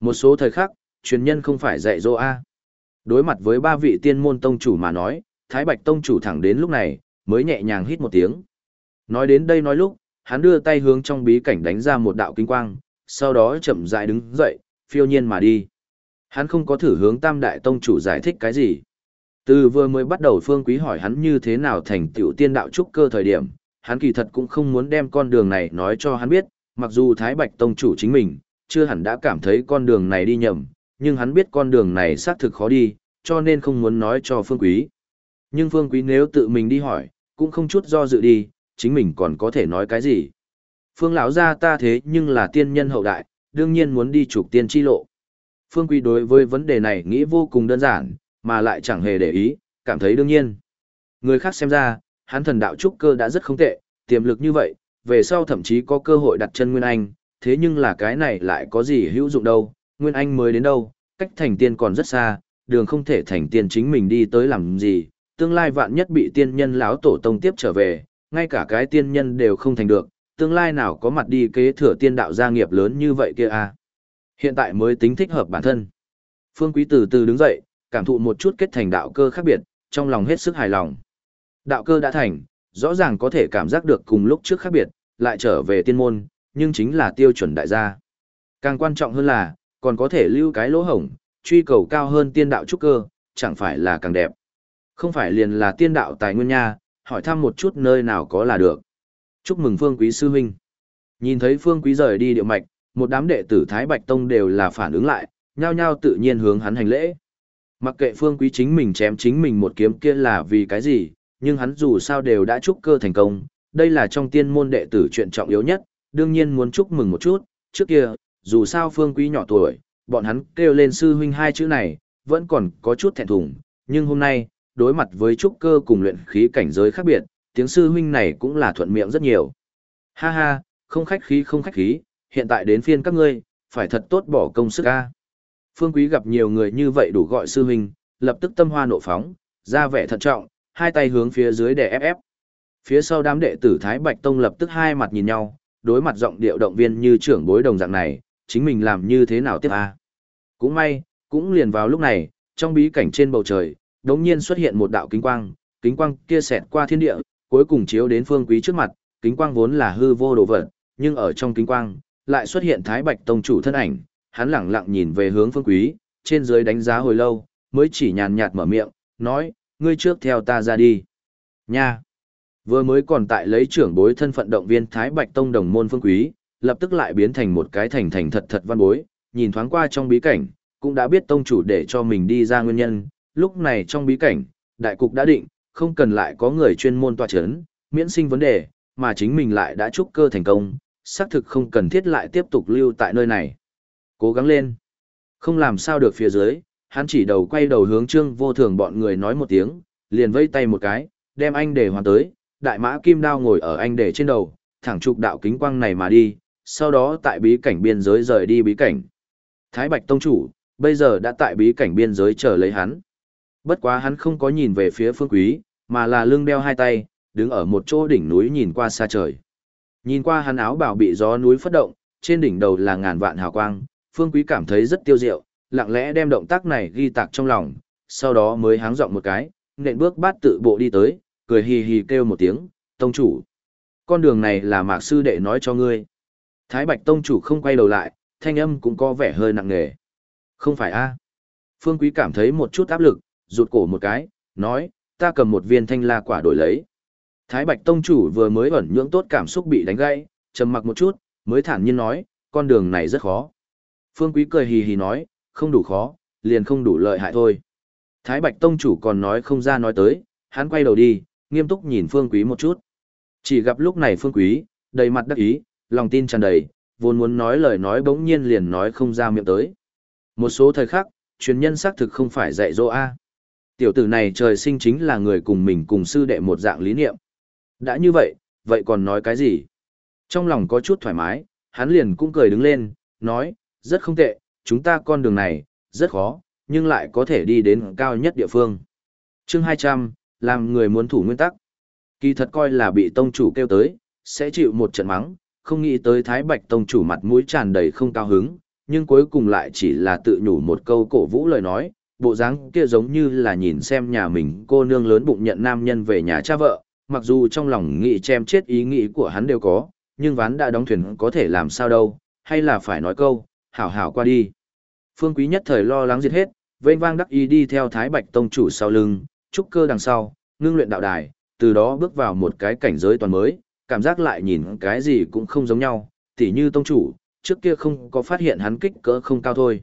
Một số thời khắc, truyền nhân không phải dạy dỗ A. Đối mặt với ba vị tiên môn tông chủ mà nói, Thái Bạch tông chủ thẳng đến lúc này, mới nhẹ nhàng hít một tiếng. Nói đến đây nói lúc, hắn đưa tay hướng trong bí cảnh đánh ra một đạo kinh quang, sau đó chậm rãi đứng dậy, phiêu nhiên mà đi. Hắn không có thử hướng Tam Đại Tông chủ giải thích cái gì. Từ vừa mới bắt đầu Phương Quý hỏi hắn như thế nào thành tiểu tiên đạo trúc cơ thời điểm, hắn kỳ thật cũng không muốn đem con đường này nói cho hắn biết, mặc dù Thái Bạch Tông chủ chính mình, chưa hẳn đã cảm thấy con đường này đi nhầm, nhưng hắn biết con đường này xác thực khó đi, cho nên không muốn nói cho Phương Quý. Nhưng Phương Quý nếu tự mình đi hỏi, cũng không chút do dự đi, chính mình còn có thể nói cái gì. Phương lão gia ta thế nhưng là tiên nhân hậu đại, đương nhiên muốn đi trục tiên chi lộ. Phương Quý đối với vấn đề này nghĩ vô cùng đơn giản, mà lại chẳng hề để ý, cảm thấy đương nhiên. Người khác xem ra, hắn thần đạo trúc cơ đã rất không tệ, tiềm lực như vậy, về sau thậm chí có cơ hội đặt chân Nguyên Anh, thế nhưng là cái này lại có gì hữu dụng đâu, Nguyên Anh mới đến đâu, cách thành tiên còn rất xa, đường không thể thành tiên chính mình đi tới làm gì, tương lai vạn nhất bị tiên nhân lão tổ tông tiếp trở về, ngay cả cái tiên nhân đều không thành được, tương lai nào có mặt đi kế thừa tiên đạo gia nghiệp lớn như vậy kia à. Hiện tại mới tính thích hợp bản thân. Phương Quý từ từ đứng dậy, cảm thụ một chút kết thành đạo cơ khác biệt, trong lòng hết sức hài lòng. Đạo cơ đã thành, rõ ràng có thể cảm giác được cùng lúc trước khác biệt, lại trở về tiên môn, nhưng chính là tiêu chuẩn đại gia. Càng quan trọng hơn là, còn có thể lưu cái lỗ hổng, truy cầu cao hơn tiên đạo trúc cơ, chẳng phải là càng đẹp. Không phải liền là tiên đạo tài nguyên nha, hỏi thăm một chút nơi nào có là được. Chúc mừng Phương Quý sư huynh. Nhìn thấy Phương Quý rời đi điệu mạch, một đám đệ tử Thái Bạch Tông đều là phản ứng lại, nhao nhao tự nhiên hướng hắn hành lễ. Mặc kệ Phương Quý chính mình chém chính mình một kiếm kia là vì cái gì, nhưng hắn dù sao đều đã trúc cơ thành công, đây là trong tiên môn đệ tử chuyện trọng yếu nhất, đương nhiên muốn chúc mừng một chút, trước kia, dù sao Phương Quý nhỏ tuổi, bọn hắn kêu lên sư huynh hai chữ này, vẫn còn có chút thẹn thùng, nhưng hôm nay, đối mặt với trúc cơ cùng luyện khí cảnh giới khác biệt, tiếng sư huynh này cũng là thuận miệng rất nhiều. Ha ha, không khách khí không khách khí, hiện tại đến phiên các ngươi, phải thật tốt bỏ công sức a. Phương Quý gặp nhiều người như vậy đủ gọi sư huynh, lập tức tâm hoa nộ phóng, ra vẻ thận trọng, hai tay hướng phía dưới để ép ép. Phía sau đám đệ tử Thái Bạch Tông lập tức hai mặt nhìn nhau, đối mặt giọng điệu động viên như trưởng bối đồng dạng này, chính mình làm như thế nào tiếp a? Cũng may, cũng liền vào lúc này, trong bí cảnh trên bầu trời, đống nhiên xuất hiện một đạo kính quang, kính quang kia xẹt qua thiên địa, cuối cùng chiếu đến phương quý trước mặt, kính quang vốn là hư vô đồ vật, nhưng ở trong kính quang, lại xuất hiện Thái Bạch Tông chủ thân ảnh, hắn lẳng lặng nhìn về hướng phương quý, trên dưới đánh giá hồi lâu, mới chỉ nhàn nhạt mở miệng, nói, ngươi trước theo ta ra đi. Nha! Vừa mới còn tại lấy trưởng bối thân phận động viên Thái Bạch Tông đồng môn phương quý, lập tức lại biến thành một cái thành thành thật thật văn bối, nhìn thoáng qua trong bí cảnh, cũng đã biết tông chủ để cho mình đi ra nguyên nhân, lúc này trong bí cảnh, đại cục đã định, không cần lại có người chuyên môn tòa chấn, miễn sinh vấn đề, mà chính mình lại đã trúc cơ thành công, xác thực không cần thiết lại tiếp tục lưu tại nơi này. Cố gắng lên. Không làm sao được phía dưới, hắn chỉ đầu quay đầu hướng trương vô thường bọn người nói một tiếng, liền vây tay một cái, đem anh để hoàn tới, đại mã kim đao ngồi ở anh để trên đầu, thẳng trục đạo kính quang này mà đi, sau đó tại bí cảnh biên giới rời đi bí cảnh. Thái Bạch Tông Chủ, bây giờ đã tại bí cảnh biên giới chờ lấy hắn. Bất quá hắn không có nhìn về phía phương quý, mà là lưng đeo hai tay, đứng ở một chỗ đỉnh núi nhìn qua xa trời. Nhìn qua hắn áo bảo bị gió núi phất động, trên đỉnh đầu là ngàn vạn hào quang, phương quý cảm thấy rất tiêu diệu, lặng lẽ đem động tác này ghi tạc trong lòng, sau đó mới háng giọng một cái, nện bước bát tự bộ đi tới, cười hì hì kêu một tiếng, tông chủ. Con đường này là mạc sư đệ nói cho ngươi. Thái Bạch tông chủ không quay đầu lại, thanh âm cũng có vẻ hơi nặng nề. Không phải a Phương Quý cảm thấy một chút áp lực, rụt cổ một cái, nói, ta cầm một viên thanh la quả đổi lấy. Thái Bạch Tông chủ vừa mới ẩn nhưỡng tốt cảm xúc bị đánh gãy, trầm mặc một chút, mới thản nhiên nói, con đường này rất khó. Phương Quý cười hì hì nói, không đủ khó, liền không đủ lợi hại thôi. Thái Bạch Tông chủ còn nói không ra nói tới, hắn quay đầu đi, nghiêm túc nhìn Phương Quý một chút. Chỉ gặp lúc này Phương Quý, đầy mặt đắc ý, lòng tin tràn đầy, vốn muốn nói lời nói bỗng nhiên liền nói không ra miệng tới. Một số thời khắc, truyền nhân xác thực không phải dạy dỗ A. Tiểu tử này trời sinh chính là người cùng mình cùng sư đệ một dạng lý niệm. Đã như vậy, vậy còn nói cái gì? Trong lòng có chút thoải mái, hắn liền cũng cười đứng lên, nói, rất không tệ, chúng ta con đường này, rất khó, nhưng lại có thể đi đến cao nhất địa phương. chương 200, làm người muốn thủ nguyên tắc. Kỳ thật coi là bị tông chủ kêu tới, sẽ chịu một trận mắng, không nghĩ tới Thái Bạch tông chủ mặt mũi tràn đầy không cao hứng, nhưng cuối cùng lại chỉ là tự nhủ một câu cổ vũ lời nói, bộ dáng kia giống như là nhìn xem nhà mình cô nương lớn bụng nhận nam nhân về nhà cha vợ, mặc dù trong lòng nghĩ chém chết ý nghĩ của hắn đều có, nhưng ván đã đóng thuyền có thể làm sao đâu, hay là phải nói câu, hảo hảo qua đi. Phương Quý nhất thời lo lắng giết hết, vênh vang đắc ý đi theo Thái Bạch Tông chủ sau lưng, trúc cơ đằng sau, ngưng luyện đạo đài, từ đó bước vào một cái cảnh giới toàn mới, cảm giác lại nhìn cái gì cũng không giống nhau, tỉ như Tông chủ, trước kia không có phát hiện hắn kích cỡ không cao thôi.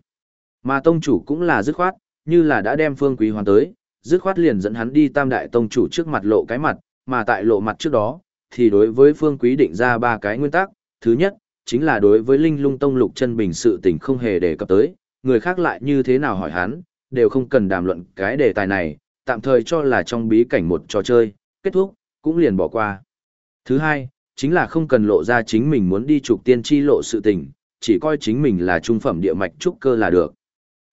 Mà Tông chủ cũng là dứt khoát, như là đã đem Phương Quý hoàn tới, dứt khoát liền dẫn hắn đi Tam Đại Tông chủ trước mặt lộ cái mặt, mà tại lộ mặt trước đó, thì đối với Phương Quý định ra ba cái nguyên tắc, thứ nhất, chính là đối với Linh Lung Tông Lục Chân Bình sự tình không hề đề cập tới, người khác lại như thế nào hỏi hắn, đều không cần đàm luận cái đề tài này, tạm thời cho là trong bí cảnh một trò chơi, kết thúc, cũng liền bỏ qua. Thứ hai, chính là không cần lộ ra chính mình muốn đi trục tiên tri lộ sự tình, chỉ coi chính mình là trung phẩm địa mạch trúc cơ là được.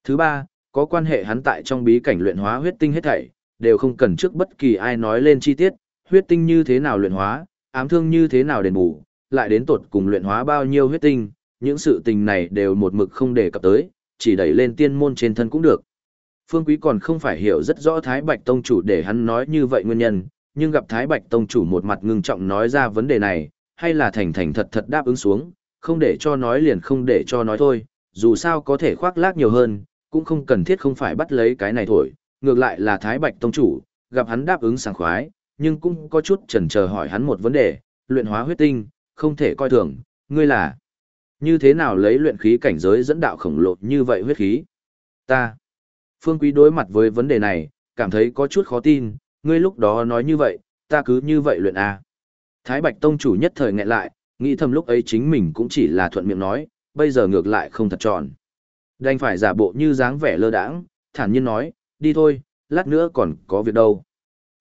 Thứ ba, có quan hệ hắn tại trong bí cảnh luyện hóa huyết tinh hết thảy, đều không cần trước bất kỳ ai nói lên chi tiết, huyết tinh như thế nào luyện hóa, ám thương như thế nào đền bù, lại đến tột cùng luyện hóa bao nhiêu huyết tinh, những sự tình này đều một mực không đề cập tới, chỉ đẩy lên tiên môn trên thân cũng được. Phương Quý còn không phải hiểu rất rõ Thái Bạch Tông chủ để hắn nói như vậy nguyên nhân, nhưng gặp Thái Bạch Tông chủ một mặt ngưng trọng nói ra vấn đề này, hay là thành thành thật thật đáp ứng xuống, không để cho nói liền không để cho nói thôi, dù sao có thể khoác lác nhiều hơn, cũng không cần thiết không phải bắt lấy cái này thôi, ngược lại là Thái Bạch Tông chủ, gặp hắn đáp ứng sảng khoái, nhưng cũng có chút chần chờ hỏi hắn một vấn đề, luyện hóa huyết tinh, không thể coi thường, ngươi là như thế nào lấy luyện khí cảnh giới dẫn đạo khổng lồ như vậy huyết khí? Ta. Phương Quý đối mặt với vấn đề này, cảm thấy có chút khó tin, ngươi lúc đó nói như vậy, ta cứ như vậy luyện A. Thái Bạch Tông chủ nhất thời nghẹn lại, nghĩ thầm lúc ấy chính mình cũng chỉ là thuận miệng nói, bây giờ ngược lại không thật tròn. Đành phải giả bộ như dáng vẻ lơ đãng, thản nhiên nói, đi thôi, lát nữa còn có việc đâu.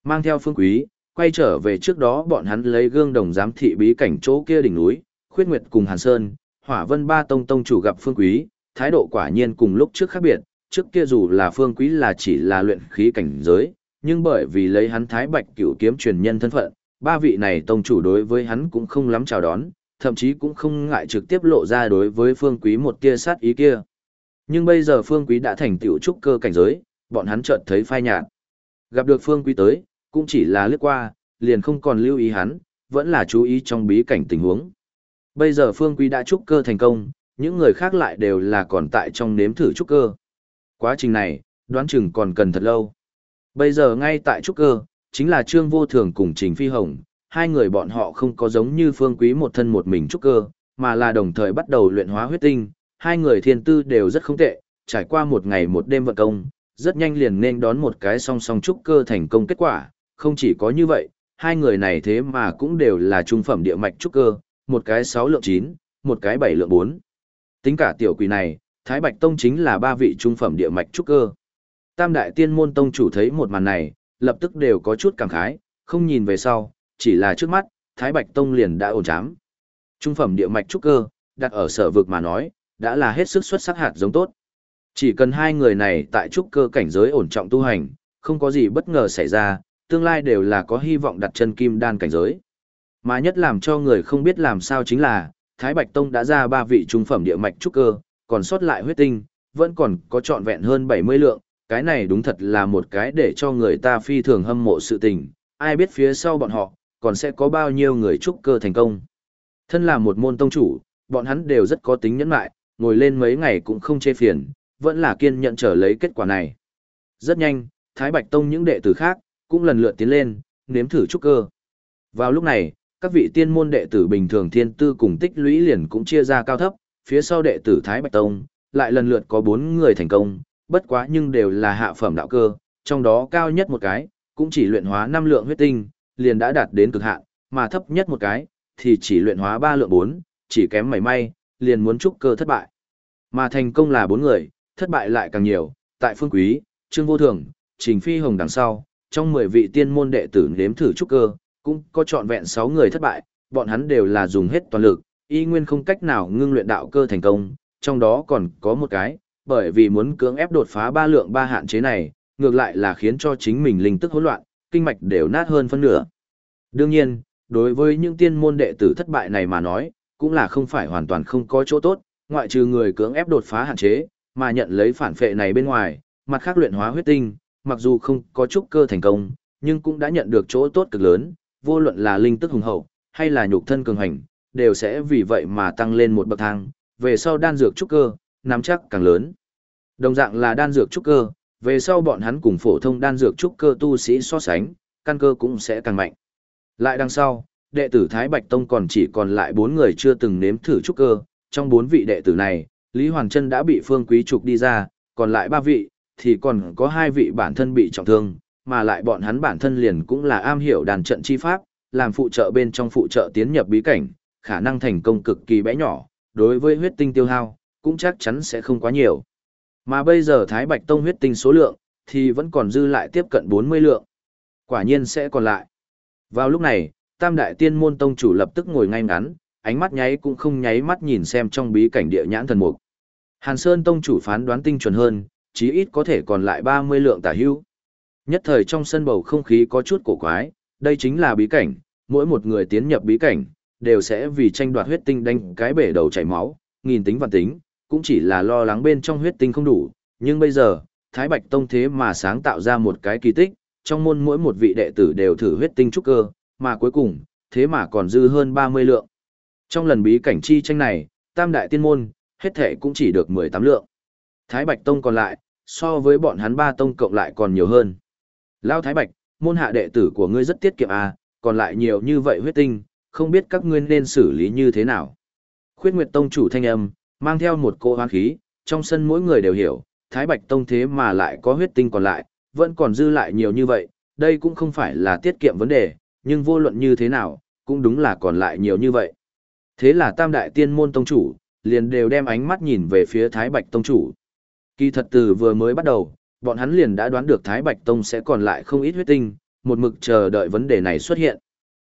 Mang theo phương quý, quay trở về trước đó bọn hắn lấy gương đồng giám thị bí cảnh chỗ kia đỉnh núi, khuyết nguyệt cùng Hàn Sơn, hỏa vân ba tông tông chủ gặp phương quý, thái độ quả nhiên cùng lúc trước khác biệt, trước kia dù là phương quý là chỉ là luyện khí cảnh giới, nhưng bởi vì lấy hắn thái bạch cửu kiếm truyền nhân thân phận, ba vị này tông chủ đối với hắn cũng không lắm chào đón, thậm chí cũng không ngại trực tiếp lộ ra đối với phương quý một tia sát ý kia. Nhưng bây giờ phương quý đã thành tiểu trúc cơ cảnh giới, bọn hắn chợt thấy phai nhạt. Gặp được phương quý tới, cũng chỉ là lướt qua, liền không còn lưu ý hắn, vẫn là chú ý trong bí cảnh tình huống. Bây giờ phương quý đã trúc cơ thành công, những người khác lại đều là còn tại trong nếm thử trúc cơ. Quá trình này, đoán chừng còn cần thật lâu. Bây giờ ngay tại trúc cơ, chính là Trương Vô Thường cùng Trình Phi Hồng, hai người bọn họ không có giống như phương quý một thân một mình trúc cơ, mà là đồng thời bắt đầu luyện hóa huyết tinh, hai người thiên tư đều rất không tệ, trải qua một ngày một đêm vận công, rất nhanh liền nên đón một cái song song trúc cơ thành công kết quả, không chỉ có như vậy, hai người này thế mà cũng đều là trung phẩm địa mạch trúc cơ, một cái 6 lượng 9, một cái 7 lượng 4. Tính cả tiểu quỷ này, Thái Bạch Tông chính là ba vị trung phẩm địa mạch trúc cơ. Tam đại tiên môn tông chủ thấy một màn này, lập tức đều có chút cảm khái, không nhìn về sau, chỉ là trước mắt, Thái Bạch Tông liền đã ổn chám. Trung phẩm địa mạch trúc cơ, đặt ở sở vực mà nói, đã là hết sức xuất sắc hạt giống tốt. Chỉ cần hai người này tại trúc cơ cảnh giới ổn trọng tu hành, không có gì bất ngờ xảy ra, tương lai đều là có hy vọng đặt chân kim đan cảnh giới. Mà nhất làm cho người không biết làm sao chính là, Thái Bạch Tông đã ra ba vị trung phẩm địa mạch trúc cơ, còn sót lại huyết tinh, vẫn còn có trọn vẹn hơn 70 lượng, cái này đúng thật là một cái để cho người ta phi thường hâm mộ sự tình, ai biết phía sau bọn họ, còn sẽ có bao nhiêu người trúc cơ thành công. Thân là một môn tông chủ, bọn hắn đều rất có tính nhẫn lại, ngồi lên mấy ngày cũng không chê phiền, vẫn là kiên nhận trở lấy kết quả này. Rất nhanh, Thái Bạch Tông những đệ tử khác, cũng lần lượt tiến lên, nếm thử trúc cơ. Vào lúc này, các vị tiên môn đệ tử bình thường thiên tư cùng tích lũy liền cũng chia ra cao thấp, phía sau đệ tử Thái Bạch Tông, lại lần lượt có 4 người thành công, bất quá nhưng đều là hạ phẩm đạo cơ, trong đó cao nhất một cái, cũng chỉ luyện hóa 5 lượng huyết tinh, liền đã đạt đến cực hạn, mà thấp nhất một cái, thì chỉ luyện hóa 3 lượng 4, chỉ kém mảy may, liền muốn trúc cơ thất bại. Mà thành công là 4 người, thất bại lại càng nhiều, tại Phương Quý, Trương Vô Thường, Trình Phi Hồng đằng sau, trong 10 vị tiên môn đệ tử nếm thử trúc cơ, cũng có trọn vẹn 6 người thất bại, bọn hắn đều là dùng hết toàn lực, y nguyên không cách nào ngưng luyện đạo cơ thành công, trong đó còn có một cái, bởi vì muốn cưỡng ép đột phá ba lượng ba hạn chế này, ngược lại là khiến cho chính mình linh tức hỗn loạn, kinh mạch đều nát hơn phân nửa. Đương nhiên, đối với những tiên môn đệ tử thất bại này mà nói, cũng là không phải hoàn toàn không có chỗ tốt, ngoại trừ người cưỡng ép đột phá hạn chế, mà nhận lấy phản phệ này bên ngoài, mặt khác luyện hóa huyết tinh, mặc dù không có chút cơ thành công, nhưng cũng đã nhận được chỗ tốt cực lớn, vô luận là linh tức hùng hậu, hay là nhục thân cường hành, đều sẽ vì vậy mà tăng lên một bậc thang, về sau đan dược trúc cơ, nắm chắc càng lớn. Đồng dạng là đan dược trúc cơ, về sau bọn hắn cùng phổ thông đan dược trúc cơ tu sĩ so sánh, căn cơ cũng sẽ càng mạnh. Lại đằng sau, đệ tử Thái Bạch Tông còn chỉ còn lại 4 người chưa từng nếm thử trúc cơ, trong 4 vị đệ tử này, Lý Hoàng Trân đã bị Phương Quý trục đi ra, còn lại 3 vị, thì còn có 2 vị bản thân bị trọng thương, mà lại bọn hắn bản thân liền cũng là am hiểu đàn trận chi pháp, làm phụ trợ bên trong phụ trợ tiến nhập bí cảnh, khả năng thành công cực kỳ bé nhỏ, đối với huyết tinh tiêu hao, cũng chắc chắn sẽ không quá nhiều. Mà bây giờ Thái Bạch Tông huyết tinh số lượng, thì vẫn còn dư lại tiếp cận 40 lượng. Quả nhiên sẽ còn lại. Vào lúc này, Tam Đại Tiên Môn Tông chủ lập tức ngồi ngay ngắn, ánh mắt nháy cũng không nháy mắt nhìn xem trong bí cảnh địa nhãn thần mục. Hàn Sơn Tông chủ phán đoán tinh chuẩn hơn, chí ít có thể còn lại 30 lượng tả hưu. Nhất thời trong sân bầu không khí có chút cổ quái, đây chính là bí cảnh, mỗi một người tiến nhập bí cảnh, đều sẽ vì tranh đoạt huyết tinh đánh cái bể đầu chảy máu, nghìn tính và tính, cũng chỉ là lo lắng bên trong huyết tinh không đủ, nhưng bây giờ, Thái Bạch Tông thế mà sáng tạo ra một cái kỳ tích, trong môn mỗi một vị đệ tử đều thử huyết tinh trúc cơ, mà cuối cùng, thế mà còn dư hơn 30 lượng. Trong lần bí cảnh chi tranh này, Tam Đại Tiên Môn, hết thể cũng chỉ được 18 lượng. Thái Bạch Tông còn lại, so với bọn hắn ba tông cộng lại còn nhiều hơn. Lao Thái Bạch, môn hạ đệ tử của ngươi rất tiết kiệm à, còn lại nhiều như vậy huyết tinh, không biết các ngươi nên xử lý như thế nào. Khuyết Nguyệt Tông chủ thanh âm, mang theo một cô hoang khí, trong sân mỗi người đều hiểu, Thái Bạch Tông thế mà lại có huyết tinh còn lại, vẫn còn dư lại nhiều như vậy, đây cũng không phải là tiết kiệm vấn đề, nhưng vô luận như thế nào, cũng đúng là còn lại nhiều như vậy. Thế là Tam Đại Tiên Môn Tông chủ, liền đều đem ánh mắt nhìn về phía Thái Bạch Tông chủ. Kỳ thật từ vừa mới bắt đầu, bọn hắn liền đã đoán được Thái Bạch Tông sẽ còn lại không ít huyết tinh, một mực chờ đợi vấn đề này xuất hiện.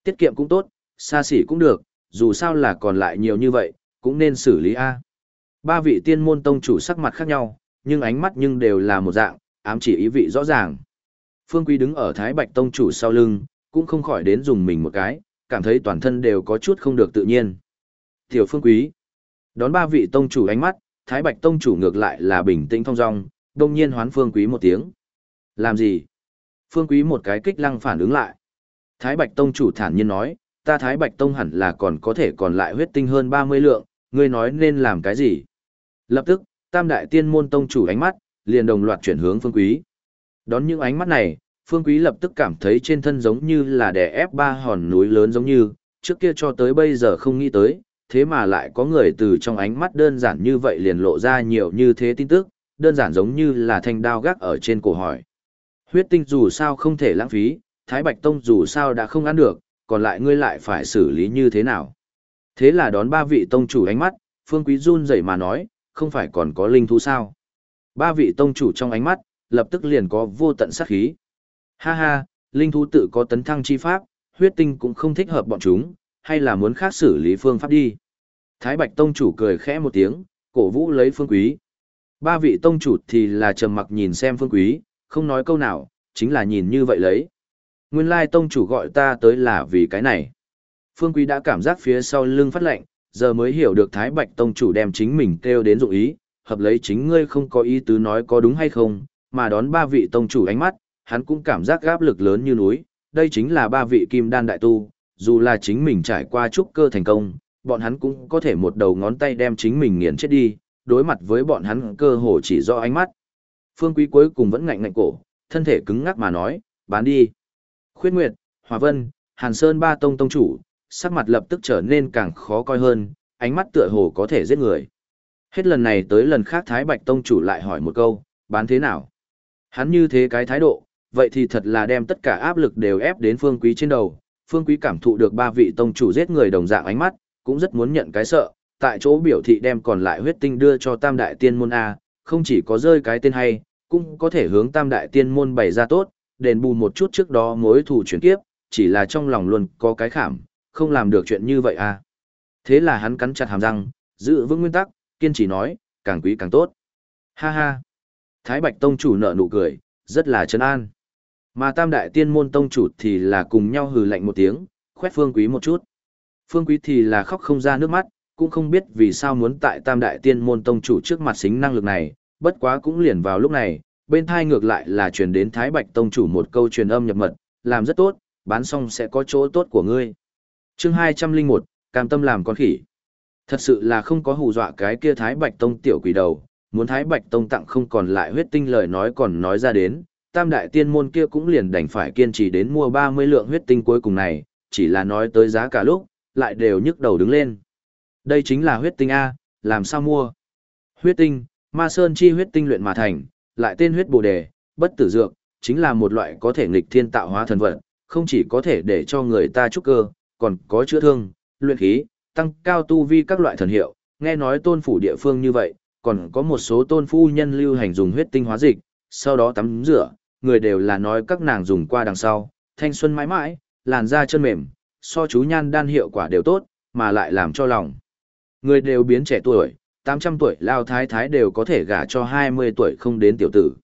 Tiết kiệm cũng tốt, xa xỉ cũng được, dù sao là còn lại nhiều như vậy, cũng nên xử lý A. Ba vị tiên môn tông chủ sắc mặt khác nhau, nhưng ánh mắt nhưng đều là một dạng, ám chỉ ý vị rõ ràng. Phương Quý đứng ở Thái Bạch tông chủ sau lưng, cũng không khỏi đến dùng mình một cái, cảm thấy toàn thân đều có chút không được tự nhiên. Tiểu Phương Quý đón ba vị tông chủ ánh mắt, Thái Bạch tông chủ ngược lại là bình tĩnh thong dong, đông nhiên hoán Phương Quý một tiếng. Làm gì? Phương Quý một cái kích lăng phản ứng lại. Thái Bạch tông chủ thản nhiên nói, ta Thái Bạch tông hẳn là còn có thể còn lại huyết tinh hơn 30 lượng, ngươi nói nên làm cái gì? Lập tức, tam đại tiên môn tông chủ ánh mắt, liền đồng loạt chuyển hướng phương quý. Đón những ánh mắt này, phương quý lập tức cảm thấy trên thân giống như là đè ép ba hòn núi lớn giống như, trước kia cho tới bây giờ không nghĩ tới, thế mà lại có người từ trong ánh mắt đơn giản như vậy liền lộ ra nhiều như thế tin tức, đơn giản giống như là thanh đao gác ở trên cổ hỏi. Huyết tinh dù sao không thể lãng phí, Thái Bạch Tông dù sao đã không ăn được, còn lại ngươi lại phải xử lý như thế nào? Thế là đón ba vị tông chủ ánh mắt, Phương Quý run rẩy mà nói, không phải còn có linh thú sao? Ba vị tông chủ trong ánh mắt, lập tức liền có vô tận sát khí. Ha ha, linh thú tự có tấn thăng chi pháp, huyết tinh cũng không thích hợp bọn chúng, hay là muốn khác xử lý phương pháp đi. Thái Bạch tông chủ cười khẽ một tiếng, cổ vũ lấy Phương Quý. Ba vị tông chủ thì là trầm mặc nhìn xem Phương Quý, không nói câu nào, chính là nhìn như vậy lấy. Nguyên lai tông chủ gọi ta tới là vì cái này. Phương Quý đã cảm giác phía sau lưng phát lạnh, giờ mới hiểu được Thái Bạch Tông chủ đem chính mình kêu đến dụng ý, hợp lấy chính ngươi không có ý tứ nói có đúng hay không, mà đón ba vị tông chủ ánh mắt, hắn cũng cảm giác gáp lực lớn như núi, đây chính là ba vị kim đan đại tu, dù là chính mình trải qua trúc cơ thành công, bọn hắn cũng có thể một đầu ngón tay đem chính mình nghiền chết đi, đối mặt với bọn hắn cơ hồ chỉ do ánh mắt. Phương Quý cuối cùng vẫn ngạnh ngạnh cổ, thân thể cứng ngắc mà nói, bán đi. Khuyết Nguyệt, Hòa Vân, Hàn Sơn ba tông tông chủ, sắc mặt lập tức trở nên càng khó coi hơn, ánh mắt tựa hồ có thể giết người. Hết lần này tới lần khác Thái Bạch Tông chủ lại hỏi một câu, bán thế nào? Hắn như thế cái thái độ, vậy thì thật là đem tất cả áp lực đều ép đến Phương Quý trên đầu. Phương Quý cảm thụ được ba vị tông chủ giết người đồng dạng ánh mắt, cũng rất muốn nhận cái sợ, tại chỗ biểu thị đem còn lại huyết tinh đưa cho Tam Đại Tiên Môn A, không chỉ có rơi cái tên hay, cũng có thể hướng Tam Đại Tiên Môn bày ra tốt, đền bù một chút trước đó mối thù chuyển kiếp, chỉ là trong lòng luôn có cái khảm, không làm được chuyện như vậy à. Thế là hắn cắn chặt hàm răng, giữ vững nguyên tắc, kiên trì nói, càng quý càng tốt. Ha ha. Thái Bạch Tông chủ nở nụ cười, rất là trấn an. Mà Tam Đại Tiên Môn Tông chủ thì là cùng nhau hừ lạnh một tiếng, khoét Phương Quý một chút. Phương Quý thì là khóc không ra nước mắt, cũng không biết vì sao muốn tại tam đại tiên môn tông chủ trước mặt xính năng lực này, bất quá cũng liền vào lúc này, bên thai ngược lại là truyền đến Thái Bạch tông chủ một câu truyền âm nhập mật, làm rất tốt, bán xong sẽ có chỗ tốt của ngươi. chương 201, cam tâm làm con khỉ. Thật sự là không có hù dọa cái kia Thái Bạch tông tiểu quỷ đầu, muốn Thái Bạch tông tặng không còn lại huyết tinh lời nói còn nói ra đến, tam đại tiên môn kia cũng liền đành phải kiên trì đến mua 30 lượng huyết tinh cuối cùng này, chỉ là nói tới giá cả lúc, lại đều nhức đầu đứng lên. Đây chính là huyết tinh A, làm sao mua? Huyết tinh, ma sơn chi huyết tinh luyện mà thành, lại tên huyết bồ đề, bất tử dược, chính là một loại có thể nghịch thiên tạo hóa thần vật, không chỉ có thể để cho người ta trúc cơ, còn có chữa thương, luyện khí, tăng cao tu vi các loại thần hiệu. Nghe nói tôn phủ địa phương như vậy, còn có một số tôn phu nhân lưu hành dùng huyết tinh hóa dịch, sau đó tắm rửa, người đều là nói các nàng dùng qua đằng sau, thanh xuân mãi mãi, làn da chân mềm, so chú nhan đan hiệu quả đều tốt, mà lại làm cho lòng. Người đều biến trẻ tuổi, 800 tuổi lao thái thái đều có thể gả cho 20 tuổi không đến tiểu tử.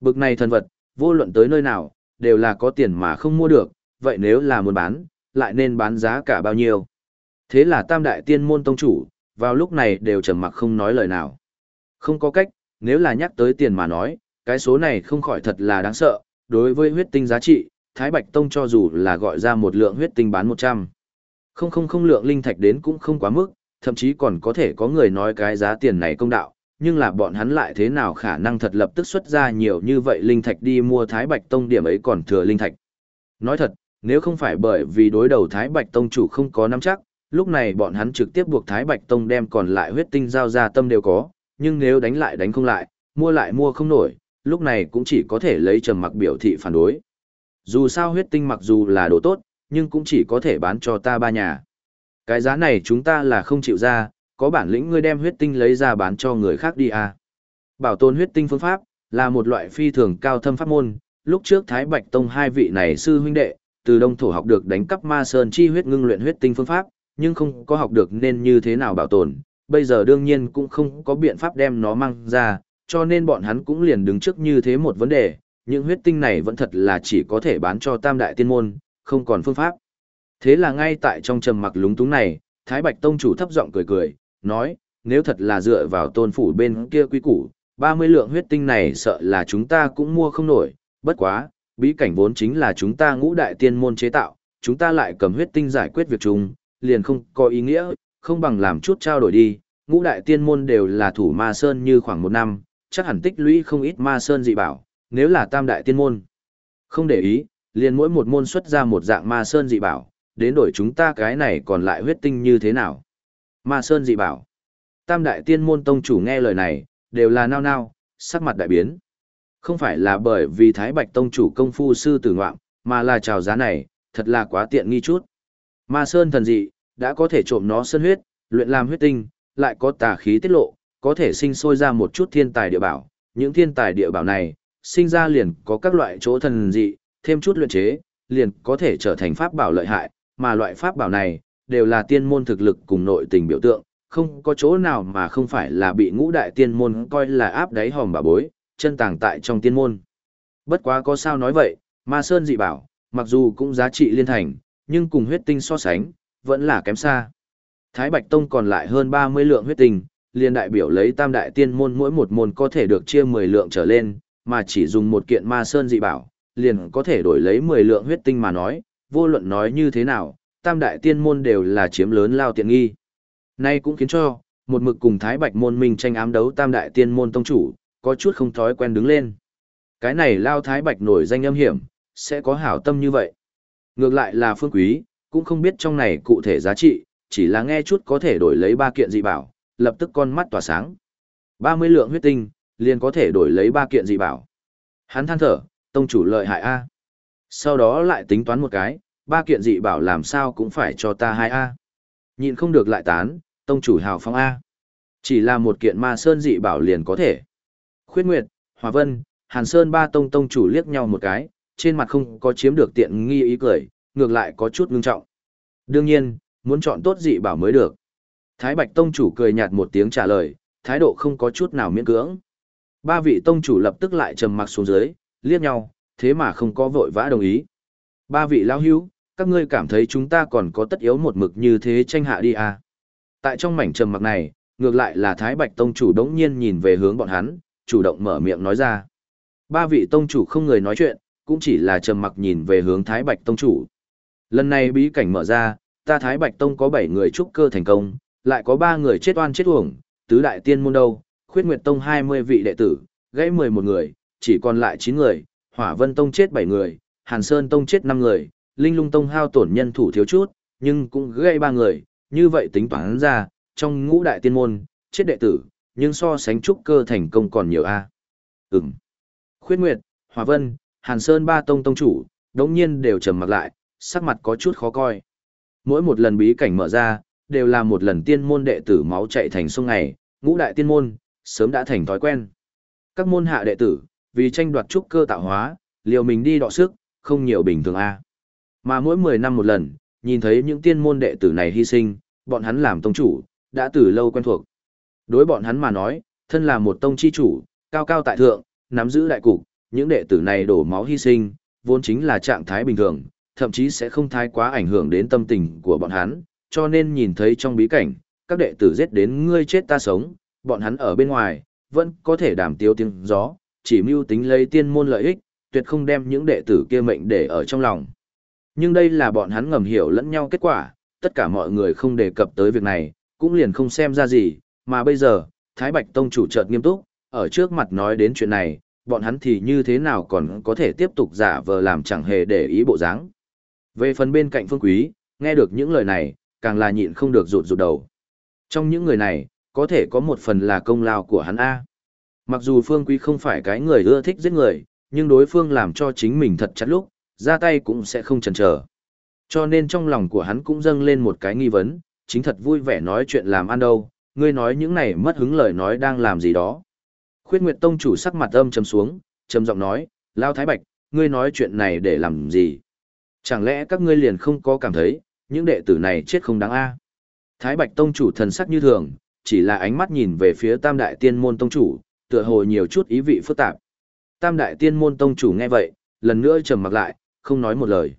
Bực này thần vật, vô luận tới nơi nào, đều là có tiền mà không mua được, vậy nếu là muốn bán, lại nên bán giá cả bao nhiêu. Thế là tam đại tiên môn tông chủ, vào lúc này đều trầm mặc không nói lời nào. Không có cách, nếu là nhắc tới tiền mà nói, cái số này không khỏi thật là đáng sợ, đối với huyết tinh giá trị, Thái Bạch Tông cho dù là gọi ra một lượng huyết tinh bán 100. Không không không lượng linh thạch đến cũng không quá mức, thậm chí còn có thể có người nói cái giá tiền này công đạo, nhưng là bọn hắn lại thế nào khả năng thật lập tức xuất ra nhiều như vậy linh thạch đi mua Thái Bạch Tông điểm ấy còn thừa linh thạch. Nói thật, nếu không phải bởi vì đối đầu Thái Bạch Tông chủ không có nắm chắc, lúc này bọn hắn trực tiếp buộc Thái Bạch Tông đem còn lại huyết tinh giao ra tâm đều có, nhưng nếu đánh lại đánh không lại, mua lại mua không nổi, lúc này cũng chỉ có thể lấy trầm mặc biểu thị phản đối. Dù sao huyết tinh mặc dù là đồ tốt, nhưng cũng chỉ có thể bán cho ta ba nhà. Cái giá này chúng ta là không chịu ra, có bản lĩnh ngươi đem huyết tinh lấy ra bán cho người khác đi à. Bảo tồn huyết tinh phương pháp, là một loại phi thường cao thâm pháp môn, lúc trước Thái Bạch Tông hai vị này sư huynh đệ, từ đông thổ học được đánh cắp ma sơn chi huyết ngưng luyện huyết tinh phương pháp, nhưng không có học được nên như thế nào bảo tồn, bây giờ đương nhiên cũng không có biện pháp đem nó mang ra, cho nên bọn hắn cũng liền đứng trước như thế một vấn đề, những huyết tinh này vẫn thật là chỉ có thể bán cho tam đại tiên môn, không còn phương pháp. Thế là ngay tại trong trầm mặc lúng túng này, Thái Bạch Tông chủ thấp giọng cười cười, nói, nếu thật là dựa vào tôn phủ bên kia quý củ, 30 lượng huyết tinh này sợ là chúng ta cũng mua không nổi, bất quá, bí cảnh vốn chính là chúng ta ngũ đại tiên môn chế tạo, chúng ta lại cầm huyết tinh giải quyết việc chung, liền không có ý nghĩa, không bằng làm chút trao đổi đi, ngũ đại tiên môn đều là thủ ma sơn như khoảng một năm, chắc hẳn tích lũy không ít ma sơn dị bảo, nếu là tam đại tiên môn. Không để ý, liền mỗi một môn xuất ra một dạng ma sơn dị bảo, đến đổi chúng ta cái này còn lại huyết tinh như thế nào. Ma sơn dị bảo. Tam đại tiên môn tông chủ nghe lời này, đều là nao nao, sắc mặt đại biến. Không phải là bởi vì Thái Bạch tông chủ công phu sư tử ngoạm, mà là trào giá này, thật là quá tiện nghi chút. Ma sơn thần dị, đã có thể trộm nó sơn huyết, luyện làm huyết tinh, lại có tà khí tiết lộ, có thể sinh sôi ra một chút thiên tài địa bảo. Những thiên tài địa bảo này, sinh ra liền có các loại chỗ thần dị, thêm chút luyện chế, liền có thể trở thành pháp bảo lợi hại, mà loại pháp bảo này, đều là tiên môn thực lực cùng nội tình biểu tượng, không có chỗ nào mà không phải là bị ngũ đại tiên môn coi là áp đáy hòm bà bối, chân tàng tại trong tiên môn. Bất quá có sao nói vậy, ma sơn dị bảo, mặc dù cũng giá trị liên thành, nhưng cùng huyết tinh so sánh, vẫn là kém xa. Thái Bạch Tông còn lại hơn 30 lượng huyết tinh, liền đại biểu lấy tam đại tiên môn mỗi một môn có thể được chia 10 lượng trở lên, mà chỉ dùng một kiện ma sơn dị bảo, liền có thể đổi lấy 10 lượng huyết tinh mà nói, vô luận nói như thế nào, tam đại tiên môn đều là chiếm lớn lao tiện nghi. Nay cũng khiến cho, một mực cùng Thái Bạch môn mình tranh ám đấu tam đại tiên môn tông chủ, có chút không thói quen đứng lên. Cái này lao Thái Bạch nổi danh âm hiểm, sẽ có hảo tâm như vậy. Ngược lại là phương quý, cũng không biết trong này cụ thể giá trị, chỉ là nghe chút có thể đổi lấy ba kiện dị bảo, lập tức con mắt tỏa sáng. 30 lượng huyết tinh, liền có thể đổi lấy ba kiện dị bảo. Hắn than thở, tông chủ lợi hại A. Sau đó lại tính toán một cái, ba kiện dị bảo làm sao cũng phải cho ta hai A. Nhìn không được lại tán, tông chủ hào phong A. Chỉ là một kiện ma sơn dị bảo liền có thể. Khuyết Nguyệt, Hòa Vân, Hàn Sơn ba tông tông chủ liếc nhau một cái, trên mặt không có chiếm được tiện nghi ý cười, ngược lại có chút ngưng trọng. Đương nhiên, muốn chọn tốt dị bảo mới được. Thái Bạch tông chủ cười nhạt một tiếng trả lời, thái độ không có chút nào miễn cưỡng. Ba vị tông chủ lập tức lại trầm mặc xuống dưới, liếc nhau, thế mà không có vội vã đồng ý. Ba vị lão hữu, các ngươi cảm thấy chúng ta còn có tất yếu một mực như thế tranh hạ đi à? Tại trong mảnh trầm mặc này, ngược lại là Thái Bạch Tông chủ đống nhiên nhìn về hướng bọn hắn, chủ động mở miệng nói ra. Ba vị Tông chủ không người nói chuyện, cũng chỉ là trầm mặc nhìn về hướng Thái Bạch Tông chủ. Lần này bí cảnh mở ra, ta Thái Bạch Tông có 7 người trúc cơ thành công, lại có 3 người chết oan chết uổng, tứ đại tiên môn đâu, khuyết nguyệt tông 20 vị đệ tử, gãy 11 người, chỉ còn lại 9 người, hỏa vân tông chết 7 người, hàn sơn tông chết 5 người, linh lung tông hao tổn nhân thủ thiếu chút, nhưng cũng gãy 3 người, như vậy tính toán ra, trong ngũ đại tiên môn, chết đệ tử, nhưng so sánh trúc cơ thành công còn nhiều a. Ừm. Khuyết Nguyệt, Hỏa Vân, Hàn Sơn ba tông tông chủ, đống nhiên đều trầm mặt lại, sắc mặt có chút khó coi. Mỗi một lần bí cảnh mở ra, đều là một lần tiên môn đệ tử máu chạy thành sông ngày, ngũ đại tiên môn, sớm đã thành thói quen. Các môn hạ đệ tử, vì tranh đoạt trúc cơ tạo hóa, liều mình đi đọ sức, không nhiều bình thường a. Mà mỗi 10 năm một lần, nhìn thấy những tiên môn đệ tử này hy sinh, bọn hắn làm tông chủ, đã từ lâu quen thuộc. Đối bọn hắn mà nói, thân là một tông chi chủ, cao cao tại thượng, nắm giữ đại cục, những đệ tử này đổ máu hy sinh, vốn chính là trạng thái bình thường, thậm chí sẽ không thái quá ảnh hưởng đến tâm tình của bọn hắn, cho nên nhìn thấy trong bí cảnh, các đệ tử giết đến ngươi chết ta sống, bọn hắn ở bên ngoài, vẫn có thể đảm tiêu tiếng gió, chỉ mưu tính lấy tiên môn lợi ích, tuyệt không đem những đệ tử kia mệnh để ở trong lòng. Nhưng đây là bọn hắn ngầm hiểu lẫn nhau kết quả, tất cả mọi người không đề cập tới việc này, cũng liền không xem ra gì, mà bây giờ, Thái Bạch Tông chủ chợt nghiêm túc, ở trước mặt nói đến chuyện này, bọn hắn thì như thế nào còn có thể tiếp tục giả vờ làm chẳng hề để ý bộ dáng. Về phần bên cạnh Phương Quý, nghe được những lời này, càng là nhịn không được rụt rụt đầu. Trong những người này, có thể có một phần là công lao của hắn A. Mặc dù Phương Quý không phải cái người ưa thích giết người, nhưng đối phương làm cho chính mình thật chặt lúc, ra tay cũng sẽ không chần chờ. Cho nên trong lòng của hắn cũng dâng lên một cái nghi vấn, chính thật vui vẻ nói chuyện làm ăn đâu, ngươi nói những này mất hứng lời nói đang làm gì đó. Khuyết Nguyệt Tông chủ sắc mặt âm trầm xuống, trầm giọng nói, Lao Thái Bạch, ngươi nói chuyện này để làm gì? Chẳng lẽ các ngươi liền không có cảm thấy, những đệ tử này chết không đáng a? Thái Bạch Tông chủ thần sắc như thường, chỉ là ánh mắt nhìn về phía Tam Đại Tiên Môn Tông chủ, tựa hồ nhiều chút ý vị phức tạp. Tam Đại Tiên Môn Tông chủ nghe vậy, lần nữa trầm mặc lại, không nói một lời.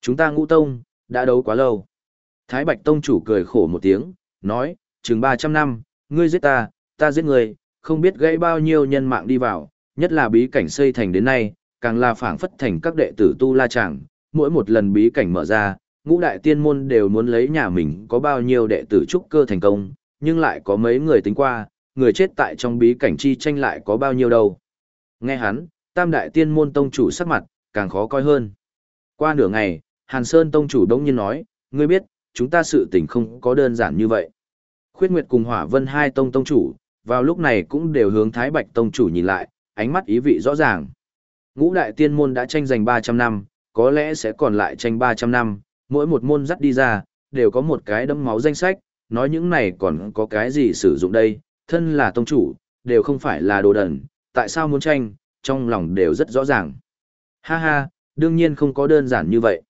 Chúng ta ngũ tông, đã đấu quá lâu. Thái Bạch Tông chủ cười khổ một tiếng, nói, chừng 300 năm, ngươi giết ta, ta giết ngươi, không biết gãy bao nhiêu nhân mạng đi vào, nhất là bí cảnh xây thành đến nay, càng là phảng phất thành các đệ tử tu la chẳng, mỗi một lần bí cảnh mở ra, ngũ đại tiên môn đều muốn lấy nhà mình có bao nhiêu đệ tử trúc cơ thành công, nhưng lại có mấy người tính qua, người chết tại trong bí cảnh chi tranh lại có bao nhiêu đâu. Nghe hắn, tam đại tiên môn tông chủ sắc mặt, càng khó coi hơn. Qua nửa ngày, Hàn Sơn tông chủ đống nhiên nói, ngươi biết, chúng ta sự tình không có đơn giản như vậy. Khuyết Nguyệt cùng Hỏa Vân hai tông tông chủ, vào lúc này cũng đều hướng Thái Bạch tông chủ nhìn lại, ánh mắt ý vị rõ ràng. Ngũ đại tiên môn đã tranh giành 300 năm, có lẽ sẽ còn lại tranh 300 năm, mỗi một môn dắt đi ra, đều có một cái đấm máu danh sách, nói những này còn có cái gì sử dụng đây, thân là tông chủ, đều không phải là đồ đần, tại sao muốn tranh, trong lòng đều rất rõ ràng. Ha ha, đương nhiên không có đơn giản như vậy.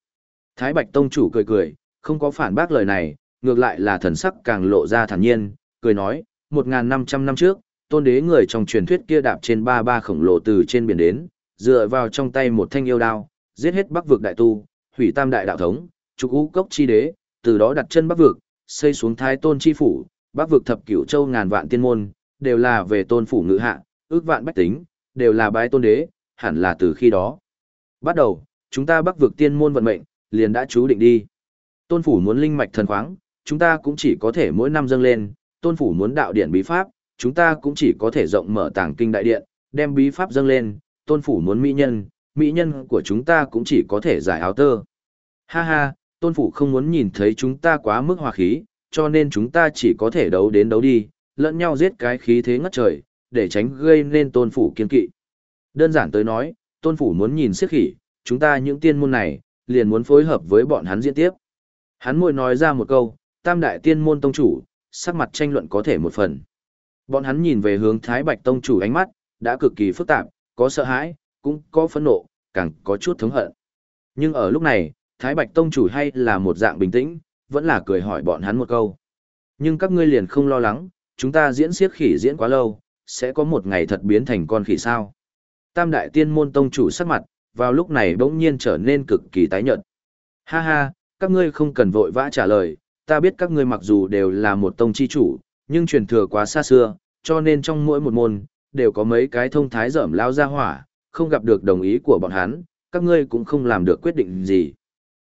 Thái Bạch tông chủ cười cười, không có phản bác lời này, ngược lại là thần sắc càng lộ ra thản nhiên, cười nói, 1.500 năm trước, tôn đế người trong truyền thuyết kia đạp trên ba ba khổng lồ từ trên biển đến, dựa vào trong tay một thanh yêu đao, giết hết bắc vực đại tu, hủy tam đại đạo thống, trục ú cốc chi đế, từ đó đặt chân bắc vực, xây xuống thái tôn chi phủ, bắc vực thập cửu châu ngàn vạn tiên môn, đều là về tôn phủ ngự hạ, ước vạn bách tính, đều là bái tôn đế, hẳn là từ khi đó. Bắt đầu, chúng ta bắc vực tiên môn vận mệnh, liền đã chú định đi. Tôn phủ muốn linh mạch thần khoáng, chúng ta cũng chỉ có thể mỗi năm dâng lên, tôn phủ muốn đạo điện bí pháp, chúng ta cũng chỉ có thể rộng mở tàng kinh đại điện, đem bí pháp dâng lên, tôn phủ muốn mỹ nhân, mỹ nhân của chúng ta cũng chỉ có thể giải áo tơ. Ha ha, tôn phủ không muốn nhìn thấy chúng ta quá mức hòa khí, cho nên chúng ta chỉ có thể đấu đến đấu đi, lẫn nhau giết cái khí thế ngất trời, để tránh gây nên tôn phủ kiên kỵ. Đơn giản tới nói, tôn phủ muốn nhìn siết khỉ, chúng ta những tiên môn này, liền muốn phối hợp với bọn hắn diễn tiếp. Hắn môi nói ra một câu, tam đại tiên môn tông chủ, sắc mặt tranh luận có thể một phần. Bọn hắn nhìn về hướng Thái Bạch tông chủ ánh mắt, đã cực kỳ phức tạp, có sợ hãi, cũng có phẫn nộ, càng có chút thống hận. Nhưng ở lúc này, Thái Bạch tông chủ hay là một dạng bình tĩnh, vẫn là cười hỏi bọn hắn một câu. Nhưng các ngươi liền không lo lắng, chúng ta diễn xiếc khỉ diễn quá lâu, sẽ có một ngày thật biến thành con khỉ sao. Tam đại tiên môn tông chủ sắc mặt, vào lúc này bỗng nhiên trở nên cực kỳ tái nhợt. Ha ha, các ngươi không cần vội vã trả lời, ta biết các ngươi mặc dù đều là một tông chi chủ, nhưng truyền thừa quá xa xưa, cho nên trong mỗi một môn, đều có mấy cái thông thái dởm lao ra hỏa, không gặp được đồng ý của bọn hắn, các ngươi cũng không làm được quyết định gì.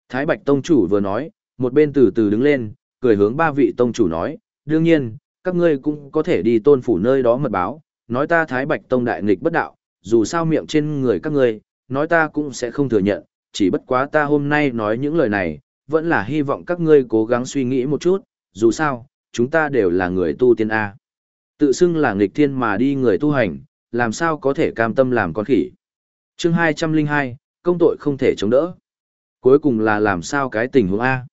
Thái Bạch Tông chủ vừa nói, một bên từ từ đứng lên, cười hướng ba vị Tông chủ nói, đương nhiên, các ngươi cũng có thể đi tôn phủ nơi đó mật báo, nói ta Thái Bạch Tông đại nghịch bất đạo, dù sao miệng trên người các ngươi, nói ta cũng sẽ không thừa nhận, chỉ bất quá ta hôm nay nói những lời này, vẫn là hy vọng các ngươi cố gắng suy nghĩ một chút, dù sao, chúng ta đều là người tu tiên A. Tự xưng là nghịch thiên mà đi người tu hành, làm sao có thể cam tâm làm con khỉ. chương 202, công tội không thể chống đỡ. Cuối cùng là làm sao cái tình huống A.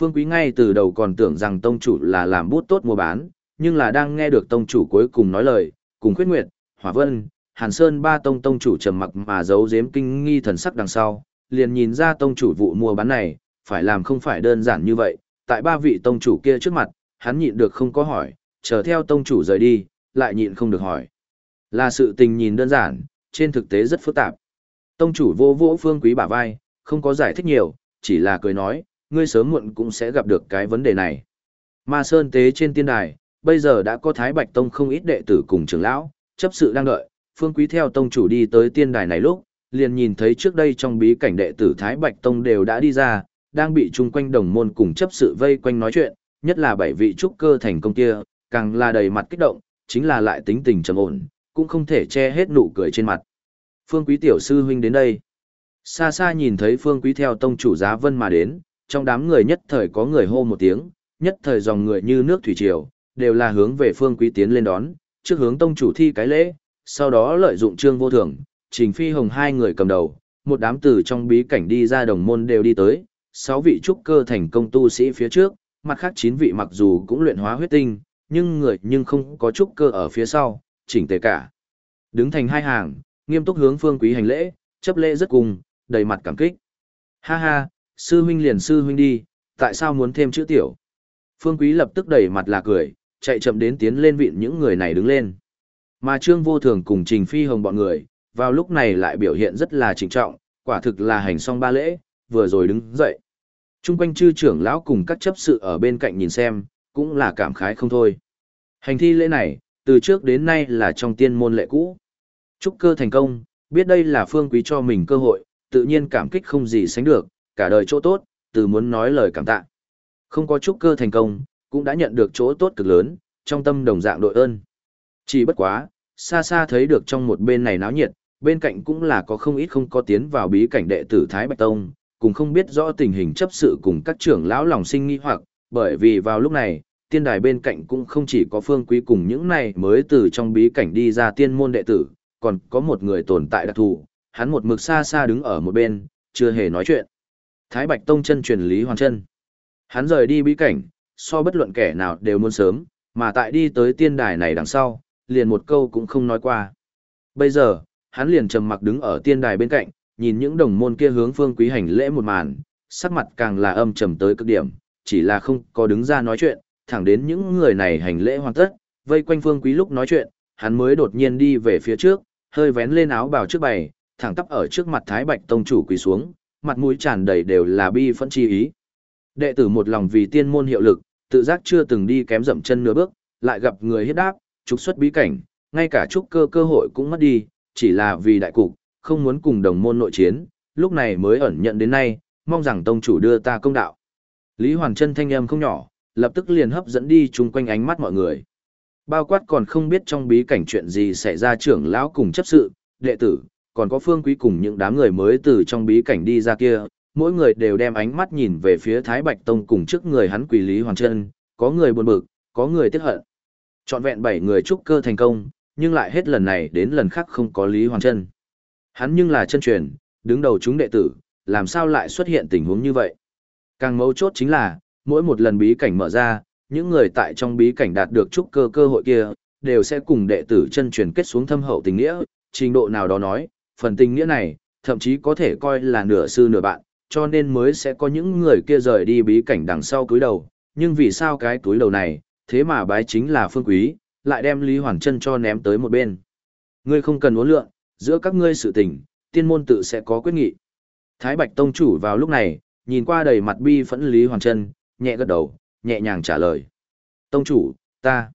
Phương Quý ngay từ đầu còn tưởng rằng tông chủ là làm bút tốt mua bán, nhưng là đang nghe được tông chủ cuối cùng nói lời, cùng khuyết nguyệt, hỏa vân, hàn sơn ba tông tông chủ trầm mặc mà giấu giếm kinh nghi thần sắc đằng sau, liền nhìn ra tông chủ vụ mua bán này, phải làm không phải đơn giản như vậy, tại ba vị tông chủ kia trước mặt, hắn nhịn được không có hỏi, chờ theo tông chủ rời đi, lại nhịn không được hỏi. Là sự tình nhìn đơn giản, trên thực tế rất phức tạp. Tông chủ vô vỗ phương quý bả vai, không có giải thích nhiều, chỉ là cười nói, ngươi sớm muộn cũng sẽ gặp được cái vấn đề này. Ma Sơn tế trên tiên đài, bây giờ đã có Thái Bạch Tông không ít đệ tử cùng trưởng lão, chấp sự đang đợi, phương quý theo tông chủ đi tới tiên đài này lúc, liền nhìn thấy trước đây trong bí cảnh đệ tử Thái Bạch Tông đều đã đi ra, đang bị chung quanh đồng môn cùng chấp sự vây quanh nói chuyện, nhất là bảy vị trúc cơ thành công kia, càng là đầy mặt kích động, chính là lại tính tình trầm ổn, cũng không thể che hết nụ cười trên mặt. Phương Quý tiểu sư huynh đến đây. Xa xa nhìn thấy Phương Quý theo tông chủ giá vân mà đến, trong đám người nhất thời có người hô một tiếng, nhất thời dòng người như nước thủy triều, đều là hướng về Phương Quý tiến lên đón, trước hướng tông chủ thi cái lễ, sau đó lợi dụng trương vô thưởng, trình phi hồng hai người cầm đầu, một đám tử trong bí cảnh đi ra đồng môn đều đi tới, sáu vị trúc cơ thành công tu sĩ phía trước, mặt khác chín vị mặc dù cũng luyện hóa huyết tinh, nhưng người nhưng không có trúc cơ ở phía sau, chỉnh tề cả. Đứng thành hai hàng, nghiêm túc hướng phương quý hành lễ, chấp lễ rất cùng, đầy mặt cảm kích. Ha ha, sư huynh liền sư huynh đi, tại sao muốn thêm chữ tiểu? Phương quý lập tức đẩy mặt là cười, chạy chậm đến tiến lên vịn những người này đứng lên. Mà trương vô thường cùng trình phi hồng bọn người, vào lúc này lại biểu hiện rất là trịnh trọng, quả thực là hành xong ba lễ, vừa rồi đứng dậy. Trung quanh chư trưởng lão cùng các chấp sự ở bên cạnh nhìn xem, cũng là cảm khái không thôi. Hành thi lễ này, từ trước đến nay là trong tiên môn lệ cũ. Trúc cơ thành công, biết đây là phương quý cho mình cơ hội, tự nhiên cảm kích không gì sánh được, cả đời chỗ tốt, từ muốn nói lời cảm tạ. Không có trúc cơ thành công, cũng đã nhận được chỗ tốt cực lớn, trong tâm đồng dạng đội ơn. Chỉ bất quá, xa xa thấy được trong một bên này náo nhiệt, bên cạnh cũng là có không ít không có tiến vào bí cảnh đệ tử Thái Bạch Tông, cùng không biết rõ tình hình chấp sự cùng các trưởng lão lòng sinh nghi hoặc, bởi vì vào lúc này, tiên đài bên cạnh cũng không chỉ có phương quý cùng những này mới từ trong bí cảnh đi ra tiên môn đệ tử, còn có một người tồn tại đặc thù, hắn một mực xa xa đứng ở một bên, chưa hề nói chuyện. Thái Bạch Tông chân truyền Lý Hoàng Chân. Hắn rời đi bí cảnh, so bất luận kẻ nào đều muốn sớm, mà tại đi tới tiên đài này đằng sau, liền một câu cũng không nói qua. Bây giờ, hắn liền trầm mặc đứng ở tiên đài bên cạnh, nhìn những đồng môn kia hướng phương quý hành lễ một màn, sắc mặt càng là âm trầm tới cực điểm, chỉ là không có đứng ra nói chuyện, thẳng đến những người này hành lễ hoàn tất, vây quanh phương quý lúc nói chuyện, hắn mới đột nhiên đi về phía trước, hơi vén lên áo bào trước bày, thẳng tắp ở trước mặt Thái Bạch Tông chủ quỳ xuống, mặt mũi tràn đầy đều là bi phẫn chi ý. Đệ tử một lòng vì tiên môn hiệu lực, tự giác chưa từng đi kém dậm chân nửa bước, lại gặp người hiết đáp, trục xuất bí cảnh, ngay cả trúc cơ cơ hội cũng mất đi, chỉ là vì đại cục, không muốn cùng đồng môn nội chiến, lúc này mới ẩn nhận đến nay, mong rằng tông chủ đưa ta công đạo. Lý Hoàn Trân thanh âm không nhỏ, lập tức liền hấp dẫn đi chung quanh ánh mắt mọi người. Bao quát còn không biết trong bí cảnh chuyện gì xảy ra trưởng lão cùng chấp sự, đệ tử, còn có phương quý cùng những đám người mới từ trong bí cảnh đi ra kia, mỗi người đều đem ánh mắt nhìn về phía Thái Bạch Tông cùng trước người hắn quỳ Lý hoàng chân, có người buồn bực, có người tiếc hận. Chọn vẹn bảy người trúc cơ thành công, nhưng lại hết lần này đến lần khác không có Lý hoàng chân. Hắn nhưng là chân truyền, đứng đầu chúng đệ tử, làm sao lại xuất hiện tình huống như vậy? Càng mấu chốt chính là, mỗi một lần bí cảnh mở ra, những người tại trong bí cảnh đạt được trúc cơ cơ hội kia, đều sẽ cùng đệ tử chân truyền kết xuống thâm hậu tình nghĩa, trình độ nào đó nói, phần tình nghĩa này, thậm chí có thể coi là nửa sư nửa bạn, cho nên mới sẽ có những người kia rời đi bí cảnh đằng sau túi đầu, nhưng vì sao cái túi đầu này, thế mà bái chính là phương quý, lại đem Lý Hoàn Trân cho ném tới một bên. Ngươi không cần uốn lượng, giữa các ngươi sự tình, tiên môn tự sẽ có quyết nghị. Thái Bạch Tông chủ vào lúc này, nhìn qua đầy mặt bi phẫn Lý Hoàn Trân, nhẹ gật đầu, nhẹ nhàng trả lời. Tông chủ, ta.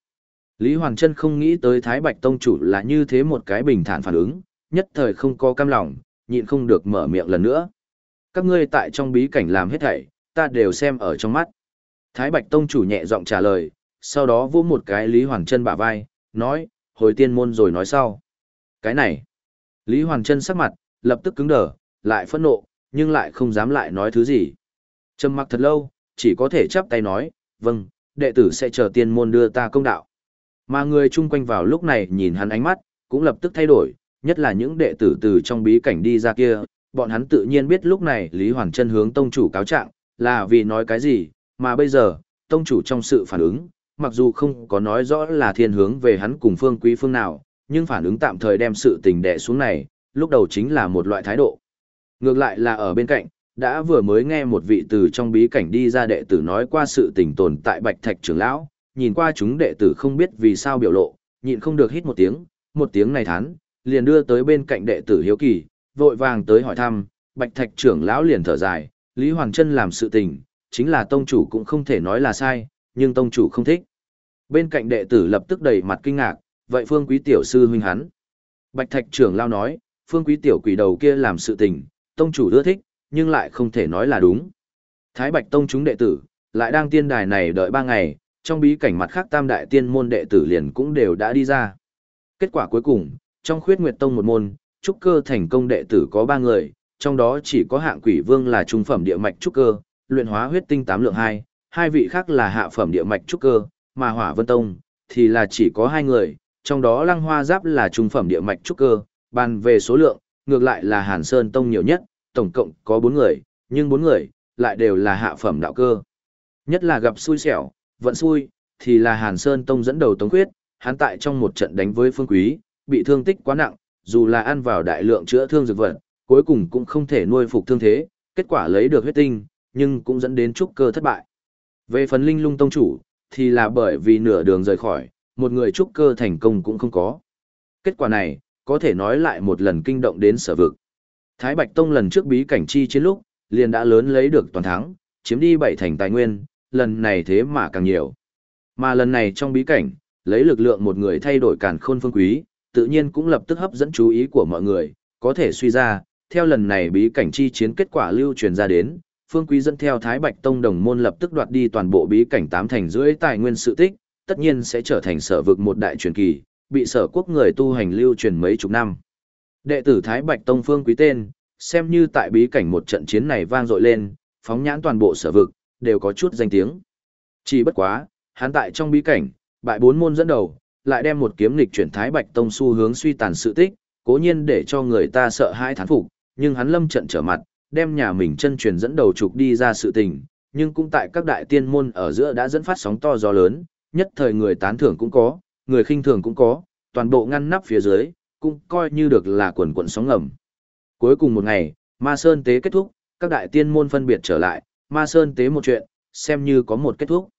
Lý Hoàng Trân không nghĩ tới Thái Bạch Tông chủ là như thế một cái bình thản phản ứng, nhất thời không có cam lòng, nhịn không được mở miệng lần nữa. Các ngươi tại trong bí cảnh làm hết thảy, ta đều xem ở trong mắt. Thái Bạch Tông chủ nhẹ giọng trả lời, sau đó vỗ một cái Lý Hoàng Trân bả vai, nói, hồi tiên môn rồi nói sau. Cái này, Lý Hoàng Trân sắc mặt, lập tức cứng đờ, lại phẫn nộ, nhưng lại không dám lại nói thứ gì. Trầm mặc thật lâu, chỉ có thể chắp tay nói, vâng, đệ tử sẽ chờ tiên môn đưa ta công đạo. Mà người chung quanh vào lúc này nhìn hắn ánh mắt, cũng lập tức thay đổi, nhất là những đệ tử từ trong bí cảnh đi ra kia, bọn hắn tự nhiên biết lúc này Lý Hoàng Trân hướng tông chủ cáo trạng, là vì nói cái gì, mà bây giờ, tông chủ trong sự phản ứng, mặc dù không có nói rõ là thiên hướng về hắn cùng phương quý phương nào, nhưng phản ứng tạm thời đem sự tình đè xuống này, lúc đầu chính là một loại thái độ. Ngược lại là ở bên cạnh, đã vừa mới nghe một vị từ trong bí cảnh đi ra đệ tử nói qua sự tình tồn tại Bạch Thạch trưởng lão, nhìn qua chúng đệ tử không biết vì sao biểu lộ, nhịn không được hít một tiếng, một tiếng này thán, liền đưa tới bên cạnh đệ tử hiếu kỳ, vội vàng tới hỏi thăm, Bạch Thạch trưởng lão liền thở dài, Lý Hoàng Trân làm sự tình, chính là tông chủ cũng không thể nói là sai, nhưng tông chủ không thích. Bên cạnh đệ tử lập tức đầy mặt kinh ngạc, vậy phương quý tiểu sư huynh hắn. Bạch Thạch trưởng lão nói, phương quý tiểu quỷ đầu kia làm sự tình, tông chủ ưa thích, nhưng lại không thể nói là đúng. Thái Bạch Tông chúng đệ tử, lại đang tiên đài này đợi ba ngày, trong bí cảnh mặt khác tam đại tiên môn đệ tử liền cũng đều đã đi ra. Kết quả cuối cùng, trong khuyết nguyệt tông một môn, trúc cơ thành công đệ tử có ba người, trong đó chỉ có hạng quỷ vương là trung phẩm địa mạch trúc cơ, luyện hóa huyết tinh tám lượng hai, hai vị khác là hạ phẩm địa mạch trúc cơ, mà hỏa vân tông, thì là chỉ có hai người, trong đó lăng hoa giáp là trung phẩm địa mạch trúc cơ, bàn về số lượng, ngược lại là hàn sơn tông nhiều nhất, tổng cộng có bốn người, nhưng bốn người, lại đều là hạ phẩm đạo cơ. Nhất là gặp xui xẻo, vận xui, thì là Hàn Sơn Tông dẫn đầu Tống Khuyết, hắn tại trong một trận đánh với Phương Quý, bị thương tích quá nặng, dù là ăn vào đại lượng chữa thương dược vật, cuối cùng cũng không thể nuôi phục thương thế, kết quả lấy được huyết tinh, nhưng cũng dẫn đến trúc cơ thất bại. Về phần Linh Lung Tông chủ, thì là bởi vì nửa đường rời khỏi, một người trúc cơ thành công cũng không có. Kết quả này, có thể nói lại một lần kinh động đến sở vực. Thái Bạch Tông lần trước bí cảnh chi chiến lúc, liền đã lớn lấy được toàn thắng, chiếm đi bảy thành tài nguyên, lần này thế mà càng nhiều. Mà lần này trong bí cảnh, lấy lực lượng một người thay đổi càn khôn phương quý, tự nhiên cũng lập tức hấp dẫn chú ý của mọi người, có thể suy ra, theo lần này bí cảnh chi chiến kết quả lưu truyền ra đến, phương quý dẫn theo Thái Bạch Tông đồng môn lập tức đoạt đi toàn bộ bí cảnh tám thành rưỡi tài nguyên sự tích, tất nhiên sẽ trở thành sở vực một đại truyền kỳ, bị sở quốc người tu hành lưu truyền mấy chục năm. Đệ tử Thái Bạch Tông phương quý tên, xem như tại bí cảnh một trận chiến này vang dội lên, phóng nhãn toàn bộ sở vực, đều có chút danh tiếng. Chỉ bất quá, hắn tại trong bí cảnh, bại bốn môn dẫn đầu, lại đem một kiếm nghịch chuyển Thái Bạch Tông xu hướng suy tàn sự tích, cố nhiên để cho người ta sợ hãi thán phục, nhưng hắn lâm trận trở mặt, đem nhà mình chân truyền dẫn đầu trục đi ra sự tình, nhưng cũng tại các đại tiên môn ở giữa đã dẫn phát sóng to gió lớn, nhất thời người tán thưởng cũng có, người khinh thường cũng có, toàn bộ ngăn nắp phía dưới, cũng coi như được là quần quần sóng ngầm. Cuối cùng một ngày, Ma Sơn tế kết thúc, các đại tiên môn phân biệt trở lại, Ma Sơn tế một chuyện, xem như có một kết thúc.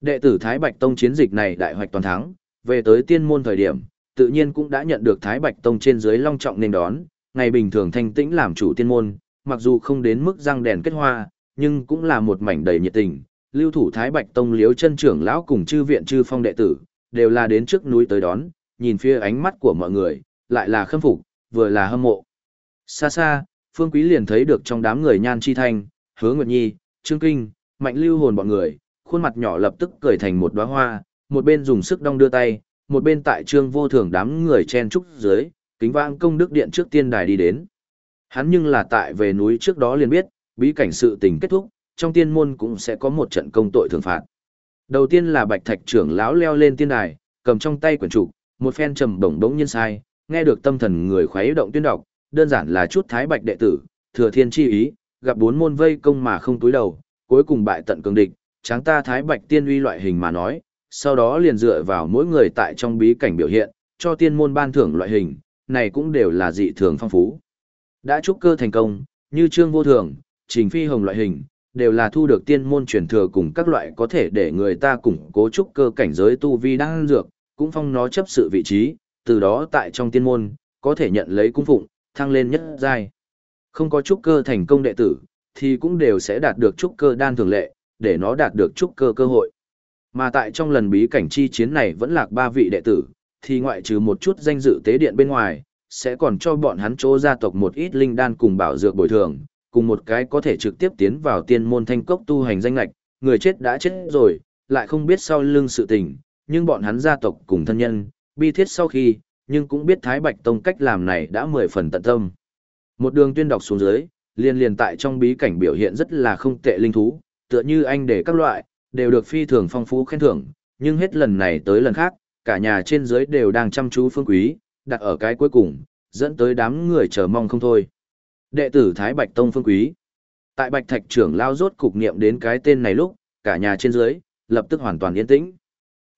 Đệ tử Thái Bạch Tông chiến dịch này đại hoạch toàn thắng, về tới tiên môn thời điểm, tự nhiên cũng đã nhận được Thái Bạch Tông trên dưới long trọng nên đón, ngày bình thường thanh tĩnh làm chủ tiên môn, mặc dù không đến mức răng đèn kết hoa, nhưng cũng là một mảnh đầy nhiệt tình. Lưu thủ Thái Bạch Tông liếu chân trưởng lão cùng chư viện chư phong đệ tử, đều là đến trước núi tới đón, nhìn phía ánh mắt của mọi người, lại là khâm phục, vừa là hâm mộ. Xa xa, Phương Quý liền thấy được trong đám người nhan chi thanh, hứa nguyệt nhi, trương kinh, mạnh lưu hồn bọn người, khuôn mặt nhỏ lập tức cười thành một đóa hoa, một bên dùng sức đong đưa tay, một bên tại trương vô thường đám người chen trúc dưới, kính vang công đức điện trước tiên đài đi đến. Hắn nhưng là tại về núi trước đó liền biết, bí cảnh sự tình kết thúc, trong tiên môn cũng sẽ có một trận công tội thường phạt. Đầu tiên là bạch thạch trưởng lão leo lên tiên đài, cầm trong tay quyển trục, một phen trầm bổng đống nhân sai, nghe được tâm thần người khuấy động tuyên đọc, đơn giản là chút thái bạch đệ tử, thừa thiên chi ý, gặp bốn môn vây công mà không túi đầu, cuối cùng bại tận cường địch, tráng ta thái bạch tiên uy loại hình mà nói, sau đó liền dựa vào mỗi người tại trong bí cảnh biểu hiện, cho tiên môn ban thưởng loại hình, này cũng đều là dị thường phong phú. Đã trúc cơ thành công, như trương vô thường, trình phi hồng loại hình, đều là thu được tiên môn truyền thừa cùng các loại có thể để người ta củng cố trúc cơ cảnh giới tu vi đang dược, cũng phong nó chấp sự vị trí, từ đó tại trong tiên môn, có thể nhận lấy cung phụng, thăng lên nhất giai. Không có trúc cơ thành công đệ tử, thì cũng đều sẽ đạt được trúc cơ đan thường lệ, để nó đạt được trúc cơ cơ hội. Mà tại trong lần bí cảnh chi chiến này vẫn lạc ba vị đệ tử, thì ngoại trừ một chút danh dự tế điện bên ngoài, sẽ còn cho bọn hắn chỗ gia tộc một ít linh đan cùng bảo dược bồi thường, cùng một cái có thể trực tiếp tiến vào tiên môn thanh cốc tu hành danh lạch, người chết đã chết rồi, lại không biết sau lưng sự tình, nhưng bọn hắn gia tộc cùng thân nhân, bi thiết sau khi, nhưng cũng biết Thái Bạch Tông cách làm này đã mười phần tận tâm. Một đường tuyên đọc xuống dưới, liên liên tại trong bí cảnh biểu hiện rất là không tệ linh thú, tựa như anh để các loại, đều được phi thường phong phú khen thưởng, nhưng hết lần này tới lần khác, cả nhà trên dưới đều đang chăm chú phương quý, đặt ở cái cuối cùng, dẫn tới đám người chờ mong không thôi. Đệ tử Thái Bạch Tông phương quý. Tại Bạch Thạch trưởng lao rốt cục niệm đến cái tên này lúc, cả nhà trên dưới, lập tức hoàn toàn yên tĩnh.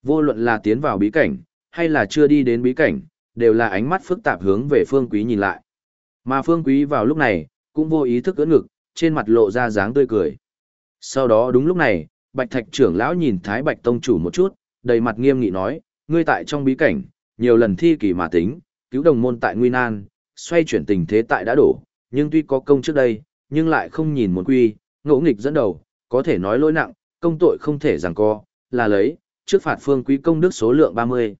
Vô luận là tiến vào bí cảnh, hay là chưa đi đến bí cảnh, đều là ánh mắt phức tạp hướng về phương quý nhìn lại. Mà phương quý vào lúc này, cũng vô ý thức ưỡn ngực, trên mặt lộ ra dáng tươi cười. Sau đó đúng lúc này, Bạch Thạch trưởng lão nhìn Thái Bạch Tông chủ một chút, đầy mặt nghiêm nghị nói, ngươi tại trong bí cảnh, nhiều lần thi kỳ mà tính, cứu đồng môn tại nguy nan, xoay chuyển tình thế tại đã đổ, nhưng tuy có công trước đây, nhưng lại không nhìn một quy, ngỗ nghịch dẫn đầu, có thể nói lỗi nặng, công tội không thể giằng co, là lấy, trước phạt phương quý công đức số lượng 30.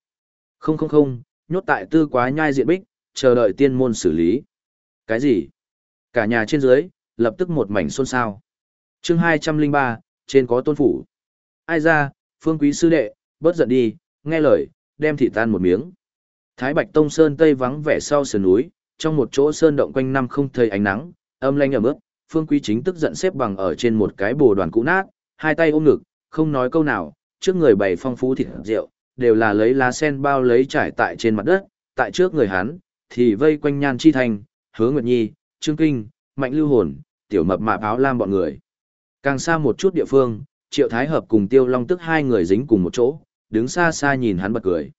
Không không không, nhốt tại tư quá nhai diện bích, chờ đợi tiên môn xử lý. Cái gì? Cả nhà trên dưới, lập tức một mảnh xôn xao. chương 203, trên có tôn phủ. Ai ra, phương quý sư đệ, bớt giận đi, nghe lời, đem thị tan một miếng. Thái Bạch Tông Sơn Tây vắng vẻ sau sườn núi, trong một chỗ sơn động quanh năm không thấy ánh nắng, âm lanh ẩm ướt, Phương Quý chính tức giận xếp bằng ở trên một cái bồ đoàn cũ nát, hai tay ôm ngực, không nói câu nào, trước người bày phong phú thịt rượu, đều là lấy lá sen bao lấy trải tại trên mặt đất, tại trước người hắn, thì vây quanh nhan chi thành, hứa nguyệt nhi, trương kinh, mạnh lưu hồn, tiểu mập mạp áo lam bọn người. Càng xa một chút địa phương, triệu thái hợp cùng tiêu long tức hai người dính cùng một chỗ, đứng xa xa nhìn hắn bật cười.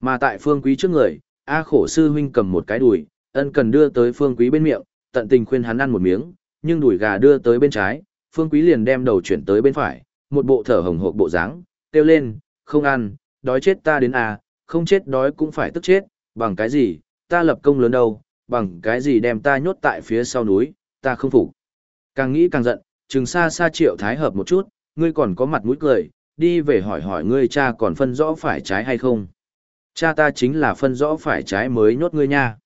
Mà tại phương quý trước người, A khổ sư huynh cầm một cái đùi, ân cần đưa tới phương quý bên miệng, tận tình khuyên hắn ăn một miếng, nhưng đùi gà đưa tới bên trái, phương quý liền đem đầu chuyển tới bên phải, một bộ thở hồng hộc bộ dáng, kêu lên, không ăn, đói chết ta đến à, không chết đói cũng phải tức chết, bằng cái gì, ta lập công lớn đâu, bằng cái gì đem ta nhốt tại phía sau núi, ta không phục. Càng nghĩ càng giận, chừng xa xa triệu thái hợp một chút, ngươi còn có mặt mũi cười, đi về hỏi hỏi ngươi cha còn phân rõ phải trái hay không. Cha ta chính là phân rõ phải trái mới nhốt ngươi nha.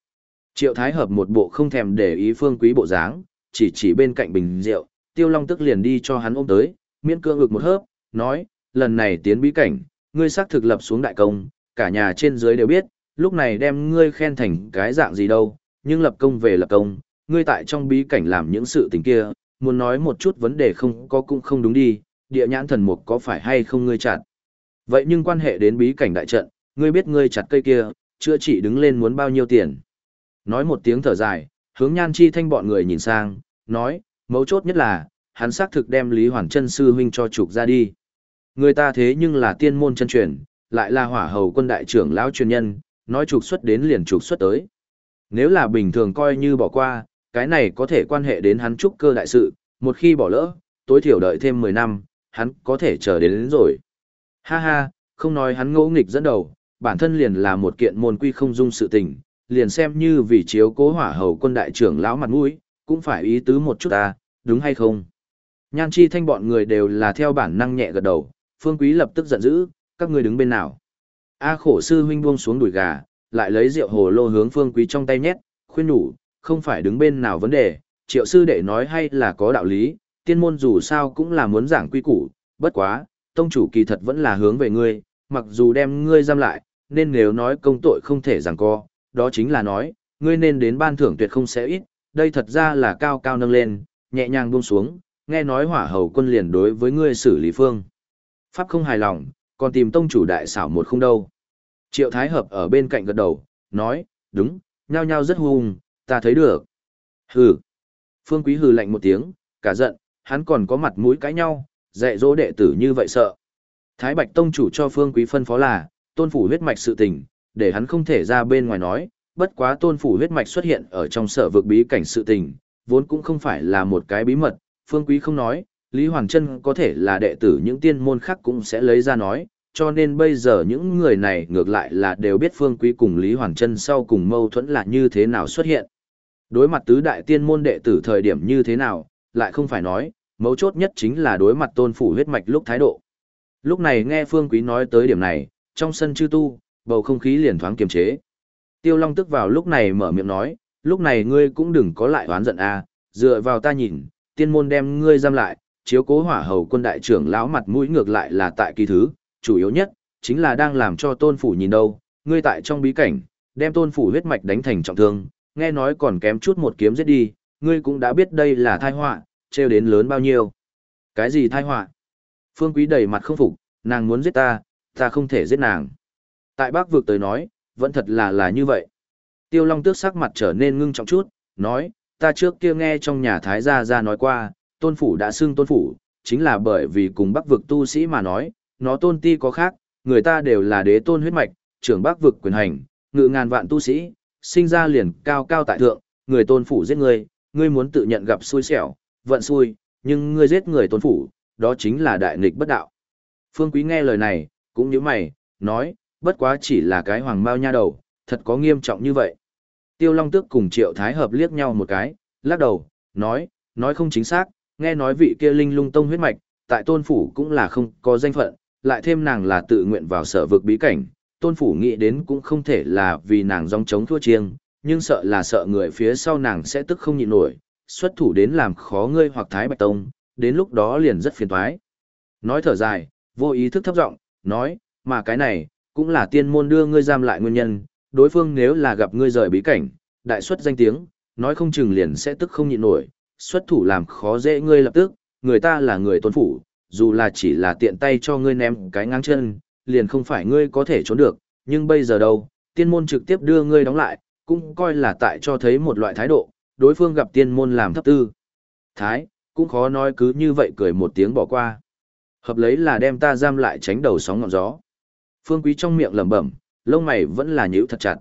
Triệu thái hợp một bộ không thèm để ý phương quý bộ dáng, chỉ chỉ bên cạnh bình rượu, tiêu long tức liền đi cho hắn ôm tới, miễn cương ngực một hớp, nói, lần này tiến bí cảnh, ngươi xác thực lập xuống đại công, cả nhà trên dưới đều biết, lúc này đem ngươi khen thành cái dạng gì đâu, nhưng lập công về lập công, ngươi tại trong bí cảnh làm những sự tình kia, muốn nói một chút vấn đề không có cũng không đúng đi, địa nhãn thần mục có phải hay không ngươi chặt. Vậy nhưng quan hệ đến bí cảnh đại trận, ngươi biết ngươi chặt cây kia, chữa trị đứng lên muốn bao nhiêu tiền. Nói một tiếng thở dài, hướng nhan chi thanh bọn người nhìn sang, nói, mấu chốt nhất là, hắn xác thực đem Lý Hoàn chân sư huynh cho trục ra đi. Người ta thế nhưng là tiên môn chân truyền, lại là hỏa hầu quân đại trưởng lão truyền nhân, nói trục xuất đến liền trục xuất tới. Nếu là bình thường coi như bỏ qua, cái này có thể quan hệ đến hắn trúc cơ đại sự, một khi bỏ lỡ, tối thiểu đợi thêm 10 năm, hắn có thể chờ đến, đến rồi. Ha ha, không nói hắn ngỗ nghịch dẫn đầu, bản thân liền là một kiện môn quy không dung sự tình, liền xem như vì chiếu cố hỏa hầu quân đại trưởng lão mặt mũi, cũng phải ý tứ một chút ta, đúng hay không? Nhan chi thanh bọn người đều là theo bản năng nhẹ gật đầu, phương quý lập tức giận dữ, các ngươi đứng bên nào? A khổ sư huynh buông xuống đùi gà, lại lấy rượu hồ lô hướng phương quý trong tay nhét, khuyên nhủ, không phải đứng bên nào vấn đề, triệu sư đệ nói hay là có đạo lý, tiên môn dù sao cũng là muốn giảng quy củ, bất quá, tông chủ kỳ thật vẫn là hướng về ngươi, mặc dù đem ngươi giam lại, nên nếu nói công tội không thể giảng co, đó chính là nói, ngươi nên đến ban thưởng tuyệt không sẽ ít, đây thật ra là cao cao nâng lên, nhẹ nhàng buông xuống, nghe nói hỏa hầu quân liền đối với ngươi xử lý phương. Pháp không hài lòng, còn tìm tông chủ đại xảo một không đâu. Triệu Thái Hợp ở bên cạnh gật đầu, nói, đúng, nhao nhao rất hung, ta thấy được. Hừ. Phương Quý hừ lạnh một tiếng, cả giận, hắn còn có mặt mũi cãi nhau, dạy dỗ đệ tử như vậy sợ. Thái Bạch Tông chủ cho Phương Quý phân phó là, tôn phủ huyết mạch sự tình, để hắn không thể ra bên ngoài nói, bất quá tôn phủ huyết mạch xuất hiện ở trong sở vực bí cảnh sự tình, vốn cũng không phải là một cái bí mật, Phương Quý không nói, Lý Hoàng Trân có thể là đệ tử những tiên môn khác cũng sẽ lấy ra nói, cho nên bây giờ những người này ngược lại là đều biết Phương Quý cùng Lý Hoàng Trân sau cùng mâu thuẫn là như thế nào xuất hiện. Đối mặt tứ đại tiên môn đệ tử thời điểm như thế nào, lại không phải nói, mấu chốt nhất chính là đối mặt tôn phủ huyết mạch lúc thái độ. Lúc này nghe Phương Quý nói tới điểm này, trong sân chư tu, bầu không khí liền thoáng kiềm chế. Tiêu Long tức vào lúc này mở miệng nói, lúc này ngươi cũng đừng có lại oán giận a, dựa vào ta nhìn, tiên môn đem ngươi giam lại, chiếu cố hỏa hầu quân đại trưởng lão mặt mũi ngược lại là tại kỳ thứ, chủ yếu nhất, chính là đang làm cho tôn phủ nhìn đâu, ngươi tại trong bí cảnh, đem tôn phủ huyết mạch đánh thành trọng thương, nghe nói còn kém chút một kiếm giết đi, ngươi cũng đã biết đây là tai họa, trêu đến lớn bao nhiêu. Cái gì tai họa? Phương Quý đầy mặt không phục, nàng muốn giết ta, ta không thể giết nàng. Tại bác vực tới nói, vẫn thật là là như vậy. Tiêu Long tước sắc mặt trở nên ngưng trọng chút, nói, ta trước kia nghe trong nhà Thái Gia Gia nói qua, tôn phủ đã xưng tôn phủ, chính là bởi vì cùng bắc vực tu sĩ mà nói, nó tôn ti có khác, người ta đều là đế tôn huyết mạch, trưởng bắc vực quyền hành, ngự ngàn vạn tu sĩ, sinh ra liền cao cao tại thượng, người tôn phủ giết người, ngươi muốn tự nhận gặp xui xẻo, vận xui, nhưng ngươi giết người tôn phủ, đó chính là đại nghịch bất đạo. Phương Quý nghe lời này, cũng như mày, nói, bất quá chỉ là cái hoàng mao nha đầu, thật có nghiêm trọng như vậy. Tiêu Long Tước cùng Triệu Thái Hợp liếc nhau một cái, lắc đầu, nói, nói không chính xác, nghe nói vị kia linh lung tông huyết mạch, tại tôn phủ cũng là không có danh phận, lại thêm nàng là tự nguyện vào sở vực bí cảnh, tôn phủ nghĩ đến cũng không thể là vì nàng dòng chống thua chiêng, nhưng sợ là sợ người phía sau nàng sẽ tức không nhịn nổi, xuất thủ đến làm khó ngươi hoặc thái bạch tông, đến lúc đó liền rất phiền toái. Nói thở dài, vô ý thức thấp giọng, nói, mà cái này, cũng là tiên môn đưa ngươi giam lại nguyên nhân, đối phương nếu là gặp ngươi rời bí cảnh, đại xuất danh tiếng, nói không chừng liền sẽ tức không nhịn nổi, xuất thủ làm khó dễ ngươi lập tức, người ta là người tôn phủ, dù là chỉ là tiện tay cho ngươi ném cái ngang chân, liền không phải ngươi có thể trốn được, nhưng bây giờ đâu, tiên môn trực tiếp đưa ngươi đóng lại, cũng coi là tại cho thấy một loại thái độ, đối phương gặp tiên môn làm thấp tư. Thái, cũng khó nói cứ như vậy cười một tiếng bỏ qua. Hợp lấy là đem ta giam lại tránh đầu sóng ngọn gió. Phương Quý trong miệng lẩm bẩm, lông mày vẫn là nhíu thật chặt.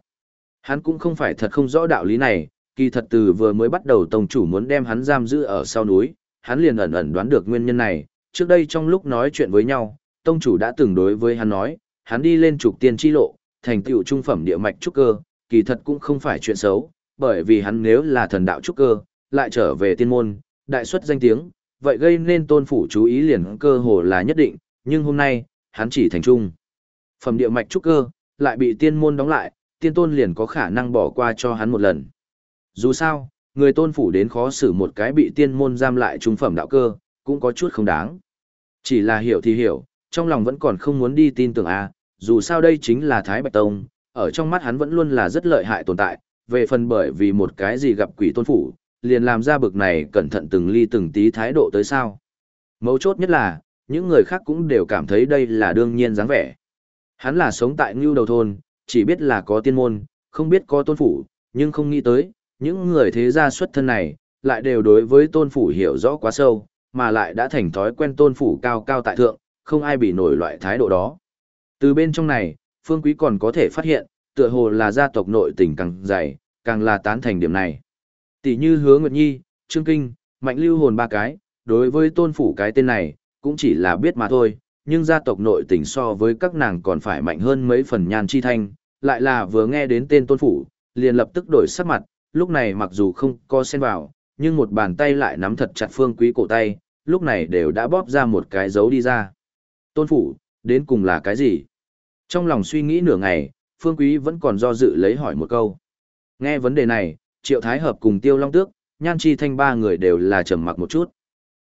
Hắn cũng không phải thật không rõ đạo lý này, kỳ thật từ vừa mới bắt đầu tông chủ muốn đem hắn giam giữ ở sau núi, hắn liền ẩn ẩn đoán được nguyên nhân này, trước đây trong lúc nói chuyện với nhau, tông chủ đã từng đối với hắn nói, hắn đi lên trục tiên chi lộ, thành tựu trung phẩm địa mạch trúc cơ, kỳ thật cũng không phải chuyện xấu, bởi vì hắn nếu là thần đạo trúc cơ, lại trở về tiên môn, đại xuất danh tiếng, vậy gây nên tôn phủ chú ý liền cơ hồ là nhất định, nhưng hôm nay, hắn chỉ thành trung. Phẩm địa mạch trúc cơ, lại bị tiên môn đóng lại, tiên tôn liền có khả năng bỏ qua cho hắn một lần. Dù sao, người tôn phủ đến khó xử một cái bị tiên môn giam lại trung phẩm đạo cơ, cũng có chút không đáng. Chỉ là hiểu thì hiểu, trong lòng vẫn còn không muốn đi tin tưởng a dù sao đây chính là Thái Bạch Tông, ở trong mắt hắn vẫn luôn là rất lợi hại tồn tại, về phần bởi vì một cái gì gặp quỷ tôn phủ, liền làm ra bực này cẩn thận từng ly từng tí thái độ tới sao. Mấu chốt nhất là, những người khác cũng đều cảm thấy đây là đương nhiên dáng vẻ. Hắn là sống tại Ngưu Đầu Thôn, chỉ biết là có tiên môn, không biết có tôn phủ, nhưng không nghĩ tới, những người thế gia xuất thân này, lại đều đối với tôn phủ hiểu rõ quá sâu, mà lại đã thành thói quen tôn phủ cao cao tại thượng, không ai bị nổi loại thái độ đó. Từ bên trong này, Phương Quý còn có thể phát hiện, tựa hồ là gia tộc nội tình càng dày, càng là tán thành điểm này. Tỷ như Hứa Nguyệt Nhi, Trương Kinh, Mạnh Lưu Hồn ba cái, đối với tôn phủ cái tên này, cũng chỉ là biết mà thôi, nhưng gia tộc nội tình so với các nàng còn phải mạnh hơn mấy phần nhan chi thanh, lại là vừa nghe đến tên tôn phủ, liền lập tức đổi sắc mặt, lúc này mặc dù không có xen vào, nhưng một bàn tay lại nắm thật chặt phương quý cổ tay, lúc này đều đã bóp ra một cái dấu đi ra. Tôn phủ, đến cùng là cái gì? Trong lòng suy nghĩ nửa ngày, phương quý vẫn còn do dự lấy hỏi một câu. Nghe vấn đề này, Triệu Thái Hợp cùng Tiêu Long Tước, Nhan Chi Thanh ba người đều là trầm mặc một chút.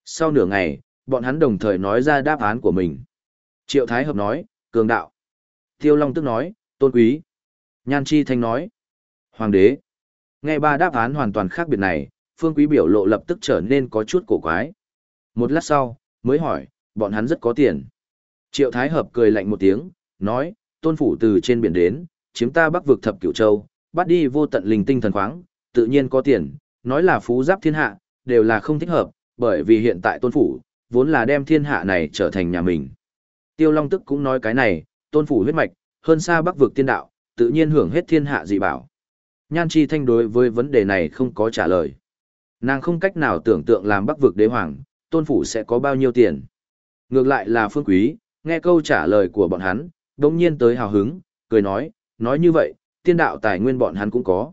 Sau nửa ngày, bọn hắn đồng thời nói ra đáp án của mình. Triệu Thái Hợp nói, cường đạo. Tiêu Long Tước nói, tôn quý. Nhan Chi Thanh nói, hoàng đế. Nghe ba đáp án hoàn toàn khác biệt này, Phương Quý biểu lộ lập tức trở nên có chút cổ quái. Một lát sau, mới hỏi, bọn hắn rất có tiền. Triệu Thái Hợp cười lạnh một tiếng, nói, tôn phủ từ trên biển đến, chiếm ta bắc vực thập cửu châu, bắt đi vô tận linh tinh thần khoáng, tự nhiên có tiền, nói là phú giáp thiên hạ, đều là không thích hợp, bởi vì hiện tại tôn phủ, vốn là đem thiên hạ này trở thành nhà mình. Tiêu Long Tức cũng nói cái này, tôn phủ huyết mạch, hơn xa bắc vực tiên đạo, tự nhiên hưởng hết thiên hạ dị bảo. Nhan Chi Thanh đối với vấn đề này không có trả lời. Nàng không cách nào tưởng tượng làm bắc vực đế hoàng, tôn phủ sẽ có bao nhiêu tiền. Ngược lại là phương quý, nghe câu trả lời của bọn hắn, đồng nhiên tới hào hứng, cười nói, nói như vậy, tiên đạo tài nguyên bọn hắn cũng có.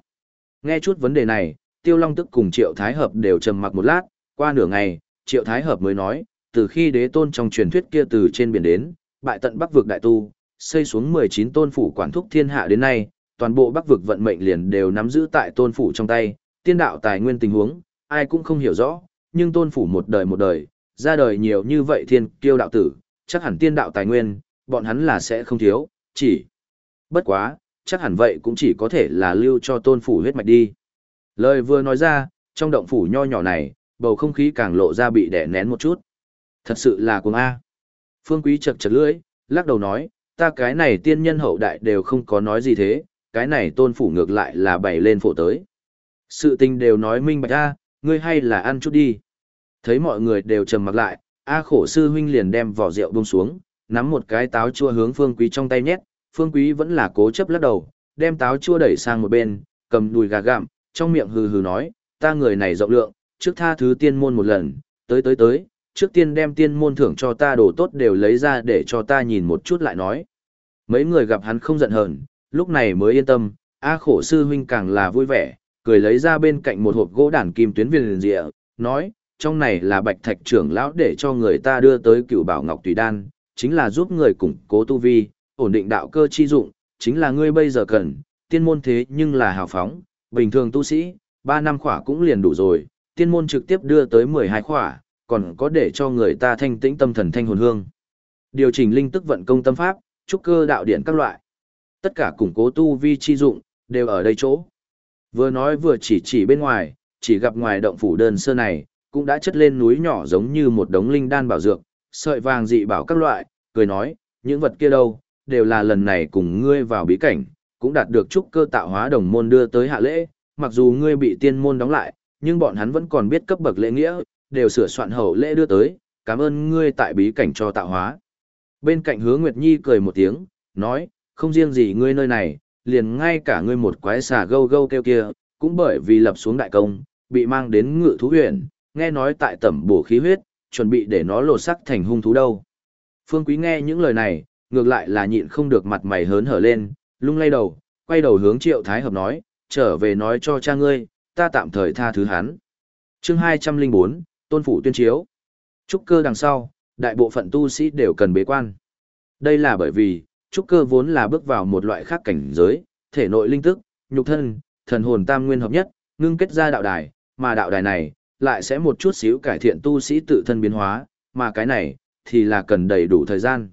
Nghe chút vấn đề này, Tiêu Long tức cùng Triệu Thái Hợp đều trầm mặc một lát, qua nửa ngày, Triệu Thái Hợp mới nói, từ khi đế tôn trong truyền thuyết kia từ trên biển đến, bại tận bắc vực đại tu, xây xuống 19 tôn phủ quản thúc thiên hạ đến nay, toàn bộ bắc vực vận mệnh liền đều nắm giữ tại tôn phủ trong tay, tiên đạo tài nguyên tình huống, ai cũng không hiểu rõ, nhưng tôn phủ một đời một đời, ra đời nhiều như vậy thiên kiêu đạo tử, chắc hẳn tiên đạo tài nguyên, bọn hắn là sẽ không thiếu, chỉ bất quá, chắc hẳn vậy cũng chỉ có thể là lưu cho tôn phủ huyết mạch đi. Lời vừa nói ra, trong động phủ nho nhỏ này, bầu không khí càng lộ ra bị đè nén một chút. Thật sự là cuồng A. Phương Quý chật chật lưỡi, lắc đầu nói, ta cái này tiên nhân hậu đại đều không có nói gì thế, cái này tôn phủ ngược lại là bày lên phổ tới. Sự tình đều nói minh bạch A, ngươi hay là ăn chút đi. Thấy mọi người đều trầm mặc lại, A khổ sư huynh liền đem vỏ rượu buông xuống, nắm một cái táo chua hướng Phương Quý trong tay nhét, Phương Quý vẫn là cố chấp lắc đầu, đem táo chua đẩy sang một bên, cầm đùi gà gặm, trong miệng hừ hừ nói, ta người này rộng lượng, trước tha thứ tiên môn một lần, tới tới tới, trước tiên đem tiên môn thưởng cho ta đồ tốt đều lấy ra để cho ta nhìn một chút lại nói. Mấy người gặp hắn không giận hờn, lúc này mới yên tâm, A khổ sư huynh càng là vui vẻ, cười lấy ra bên cạnh một hộp gỗ đàn kim tuyến viên rịa, nói, trong này là bạch thạch trưởng lão để cho người ta đưa tới cựu bảo ngọc tùy đan, chính là giúp người củng cố tu vi, ổn định đạo cơ chi dụng, chính là ngươi bây giờ cần, tiên môn thế nhưng là hào phóng, bình thường tu sĩ, 3 năm khỏa cũng liền đủ rồi, tiên môn trực tiếp đưa tới 12 khỏa, còn có để cho người ta thanh tĩnh tâm thần thanh hồn hương. Điều chỉnh linh tức vận công tâm pháp, trúc cơ đạo điện các loại. Tất cả củng cố tu vi chi dụng, đều ở đây chỗ. Vừa nói vừa chỉ chỉ bên ngoài, chỉ gặp ngoài động phủ đơn sơ này, cũng đã chất lên núi nhỏ giống như một đống linh đan bảo dược, sợi vàng dị bảo các loại, cười nói, những vật kia đâu, đều là lần này cùng ngươi vào bí cảnh, cũng đạt được trúc cơ tạo hóa đồng môn đưa tới hạ lễ, mặc dù ngươi bị tiên môn đóng lại, nhưng bọn hắn vẫn còn biết cấp bậc lễ nghĩa, đều sửa soạn hậu lễ đưa tới, cảm ơn ngươi tại bí cảnh cho tạo hóa. Bên cạnh hứa Nguyệt Nhi cười một tiếng, nói, không riêng gì ngươi nơi này, liền ngay cả ngươi một quái xà gâu gâu kêu kia, cũng bởi vì lập xuống đại công, bị mang đến ngự thú huyện, nghe nói tại tẩm bổ khí huyết, chuẩn bị để nó lột sắc thành hung thú đâu. Phương Quý nghe những lời này, ngược lại là nhịn không được mặt mày hớn hở lên, lung lay đầu, quay đầu hướng Triệu Thái Hợp nói, trở về nói cho cha ngươi, ta tạm thời tha thứ hắn. Chương 204, Tôn Phủ tuyên chiếu. Trúc cơ đằng sau, đại bộ phận tu sĩ đều cần bế quan. Đây là bởi vì, trúc cơ vốn là bước vào một loại khác cảnh giới, thể nội linh tức, nhục thân, thần hồn tam nguyên hợp nhất, ngưng kết ra đạo đài, mà đạo đài này lại sẽ một chút xíu cải thiện tu sĩ tự thân biến hóa, mà cái này thì là cần đầy đủ thời gian.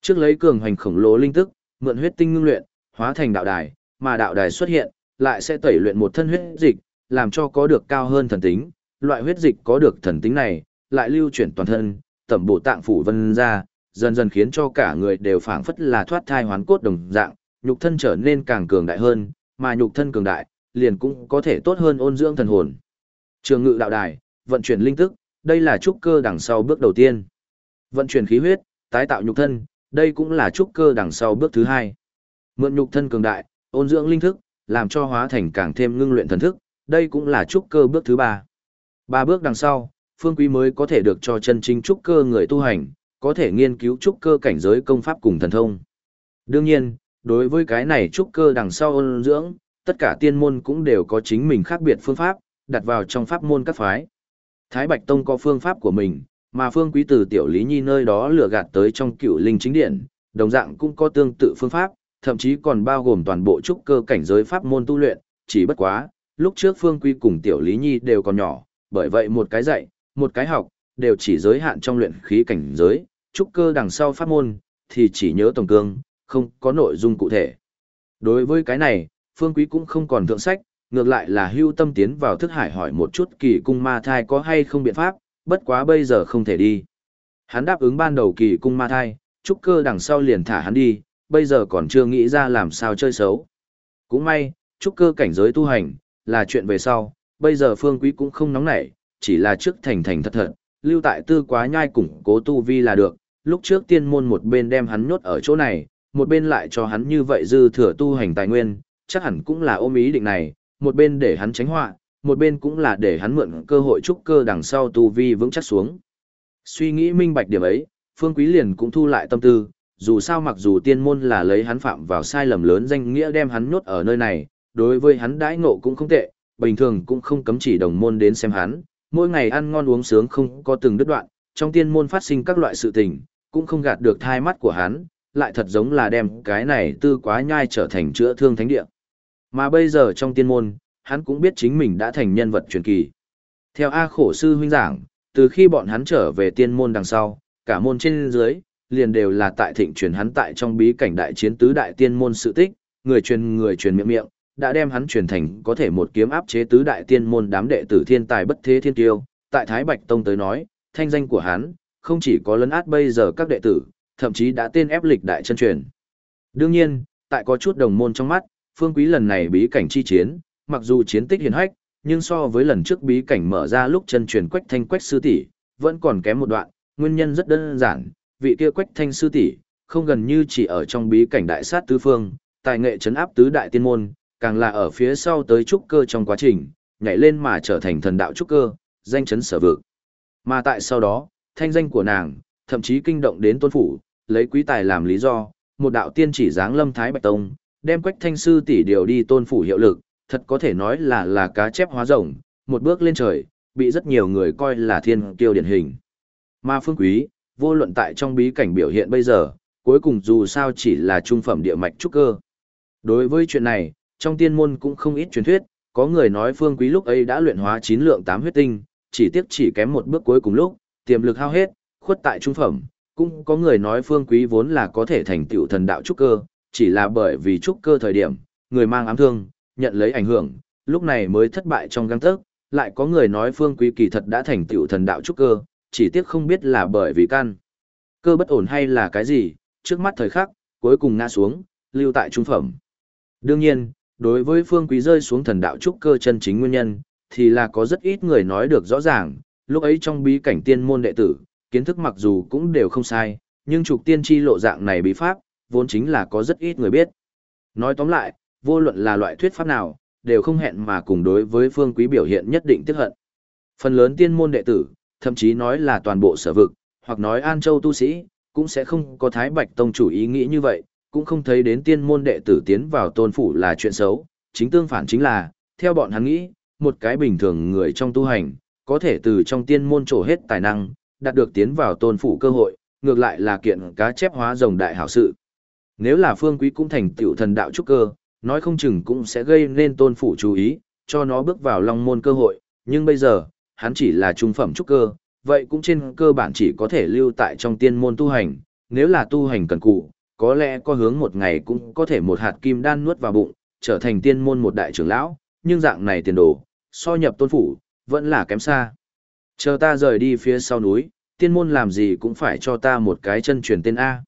Trước lấy cường hành khổng lồ linh tức, mượn huyết tinh ngưng luyện, hóa thành đạo đài, mà đạo đài xuất hiện, lại sẽ tẩy luyện một thân huyết dịch, làm cho có được cao hơn thần tính, loại huyết dịch có được thần tính này, lại lưu chuyển toàn thân, tẩm bổ tạng phủ vân ra, dần dần khiến cho cả người đều phảng phất là thoát thai hoán cốt đồng dạng, nhục thân trở nên càng cường đại hơn, mà nhục thân cường đại, liền cũng có thể tốt hơn ôn dưỡng thần hồn. Trường ngự đạo đài, vận chuyển linh tức, đây là trúc cơ đằng sau bước đầu tiên. Vận chuyển khí huyết, tái tạo nhục thân, đây cũng là trúc cơ đằng sau bước thứ hai. Mượn nhục thân cường đại, ôn dưỡng linh thức, làm cho hóa thành càng thêm ngưng luyện thần thức, đây cũng là trúc cơ bước thứ ba. Ba bước đằng sau, phương quý mới có thể được cho chân chính trúc cơ người tu hành, có thể nghiên cứu trúc cơ cảnh giới công pháp cùng thần thông. Đương nhiên, đối với cái này trúc cơ đằng sau ôn dưỡng, tất cả tiên môn cũng đều có chính mình khác biệt phương pháp, đặt vào trong pháp môn các phái. Thái Bạch Tông có phương pháp của mình, mà phương quý từ tiểu lý nhi nơi đó lừa gạt tới trong cựu linh chính điện, đồng dạng cũng có tương tự phương pháp, thậm chí còn bao gồm toàn bộ trúc cơ cảnh giới pháp môn tu luyện, chỉ bất quá, lúc trước phương quý cùng tiểu lý nhi đều còn nhỏ, bởi vậy một cái dạy, một cái học, đều chỉ giới hạn trong luyện khí cảnh giới, trúc cơ đằng sau pháp môn, thì chỉ nhớ tổng cương, không có nội dung cụ thể. Đối với cái này, phương quý cũng không còn thượng sách, ngược lại là hưu tâm tiến vào thức hải hỏi một chút kỳ cung ma thai có hay không biện pháp, bất quá bây giờ không thể đi. Hắn đáp ứng ban đầu kỳ cung ma thai, trúc cơ đằng sau liền thả hắn đi, bây giờ còn chưa nghĩ ra làm sao chơi xấu. Cũng may, trúc cơ cảnh giới tu hành, là chuyện về sau, bây giờ phương quý cũng không nóng nảy, chỉ là trước thành thành thật thật, lưu tại tư quá nhai củng cố tu vi là được, lúc trước tiên môn một bên đem hắn nhốt ở chỗ này, một bên lại cho hắn như vậy dư thừa tu hành tài nguyên, chắc hẳn cũng là ôm ý định này, một bên để hắn tránh họa, một bên cũng là để hắn mượn cơ hội trúc cơ đằng sau tu vi vững chắc xuống. Suy nghĩ minh bạch điểm ấy, Phương Quý liền cũng thu lại tâm tư, dù sao mặc dù tiên môn là lấy hắn phạm vào sai lầm lớn danh nghĩa đem hắn nhốt ở nơi này, đối với hắn đãi ngộ cũng không tệ, bình thường cũng không cấm chỉ đồng môn đến xem hắn, mỗi ngày ăn ngon uống sướng không có từng đứt đoạn, trong tiên môn phát sinh các loại sự tình, cũng không gạt được thai mắt của hắn, lại thật giống là đem cái này tư quá nhai trở thành chữa thương thánh địa. Mà bây giờ trong tiên môn, hắn cũng biết chính mình đã thành nhân vật truyền kỳ. Theo A khổ sư huynh giảng, từ khi bọn hắn trở về tiên môn đằng sau, cả môn trên dưới, liền đều là tại thịnh truyền hắn tại trong bí cảnh đại chiến tứ đại tiên môn sự tích, người truyền người truyền miệng miệng, đã đem hắn truyền thành có thể một kiếm áp chế tứ đại tiên môn đám đệ tử thiên tài bất thế thiên tiêu, tại Thái Bạch Tông tới nói, thanh danh của hắn, không chỉ có lấn át bây giờ các đệ tử, thậm chí đã tên ép lịch đại chân truyền. Đương nhiên, tại có chút đồng môn trong mắt, Phương Quý lần này bí cảnh chi chiến, mặc dù chiến tích hiển hách, nhưng so với lần trước bí cảnh mở ra lúc chân truyền Quách Thanh Quách sư tỷ, vẫn còn kém một đoạn, nguyên nhân rất đơn giản, vị kia Quách Thanh sư tỷ, không gần như chỉ ở trong bí cảnh đại sát tứ phương, tài nghệ chấn áp tứ đại tiên môn, càng là ở phía sau tới trúc cơ trong quá trình, nhảy lên mà trở thành thần đạo trúc cơ, danh chấn sở vực. Mà tại sau đó, thanh danh của nàng, thậm chí kinh động đến tôn phủ, lấy quý tài làm lý do, một đạo tiên chỉ dáng lâm Thái Bạch Tông, đem quách thanh sư tỷ điều đi tôn phủ hiệu lực, thật có thể nói là là cá chép hóa rồng, một bước lên trời, bị rất nhiều người coi là thiên kiêu điển hình. Mà phương quý, vô luận tại trong bí cảnh biểu hiện bây giờ, cuối cùng dù sao chỉ là trung phẩm địa mạch trúc cơ. Đối với chuyện này, trong tiên môn cũng không ít truyền thuyết, có người nói phương quý lúc ấy đã luyện hóa chín lượng tám huyết tinh, chỉ tiếc chỉ kém một bước cuối cùng lúc, tiềm lực hao hết, khuất tại trung phẩm, cũng có người nói phương quý vốn là có thể thành tựu thần đạo trúc cơ, chỉ là bởi vì trúc cơ thời điểm, người mang ám thương, nhận lấy ảnh hưởng, lúc này mới thất bại trong găng tớc, lại có người nói phương quý kỳ thật đã thành tựu thần đạo trúc cơ, chỉ tiếc không biết là bởi vì căn. Cơ bất ổn hay là cái gì, trước mắt thời khắc, cuối cùng ngã xuống, lưu tại trung phẩm. Đương nhiên, đối với phương quý rơi xuống thần đạo trúc cơ chân chính nguyên nhân, thì là có rất ít người nói được rõ ràng, lúc ấy trong bí cảnh tiên môn đệ tử, kiến thức mặc dù cũng đều không sai, nhưng trục tiên tri lộ dạng này bí pháp, vốn chính là có rất ít người biết. Nói tóm lại, vô luận là loại thuyết pháp nào, đều không hẹn mà cùng đối với phương quý biểu hiện nhất định tiếc hận. Phần lớn tiên môn đệ tử, thậm chí nói là toàn bộ sở vực, hoặc nói An Châu tu sĩ, cũng sẽ không có Thái Bạch Tông chủ ý nghĩ như vậy, cũng không thấy đến tiên môn đệ tử tiến vào tôn phủ là chuyện xấu, chính tương phản chính là, theo bọn hắn nghĩ, một cái bình thường người trong tu hành, có thể từ trong tiên môn trổ hết tài năng, đạt được tiến vào tôn phủ cơ hội, ngược lại là kiện cá chép hóa rồng đại hảo sự. Nếu là phương quý cũng thành tiểu thần đạo trúc cơ, nói không chừng cũng sẽ gây nên tôn phủ chú ý, cho nó bước vào long môn cơ hội, nhưng bây giờ, hắn chỉ là trung phẩm trúc cơ, vậy cũng trên cơ bản chỉ có thể lưu tại trong tiên môn tu hành, nếu là tu hành cần cụ, có lẽ có hướng một ngày cũng có thể một hạt kim đan nuốt vào bụng, trở thành tiên môn một đại trưởng lão, nhưng dạng này tiền đồ, so nhập tôn phủ, vẫn là kém xa. Chờ ta rời đi phía sau núi, tiên môn làm gì cũng phải cho ta một cái chân truyền tên A.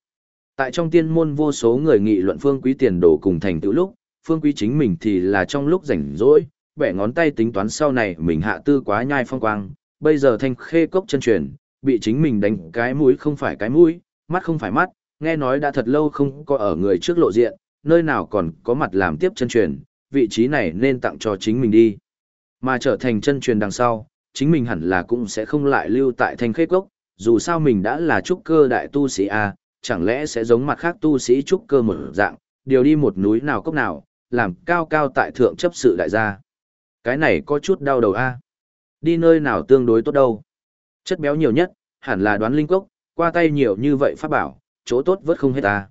Tại trong tiên môn vô số người nghị luận phương quý tiền đồ cùng thành tựu lúc, phương quý chính mình thì là trong lúc rảnh rỗi, bẻ ngón tay tính toán sau này mình hạ tư quá nhai phong quang, bây giờ thanh khê cốc chân truyền, bị chính mình đánh cái mũi không phải cái mũi, mắt không phải mắt, nghe nói đã thật lâu không có ở người trước lộ diện, nơi nào còn có mặt làm tiếp chân truyền, vị trí này nên tặng cho chính mình đi. Mà trở thành chân truyền đằng sau, chính mình hẳn là cũng sẽ không lại lưu tại thanh khê cốc, dù sao mình đã là trúc cơ đại tu sĩ A, chẳng lẽ sẽ giống mặt khác tu sĩ trúc cơ một dạng, điều đi một núi nào cốc nào, làm cao cao tại thượng chấp sự đại gia. Cái này có chút đau đầu A. Đi nơi nào tương đối tốt đâu. Chất béo nhiều nhất, hẳn là đoán linh cốc, qua tay nhiều như vậy pháp bảo, chỗ tốt vớt không hết ta.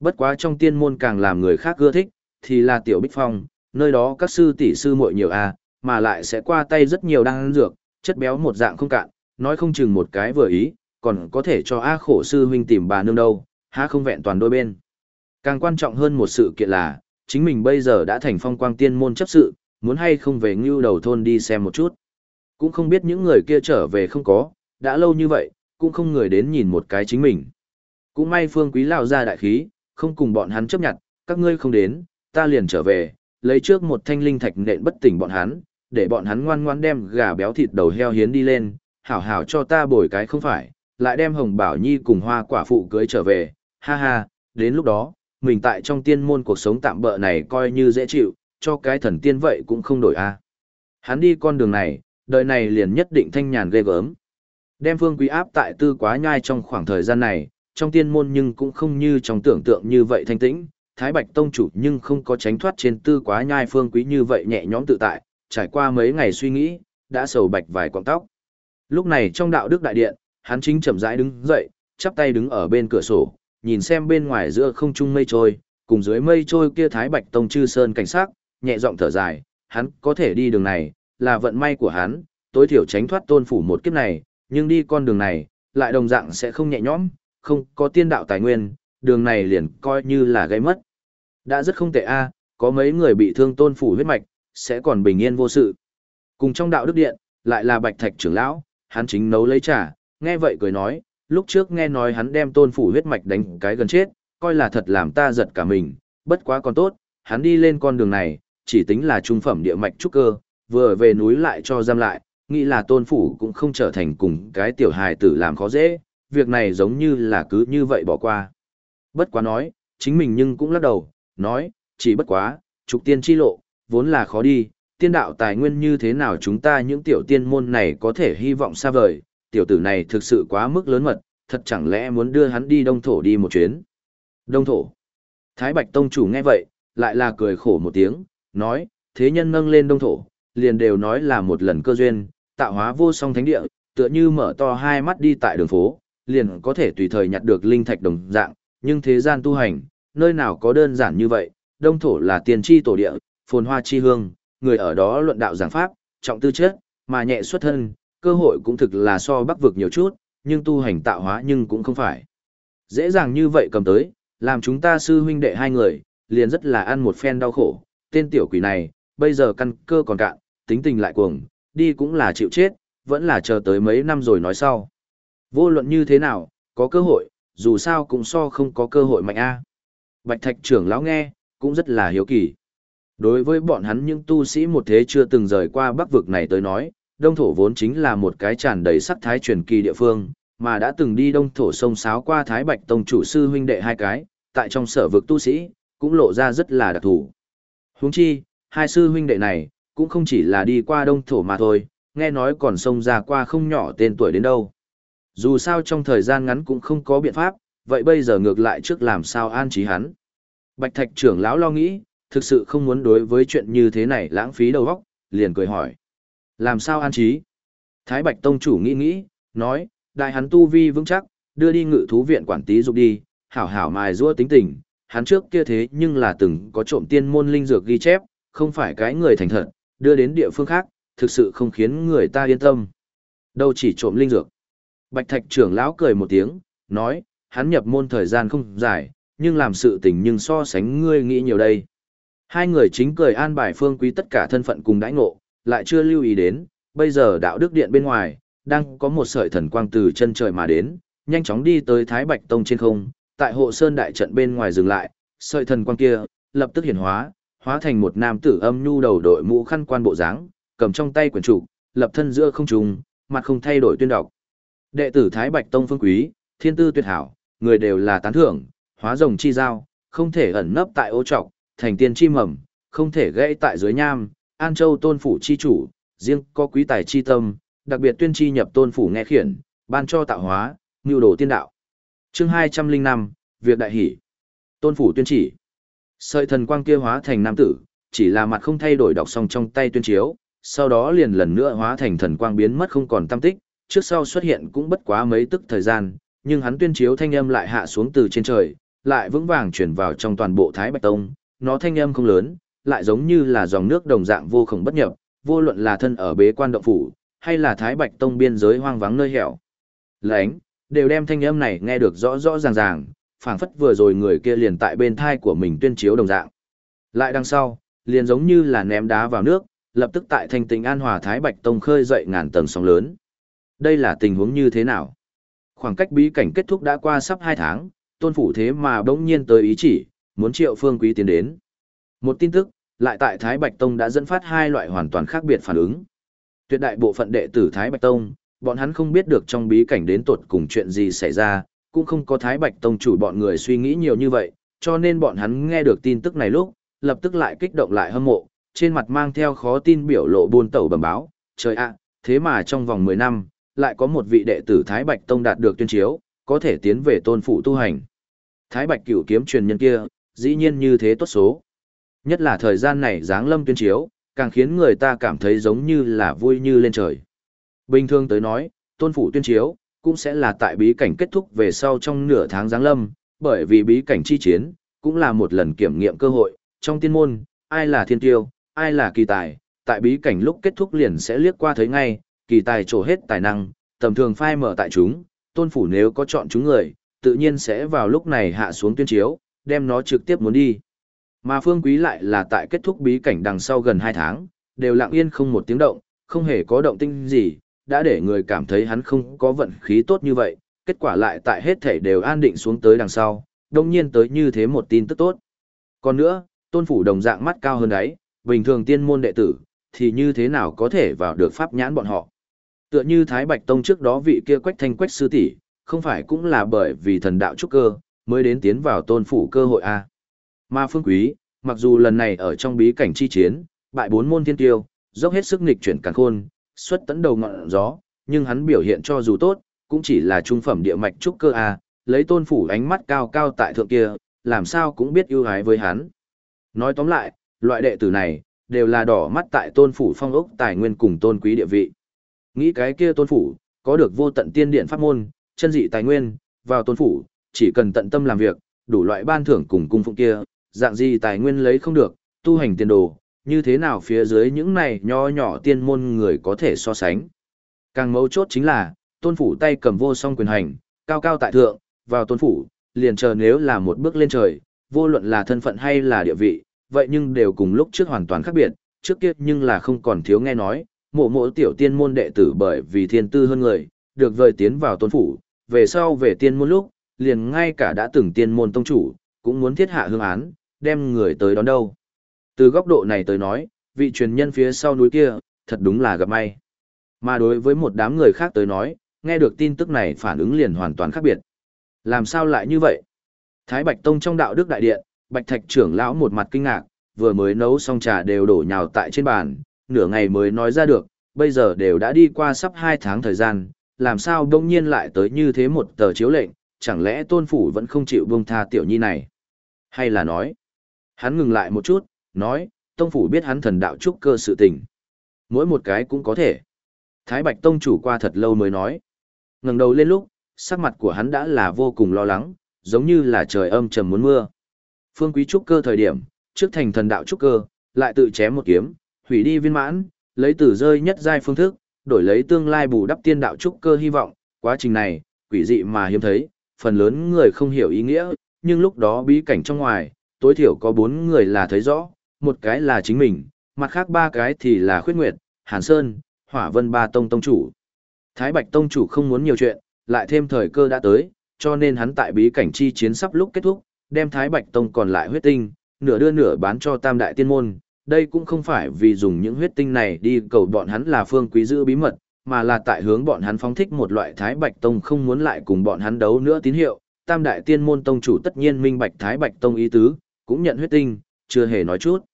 Bất quá trong tiên môn càng làm người khác ưa thích, thì là tiểu bích phong, nơi đó các sư tỷ sư muội nhiều a, mà lại sẽ qua tay rất nhiều đan dược, chất béo một dạng không cạn, nói không chừng một cái vừa ý, còn có thể cho A khổ sư huynh tìm bà nương đâu, há không vẹn toàn đôi bên. Càng quan trọng hơn một sự kiện là, chính mình bây giờ đã thành phong quang tiên môn chấp sự, muốn hay không về ngưu đầu thôn đi xem một chút. Cũng không biết những người kia trở về không có, đã lâu như vậy, cũng không người đến nhìn một cái chính mình. Cũng may phương quý lao ra đại khí, không cùng bọn hắn chấp nhận, các ngươi không đến, ta liền trở về, lấy trước một thanh linh thạch nện bất tỉnh bọn hắn, để bọn hắn ngoan ngoan đem gà béo thịt đầu heo hiến đi lên, hảo hảo cho ta bồi cái không phải, lại đem Hồng Bảo Nhi cùng hoa quả phụ cưới trở về, ha ha, đến lúc đó, mình tại trong tiên môn cuộc sống tạm bỡ này coi như dễ chịu, cho cái thần tiên vậy cũng không đổi a. À. Hắn đi con đường này, đời này liền nhất định thanh nhàn ghê gớm. Đem phương quý áp tại tư quá nhai trong khoảng thời gian này, trong tiên môn nhưng cũng không như trong tưởng tượng như vậy thanh tĩnh, Thái Bạch Tông chủ nhưng không có tránh thoát trên tư quá nhai phương quý như vậy nhẹ nhõm tự tại, trải qua mấy ngày suy nghĩ, đã sầu bạch vài quọng tóc. Lúc này trong đạo đức đại điện, hắn chính chậm rãi đứng dậy, chắp tay đứng ở bên cửa sổ, nhìn xem bên ngoài giữa không trung mây trôi, cùng dưới mây trôi kia thái bạch tông chư sơn cảnh sát, nhẹ giọng thở dài, hắn có thể đi đường này, là vận may của hắn, tối thiểu tránh thoát tôn phủ một kiếp này, nhưng đi con đường này, lại đồng dạng sẽ không nhẹ nhõm, không có tiên đạo tài nguyên, đường này liền coi như là gây mất. Đã rất không tệ a, có mấy người bị thương tôn phủ huyết mạch, sẽ còn bình yên vô sự. Cùng trong đạo đức điện, lại là bạch thạch trưởng lão, hắn chính nấu lấy trà, nghe vậy cười nói, lúc trước nghe nói hắn đem tôn phủ huyết mạch đánh cái gần chết, coi là thật làm ta giật cả mình, bất quá còn tốt, hắn đi lên con đường này, chỉ tính là trung phẩm địa mạch trúc cơ, vừa về núi lại cho giam lại, nghĩ là tôn phủ cũng không trở thành cùng cái tiểu hài tử làm khó dễ, việc này giống như là cứ như vậy bỏ qua. Bất quá nói, chính mình nhưng cũng lắc đầu, nói, chỉ bất quá, trục tiên chi lộ, vốn là khó đi, tiên đạo tài nguyên như thế nào chúng ta những tiểu tiên môn này có thể hy vọng xa vời, tiểu tử này thực sự quá mức lớn mật, thật chẳng lẽ muốn đưa hắn đi đông thổ đi một chuyến. Đông thổ. Thái Bạch Tông chủ nghe vậy, lại là cười khổ một tiếng, nói, thế nhân nâng lên đông thổ, liền đều nói là một lần cơ duyên, tạo hóa vô song thánh địa, tựa như mở to hai mắt đi tại đường phố, liền có thể tùy thời nhặt được linh thạch đồng dạng, nhưng thế gian tu hành, nơi nào có đơn giản như vậy, đông thổ là tiền chi tổ địa, phồn hoa chi hương, người ở đó luận đạo giảng pháp, trọng tư chất, mà nhẹ xuất thân, cơ hội cũng thực là so bắc vực nhiều chút, nhưng tu hành tạo hóa nhưng cũng không phải. Dễ dàng như vậy cầm tới, làm chúng ta sư huynh đệ hai người, liền rất là ăn một phen đau khổ, tên tiểu quỷ này, bây giờ căn cơ còn cạn, tính tình lại cuồng, đi cũng là chịu chết, vẫn là chờ tới mấy năm rồi nói sau. Vô luận như thế nào, có cơ hội, dù sao cũng so không có cơ hội mạnh a. Bạch Thạch trưởng lão nghe, cũng rất là hiếu kỳ. Đối với bọn hắn những tu sĩ một thế chưa từng rời qua bắc vực này tới nói, đông thổ vốn chính là một cái tràn đầy sắc thái truyền kỳ địa phương, mà đã từng đi đông thổ sông sáo qua Thái Bạch Tông chủ sư huynh đệ hai cái, tại trong sở vực tu sĩ, cũng lộ ra rất là đặc thù. Huống chi, hai sư huynh đệ này, cũng không chỉ là đi qua đông thổ mà thôi, nghe nói còn sông ra qua không nhỏ tên tuổi đến đâu. Dù sao trong thời gian ngắn cũng không có biện pháp, vậy bây giờ ngược lại trước làm sao an trí hắn. Bạch Thạch trưởng lão lo nghĩ, thực sự không muốn đối với chuyện như thế này lãng phí đầu óc, liền cười hỏi. Làm sao an trí? Thái Bạch Tông chủ nghĩ nghĩ, nói, đại hắn tu vi vững chắc, đưa đi ngự thú viện quản tí dục đi, hảo hảo mài rua tính tình, hắn trước kia thế nhưng là từng có trộm tiên môn linh dược ghi chép, không phải cái người thành thật, đưa đến địa phương khác, thực sự không khiến người ta yên tâm. Đâu chỉ trộm linh dược. Bạch Thạch trưởng lão cười một tiếng, nói, hắn nhập môn thời gian không dài, nhưng làm sự tình nhưng so sánh ngươi nghĩ nhiều đây. Hai người chính cười an bài phương quý tất cả thân phận cùng đãi ngộ, lại chưa lưu ý đến, bây giờ đạo đức điện bên ngoài, đang có một sợi thần quang từ chân trời mà đến, nhanh chóng đi tới Thái Bạch Tông trên không, tại hộ sơn đại trận bên ngoài dừng lại, sợi thần quang kia, lập tức hiển hóa, hóa thành một nam tử âm nhu đầu đội mũ khăn quan bộ dáng, cầm trong tay quyển trục, lập thân giữa không trung, mặt không thay đổi tuyên đọc. Đệ tử Thái Bạch Tông phương quý, thiên tư tuyệt hảo, người đều là tán thưởng, hóa rồng chi giao, không thể ẩn nấp tại ô trọc, thành tiên chi mầm, không thể gãy tại dưới nham, An Châu tôn phủ chi chủ, riêng có quý tài chi tâm, đặc biệt tuyên chi nhập tôn phủ nghe khiển, ban cho tạo hóa, nhu đồ tiên đạo. Chương 205, việc đại hỷ. Tôn phủ tuyên chỉ. Sợi thần quang kia hóa thành nam tử, chỉ là mặt không thay đổi đọc xong trong tay tuyên chiếu, sau đó liền lần nữa hóa thành thần quang biến mất không còn tâm tích, trước sau xuất hiện cũng bất quá mấy tức thời gian, nhưng hắn tuyên chiếu thanh âm lại hạ xuống từ trên trời, lại vững vàng chuyển vào trong toàn bộ Thái Bạch Tông, nó thanh âm không lớn, lại giống như là dòng nước đồng dạng vô khổng bất nhập, vô luận là thân ở bế quan động phủ, hay là Thái Bạch Tông biên giới hoang vắng nơi hẻo. Lánh, đều đem thanh âm này nghe được rõ rõ ràng ràng, phảng phất vừa rồi người kia liền tại bên thai của mình tuyên chiếu đồng dạng. Lại đằng sau, liền giống như là ném đá vào nước, lập tức tại thành tình an hòa Thái Bạch Tông khơi dậy ngàn tầng sóng lớn. Đây là tình huống như thế nào? Khoảng cách bí cảnh kết thúc đã qua sắp 2 tháng, tôn phủ thế mà bỗng nhiên tới ý chỉ, muốn triệu phương quý tiến đến. Một tin tức, lại tại Thái Bạch Tông đã dẫn phát hai loại hoàn toàn khác biệt phản ứng. Tuyệt đại bộ phận đệ tử Thái Bạch Tông, bọn hắn không biết được trong bí cảnh đến tuột cùng chuyện gì xảy ra, cũng không có Thái Bạch Tông chủ bọn người suy nghĩ nhiều như vậy, cho nên bọn hắn nghe được tin tức này lúc, lập tức lại kích động lại hâm mộ, trên mặt mang theo khó tin biểu lộ buôn tẩu bẩm báo, trời ạ, thế mà trong vòng 10 năm, lại có một vị đệ tử Thái Bạch Tông đạt được tuyên chiếu, có thể tiến về tôn phụ tu hành. Thái Bạch cửu kiếm truyền nhân kia, dĩ nhiên như thế tốt số. Nhất là thời gian này dáng lâm tuyên chiếu, càng khiến người ta cảm thấy giống như là vui như lên trời. Bình thường tới nói, tôn phủ tuyên chiếu, cũng sẽ là tại bí cảnh kết thúc về sau trong nửa tháng giáng lâm, bởi vì bí cảnh chi chiến, cũng là một lần kiểm nghiệm cơ hội, trong tiên môn, ai là thiên tiêu, ai là kỳ tài, tại bí cảnh lúc kết thúc liền sẽ liếc qua thấy ngay, kỳ tài trổ hết tài năng, tầm thường phai mở tại chúng, tôn phủ nếu có chọn chúng người, tự nhiên sẽ vào lúc này hạ xuống tuyên chiếu, đem nó trực tiếp muốn đi. Mà phương quý lại là tại kết thúc bí cảnh đằng sau gần 2 tháng, đều lặng yên không một tiếng động, không hề có động tinh gì, đã để người cảm thấy hắn không có vận khí tốt như vậy, kết quả lại tại hết thể đều an định xuống tới đằng sau, đồng nhiên tới như thế một tin tức tốt. Còn nữa, tôn phủ đồng dạng mắt cao hơn đấy, bình thường tiên môn đệ tử, thì như thế nào có thể vào được pháp nhãn bọn họ. Tựa như Thái Bạch Tông trước đó vị kia quách thanh quách sư tỷ không phải cũng là bởi vì thần đạo trúc cơ, mới đến tiến vào tôn phủ cơ hội a à. Mà phương quý, mặc dù lần này ở trong bí cảnh chi chiến, bại bốn môn thiên tiêu, dốc hết sức nghịch chuyển càn khôn, xuất tấn đầu ngọn gió, nhưng hắn biểu hiện cho dù tốt, cũng chỉ là trung phẩm địa mạch trúc cơ a, lấy tôn phủ ánh mắt cao cao tại thượng kia, làm sao cũng biết ưu ái với hắn. Nói tóm lại, loại đệ tử này, đều là đỏ mắt tại tôn phủ phong ốc tài nguyên cùng tôn quý địa vị. Nghĩ cái kia tôn phủ, có được vô tận tiên điện pháp môn, chân dị tài nguyên, vào tôn phủ, chỉ cần tận tâm làm việc, đủ loại ban thưởng cùng cung phụng kia, dạng gì tài nguyên lấy không được, tu hành tiền đồ, như thế nào phía dưới những này nho nhỏ tiên môn người có thể so sánh. Càng mấu chốt chính là, tôn phủ tay cầm vô song quyền hành, cao cao tại thượng, vào tôn phủ, liền chờ nếu là một bước lên trời, vô luận là thân phận hay là địa vị, vậy nhưng đều cùng lúc trước hoàn toàn khác biệt, trước kia nhưng là không còn thiếu nghe nói, mộ mộ tiểu tiên môn đệ tử bởi vì thiên tư hơn người, được vời tiến vào tôn phủ, về sau về tiên môn lúc, liền ngay cả đã từng tiên môn tông chủ, cũng muốn thiết hạ hương án, đem người tới đón đâu. Từ góc độ này tới nói, vị truyền nhân phía sau núi kia, thật đúng là gặp may. Mà đối với một đám người khác tới nói, nghe được tin tức này phản ứng liền hoàn toàn khác biệt. Làm sao lại như vậy? Thái Bạch Tông trong đạo đức đại điện, Bạch Thạch trưởng lão một mặt kinh ngạc, vừa mới nấu xong trà đều đổ nhào tại trên bàn, nửa ngày mới nói ra được, bây giờ đều đã đi qua sắp hai tháng thời gian, làm sao đông nhiên lại tới như thế một tờ chiếu lệnh, chẳng lẽ tôn phủ vẫn không chịu buông tha tiểu nhi này? Hay là nói? Hắn ngừng lại một chút, nói, tông phủ biết hắn thần đạo trúc cơ sự tình. Mỗi một cái cũng có thể. Thái Bạch Tông chủ qua thật lâu mới nói. ngẩng đầu lên lúc, sắc mặt của hắn đã là vô cùng lo lắng, giống như là trời âm trầm muốn mưa. Phương Quý trúc cơ thời điểm, trước thành thần đạo trúc cơ, lại tự chém một kiếm, hủy đi viên mãn, lấy tử rơi nhất giai phương thức, đổi lấy tương lai bù đắp tiên đạo trúc cơ hy vọng, quá trình này, quỷ dị mà hiếm thấy, phần lớn người không hiểu ý nghĩa, nhưng lúc đó bí cảnh trong ngoài, tối thiểu có bốn người là thấy rõ, một cái là chính mình, mặt khác ba cái thì là khuyết nguyệt, hàn sơn, hỏa vân ba tông tông chủ. Thái Bạch tông chủ không muốn nhiều chuyện, lại thêm thời cơ đã tới, cho nên hắn tại bí cảnh chi chiến sắp lúc kết thúc, đem Thái Bạch tông còn lại huyết tinh, nửa đưa nửa bán cho tam đại tiên môn. Đây cũng không phải vì dùng những huyết tinh này đi cầu bọn hắn là phương quý giữ bí mật, mà là tại hướng bọn hắn phóng thích một loại Thái Bạch Tông không muốn lại cùng bọn hắn đấu nữa tín hiệu. Tam đại tiên môn tông chủ tất nhiên minh bạch Thái Bạch Tông ý tứ, cũng nhận huyết tinh, chưa hề nói chút.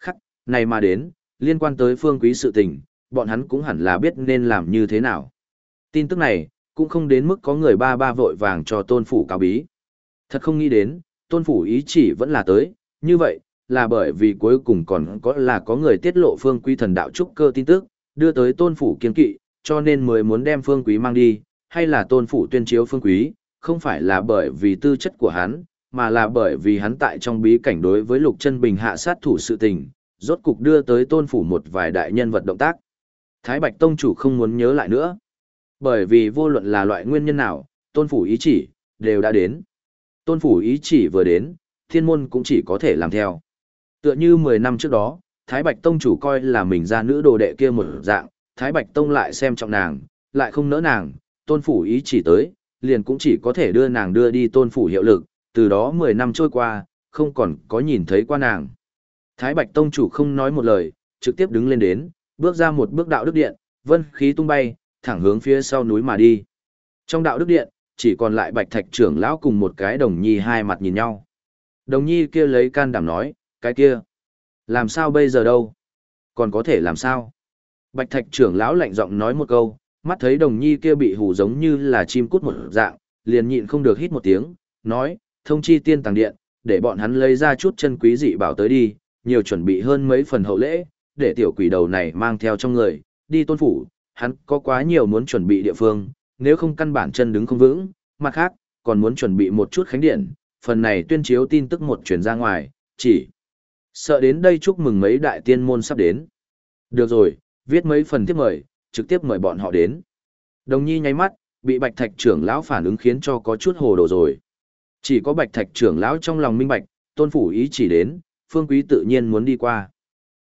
Khắc, này mà đến, liên quan tới phương quý sự tình, bọn hắn cũng hẳn là biết nên làm như thế nào. Tin tức này, cũng không đến mức có người ba ba vội vàng cho tôn phủ cáo bí. Thật không nghĩ đến, tôn phủ ý chỉ vẫn là tới, như vậy, là bởi vì cuối cùng còn có là có người tiết lộ phương quý thần đạo trúc cơ tin tức, đưa tới tôn phủ kiên kỵ, cho nên mới muốn đem phương quý mang đi, hay là tôn phủ tuyên chiếu phương quý, không phải là bởi vì tư chất của hắn, mà là bởi vì hắn tại trong bí cảnh đối với lục chân bình hạ sát thủ sự tình, rốt cục đưa tới tôn phủ một vài đại nhân vật động tác. Thái Bạch Tông chủ không muốn nhớ lại nữa. Bởi vì vô luận là loại nguyên nhân nào, tôn phủ ý chỉ, đều đã đến. Tôn phủ ý chỉ vừa đến, thiên môn cũng chỉ có thể làm theo. Tựa như 10 năm trước đó, Thái Bạch Tông chủ coi là mình ra nữ đồ đệ kia một dạng, Thái Bạch Tông lại xem trọng nàng, lại không nỡ nàng, tôn phủ ý chỉ tới, liền cũng chỉ có thể đưa nàng đưa đi tôn phủ hiệu lực, từ đó 10 năm trôi qua, không còn có nhìn thấy qua nàng. Thái Bạch Tông chủ không nói một lời, trực tiếp đứng lên đến, bước ra một bước đạo đức điện, vân khí tung bay, thẳng hướng phía sau núi mà đi. Trong đạo đức điện, chỉ còn lại Bạch Thạch trưởng lão cùng một cái đồng nhi hai mặt nhìn nhau. Đồng nhi kia lấy can đảm nói, cái kia, làm sao bây giờ đâu? Còn có thể làm sao? Bạch Thạch trưởng lão lạnh giọng nói một câu, mắt thấy đồng nhi kia bị hù giống như là chim cút một dạng, liền nhịn không được hít một tiếng, nói, thông chi tiên tàng điện, để bọn hắn lấy ra chút chân quý dị bảo tới đi, nhiều chuẩn bị hơn mấy phần hậu lễ, để tiểu quỷ đầu này mang theo trong người, đi tôn phủ, hắn có quá nhiều muốn chuẩn bị địa phương, nếu không căn bản chân đứng không vững, mặt khác, còn muốn chuẩn bị một chút khánh điện, phần này tuyên chiếu tin tức một chuyển ra ngoài, chỉ sợ đến đây chúc mừng mấy đại tiên môn sắp đến. Được rồi, viết mấy phần tiếp mời, trực tiếp mời bọn họ đến. Đồng nhi nháy mắt, bị bạch thạch trưởng lão phản ứng khiến cho có chút hồ đồ rồi. Chỉ có bạch thạch trưởng lão trong lòng minh bạch, tôn phủ ý chỉ đến, phương quý tự nhiên muốn đi qua.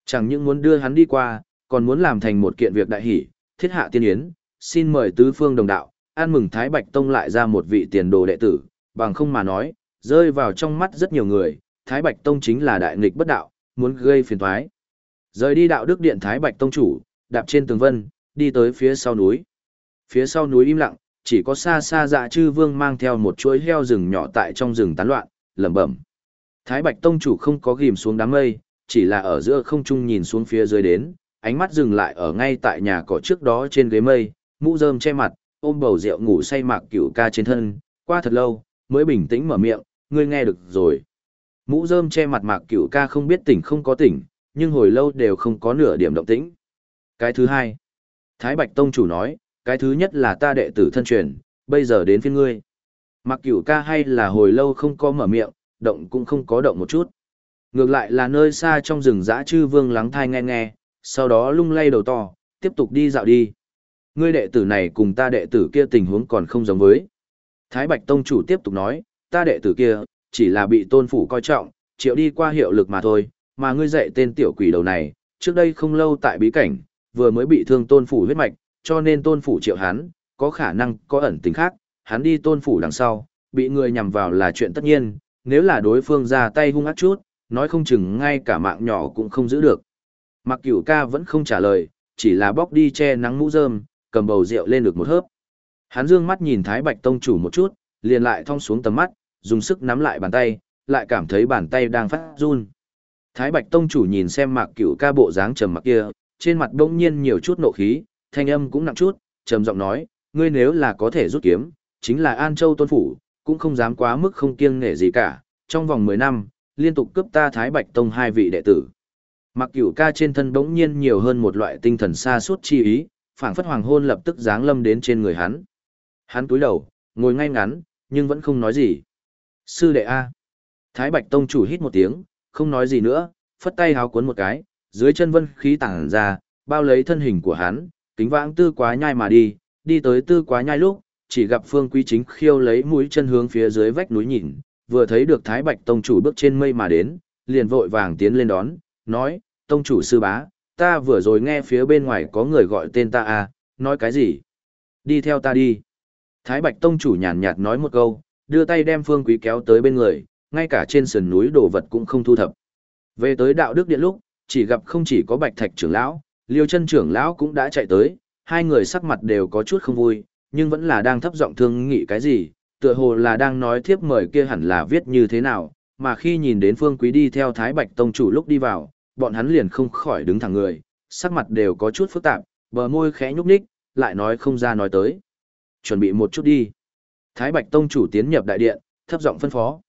Chẳng những muốn đưa hắn đi qua, còn muốn làm thành một kiện việc đại hỷ, thiết hạ tiên yến, xin mời tứ phương đồng đạo, an mừng Thái Bạch Tông lại ra một vị tiền đồ đệ tử, bằng không mà nói, rơi vào trong mắt rất nhiều người, Thái Bạch Tông chính là đại nghịch bất đạo, muốn gây phiền toái. Rời đi đạo đức điện Thái Bạch Tông chủ, đạp trên tường vân, đi tới phía sau núi. Phía sau núi im lặng, chỉ có xa xa dạ chư vương mang theo một chuỗi heo rừng nhỏ tại trong rừng tán loạn, lẩm bẩm. Thái Bạch Tông chủ không có ghim xuống đám mây, chỉ là ở giữa không trung nhìn xuống phía dưới đến, ánh mắt dừng lại ở ngay tại nhà cỏ trước đó trên ghế mây, mũ rơm che mặt, ôm bầu rượu ngủ say mạc cửu ca trên thân, qua thật lâu, mới bình tĩnh mở miệng, ngươi nghe được rồi. Mũ rơm che mặt mạc cửu ca không biết tỉnh không có tỉnh, nhưng hồi lâu đều không có nửa điểm động tĩnh. Cái thứ hai, Thái Bạch Tông chủ nói, cái thứ nhất là ta đệ tử thân truyền, bây giờ đến phiên ngươi. Mặc cửu ca hay là hồi lâu không có mở miệng, động cũng không có động một chút. Ngược lại là nơi xa trong rừng dã chư vương lắng thai nghe nghe, sau đó lung lay đầu to, tiếp tục đi dạo đi. Ngươi đệ tử này cùng ta đệ tử kia tình huống còn không giống với. Thái Bạch Tông chủ tiếp tục nói, ta đệ tử kia, chỉ là bị tôn phủ coi trọng, triệu đi qua hiệu lực mà thôi, mà ngươi dạy tên tiểu quỷ đầu này, trước đây không lâu tại bí cảnh, vừa mới bị thương tôn phủ huyết mạch, cho nên tôn phủ triệu hắn, có khả năng có ẩn tình khác, hắn đi tôn phủ đằng sau, bị người nhằm vào là chuyện tất nhiên, nếu là đối phương ra tay hung ác chút, nói không chừng ngay cả mạng nhỏ cũng không giữ được. Mặc cửu ca vẫn không trả lời, chỉ là bóc đi che nắng mũ rơm, cầm bầu rượu lên được một hớp. Hắn dương mắt nhìn Thái Bạch Tông chủ một chút, liền lại thong xuống tầm mắt, dùng sức nắm lại bàn tay, lại cảm thấy bàn tay đang phát run. Thái Bạch Tông chủ nhìn xem Mạc Cửu ca bộ dáng trầm mặc kia, trên mặt bỗng nhiên nhiều chút nộ khí, thanh âm cũng nặng chút, trầm giọng nói, ngươi nếu là có thể rút kiếm, chính là An Châu Tôn phủ, cũng không dám quá mức không kiêng nể gì cả, trong vòng 10 năm, liên tục cướp ta Thái Bạch Tông hai vị đệ tử. Mặc cửu ca trên thân bỗng nhiên nhiều hơn một loại tinh thần xa suốt chi ý, phảng phất hoàng hôn lập tức giáng lâm đến trên người hắn. Hắn túi đầu, ngồi ngay ngắn, nhưng vẫn không nói gì. Sư đệ A. Thái Bạch Tông chủ hít một tiếng, không nói gì nữa, phất tay háo cuốn một cái, dưới chân vân khí tản ra, bao lấy thân hình của hắn, kính vãng tư quá nhai mà đi, đi tới tư quá nhai lúc, chỉ gặp phương quý chính khiêu lấy mũi chân hướng phía dưới vách núi nhìn, vừa thấy được Thái Bạch Tông chủ bước trên mây mà đến, liền vội vàng tiến lên đón, nói, Tông chủ sư bá, ta vừa rồi nghe phía bên ngoài có người gọi tên ta à, nói cái gì? Đi theo ta đi. Thái Bạch Tông chủ nhàn nhạt nói một câu, đưa tay đem Phương Quý kéo tới bên người, ngay cả trên sườn núi đồ vật cũng không thu thập. Về tới đạo đức điện lúc, chỉ gặp không chỉ có Bạch Thạch trưởng lão, Liêu chân trưởng lão cũng đã chạy tới, hai người sắc mặt đều có chút không vui, nhưng vẫn là đang thấp giọng thương nghị cái gì, tựa hồ là đang nói thiếp mời kia hẳn là viết như thế nào, mà khi nhìn đến Phương Quý đi theo Thái Bạch Tông chủ lúc đi vào, bọn hắn liền không khỏi đứng thẳng người, sắc mặt đều có chút phức tạp, bờ môi khẽ nhúc nhích, lại nói không ra nói tới. Chuẩn bị một chút đi. Thái Bạch Tông chủ tiến nhập đại điện, thấp giọng phân phó.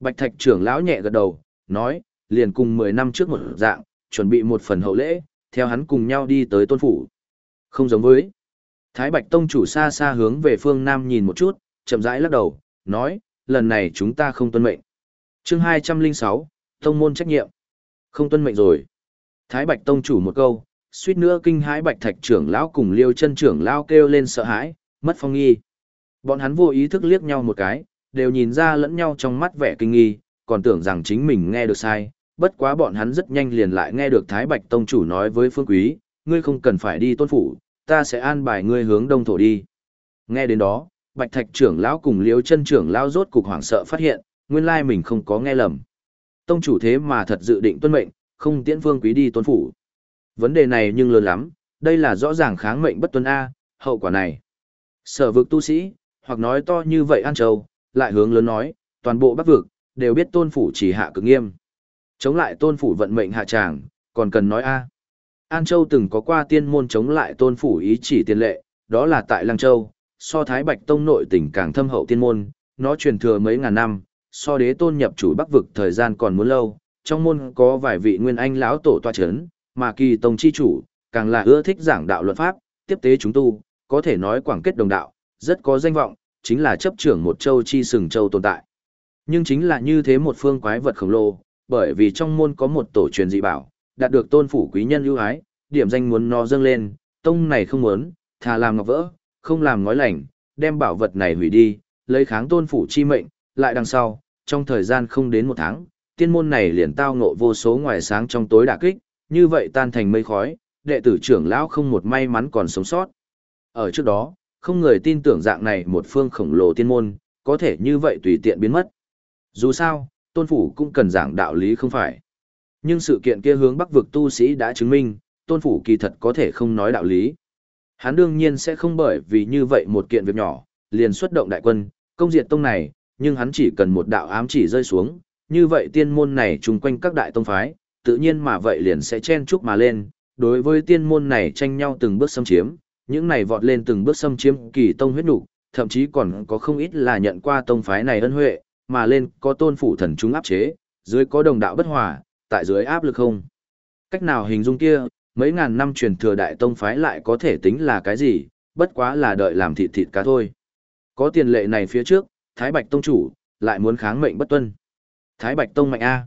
Bạch Thạch trưởng lão nhẹ gật đầu, nói, liền cùng 10 năm trước một dạng, chuẩn bị một phần hậu lễ, theo hắn cùng nhau đi tới tôn phủ. Không giống với. Thái Bạch Tông chủ xa xa hướng về phương Nam nhìn một chút, chậm rãi lắc đầu, nói, lần này chúng ta không tuân mệnh. chương 206, Tông môn trách nhiệm. Không tuân mệnh rồi. Thái Bạch Tông chủ một câu, suýt nữa kinh hãi Bạch Thạch trưởng lão cùng Liêu chân trưởng lão kêu lên sợ hãi, mất phong nghi. Bọn hắn vô ý thức liếc nhau một cái, đều nhìn ra lẫn nhau trong mắt vẻ kinh nghi, còn tưởng rằng chính mình nghe được sai, bất quá bọn hắn rất nhanh liền lại nghe được Thái Bạch Tông chủ nói với Phương Quý, ngươi không cần phải đi tôn phủ, ta sẽ an bài ngươi hướng đông thổ đi. Nghe đến đó, Bạch Thạch trưởng lão cùng liễu chân trưởng lão rốt cục hoảng sợ phát hiện, nguyên lai mình không có nghe lầm. Tông chủ thế mà thật dự định tuân mệnh, không tiễn phương quý đi tôn phủ. Vấn đề này nhưng lớn lắm, đây là rõ ràng kháng mệnh bất tuân A, hậu quả này. Sở vực tu sĩ, hoặc nói to như vậy An Châu, lại hướng lớn nói, toàn bộ bắc vực, đều biết tôn phủ chỉ hạ cực nghiêm. Chống lại tôn phủ vận mệnh hạ tràng, còn cần nói A. An Châu từng có qua tiên môn chống lại tôn phủ ý chỉ tiền lệ, đó là tại Lăng Châu, so Thái Bạch Tông nội tỉnh càng thâm hậu tiên môn, nó truyền thừa mấy ngàn năm, so đế tôn nhập chủ bắc vực thời gian còn muốn lâu, trong môn có vài vị nguyên anh lão tổ toa chấn, mà kỳ tông chi chủ, càng là ưa thích giảng đạo luận pháp, tiếp tế chúng tu, có thể nói quảng kết đồng đạo, rất có danh vọng, chính là chấp trưởng một châu chi sừng châu tồn tại. Nhưng chính là như thế một phương quái vật khổng lồ, bởi vì trong môn có một tổ truyền dị bảo, đạt được tôn phủ quý nhân ưu ái, điểm danh muốn nó dâng lên, tông này không muốn, thà làm ngọc vỡ, không làm ngói lành, đem bảo vật này hủy đi, lấy kháng tôn phủ chi mệnh, lại đằng sau, trong thời gian không đến một tháng, tiên môn này liền tao ngộ vô số ngoài sáng trong tối đả kích, như vậy tan thành mây khói, đệ tử trưởng lão không một may mắn còn sống sót. Ở trước đó, không người tin tưởng dạng này một phương khổng lồ tiên môn, có thể như vậy tùy tiện biến mất. Dù sao, tôn phủ cũng cần giảng đạo lý không phải. Nhưng sự kiện kia hướng bắc vực tu sĩ đã chứng minh, tôn phủ kỳ thật có thể không nói đạo lý. Hắn đương nhiên sẽ không bởi vì như vậy một kiện việc nhỏ, liền xuất động đại quân, công diệt tông này, nhưng hắn chỉ cần một đạo ám chỉ rơi xuống, như vậy tiên môn này chung quanh các đại tông phái, tự nhiên mà vậy liền sẽ chen chúc mà lên, đối với tiên môn này tranh nhau từng bước xâm chiếm, những này vọt lên từng bước xâm chiếm kỳ tông huyết nục, thậm chí còn có không ít là nhận qua tông phái này ân huệ, mà lên có tôn phủ thần chúng áp chế, dưới có đồng đạo bất hòa, tại dưới áp lực không. Cách nào hình dung kia, mấy ngàn năm truyền thừa đại tông phái lại có thể tính là cái gì, bất quá là đợi làm thịt thịt cá thôi. Có tiền lệ này phía trước, Thái Bạch Tông chủ, lại muốn kháng mệnh bất tuân. Thái Bạch Tông mạnh A.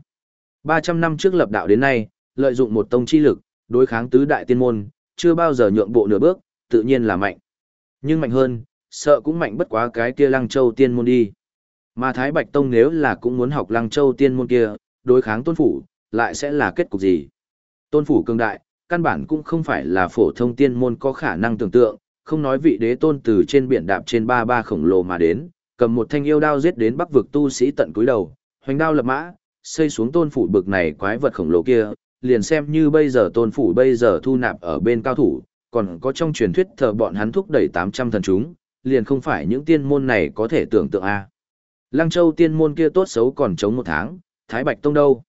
300 năm trước lập đạo đến nay, lợi dụng một tông chi lực, đối kháng tứ đại tiên môn, chưa bao giờ nhượng bộ nửa bước, tự nhiên là mạnh. Nhưng mạnh hơn, sợ cũng mạnh bất quá cái kia Lăng Châu tiên môn đi. Mà Thái Bạch Tông nếu là cũng muốn học Lăng Châu tiên môn kia, đối kháng tôn phủ, lại sẽ là kết cục gì? Tôn phủ cường đại, căn bản cũng không phải là phổ thông tiên môn có khả năng tưởng tượng, không nói vị đế tôn từ trên biển đạp trên ba ba khổng lồ mà đến, cầm một thanh yêu đao giết đến bắc vực tu sĩ tận cuối đầu, hoành đao lập mã, xây xuống tôn phủ bực này quái vật khổng lồ kia, liền xem như bây giờ tôn phủ bây giờ thu nạp ở bên cao thủ, còn có trong truyền thuyết thờ bọn hắn thúc đẩy 800 thần chúng, liền không phải những tiên môn này có thể tưởng tượng a. Lăng Châu tiên môn kia tốt xấu còn chống một tháng, Thái Bạch Tông đâu?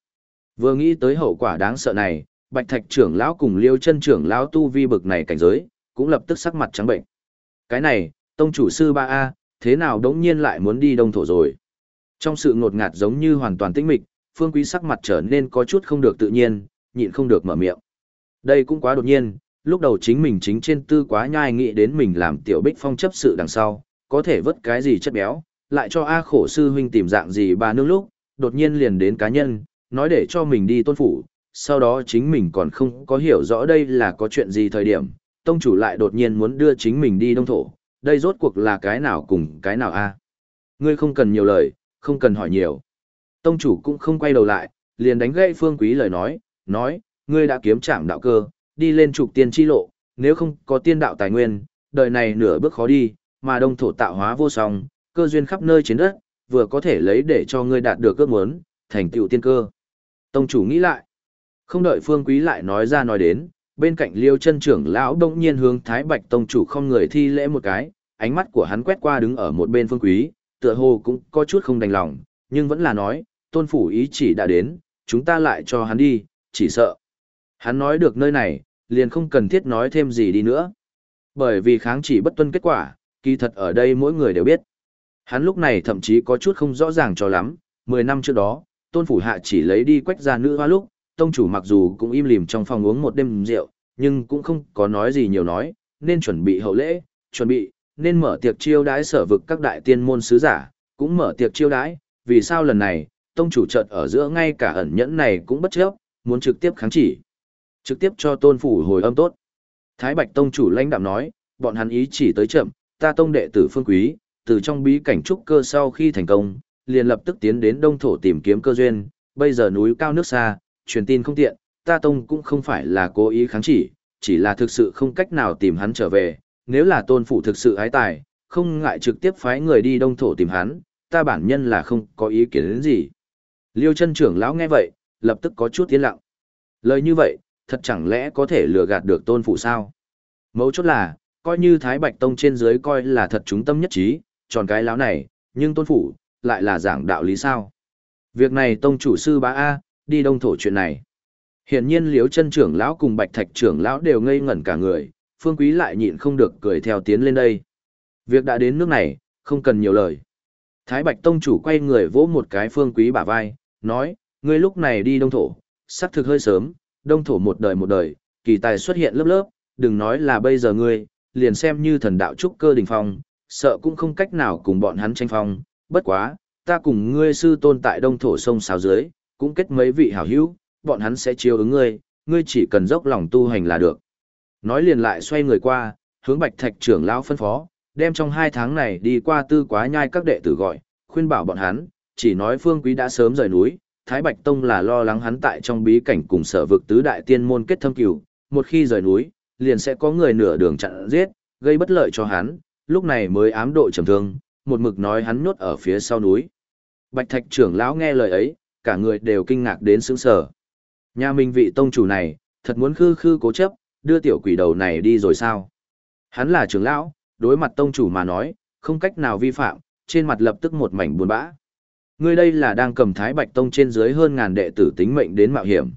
Vừa nghĩ tới hậu quả đáng sợ này, Bạch Thạch trưởng lão cùng Liêu chân trưởng lão tu vi bực này cảnh giới, cũng lập tức sắc mặt trắng bệnh. Cái này, tông chủ sư ba a thế nào đống nhiên lại muốn đi đông thổ rồi? Trong sự ngột ngạt giống như hoàn toàn tĩnh mịch, Phương Quý sắc mặt trở nên có chút không được tự nhiên, nhịn không được mở miệng. Đây cũng quá đột nhiên, lúc đầu chính mình chính trên tư quá nhai nghĩ đến mình làm tiểu bích phong chấp sự đằng sau, có thể vớt cái gì chất béo, lại cho A khổ sư huynh tìm dạng gì bà nương lúc, đột nhiên liền đến cá nhân, nói để cho mình đi tôn phủ, sau đó chính mình còn không có hiểu rõ đây là có chuyện gì thời điểm, tông chủ lại đột nhiên muốn đưa chính mình đi đông thổ, đây rốt cuộc là cái nào cùng cái nào a Ngươi không cần nhiều lời, không cần hỏi nhiều. Tông chủ cũng không quay đầu lại, liền đánh gãy phương quý lời nói, nói, ngươi đã kiếm trạm đạo cơ, đi lên trục tiên chi lộ, nếu không có tiên đạo tài nguyên, đời này nửa bước khó đi, mà đông thổ tạo hóa vô song, cơ duyên khắp nơi trên đất, vừa có thể lấy để cho ngươi đạt được ước muốn, thành tựu tiên cơ. Tông chủ nghĩ lại, không đợi phương quý lại nói ra nói đến, bên cạnh liêu chân trưởng lão đông nhiên hướng thái bạch tông chủ không người thi lễ một cái, ánh mắt của hắn quét qua đứng ở một bên phương quý, tựa hồ cũng có chút không đành lòng, nhưng vẫn là nói, tôn phủ ý chỉ đã đến, chúng ta lại cho hắn đi, chỉ sợ. Hắn nói được nơi này, liền không cần thiết nói thêm gì đi nữa. Bởi vì kháng chỉ bất tuân kết quả, kỳ thật ở đây mỗi người đều biết. Hắn lúc này thậm chí có chút không rõ ràng cho lắm, 10 năm trước đó, tôn phủ hạ chỉ lấy đi quách ra nữ hoa lúc, tông chủ mặc dù cũng im lìm trong phòng uống một đêm rượu, nhưng cũng không có nói gì nhiều nói, nên chuẩn bị hậu lễ, chuẩn bị, nên mở tiệc chiêu đãi sở vực các đại tiên môn sứ giả, cũng mở tiệc chiêu đãi, vì sao lần này, tông chủ chợt ở giữa ngay cả ẩn nhẫn này cũng bất chấp, muốn trực tiếp kháng chỉ. Trực tiếp cho tôn phủ hồi âm tốt. Thái Bạch tông chủ lãnh đạm nói, bọn hắn ý chỉ tới chậm, ta tông đệ tử phương quý, từ trong bí cảnh trúc cơ sau khi thành công, liền lập tức tiến đến đông thổ tìm kiếm cơ duyên, bây giờ núi cao nước xa, truyền tin không tiện, ta tông cũng không phải là cố ý kháng chỉ, chỉ là thực sự không cách nào tìm hắn trở về, nếu là tôn phủ thực sự ái tài, không ngại trực tiếp phái người đi đông thổ tìm hắn, ta bản nhân là không có ý kiến đến gì. Liêu chân trưởng lão nghe vậy, lập tức có chút tiến lặng. Lời như vậy, thật chẳng lẽ có thể lừa gạt được tôn phủ sao? Mấu chốt là, coi như Thái Bạch Tông trên dưới coi là thật chúng tâm nhất trí, tròn cái lão này, nhưng tôn phủ, lại là giảng đạo lý sao? Việc này tông chủ sư bá A, đi đông thổ chuyện này. Hiển nhiên liếu chân trưởng lão cùng bạch thạch trưởng lão đều ngây ngẩn cả người, phương quý lại nhịn không được cười theo tiến lên đây. Việc đã đến nước này, không cần nhiều lời. Thái Bạch Tông chủ quay người vỗ một cái phương quý bả vai, nói, ngươi lúc này đi đông thổ, sắc thực hơi sớm, đông thổ một đời một đời, kỳ tài xuất hiện lớp lớp, đừng nói là bây giờ ngươi, liền xem như thần đạo trúc cơ đỉnh phong, sợ cũng không cách nào cùng bọn hắn tranh phong, bất quá, ta cùng ngươi sư tôn tại đông thổ sông sáo dưới, cũng kết mấy vị hảo hữu, bọn hắn sẽ chiếu ứng ngươi, ngươi chỉ cần dốc lòng tu hành là được. Nói liền lại xoay người qua, hướng bạch thạch trưởng lão phân phó, đem trong hai tháng này đi qua tư quá nhai các đệ tử gọi, khuyên bảo bọn hắn, chỉ nói phương quý đã sớm rời núi, Thái Bạch Tông là lo lắng hắn tại trong bí cảnh cùng sở vực tứ đại tiên môn kết thâm cửu, một khi rời núi, liền sẽ có người nửa đường chặn giết, gây bất lợi cho hắn, lúc này mới ám độ trầm thương, một mực nói hắn nhốt ở phía sau núi. Bạch Thạch trưởng lão nghe lời ấy, cả người đều kinh ngạc đến sững sờ. Nhà mình vị tông chủ này, thật muốn khư khư cố chấp, đưa tiểu quỷ đầu này đi rồi sao? Hắn là trưởng lão, đối mặt tông chủ mà nói, không cách nào vi phạm, trên mặt lập tức một mảnh buồn bã. Ngươi đây là đang cầm Thái Bạch Tông trên dưới hơn ngàn đệ tử tính mệnh đến mạo hiểm.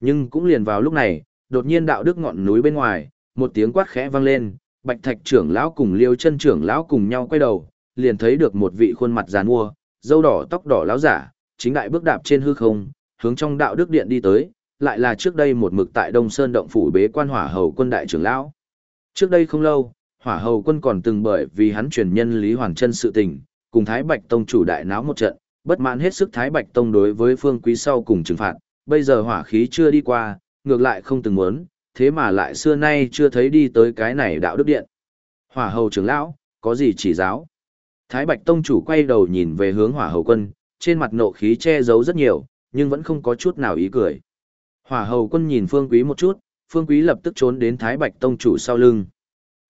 Nhưng cũng liền vào lúc này, đột nhiên đạo đức ngọn núi bên ngoài, một tiếng quát khẽ vang lên, Bạch Thạch trưởng lão cùng Liêu chân trưởng lão cùng nhau quay đầu, liền thấy được một vị khuôn mặt giàn mua, dâu đỏ tóc đỏ lão giả, chính đại bước đạp trên hư không, hướng trong đạo đức điện đi tới, lại là trước đây một mực tại Đông Sơn động phủ bế quan hỏa hầu quân đại trưởng lão. Trước đây không lâu, hỏa hầu quân còn từng bởi vì hắn truyền nhân Lý Hoàn Chân sự tình, cùng Thái Bạch Tông chủ đại náo một trận, bất mãn hết sức Thái Bạch Tông đối với phương quý sau cùng trừng phạt, bây giờ hỏa khí chưa đi qua, ngược lại không từng muốn, thế mà lại xưa nay chưa thấy đi tới cái này đạo đức điện. Hỏa hầu trưởng lão, có gì chỉ giáo? Thái Bạch Tông chủ quay đầu nhìn về hướng hỏa hầu quân, trên mặt nộ khí che giấu rất nhiều, nhưng vẫn không có chút nào ý cười. Hỏa hầu quân nhìn phương quý một chút, phương quý lập tức trốn đến Thái Bạch Tông chủ sau lưng.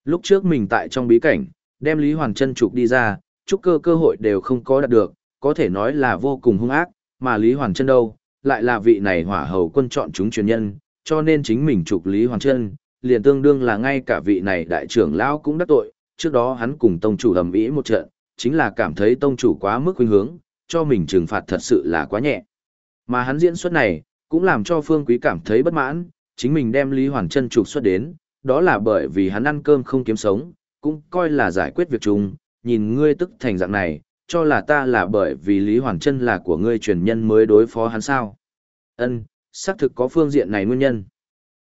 Lúc trước mình tại trong bí cảnh, đem Lý Hoàng chân trục đi ra, chúc cơ cơ hội đều không có đạt được, có thể nói là vô cùng hung ác, mà Lý Hoàng chân đâu, lại là vị này hỏa hầu quân chọn chúng truyền nhân, cho nên chính mình trục Lý Hoàng chân, liền tương đương là ngay cả vị này đại trưởng lão cũng đắc tội, trước đó hắn cùng tông chủ ầm ĩ một trận, chính là cảm thấy tông chủ quá mức khuynh hướng, cho mình trừng phạt thật sự là quá nhẹ. Mà hắn diễn xuất này, cũng làm cho Phương Quý cảm thấy bất mãn, chính mình đem Lý Hoàng chân trục xuất đến, đó là bởi vì hắn ăn cơm không kiếm sống, cũng coi là giải quyết việc chung, nhìn ngươi tức thành dạng này, cho là ta là bởi vì Lý Hoàn chân là của ngươi truyền nhân mới đối phó hắn sao. Ân, xác thực có phương diện này nguyên nhân.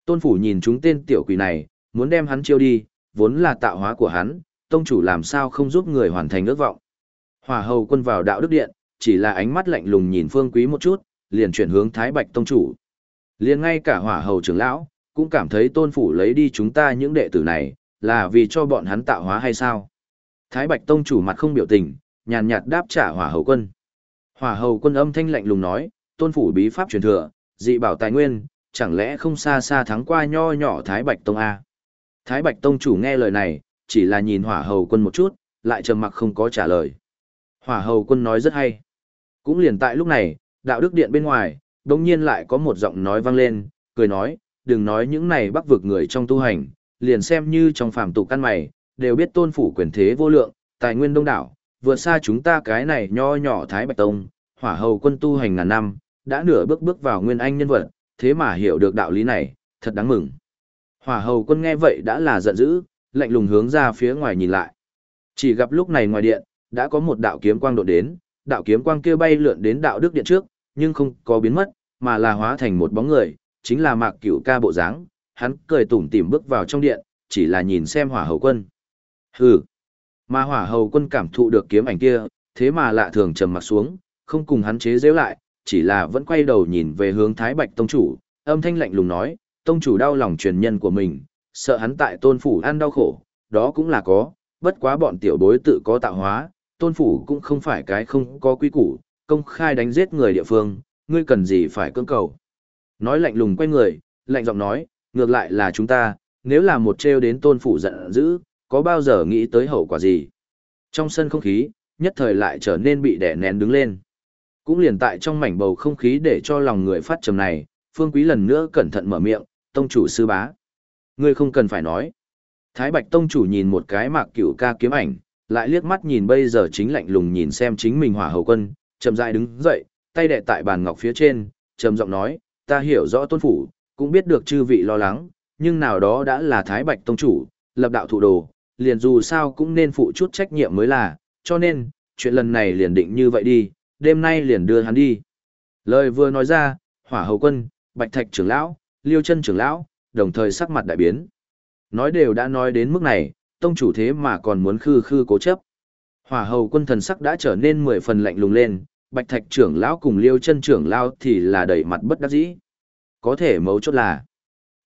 Tôn phủ nhìn chúng tên tiểu quỷ này, muốn đem hắn chiêu đi, vốn là tạo hóa của hắn, tông chủ làm sao không giúp người hoàn thành ước vọng. Hỏa hầu quân vào đạo đức điện, chỉ là ánh mắt lạnh lùng nhìn phương quý một chút, liền chuyển hướng thái bạch tông chủ. Liền ngay cả hỏa hầu trưởng lão, cũng cảm thấy tôn phủ lấy đi chúng ta những đệ tử này, là vì cho bọn hắn tạo hóa hay sao? Thái Bạch Tông chủ mặt không biểu tình, nhàn nhạt đáp trả hỏa hầu quân. Hỏa hầu quân âm thanh lạnh lùng nói, tôn phủ bí pháp truyền thừa, dị bảo tài nguyên, chẳng lẽ không xa xa thắng qua nho nhỏ Thái Bạch Tông A. Thái Bạch Tông chủ nghe lời này, chỉ là nhìn hỏa hầu quân một chút, lại trầm mặc không có trả lời. Hỏa hầu quân nói rất hay. Cũng liền tại lúc này, đạo đức điện bên ngoài, đồng nhiên lại có một giọng nói vang lên, cười nói, đừng nói những này bắc vực người trong tu hành, liền xem như trong phàm tục căn mày, đều biết tôn phủ quyền thế vô lượng, tài nguyên đông đảo, vượt xa chúng ta cái này nho nhỏ Thái Bạch Tông, hỏa hầu quân tu hành ngàn năm, đã nửa bước bước vào nguyên anh nhân vật, thế mà hiểu được đạo lý này, thật đáng mừng. Hỏa hầu quân nghe vậy đã là giận dữ, lạnh lùng hướng ra phía ngoài nhìn lại. Chỉ gặp lúc này ngoài điện, đã có một đạo kiếm quang độ đến, đạo kiếm quang kia bay lượn đến đạo đức điện trước, nhưng không có biến mất, mà là hóa thành một bóng người, chính là Mạc Cửu Ca bộ dáng, hắn cười tủm tỉm bước vào trong điện, chỉ là nhìn xem Hỏa Hầu Quân. Hừ. Mà Hỏa Hầu Quân cảm thụ được kiếm ảnh kia, thế mà lạ thường trầm mặt xuống, không cùng hắn chế giễu lại, chỉ là vẫn quay đầu nhìn về hướng Thái Bạch tông chủ, âm thanh lạnh lùng nói, tông chủ đau lòng truyền nhân của mình, sợ hắn tại tôn phủ ăn đau khổ, đó cũng là có, bất quá bọn tiểu bối tự có tạo hóa, tôn phủ cũng không phải cái không có quy củ, công khai đánh giết người địa phương, ngươi cần gì phải cưỡng cầu. Nói lạnh lùng quay người, lạnh giọng nói, ngược lại là chúng ta, nếu là một treo đến tôn phủ giận dữ, có bao giờ nghĩ tới hậu quả gì. Trong sân không khí, nhất thời lại trở nên bị đè nén đứng lên. Cũng liền tại trong mảnh bầu không khí để cho lòng người phát trầm này, Phương Quý lần nữa cẩn thận mở miệng, tông chủ sư bá. Ngươi không cần phải nói. Thái Bạch tông chủ nhìn một cái mạc cửu ca kiếm ảnh, lại liếc mắt nhìn bây giờ chính lạnh lùng nhìn xem chính mình hỏa hầu quân, chậm rãi đứng dậy, tay đè tại bàn ngọc phía trên, trầm giọng nói, ta hiểu rõ tôn phủ, cũng biết được chư vị lo lắng, nhưng nào đó đã là Thái Bạch Tông Chủ, lập đạo thủ đồ, liền dù sao cũng nên phụ chút trách nhiệm mới là, cho nên, chuyện lần này liền định như vậy đi, đêm nay liền đưa hắn đi. Lời vừa nói ra, hỏa hầu quân, bạch thạch trưởng lão, liêu chân trưởng lão, đồng thời sắc mặt đại biến. Nói đều đã nói đến mức này, tông chủ thế mà còn muốn khư khư cố chấp. Hỏa hầu quân thần sắc đã trở nên mười phần lạnh lùng lên, bạch thạch trưởng lão cùng liêu chân trưởng lão thì là đầy mặt bất đắc dĩ. Có thể mấu chốt là.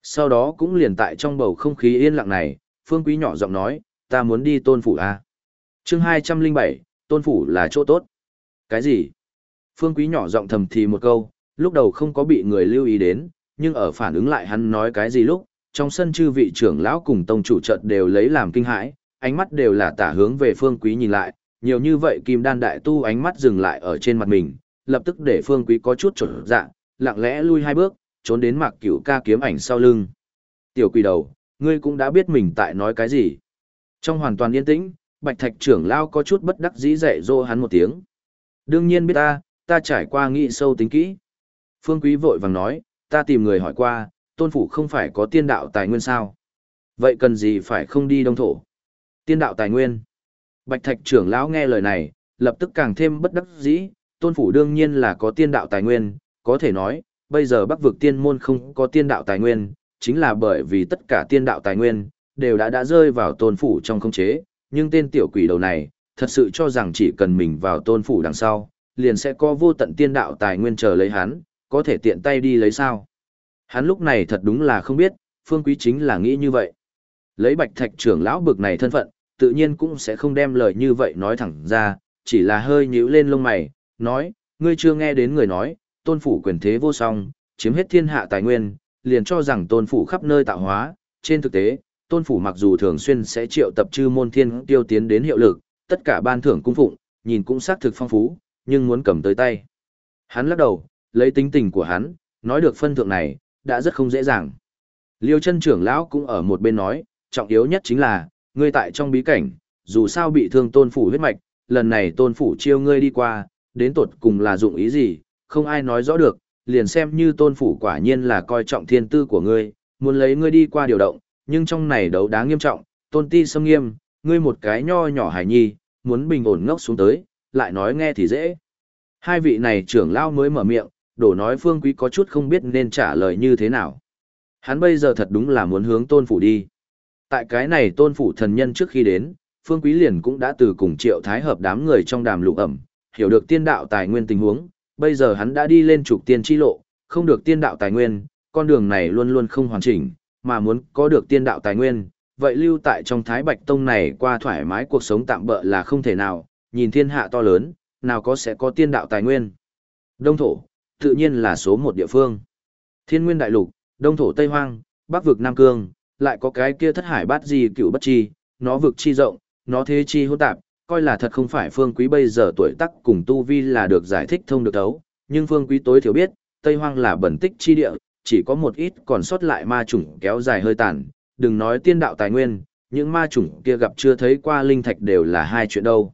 Sau đó cũng liền tại trong bầu không khí yên lặng này, phương quý nhỏ giọng nói, ta muốn đi tôn phủ A. chương hai trăm linh bảy tôn phủ là chỗ tốt. Cái gì? Phương quý nhỏ giọng thầm thì một câu, lúc đầu không có bị người lưu ý đến, nhưng ở phản ứng lại hắn nói cái gì lúc, trong sân chư vị trưởng lão cùng tông chủ trận đều lấy làm kinh hãi, ánh mắt đều là tả hướng về phương quý nhìn lại, nhiều như vậy kim đan đại tu ánh mắt dừng lại ở trên mặt mình, lập tức để phương quý có chút trở dạ, lặng lẽ lui hai bước, trốn đến mạc cửu ca kiếm ảnh sau lưng. Tiểu quỷ đầu, ngươi cũng đã biết mình tại nói cái gì. Trong hoàn toàn yên tĩnh, bạch thạch trưởng lão có chút bất đắc dĩ dạy dỗ hắn một tiếng. Đương nhiên biết ta, ta trải qua nghị sâu tính kỹ. Phương quý vội vàng nói, ta tìm người hỏi qua, tôn phủ không phải có tiên đạo tài nguyên sao? Vậy cần gì phải không đi đông thổ? Tiên đạo tài nguyên. Bạch thạch trưởng lão nghe lời này, lập tức càng thêm bất đắc dĩ, tôn phủ đương nhiên là có tiên đạo tài nguyên, có thể nói, bây giờ bắc vực tiên môn không có tiên đạo tài nguyên, chính là bởi vì tất cả tiên đạo tài nguyên, đều đã đã rơi vào tôn phủ trong không chế, nhưng tên tiểu quỷ đầu này, thật sự cho rằng chỉ cần mình vào tôn phủ đằng sau, liền sẽ có vô tận tiên đạo tài nguyên chờ lấy hắn, có thể tiện tay đi lấy sao. Hắn lúc này thật đúng là không biết, phương quý chính là nghĩ như vậy. Lấy bạch thạch trưởng lão bực này thân phận, tự nhiên cũng sẽ không đem lời như vậy nói thẳng ra, chỉ là hơi nhíu lên lông mày, nói, ngươi chưa nghe đến người nói, tôn phủ quyền thế vô song, chiếm hết thiên hạ tài nguyên, liền cho rằng tôn phủ khắp nơi tạo hóa, trên thực tế, tôn phủ mặc dù thường xuyên sẽ triệu tập chư môn thiên tiêu tiến đến hiệu lực, tất cả ban thưởng cung phụng, nhìn cũng xác thực phong phú, nhưng muốn cầm tới tay. Hắn lắc đầu, lấy tính tình của hắn, nói được phân thượng này, đã rất không dễ dàng. Liêu chân trưởng lão cũng ở một bên nói, trọng yếu nhất chính là, ngươi tại trong bí cảnh, dù sao bị thương tôn phủ huyết mạch, lần này tôn phủ chiêu ngươi đi qua, đến tột cùng là dụng ý gì, không ai nói rõ được, liền xem như tôn phủ quả nhiên là coi trọng thiên tư của ngươi, muốn lấy ngươi đi qua điều động, nhưng trong này đấu đá nghiêm trọng, tôn ti xâm nghiêm, ngươi một cái nho nhỏ hài nhi, muốn bình ổn ngốc xuống tới, lại nói nghe thì dễ. Hai vị này trưởng lao mới mở miệng, đổ nói phương quý có chút không biết nên trả lời như thế nào. Hắn bây giờ thật đúng là muốn hướng tôn phủ đi. Tại cái này tôn phủ thần nhân trước khi đến, phương quý liền cũng đã từ cùng triệu thái hợp đám người trong đàm lục ẩm, hiểu được tiên đạo tài nguyên tình huống, bây giờ hắn đã đi lên trục tiên chi lộ, không được tiên đạo tài nguyên, con đường này luôn luôn không hoàn chỉnh, mà muốn có được tiên đạo tài nguyên, vậy lưu tại trong Thái Bạch Tông này qua thoải mái cuộc sống tạm bỡ là không thể nào, nhìn thiên hạ to lớn, nào có sẽ có tiên đạo tài nguyên. Đông thổ, tự nhiên là số một địa phương. Thiên nguyên đại lục, đông thổ Tây Hoang, bắc vực Nam Cương, lại có cái kia thất hải bát gì cựu bất chi, nó vực chi rộng, nó thế chi hỗn tạp, coi là thật không phải phương quý bây giờ tuổi tác cùng tu vi là được giải thích thông được thấu, nhưng phương quý tối thiểu biết, Tây Hoang là bẩn tích chi địa, chỉ có một ít còn sót lại ma chủng kéo dài hơi tàn, đừng nói tiên đạo tài nguyên, những ma chủng kia gặp chưa thấy qua linh thạch đều là hai chuyện đâu.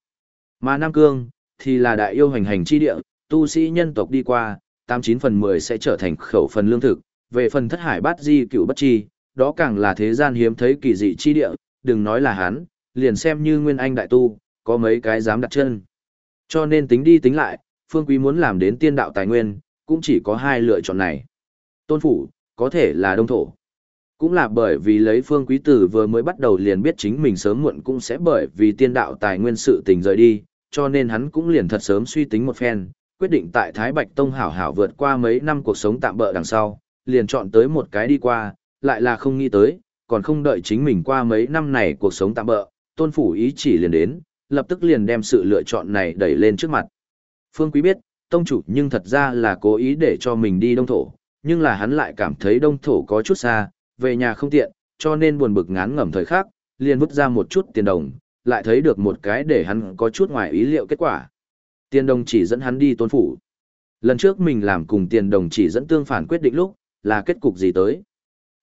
Mà Nam Cương, thì là đại yêu hành hành chi địa, tu sĩ nhân tộc đi qua, 89 phần 10 sẽ trở thành khẩu phần lương thực, về phần thất hải bát di cựu bất chi, đó càng là thế gian hiếm thấy kỳ dị chi địa, đừng nói là hắn, liền xem như nguyên anh đại tu, có mấy cái dám đặt chân. Cho nên tính đi tính lại, phương quý muốn làm đến tiên đạo tài nguyên, cũng chỉ có hai lựa chọn này. Tôn phủ, có thể là đông thổ. Cũng là bởi vì lấy phương quý tử vừa mới bắt đầu liền biết chính mình sớm muộn cũng sẽ bởi vì tiên đạo tài nguyên sự tình rời đi, cho nên hắn cũng liền thật sớm suy tính một phen, quyết định tại Thái Bạch Tông hảo hảo vượt qua mấy năm cuộc sống tạm bỡ đằng sau, liền chọn tới một cái đi qua, lại là không nghĩ tới, còn không đợi chính mình qua mấy năm này cuộc sống tạm bỡ, tôn phủ ý chỉ liền đến, lập tức liền đem sự lựa chọn này đẩy lên trước mặt. Phương Quý biết, tông chủ nhưng thật ra là cố ý để cho mình đi đông thổ, nhưng là hắn lại cảm thấy đông thổ có chút xa, về nhà không tiện, cho nên buồn bực ngán ngẩm thời khắc, liền vứt ra một chút tiền đồng, lại thấy được một cái để hắn có chút ngoài ý liệu kết quả. Tiền đồng chỉ dẫn hắn đi tôn phủ. Lần trước mình làm cùng tiền đồng chỉ dẫn tương phản quyết định lúc, là kết cục gì tới?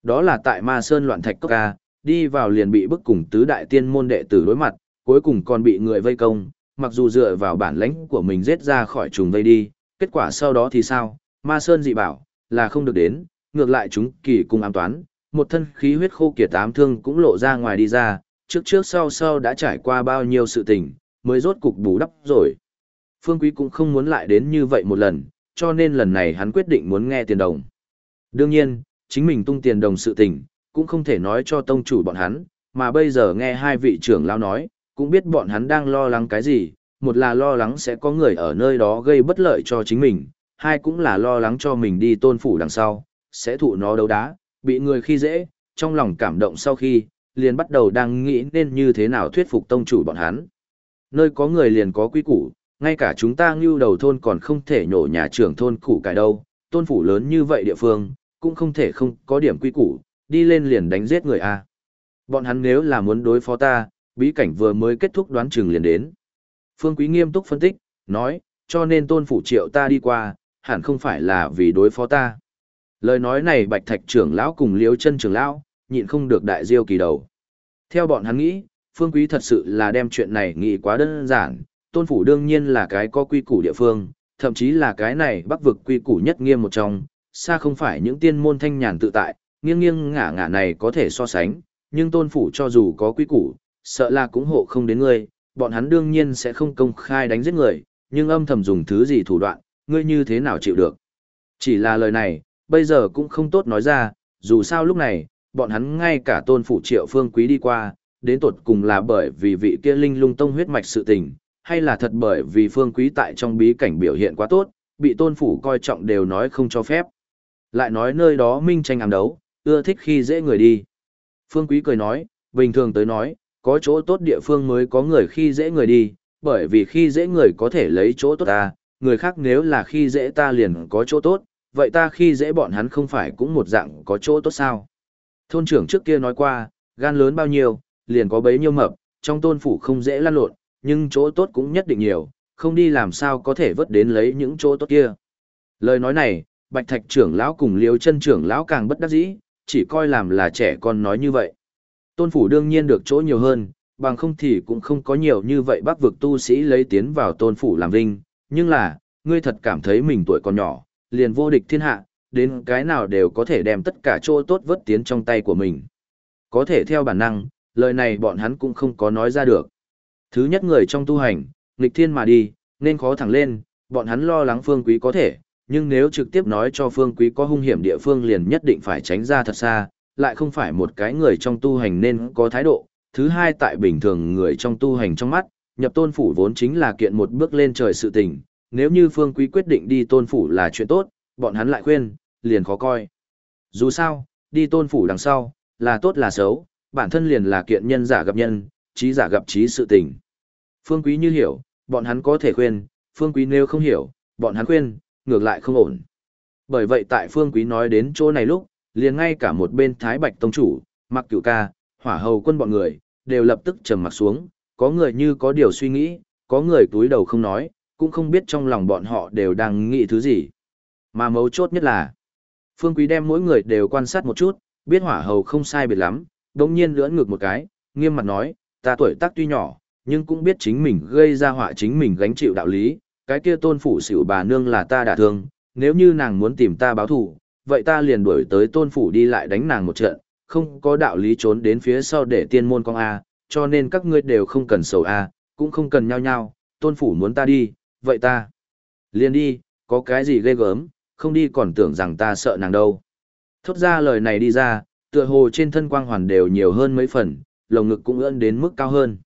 Đó là tại Ma Sơn loạn thạch cốc ca, đi vào liền bị bức cùng tứ đại tiên môn đệ tử đối mặt, cuối cùng còn bị người vây công, mặc dù dựa vào bản lãnh của mình giết ra khỏi trùng vây đi, kết quả sau đó thì sao? Ma Sơn dị bảo, là không được đến, ngược lại chúng kỳ cùng ám toán, một thân khí huyết khô kiệt tám thương cũng lộ ra ngoài đi ra, trước trước sau sau đã trải qua bao nhiêu sự tình, mới rốt cục bù đắp rồi. Phương Quý cũng không muốn lại đến như vậy một lần, cho nên lần này hắn quyết định muốn nghe tiền đồng. Đương nhiên, chính mình tung tiền đồng sự tình, cũng không thể nói cho tông chủ bọn hắn, mà bây giờ nghe hai vị trưởng lao nói, cũng biết bọn hắn đang lo lắng cái gì, một là lo lắng sẽ có người ở nơi đó gây bất lợi cho chính mình, hai cũng là lo lắng cho mình đi tôn phủ đằng sau, sẽ thụ nó đấu đá, bị người khi dễ, trong lòng cảm động sau khi, liền bắt đầu đang nghĩ nên như thế nào thuyết phục tông chủ bọn hắn. Nơi có người liền có quy củ, ngay cả chúng ta ngưu đầu thôn còn không thể nhổ nhà trưởng thôn củ cải đâu, tôn phủ lớn như vậy địa phương, cũng không thể không có điểm quy củ, đi lên liền đánh giết người a. Bọn hắn nếu là muốn đối phó ta, bí cảnh vừa mới kết thúc đoán chừng liền đến. Phương Quý nghiêm túc phân tích, nói, cho nên tôn phủ triệu ta đi qua, hẳn không phải là vì đối phó ta. Lời nói này bạch thạch trưởng lão cùng Liễu chân trưởng lão, nhịn không được đại diêu kỳ đầu. Theo bọn hắn nghĩ, Phương Quý thật sự là đem chuyện này nghĩ quá đơn giản, tôn phủ đương nhiên là cái có quy củ địa phương, thậm chí là cái này bắc vực quy củ nhất nghiêm một trong, xa không phải những tiên môn thanh nhàn tự tại, nghiêng nghiêng ngả ngả này có thể so sánh, nhưng tôn phủ cho dù có quy củ, sợ là cũng hộ không đến ngươi, bọn hắn đương nhiên sẽ không công khai đánh giết người, nhưng âm thầm dùng thứ gì thủ đoạn, ngươi như thế nào chịu được. Chỉ là lời này, bây giờ cũng không tốt nói ra, dù sao lúc này, bọn hắn ngay cả tôn phủ triệu phương quý đi qua, đến tột cùng là bởi vì vị kia linh lung tông huyết mạch sự tình, hay là thật bởi vì phương quý tại trong bí cảnh biểu hiện quá tốt, bị tôn phủ coi trọng đều nói không cho phép. Lại nói nơi đó minh tranh ám đấu, ưa thích khi dễ người đi. Phương quý cười nói, bình thường tới nói, có chỗ tốt địa phương mới có người khi dễ người đi, bởi vì khi dễ người có thể lấy chỗ tốt ta, người khác nếu là khi dễ ta liền có chỗ tốt, vậy ta khi dễ bọn hắn không phải cũng một dạng có chỗ tốt sao. Thôn trưởng trước kia nói qua, gan lớn bao nhiêu, liền có bấy nhiêu mập, trong tôn phủ không dễ lăn lộn, nhưng chỗ tốt cũng nhất định nhiều, không đi làm sao có thể vớt đến lấy những chỗ tốt kia. Lời nói này, Bạch Thạch trưởng lão cùng Liêu chân trưởng lão càng bất đắc dĩ, chỉ coi làm là trẻ con nói như vậy. Tôn phủ đương nhiên được chỗ nhiều hơn, bằng không thì cũng không có nhiều như vậy bác vực tu sĩ lấy tiến vào tôn phủ làm vinh, nhưng là, ngươi thật cảm thấy mình tuổi còn nhỏ, liền vô địch thiên hạ, đến cái nào đều có thể đem tất cả chỗ tốt vớt tiến trong tay của mình. Có thể theo bản năng, lời này bọn hắn cũng không có nói ra được. Thứ nhất người trong tu hành, nghịch thiên mà đi, nên khó thẳng lên, bọn hắn lo lắng phương quý có thể, nhưng nếu trực tiếp nói cho phương quý có hung hiểm địa phương liền nhất định phải tránh ra thật xa, lại không phải một cái người trong tu hành nên có thái độ. Thứ hai tại bình thường người trong tu hành trong mắt, nhập tôn phủ vốn chính là kiện một bước lên trời sự tình, nếu như phương quý quyết định đi tôn phủ là chuyện tốt, bọn hắn lại khuyên, liền khó coi. Dù sao, đi tôn phủ đằng sau, là tốt là xấu, bản thân liền là kiện nhân giả gặp nhân, trí giả gặp trí sự tình. Phương quý như hiểu, bọn hắn có thể khuyên, phương quý nếu không hiểu, bọn hắn khuyên, ngược lại không ổn. Bởi vậy tại phương quý nói đến chỗ này lúc, liền ngay cả một bên Thái Bạch Tông Chủ, Mặc Cửu Ca, Hỏa Hầu quân bọn người, đều lập tức trầm mặt xuống, có người như có điều suy nghĩ, có người túi đầu không nói, cũng không biết trong lòng bọn họ đều đang nghĩ thứ gì. Mà mấu chốt nhất là, Phương Quý đem mỗi người đều quan sát một chút, biết Hỏa Hầu không sai biệt lắm, đồng nhiên lưỡn ngược một cái, nghiêm mặt nói, ta tuổi tác tuy nhỏ, nhưng cũng biết chính mình gây ra họa chính mình gánh chịu đạo lý, cái kia tôn phủ xỉu bà nương là ta đả thương, nếu như nàng muốn tìm ta báo thù, vậy ta liền đuổi tới tôn phủ đi lại đánh nàng một trận, không có đạo lý trốn đến phía sau để tiên môn con A, cho nên các ngươi đều không cần sầu A, cũng không cần nhau nhau, tôn phủ muốn ta đi, vậy ta liền đi, có cái gì ghê gớm, không đi còn tưởng rằng ta sợ nàng đâu. Thốt ra lời này đi ra, tựa hồ trên thân quang hoàn đều nhiều hơn mấy phần, lồng ngực cũng ưỡn đến mức cao hơn.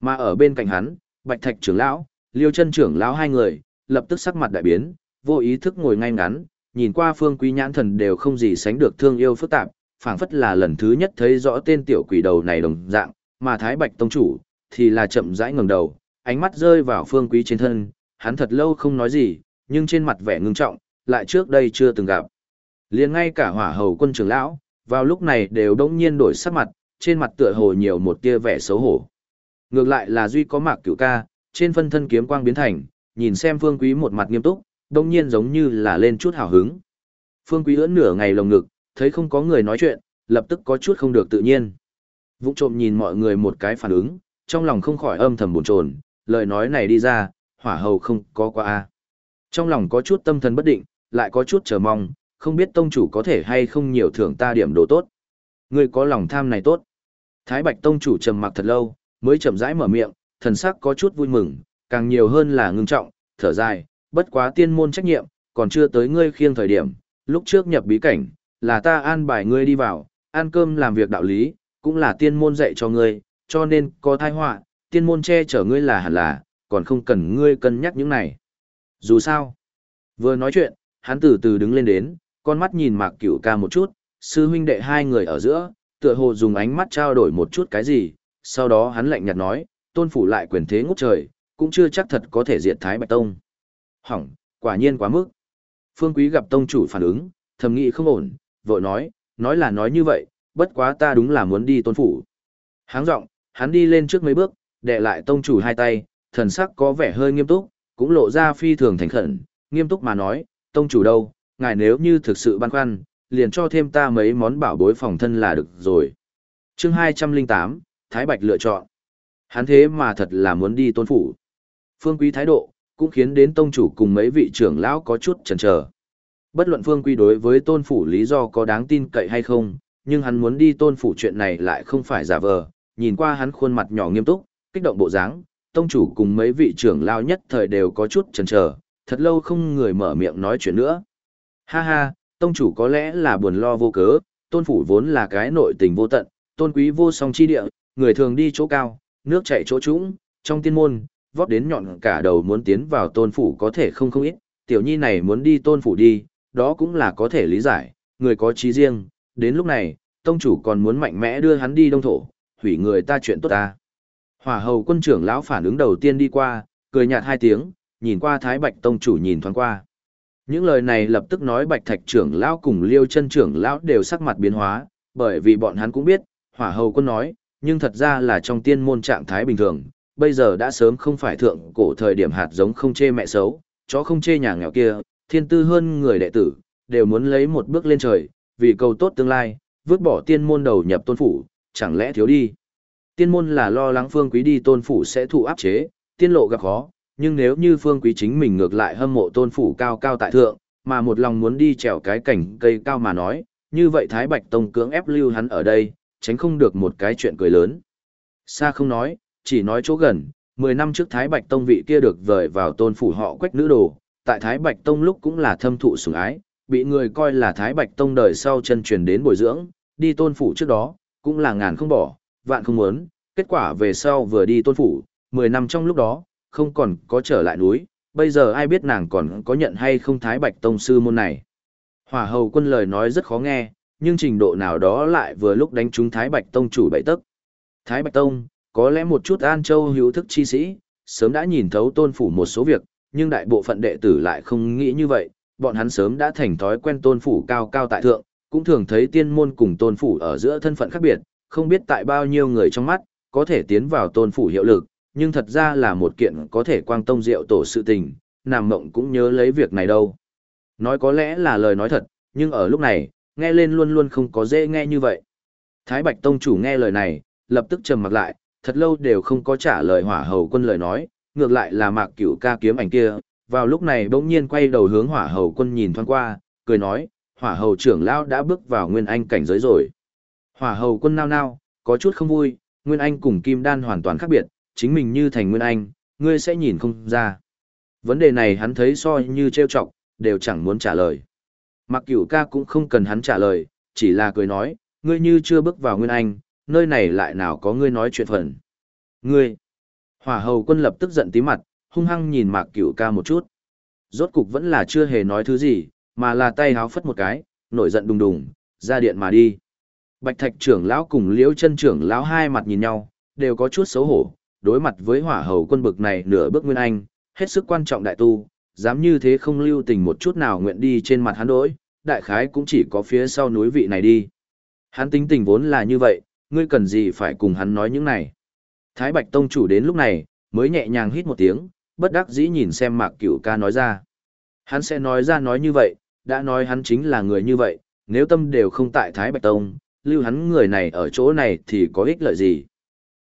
Mà ở bên cạnh hắn, Bạch Thạch trưởng lão, Liêu chân trưởng lão hai người, lập tức sắc mặt đại biến, vô ý thức ngồi ngay ngắn, nhìn qua phương quý nhãn thần đều không gì sánh được thương yêu phức tạp, phảng phất là lần thứ nhất thấy rõ tên tiểu quỷ đầu này đồng dạng, mà Thái Bạch Tông Chủ, thì là chậm rãi ngẩng đầu, ánh mắt rơi vào phương quý trên thân, hắn thật lâu không nói gì, nhưng trên mặt vẻ ngưng trọng, lại trước đây chưa từng gặp. liền ngay cả hỏa hầu quân trưởng lão, vào lúc này đều đông nhiên đổi sắc mặt, trên mặt tựa hồ nhiều một tia vẻ xấu hổ. Ngược lại là duy có mạc cửu ca, trên phân thân kiếm quang biến thành, nhìn xem phương quý một mặt nghiêm túc, đông nhiên giống như là lên chút hào hứng. Phương quý ưỡn nửa ngày lồng ngực, thấy không có người nói chuyện, lập tức có chút không được tự nhiên. Vũ trộm nhìn mọi người một cái phản ứng, trong lòng không khỏi âm thầm buồn chồn, lời nói này đi ra, hỏa hầu không có qua a. Trong lòng có chút tâm thần bất định, lại có chút chờ mong, không biết tông chủ có thể hay không nhiều thưởng ta điểm đồ tốt. Ngươi có lòng tham này tốt. Thái Bạch tông chủ trầm mặc thật lâu, mới chậm rãi mở miệng, thần sắc có chút vui mừng, càng nhiều hơn là ngưng trọng, thở dài, bất quá tiên môn trách nhiệm, còn chưa tới ngươi khiêng thời điểm, lúc trước nhập bí cảnh, là ta an bài ngươi đi vào, ăn cơm làm việc đạo lý, cũng là tiên môn dạy cho ngươi, cho nên có thai họa, tiên môn che chở ngươi là hẳn là, còn không cần ngươi cân nhắc những này. Dù sao, vừa nói chuyện, hắn từ từ đứng lên đến, con mắt nhìn Mạc Cửu ca một chút, sư huynh đệ hai người ở giữa, tựa hồ dùng ánh mắt trao đổi một chút cái gì, sau đó hắn lạnh nhạt nói, tôn phủ lại quyền thế ngút trời, cũng chưa chắc thật có thể diệt Thái Bạch Tông. Hỏng, quả nhiên quá mức. Phương Quý gặp tông chủ phản ứng, thầm nghĩ không ổn, vội nói, nói là nói như vậy, bất quá ta đúng là muốn đi tôn phủ. Háng rộng, hắn đi lên trước mấy bước, đệ lại tông chủ hai tay, thần sắc có vẻ hơi nghiêm túc, cũng lộ ra phi thường thành khẩn, nghiêm túc mà nói, tông chủ đâu, ngài nếu như thực sự băn khoăn, liền cho thêm ta mấy món bảo bối phòng thân là được rồi. chương 208, Thái Bạch lựa chọn. Hắn thế mà thật là muốn đi tôn phủ. Phương Quý thái độ, cũng khiến đến tông chủ cùng mấy vị trưởng lão có chút chần chờ. Bất luận Phương Quý đối với tôn phủ lý do có đáng tin cậy hay không, nhưng hắn muốn đi tôn phủ chuyện này lại không phải giả vờ, nhìn qua hắn khuôn mặt nhỏ nghiêm túc, kích động bộ dáng, tông chủ cùng mấy vị trưởng lao nhất thời đều có chút chần chờ, thật lâu không người mở miệng nói chuyện nữa. Ha ha, tông chủ có lẽ là buồn lo vô cớ, tôn phủ vốn là cái nội tình vô tận, tôn quý vô song chi địa, người thường đi chỗ cao, nước chảy chỗ trũng, trong tiên môn, vót đến nhọn cả đầu muốn tiến vào tôn phủ có thể không không ít, tiểu nhi này muốn đi tôn phủ đi, đó cũng là có thể lý giải, người có trí riêng, đến lúc này, tông chủ còn muốn mạnh mẽ đưa hắn đi đông thổ, hủy người ta chuyện tốt ta. Hỏa hầu quân trưởng lão phản ứng đầu tiên đi qua, cười nhạt hai tiếng, nhìn qua Thái Bạch tông chủ nhìn thoáng qua. Những lời này lập tức nói Bạch Thạch trưởng lão cùng Liêu chân trưởng lão đều sắc mặt biến hóa, bởi vì bọn hắn cũng biết, Hỏa hầu quân nói, nhưng thật ra là trong tiên môn trạng thái bình thường, bây giờ đã sớm không phải thượng cổ thời điểm hạt giống không chê mẹ xấu, chó không chê nhà nghèo kia, thiên tư hơn người đệ tử, đều muốn lấy một bước lên trời, vì cầu tốt tương lai, vứt bỏ tiên môn đầu nhập tôn phủ, chẳng lẽ thiếu đi. Tiên môn là lo lắng phương quý đi tôn phủ sẽ thụ áp chế, tiên lộ gặp khó, nhưng nếu như phương quý chính mình ngược lại hâm mộ tôn phủ cao cao tại thượng, mà một lòng muốn đi trèo cái cảnh cây cao mà nói, như vậy Thái Bạch Tông cưỡng ép lưu hắn ở đây, tránh không được một cái chuyện cười lớn. Xa không nói, chỉ nói chỗ gần, 10 năm trước Thái Bạch Tông vị kia được vời vào tôn phủ họ quách nữ đồ, tại Thái Bạch Tông lúc cũng là thâm thụ sủng ái, bị người coi là Thái Bạch Tông đời sau chân truyền đến bồi dưỡng, đi tôn phủ trước đó, cũng là ngàn không bỏ, vạn không muốn, kết quả về sau vừa đi tôn phủ, 10 năm trong lúc đó, không còn có trở lại núi, bây giờ ai biết nàng còn có nhận hay không Thái Bạch Tông sư môn này. Hỏa hầu quân lời nói rất khó nghe, nhưng trình độ nào đó lại vừa lúc đánh trúng Thái Bạch Tông chủ bảy tức. Thái Bạch Tông, có lẽ một chút An Châu hữu thức chi sĩ, sớm đã nhìn thấu tôn phủ một số việc, nhưng đại bộ phận đệ tử lại không nghĩ như vậy, bọn hắn sớm đã thành thói quen tôn phủ cao cao tại thượng, cũng thường thấy tiên môn cùng tôn phủ ở giữa thân phận khác biệt, không biết tại bao nhiêu người trong mắt, có thể tiến vào tôn phủ hiệu lực, nhưng thật ra là một kiện có thể quang tông diệu tổ sự tình, nàng mộng cũng nhớ lấy việc này đâu. Nói có lẽ là lời nói thật, nhưng ở lúc này, nghe lên luôn luôn không có dễ nghe như vậy. Thái Bạch Tông chủ nghe lời này, lập tức trầm mặt lại, thật lâu đều không có trả lời hỏa hầu quân lời nói, ngược lại là mạc cửu ca kiếm ảnh kia, vào lúc này bỗng nhiên quay đầu hướng hỏa hầu quân nhìn thoáng qua, cười nói, hỏa hầu trưởng lão đã bước vào nguyên anh cảnh giới rồi. Hỏa hầu quân nao nao, có chút không vui, nguyên anh cùng kim đan hoàn toàn khác biệt, chính mình như thành nguyên anh, ngươi sẽ nhìn không ra. Vấn đề này hắn thấy so như trêu chọc, đều chẳng muốn trả lời. Mặc cửu ca cũng không cần hắn trả lời, chỉ là cười nói, ngươi như chưa bước vào nguyên anh, nơi này lại nào có ngươi nói chuyện phần. Ngươi! Hỏa hầu quân lập tức giận tí mặt, hung hăng nhìn mạc cửu ca một chút. Rốt cục vẫn là chưa hề nói thứ gì, mà là tay háo phất một cái, nổi giận đùng đùng, ra điện mà đi. Bạch thạch trưởng lão cùng liễu chân trưởng lão hai mặt nhìn nhau, đều có chút xấu hổ, đối mặt với hỏa hầu quân bực này nửa bước nguyên anh, hết sức quan trọng đại tu, dám như thế không lưu tình một chút nào nguyện đi trên mặt hắn đối, đại khái cũng chỉ có phía sau núi vị này đi. Hắn tính tình vốn là như vậy, ngươi cần gì phải cùng hắn nói những này. Thái Bạch Tông chủ đến lúc này, mới nhẹ nhàng hít một tiếng, bất đắc dĩ nhìn xem Mạc Cửu ca nói ra. Hắn sẽ nói ra nói như vậy, đã nói hắn chính là người như vậy, nếu tâm đều không tại Thái Bạch Tông, lưu hắn người này ở chỗ này thì có ích lợi gì.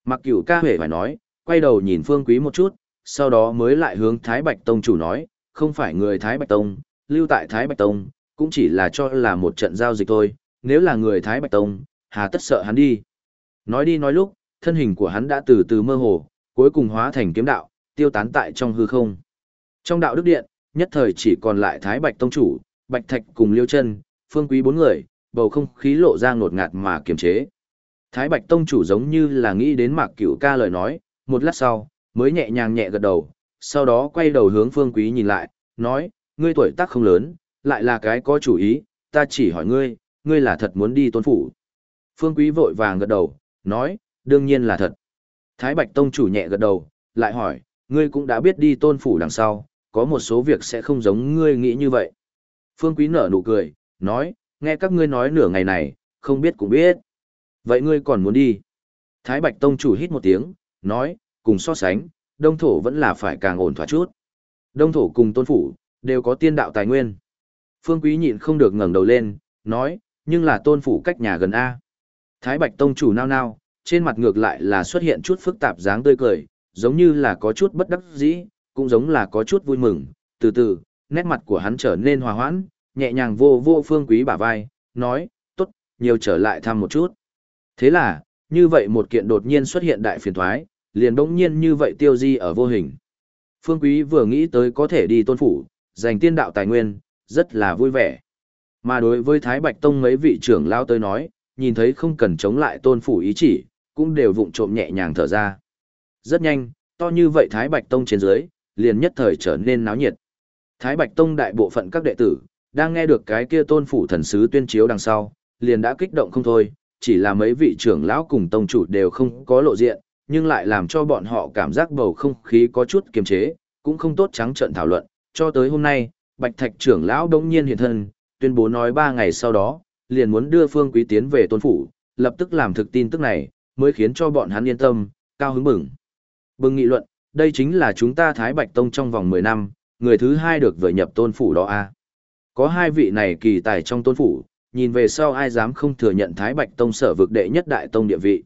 Mặc Cửu ca hề phải nói, quay đầu nhìn Phương Quý một chút, sau đó mới lại hướng Thái Bạch Tông chủ nói, không phải người Thái Bạch Tông, lưu tại Thái Bạch Tông, cũng chỉ là cho là một trận giao dịch thôi, nếu là người Thái Bạch Tông, hà tất sợ hắn đi. Nói đi nói lúc, thân hình của hắn đã từ từ mơ hồ, cuối cùng hóa thành kiếm đạo, tiêu tán tại trong hư không. Trong đạo đức điện, nhất thời chỉ còn lại Thái Bạch Tông chủ, Bạch Thạch cùng Liêu chân Phương Quý bốn người, bầu không khí lộ ra ngột ngạt mà kiềm chế. Thái Bạch Tông chủ giống như là nghĩ đến Mạc Cửu ca lời nói, một lát sau, mới nhẹ nhàng nhẹ gật đầu, sau đó quay đầu hướng Phương Quý nhìn lại, nói, ngươi tuổi tác không lớn, lại là cái có chủ ý, ta chỉ hỏi ngươi, ngươi là thật muốn đi tôn phủ. Phương Quý vội vàng gật đầu, nói, đương nhiên là thật. Thái Bạch Tông chủ nhẹ gật đầu, lại hỏi, ngươi cũng đã biết đi tôn phủ đằng sau, có một số việc sẽ không giống ngươi nghĩ như vậy. Phương Quý nở nụ cười, nói, nghe các ngươi nói nửa ngày này, không biết cũng biết. Vậy ngươi còn muốn đi? Thái Bạch Tông chủ hít một tiếng, nói, cùng so sánh, đông thổ vẫn là phải càng ổn thỏa chút. Đông thổ cùng tôn phủ, đều có tiên đạo tài nguyên. Phương Quý nhịn không được ngẩng đầu lên, nói, nhưng là tôn phủ cách nhà gần A. Thái Bạch Tông chủ nao nao, trên mặt ngược lại là xuất hiện chút phức tạp dáng tươi cười, giống như là có chút bất đắc dĩ, cũng giống là có chút vui mừng. Từ từ, nét mặt của hắn trở nên hòa hoãn, nhẹ nhàng vô vô Phương Quý bả vai, nói, tốt, nhiều trở lại thăm một chút. Thế là, như vậy một kiện đột nhiên xuất hiện đại phiền thoái, liền bỗng nhiên như vậy tiêu di ở vô hình. Phương Quý vừa nghĩ tới có thể đi tôn phủ, giành tiên đạo tài nguyên, rất là vui vẻ. Mà đối với Thái Bạch Tông mấy vị trưởng lao tới nói, nhìn thấy không cần chống lại tôn phủ ý chỉ, cũng đều vụng trộm nhẹ nhàng thở ra. Rất nhanh, to như vậy Thái Bạch Tông trên dưới, liền nhất thời trở nên náo nhiệt. Thái Bạch Tông đại bộ phận các đệ tử, đang nghe được cái kia tôn phủ thần sứ tuyên chiếu đằng sau, liền đã kích động không thôi, chỉ là mấy vị trưởng lão cùng tông chủ đều không có lộ diện, nhưng lại làm cho bọn họ cảm giác bầu không khí có chút kiềm chế, cũng không tốt trắng trợn thảo luận, cho tới hôm nay, Bạch Thạch trưởng lão đống nhiên hiện thân, tuyên bố nói ba ngày sau đó, liền muốn đưa Phương Quý tiến về tôn phủ, lập tức làm thực tin tức này, mới khiến cho bọn hắn yên tâm, cao hứng mừng Bừng nghị luận, đây chính là chúng ta Thái Bạch Tông trong vòng 10 năm, người thứ hai được vừa nhập tôn phủ đó a. Có hai vị này kỳ tài trong tôn phủ, nhìn về sau ai dám không thừa nhận Thái Bạch Tông sở vực đệ nhất đại tông địa vị.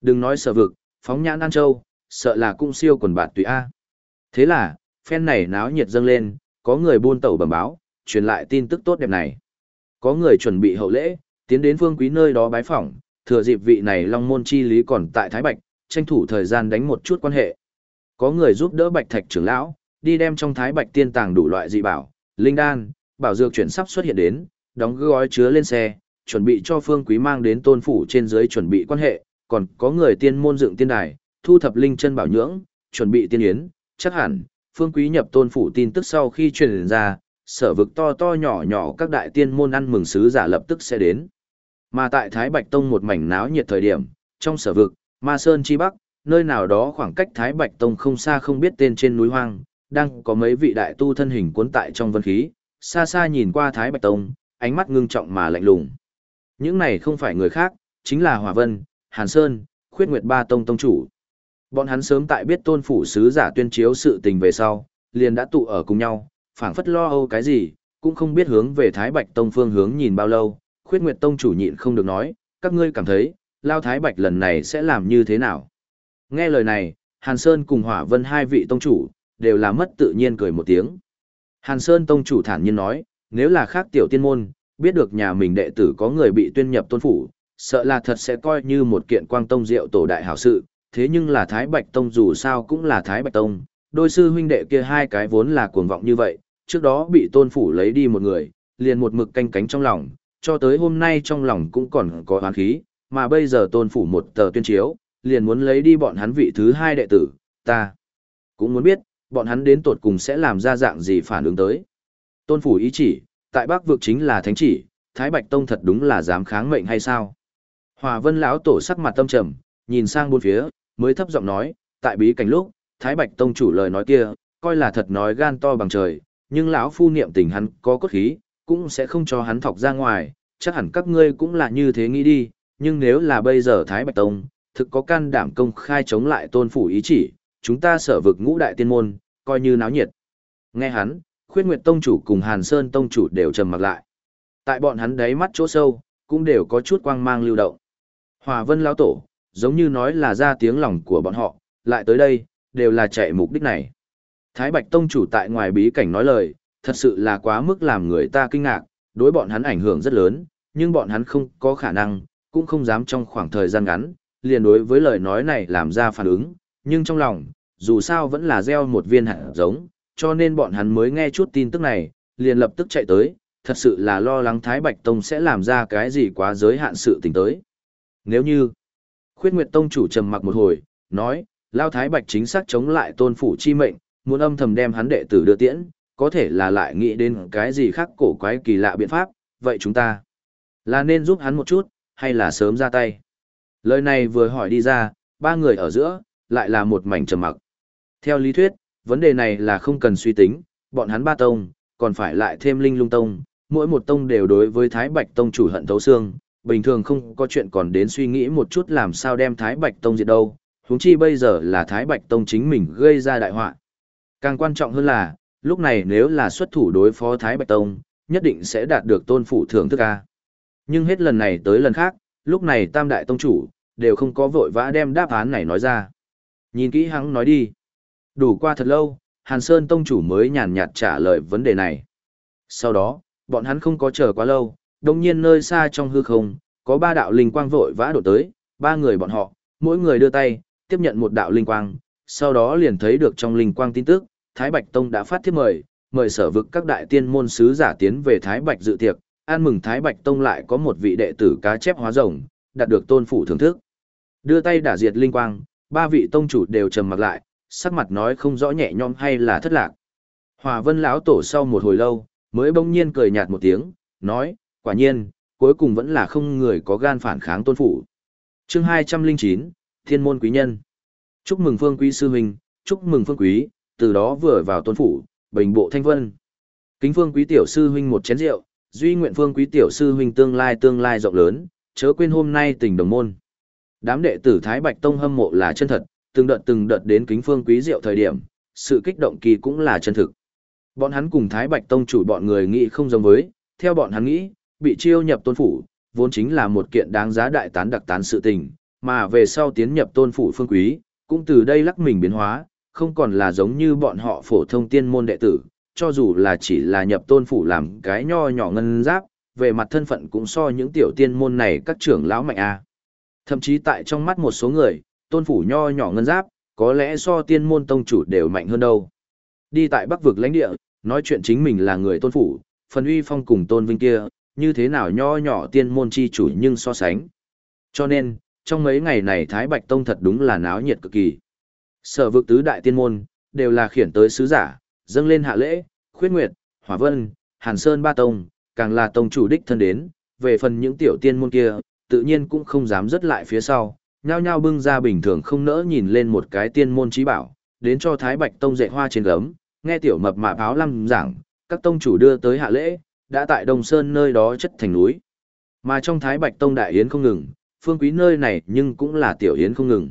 Đừng nói sở vực, phóng nhãn An Châu, sợ là cũng siêu quần bạt tùy A. Thế là, phen này náo nhiệt dâng lên, có người buôn tẩu bẩm báo, truyền lại tin tức tốt đẹp này. Có người chuẩn bị hậu lễ, tiến đến phương quý nơi đó bái phỏng, thừa dịp vị này long môn chi lý còn tại Thái Bạch, tranh thủ thời gian đánh một chút quan hệ. Có người giúp đỡ Bạch Thạch trưởng lão, đi đem trong Thái Bạch tiên tàng đủ loại dị bảo, linh đan, bảo dược chuyển sắp xuất hiện đến, đóng gói chứa lên xe, chuẩn bị cho phương quý mang đến tôn phủ trên dưới chuẩn bị quan hệ, còn có người tiên môn dựng tiên đài, thu thập linh chân bảo nhưỡng, chuẩn bị tiên yến, chắc hẳn, phương quý nhập tôn phủ tin tức sau khi truyền ra, sở vực to to nhỏ nhỏ các đại tiên môn ăn mừng sứ giả lập tức sẽ đến. Mà tại Thái Bạch Tông một mảnh náo nhiệt thời điểm, trong sở vực, Ma Sơn Chi Bắc, nơi nào đó khoảng cách Thái Bạch Tông không xa không biết tên trên núi hoang, đang có mấy vị đại tu thân hình cuốn tại trong vân khí, xa xa nhìn qua Thái Bạch Tông, ánh mắt ngưng trọng mà lạnh lùng. Những này không phải người khác, chính là Hòa Vân, Hàn Sơn, Khuyết Nguyệt Ba Tông Tông chủ. Bọn hắn sớm tại biết tôn phủ sứ giả tuyên chiếu sự tình về sau, liền đã tụ ở cùng nhau, phảng phất lo âu cái gì, cũng không biết hướng về Thái Bạch Tông phương hướng nhìn bao lâu. Khuyết Nguyệt Tông chủ nhịn không được nói, các ngươi cảm thấy, Lao Thái Bạch lần này sẽ làm như thế nào? Nghe lời này, Hàn Sơn cùng Hỏa Vân hai vị tông chủ, đều là mất tự nhiên cười một tiếng. Hàn Sơn tông chủ thản nhiên nói, nếu là khác tiểu tiên môn, biết được nhà mình đệ tử có người bị tuyên nhập tôn phủ, sợ là thật sẽ coi như một kiện quang tông diệu tổ đại hảo sự, thế nhưng là Thái Bạch Tông dù sao cũng là Thái Bạch Tông, đôi sư huynh đệ kia hai cái vốn là cuồng vọng như vậy, trước đó bị tôn phủ lấy đi một người, liền một mực canh cánh trong lòng, cho tới hôm nay trong lòng cũng còn có oán khí, mà bây giờ tôn phủ một tờ tuyên chiếu, liền muốn lấy đi bọn hắn vị thứ hai đệ tử, ta cũng muốn biết, bọn hắn đến tột cùng sẽ làm ra dạng gì phản ứng tới. Tôn phủ ý chỉ, tại Bắc vực chính là thánh chỉ, Thái Bạch Tông thật đúng là dám kháng mệnh hay sao? Hòa Vân lão tổ sắc mặt tâm trầm, nhìn sang bốn phía, mới thấp giọng nói, tại bí cảnh lúc, Thái Bạch Tông chủ lời nói kia, coi là thật nói gan to bằng trời, nhưng lão phu niệm tình hắn có cốt khí, cũng sẽ không cho hắn thọc ra ngoài, chắc hẳn các ngươi cũng là như thế nghĩ đi, nhưng nếu là bây giờ Thái Bạch Tông, thực có can đảm công khai chống lại tôn phủ ý chỉ, chúng ta sở vực ngũ đại tiên môn, coi như náo nhiệt. Nghe hắn, Khuyết Nguyệt Tông chủ cùng Hàn Sơn Tông chủ đều trầm mặc lại. Tại bọn hắn đáy mắt chỗ sâu, cũng đều có chút quang mang lưu động. Hòa Vân lão tổ, giống như nói là ra tiếng lòng của bọn họ, lại tới đây, đều là chạy mục đích này. Thái Bạch Tông chủ tại ngoài bí cảnh nói lời, thật sự là quá mức làm người ta kinh ngạc, đối bọn hắn ảnh hưởng rất lớn, nhưng bọn hắn không có khả năng, cũng không dám trong khoảng thời gian ngắn, liền đối với lời nói này làm ra phản ứng, nhưng trong lòng, dù sao vẫn là gieo một viên hạt giống, cho nên bọn hắn mới nghe chút tin tức này, liền lập tức chạy tới, thật sự là lo lắng Thái Bạch Tông sẽ làm ra cái gì quá giới hạn sự tình tới. Nếu như, Khuyết Nguyệt Tông chủ trầm mặc một hồi, nói, Lao Thái Bạch chính xác chống lại tôn phủ chi mệnh, muốn âm thầm đem hắn đệ tử đưa tiễn, có thể là lại nghĩ đến cái gì khác cổ quái kỳ lạ biện pháp, vậy chúng ta là nên giúp hắn một chút, hay là sớm ra tay. Lời này vừa hỏi đi ra, ba người ở giữa, lại là một mảnh trầm mặc. Theo lý thuyết, vấn đề này là không cần suy tính, bọn hắn ba tông, còn phải lại thêm linh lung tông, mỗi một tông đều đối với Thái Bạch Tông chủ hận thấu xương, bình thường không có chuyện còn đến suy nghĩ một chút làm sao đem Thái Bạch Tông diệt đâu, huống chi bây giờ là Thái Bạch Tông chính mình gây ra đại họa. Càng quan trọng hơn là, lúc này nếu là xuất thủ đối phó Thái Bạch Tông, nhất định sẽ đạt được tôn phủ thưởng thức a. Nhưng hết lần này tới lần khác, lúc này Tam Đại Tông chủ, đều không có vội vã đem đáp án này nói ra. Nhìn kỹ hắn nói đi. Đủ qua thật lâu, Hàn Sơn Tông chủ mới nhàn nhạt trả lời vấn đề này. Sau đó, bọn hắn không có chờ quá lâu, đồng nhiên nơi xa trong hư không, có ba đạo linh quang vội vã đổ tới, ba người bọn họ, mỗi người đưa tay, tiếp nhận một đạo linh quang, sau đó liền thấy được trong linh quang tin tức, Thái Bạch Tông đã phát thiếp mời, mời sở vực các đại tiên môn sứ giả tiến về Thái Bạch dự tiệc, an mừng Thái Bạch Tông lại có một vị đệ tử cá chép hóa rồng, đạt được tôn phủ thưởng thức. Đưa tay đả diệt linh quang, ba vị tông chủ đều trầm mặt lại, sắc mặt nói không rõ nhẹ nhõm hay là thất lạc. Hòa Vân lão tổ sau một hồi lâu, mới bỗng nhiên cười nhạt một tiếng, nói, quả nhiên, cuối cùng vẫn là không người có gan phản kháng tôn phủ. Chương 209, Thiên môn quý nhân. Chúc mừng Phương Quý sư huynh, chúc mừng Phương Quý, từ đó vừa vào tôn phủ, bình bộ thanh vân. Kính Phương Quý tiểu sư huynh một chén rượu, duy nguyện Phương Quý tiểu sư huynh tương lai tương lai rộng lớn, chớ quên hôm nay tình đồng môn. Đám đệ tử Thái Bạch Tông hâm mộ là chân thật, từng đợt từng đợt đến kính phương quý diệu thời điểm, sự kích động kỳ cũng là chân thực. Bọn hắn cùng Thái Bạch Tông chủ bọn người nghĩ không giống với, theo bọn hắn nghĩ, bị chiêu nhập tôn phủ, vốn chính là một kiện đáng giá đại tán đặc tán sự tình, mà về sau tiến nhập tôn phủ phương quý, cũng từ đây lắc mình biến hóa, không còn là giống như bọn họ phổ thông tiên môn đệ tử, cho dù là chỉ là nhập tôn phủ làm cái nho nhỏ ngân giáp, về mặt thân phận cũng so những tiểu tiên môn này các trưởng lão mạnh a. Thậm chí tại trong mắt một số người, tôn phủ nho nhỏ ngân giáp, có lẽ so tiên môn tông chủ đều mạnh hơn đâu. Đi tại bắc vực lãnh địa, nói chuyện chính mình là người tôn phủ, phần uy phong cùng tôn vinh kia, như thế nào nho nhỏ tiên môn chi chủ nhưng so sánh. Cho nên, trong mấy ngày này Thái Bạch Tông thật đúng là náo nhiệt cực kỳ. Sở vực tứ đại tiên môn, đều là khiển tới sứ giả, dâng lên hạ lễ, khuyết nguyệt, hỏa vân, hàn sơn ba tông, càng là tông chủ đích thân đến, về phần những tiểu tiên môn kia, tự nhiên cũng không dám rớt lại phía sau, nhao nhao bưng ra bình thường không nỡ nhìn lên một cái tiên môn trí bảo, đến cho Thái Bạch Tông dạy hoa trên gấm, nghe tiểu mập mạp áo lăm giảng, các tông chủ đưa tới hạ lễ, đã tại Đông Sơn nơi đó chất thành núi. Mà trong Thái Bạch Tông đại yến không ngừng, phương quý nơi này nhưng cũng là tiểu yến không ngừng.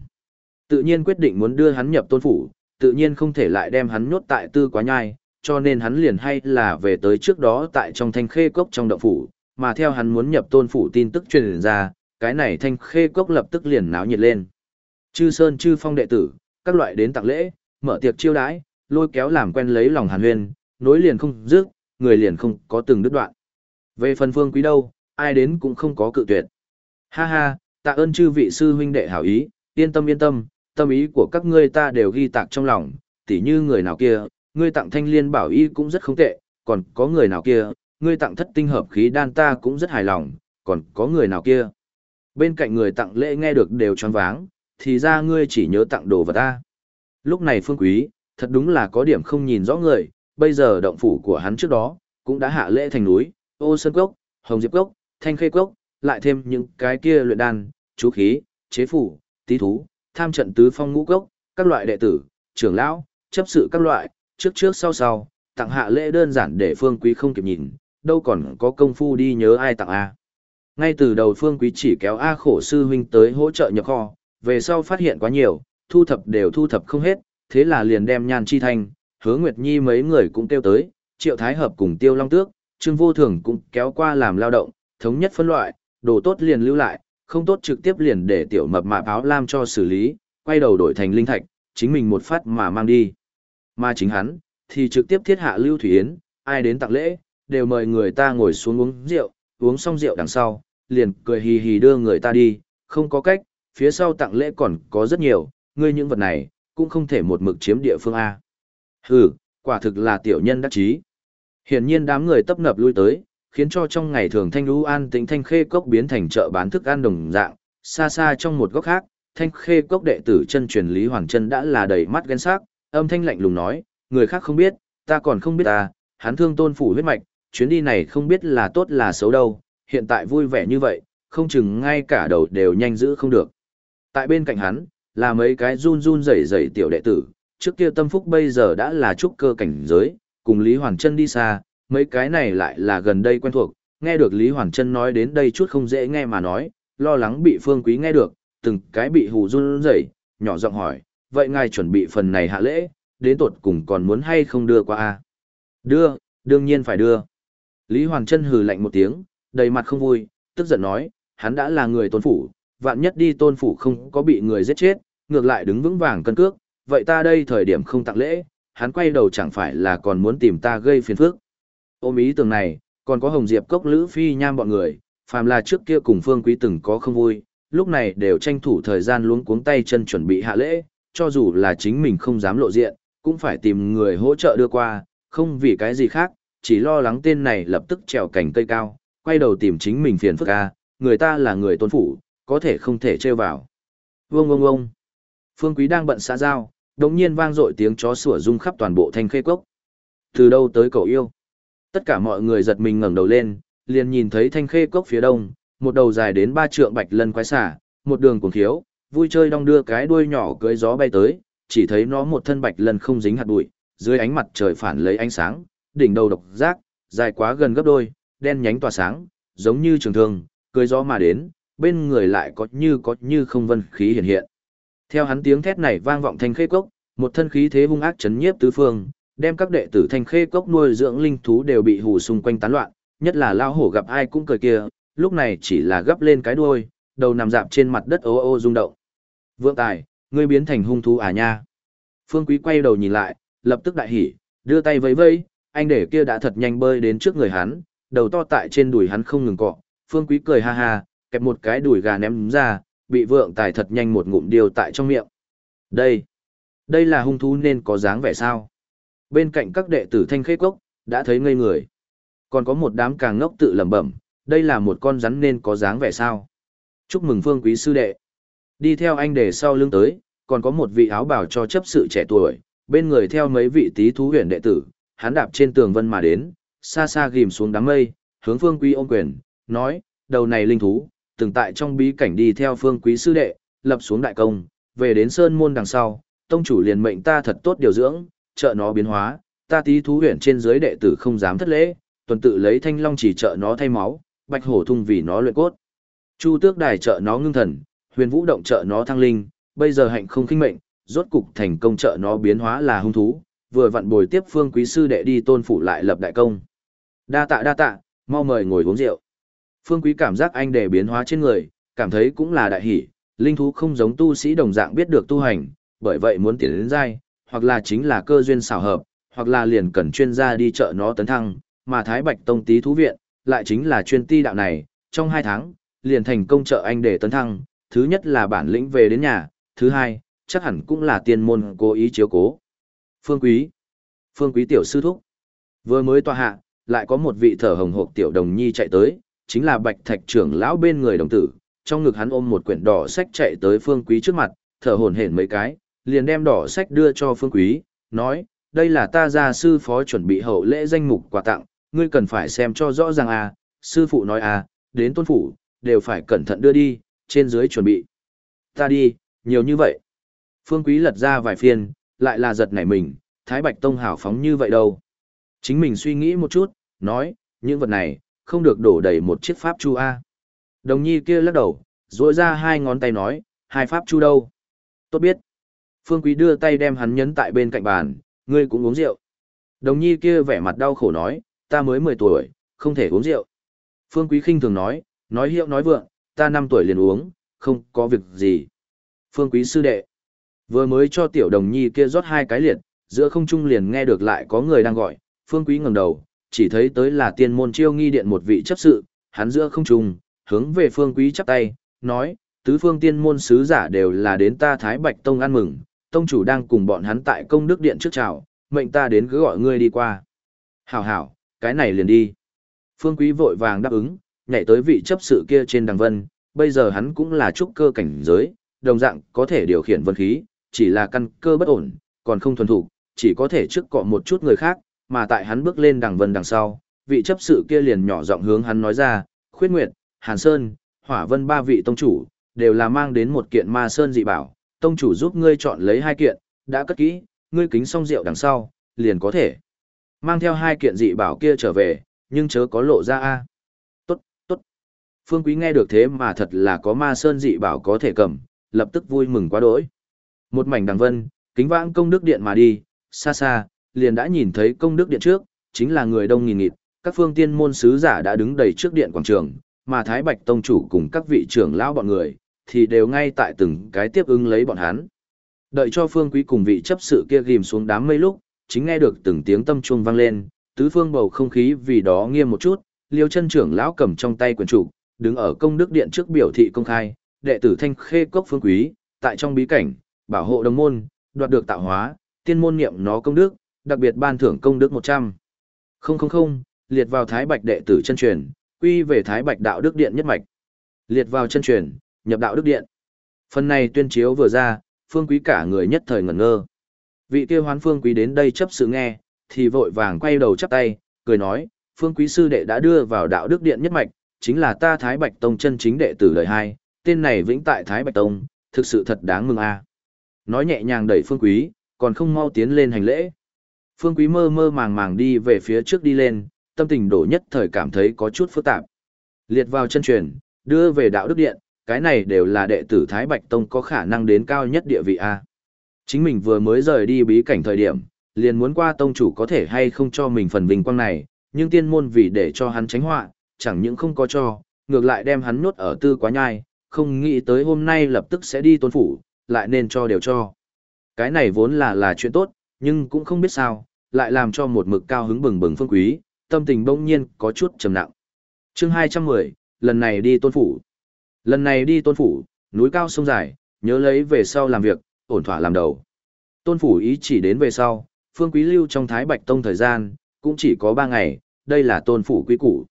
Tự nhiên quyết định muốn đưa hắn nhập tôn phủ, tự nhiên không thể lại đem hắn nhốt tại tư quá nhai, cho nên hắn liền hay là về tới trước đó tại trong thanh khê cốc trong động phủ, mà theo hắn muốn nhập tôn phủ tin tức truyền ra, cái này thanh khê cốc lập tức liền náo nhiệt lên. Chư Sơn chư phong đệ tử, các loại đến tặng lễ, mở tiệc chiêu đãi, lôi kéo làm quen lấy lòng hàn huyên, nối liền không dứt, người liền không có từng đứt đoạn. Về phần phương quý đâu, ai đến cũng không có cự tuyệt. Ha ha, tạ ơn chư vị sư huynh đệ hảo ý, yên tâm yên tâm, tâm ý của các ngươi ta đều ghi tạc trong lòng, tỉ như người nào kia, ngươi tặng thanh liên bảo y cũng rất không tệ, còn có người nào kia, ngươi tặng thất tinh hợp khí đan ta cũng rất hài lòng, còn có người nào kia. Bên cạnh người tặng lễ nghe được đều choáng váng, thì ra ngươi chỉ nhớ tặng đồ vật ta. Lúc này phương quý, thật đúng là có điểm không nhìn rõ người, bây giờ động phủ của hắn trước đó, cũng đã hạ lễ thành núi, ô sơn cốc, hồng diệp cốc, thanh khê cốc, lại thêm những cái kia luyện đan, chú khí, chế phủ, tí thú, tham trận tứ phong ngũ cốc, các loại đệ tử, trưởng lão, chấp sự các loại, trước trước sau sau, tặng hạ lễ đơn giản để phương quý không kịp nhìn, đâu còn có công phu đi nhớ ai tặng A. Ngay từ đầu phương quý chỉ kéo A khổ sư huynh tới hỗ trợ nhập kho, về sau phát hiện quá nhiều, thu thập đều thu thập không hết, thế là liền đem nhan chi thanh, hứa Nguyệt Nhi mấy người cũng kêu tới, triệu thái hợp cùng tiêu long tước, trương vô thường cũng kéo qua làm lao động, thống nhất phân loại, đồ tốt liền lưu lại, không tốt trực tiếp liền để tiểu mập mạp áo lam cho xử lý, quay đầu đổi thành linh thạch, chính mình một phát mà mang đi. Mà chính hắn, thì trực tiếp thiết hạ lưu thủy yến, ai đến tặng lễ, đều mời người ta ngồi xuống uống rượu, uống xong rượu đằng sau, liền cười hì hì đưa người ta đi, không có cách, phía sau tặng lễ còn có rất nhiều, ngươi những vật này, cũng không thể một mực chiếm địa phương A. Hừ, quả thực là tiểu nhân đắc chí. Hiển nhiên đám người tấp nập lui tới, khiến cho trong ngày thường thanh lũ an tĩnh thanh khê cốc biến thành chợ bán thức ăn đồng dạng, xa xa trong một góc khác, thanh khê cốc đệ tử chân truyền Lý Hoàng Trân đã là đầy mắt ghen sắc, âm thanh lạnh lùng nói, người khác không biết, ta còn không biết ta, hắn thương tôn phủ huyết mạch, chuyến đi này không biết là tốt là xấu đâu, hiện tại vui vẻ như vậy, không chừng ngay cả đầu đều nhanh giữ không được. Tại bên cạnh hắn, là mấy cái run run rẩy rẩy tiểu đệ tử, trước kia tâm phúc bây giờ đã là trúc cơ cảnh giới, cùng Lý Hoàng Trân đi xa, mấy cái này lại là gần đây quen thuộc, nghe được Lý Hoàng Trân nói đến đây chút không dễ nghe mà nói, lo lắng bị Phương Quý nghe được, từng cái bị hù run rẩy, nhỏ giọng hỏi, vậy ngài chuẩn bị phần này hạ lễ, đến tột cùng còn muốn hay không đưa qua a? Đưa, đương nhiên phải đưa. Lý Hoàng Trân hừ lạnh một tiếng, đầy mặt không vui, tức giận nói, hắn đã là người tôn phủ, vạn nhất đi tôn phủ không có bị người giết chết, ngược lại đứng vững vàng cân cước, vậy ta đây thời điểm không tặng lễ, hắn quay đầu chẳng phải là còn muốn tìm ta gây phiền phức. Ôm ý tưởng này, còn có Hồng Diệp Cốc Lữ Phi Nham bọn người, phàm là trước kia cùng Phương Quý từng có không vui, lúc này đều tranh thủ thời gian luống cuống tay chân chuẩn bị hạ lễ, cho dù là chính mình không dám lộ diện, cũng phải tìm người hỗ trợ đưa qua, không vì cái gì khác, chỉ lo lắng tên này lập tức trèo cành cây cao, quay đầu tìm chính mình phiền phức a, người ta là người tôn phủ, có thể không thể trêu vào. Vương ông ông. Phương Quý đang bận xã giao, đống nhiên vang dội tiếng chó sủa rung khắp toàn bộ thanh khê cốc. Từ đâu tới cậu yêu? Tất cả mọi người giật mình ngẩng đầu lên, liền nhìn thấy thanh khê cốc phía đông, một đầu dài đến ba trượng bạch lân quái xả, một đường cuồng thiếu, vui chơi đong đưa cái đuôi nhỏ cưỡi gió bay tới, chỉ thấy nó một thân bạch lân không dính hạt bụi, dưới ánh mặt trời phản lấy ánh sáng, đỉnh đầu độc giác, dài quá gần gấp đôi, đen nhánh tỏa sáng, giống như trường thương, cưới gió mà đến, bên người lại có như có như không vân khí hiện hiện. Theo hắn tiếng thét này vang vọng thanh khê cốc, một thân khí thế hung ác chấn nhiếp tứ phương, đem các đệ tử thanh khê cốc nuôi dưỡng linh thú đều bị hù xung quanh tán loạn, nhất là lao hổ gặp ai cũng cười kia, lúc này chỉ là gấp lên cái đuôi, đầu nằm dạp trên mặt đất ô ô rung động. Vượng tài, ngươi biến thành hung thú à nha. Phương Quý quay đầu nhìn lại, lập tức đại hỉ, đưa tay vẫy vẫy, anh để kia đã thật nhanh bơi đến trước người hắn, đầu to tại trên đùi hắn không ngừng cọ. Phương Quý cười ha ha, kẹp một cái đùi gà ném ra, bị vượng tài thật nhanh một ngụm điều tại trong miệng. Đây, đây là hung thú nên có dáng vẻ sao? Bên cạnh các đệ tử thanh khê cốc, đã thấy ngây người. Còn có một đám càng ngốc tự lẩm bẩm, đây là một con rắn nên có dáng vẻ sao? Chúc mừng phương quý sư đệ. Đi theo anh để sau lưng tới, còn có một vị áo bảo cho chấp sự trẻ tuổi, bên người theo mấy vị tí thú huyền đệ tử, hắn đạp trên tường vân mà đến, xa xa ghim xuống đám mây, hướng phương quý ôm quyền, nói, đầu này linh thú, từng tại trong bí cảnh đi theo phương quý sư đệ, lập xuống đại công, về đến sơn môn đằng sau, tông chủ liền mệnh ta thật tốt điều dưỡng, trợ nó biến hóa, ta tí thú huyền trên dưới đệ tử không dám thất lễ, tuần tự lấy thanh long chỉ trợ nó thay máu, bạch hổ thung vì nó luyện cốt. Chu tước đài trợ nó ngưng thần, huyền vũ động trợ nó thăng linh, bây giờ hạnh không khinh mệnh, rốt cục thành công trợ nó biến hóa là hung thú, vừa vặn bồi tiếp phương quý sư đệ đi tôn phủ lại lập đại công. Đa tạ đa tạ, mau mời ngồi uống rượu. Phương quý cảm giác anh để biến hóa trên người, cảm thấy cũng là đại hỷ, linh thú không giống tu sĩ đồng dạng biết được tu hành, bởi vậy muốn tiến đến giai, hoặc là chính là cơ duyên xảo hợp, hoặc là liền cần chuyên gia đi chợ nó tấn thăng, mà Thái Bạch Tông tí thú viện, lại chính là chuyên ti đạo này, trong hai tháng, liền thành công trợ anh để tấn thăng, thứ nhất là bản lĩnh về đến nhà, thứ hai, chắc hẳn cũng là tiên môn cố ý chiếu cố. Phương Quý Phương Quý tiểu sư thúc Vừa mới tòa hạ, lại có một vị thở hồng hộc tiểu đồng nhi chạy tới, chính là Bạch Thạch trưởng lão bên người đồng tử, trong ngực hắn ôm một quyển đỏ sách chạy tới Phương Quý trước mặt, thở hổn hển mấy cái, liền đem đỏ sách đưa cho Phương Quý, nói, đây là ta gia sư phó chuẩn bị hậu lễ danh mục quà tặng, ngươi cần phải xem cho rõ ràng à, sư phụ nói à, đến tôn phủ, đều phải cẩn thận đưa đi, trên dưới chuẩn bị. Ta đi, nhiều như vậy. Phương Quý lật ra vài phiên, lại là giật nảy mình, Thái Bạch Tông hảo phóng như vậy đâu. Chính mình suy nghĩ một chút, nói, những vật này, không được đổ đầy một chiếc pháp chu A. Đồng nhi kia lắc đầu, rỗi ra hai ngón tay nói, hai pháp chu đâu. Tốt biết. Phương Quý đưa tay đem hắn nhấn tại bên cạnh bàn, ngươi cũng uống rượu. Đồng nhi kia vẻ mặt đau khổ nói, ta mới 10 tuổi, không thể uống rượu. Phương Quý khinh thường nói, nói hiệu nói vượng, ta 5 tuổi liền uống, không có việc gì. Phương Quý sư đệ, vừa mới cho tiểu đồng nhi kia rót hai cái liệt, giữa không trung liền nghe được lại có người đang gọi, Phương Quý ngẩng đầu, chỉ thấy tới là tiên môn chiêu nghi điện một vị chấp sự, hắn giữa không trung, hướng về Phương Quý chắp tay, nói, tứ phương tiên môn sứ giả đều là đến ta Thái Bạch Tông ăn mừng, tông chủ đang cùng bọn hắn tại công đức điện trước chào, mệnh ta đến cứ gọi ngươi đi qua. Hảo hảo, cái này liền đi. Phương Quý vội vàng đáp ứng, nhảy tới vị chấp sự kia trên đằng vân, bây giờ hắn cũng là trúc cơ cảnh giới, đồng dạng có thể điều khiển vân khí, chỉ là căn cơ bất ổn, còn không thuần thủ, chỉ có thể trước cọ một chút người khác, mà tại hắn bước lên đằng vân đằng sau, vị chấp sự kia liền nhỏ giọng hướng hắn nói ra, khuyết nguyệt, hàn sơn, hỏa vân ba vị tông chủ, đều là mang đến một kiện ma sơn dị bảo, tông chủ giúp ngươi chọn lấy hai kiện, đã cất kỹ, ngươi kính xong rượu đằng sau, liền có thể mang theo hai kiện dị bảo kia trở về, nhưng chớ có lộ ra a. Tốt, tốt. Phương Quý nghe được thế mà thật là có ma sơn dị bảo có thể cầm, lập tức vui mừng quá đỗi. Một mảnh đằng vân, kính vãng công đức điện mà đi, xa xa, liền đã nhìn thấy công đức điện trước, chính là người đông nghìn nghịt, các phương tiên môn sứ giả đã đứng đầy trước điện quảng trường, mà Thái Bạch Tông chủ cùng các vị trưởng lão bọn người, thì đều ngay tại từng cái tiếp ứng lấy bọn hắn. Đợi cho phương quý cùng vị chấp sự kia ghim xuống đám mây lúc, chính nghe được từng tiếng tâm chuông vang lên, tứ phương bầu không khí vì đó nghiêm một chút, liêu chân trưởng lão cầm trong tay quyển trục, đứng ở công đức điện trước biểu thị công khai, đệ tử thanh khê cốc phương quý, tại trong bí cảnh, bảo hộ đồng môn, đoạt được tạo hóa, tiên môn niệm nó công đức, đặc biệt ban thưởng công đức 100. Không không không, liệt vào thái bạch đệ tử chân truyền, quy về thái bạch đạo đức điện nhất mạch. Liệt vào chân truyền, nhập đạo đức điện. Phần này tuyên chiếu vừa ra, phương quý cả người nhất thời ngẩn ngơ. Vị kia hoán phương quý đến đây chấp sự nghe, thì vội vàng quay đầu chắp tay, cười nói, phương quý sư đệ đã đưa vào đạo đức điện nhất mạch, chính là ta Thái Bạch Tông chân chính đệ tử đời hai, tên này vĩnh tại Thái Bạch Tông, thực sự thật đáng mừng a. Nói nhẹ nhàng đẩy phương quý, còn không mau tiến lên hành lễ. Phương quý mơ mơ màng màng đi về phía trước đi lên, tâm tình đổ nhất thời cảm thấy có chút phức tạp. Liệt vào chân truyền, đưa về đạo đức điện, cái này đều là đệ tử Thái Bạch Tông có khả năng đến cao nhất địa vị A. Chính mình vừa mới rời đi bí cảnh thời điểm, liền muốn qua tông chủ có thể hay không cho mình phần vinh quang này, nhưng tiên môn vì để cho hắn tránh họa, chẳng những không có cho, ngược lại đem hắn nhốt ở tư quá nhai, không nghĩ tới hôm nay lập tức sẽ đi tôn phủ, lại nên cho đều cho. Cái này vốn là là chuyện tốt, nhưng cũng không biết sao, lại làm cho một mực cao hứng bừng bừng phương quý, tâm tình bỗng nhiên có chút trầm nặng. Chương 210, lần này đi tôn phủ. Lần này đi tôn phủ, núi cao sông dài, nhớ lấy về sau làm việc, ổn thỏa làm đầu. Tôn phủ ý chỉ đến về sau, phương quý lưu trong Thái Bạch Tông thời gian, cũng chỉ có 3 ngày, đây là tôn phủ quý củ.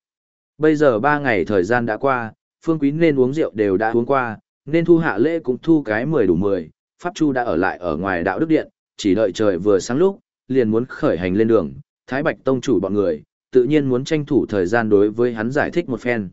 Bây giờ 3 ngày thời gian đã qua, phương quý nên uống rượu đều đã uống qua, nên thu hạ lễ cũng thu cái 10 đủ 10, Pháp Chu đã ở lại ở ngoài đạo đức điện, chỉ đợi trời vừa sáng lúc, liền muốn khởi hành lên đường, Thái Bạch Tông chủ bọn người, tự nhiên muốn tranh thủ thời gian đối với hắn giải thích một phen.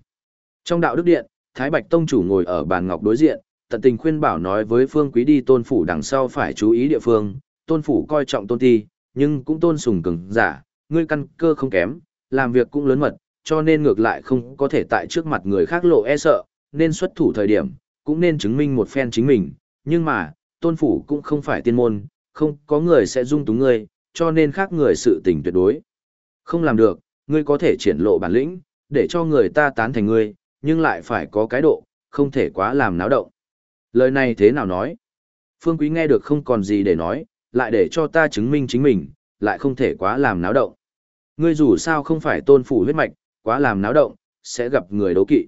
Trong đạo đức điện, Thái Bạch Tông chủ ngồi ở bàn ngọc đối diện, tận tình khuyên bảo nói với Phương Quý đi tôn phủ đằng sau phải chú ý địa phương, tôn phủ coi trọng tôn ti, nhưng cũng tôn sùng cường giả, ngươi căn cơ không kém, làm việc cũng lớn mật, cho nên ngược lại không có thể tại trước mặt người khác lộ e sợ, nên xuất thủ thời điểm, cũng nên chứng minh một phen chính mình, nhưng mà, tôn phủ cũng không phải tiên môn, không có người sẽ dung túng ngươi, cho nên khác người sự tình tuyệt đối. Không làm được, ngươi có thể triển lộ bản lĩnh, để cho người ta tán thành ngươi, nhưng lại phải có cái độ, không thể quá làm náo động. Lời này thế nào nói? Phương Quý nghe được không còn gì để nói, lại để cho ta chứng minh chính mình, lại không thể quá làm náo động. Ngươi dù sao không phải tôn phủ huyết mạch, quá làm náo động, sẽ gặp người đấu kỵ.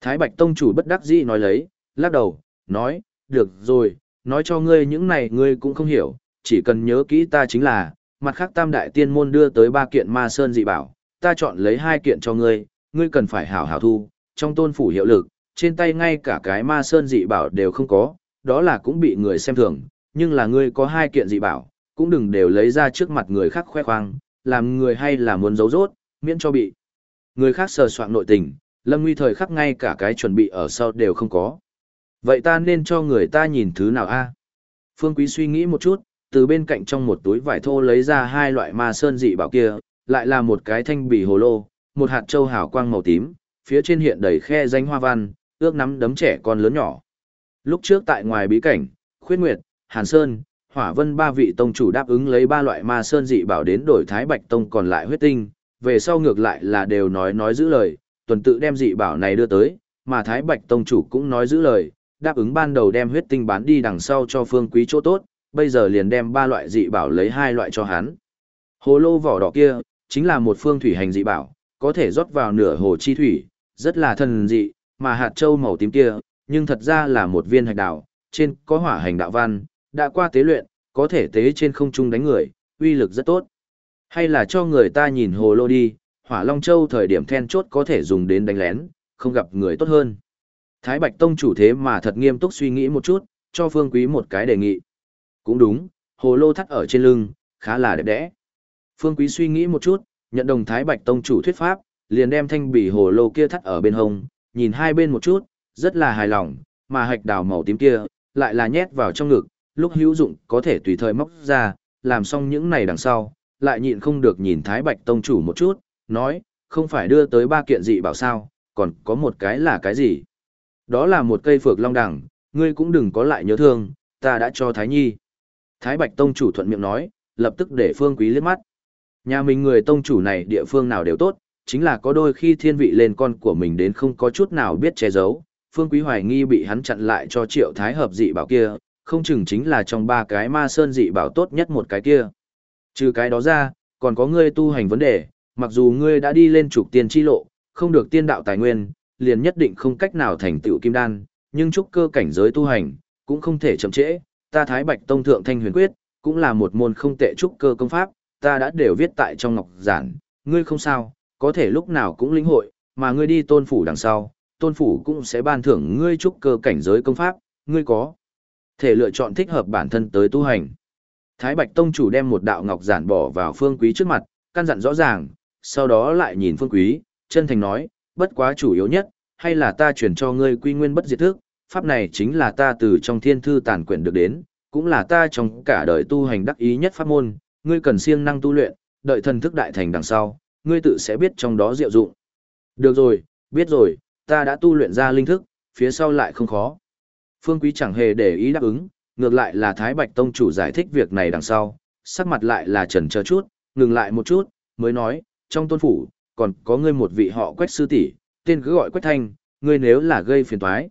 Thái Bạch Tông chủ bất đắc dĩ nói lấy, lắc đầu, nói, được rồi, nói cho ngươi những này ngươi cũng không hiểu, chỉ cần nhớ kỹ ta chính là, mặt khác tam đại tiên môn đưa tới ba kiện ma sơn dị bảo, ta chọn lấy hai kiện cho ngươi, ngươi cần phải hảo hảo thu, trong tôn phủ hiệu lực, trên tay ngay cả cái ma sơn dị bảo đều không có, đó là cũng bị người xem thường, nhưng là ngươi có hai kiện dị bảo, cũng đừng đều lấy ra trước mặt người khác khoe khoang, làm người hay là muốn giấu rốt, miễn cho bị người khác sờ soạn nội tình, lâm nguy thời khắc ngay cả cái chuẩn bị ở sau đều không có. Vậy ta nên cho người ta nhìn thứ nào a? Phương Quý suy nghĩ một chút, từ bên cạnh trong một túi vải thô lấy ra hai loại ma sơn dị bảo kia, lại là một cái thanh bì hồ lô, một hạt châu hào quang màu tím, phía trên hiện đầy khe danh hoa văn, ước nắm đấm trẻ con lớn nhỏ. Lúc trước tại ngoài bí cảnh, Khuyết Nguyệt, Hàn Sơn, Hỏa Vân ba vị tông chủ đáp ứng lấy ba loại ma sơn dị bảo đến đổi Thái Bạch Tông còn lại huyết tinh, về sau ngược lại là đều nói nói giữ lời, tuần tự đem dị bảo này đưa tới, mà Thái Bạch Tông chủ cũng nói giữ lời, đáp ứng ban đầu đem huyết tinh bán đi đằng sau cho phương quý chỗ tốt, bây giờ liền đem ba loại dị bảo lấy hai loại cho hắn. Hồ lô vỏ đỏ kia, chính là một phương thủy hành dị bảo, có thể rót vào nửa hồ chi thủy, rất là thần dị, mà hạt châu màu tím kia, nhưng thật ra là một viên hạch đảo, trên có hỏa hành đạo văn, đã qua tế luyện, có thể tế trên không trung đánh người, uy lực rất tốt. Hay là cho người ta nhìn hồ lô đi, Hỏa Long Châu thời điểm then chốt có thể dùng đến đánh lén, không gặp người tốt hơn. Thái Bạch Tông chủ thế mà thật nghiêm túc suy nghĩ một chút, cho Phương Quý một cái đề nghị. Cũng đúng, hồ lô thắt ở trên lưng, khá là đẹp đẽ. Phương Quý suy nghĩ một chút, nhận đồng Thái Bạch Tông chủ thuyết pháp, liền đem thanh bỉ hồ lô kia thắt ở bên hông, nhìn hai bên một chút, rất là hài lòng, mà hạch đào màu tím kia, lại là nhét vào trong ngực, lúc hữu dụng có thể tùy thời móc ra, làm xong những này đằng sau, lại nhịn không được nhìn Thái Bạch Tông chủ một chút, nói, không phải đưa tới ba kiện dị bảo sao, còn có một cái là cái gì? Đó là một cây phược long đẳng, ngươi cũng đừng có lại nhớ thương, ta đã cho Thái Nhi. Thái Bạch Tông chủ thuận miệng nói, lập tức để Phương Quý liếc mắt. Nhà mình người tông chủ này địa phương nào đều tốt, chính là có đôi khi thiên vị lên con của mình đến không có chút nào biết che giấu. Phương Quý hoài nghi bị hắn chặn lại cho triệu thái hợp dị bảo kia, không chừng chính là trong ba cái ma sơn dị bảo tốt nhất một cái kia. Trừ cái đó ra, còn có ngươi tu hành vấn đề, mặc dù ngươi đã đi lên trục tiên chi lộ, không được tiên đạo tài nguyên, liền nhất định không cách nào thành tựu kim đan, nhưng trúc cơ cảnh giới tu hành, cũng không thể chậm trễ. Ta Thái Bạch Tông Thượng Thanh Huyền Quyết, cũng là một môn không tệ trúc cơ công pháp, ta đã đều viết tại trong ngọc giản, ngươi không sao, có thể lúc nào cũng lĩnh hội, mà ngươi đi tôn phủ đằng sau, tôn phủ cũng sẽ ban thưởng ngươi trúc cơ cảnh giới công pháp, ngươi có thể lựa chọn thích hợp bản thân tới tu hành. Thái Bạch Tông chủ đem một đạo ngọc giản bỏ vào Phương Quý trước mặt, căn dặn rõ ràng, sau đó lại nhìn Phương Quý, chân thành nói, bất quá chủ yếu nhất, hay là ta chuyển cho ngươi quy nguyên bất diệt thức, pháp này chính là ta từ trong thiên thư tàn quyển được đến, cũng là ta trong cả đời tu hành đắc ý nhất pháp môn, ngươi cần siêng năng tu luyện, đợi thần thức đại thành đằng sau, ngươi tự sẽ biết trong đó diệu dụng. Được rồi, biết rồi, ta đã tu luyện ra linh thức, phía sau lại không khó. Phương Quý chẳng hề để ý đáp ứng, ngược lại là Thái Bạch Tông chủ giải thích việc này đằng sau, sắc mặt lại là trần chờ chút, ngừng lại một chút, mới nói, trong tôn phủ, còn có ngươi một vị họ quách sư tỷ, tên cứ gọi quách thanh, ngươi nếu là gây phiền toái.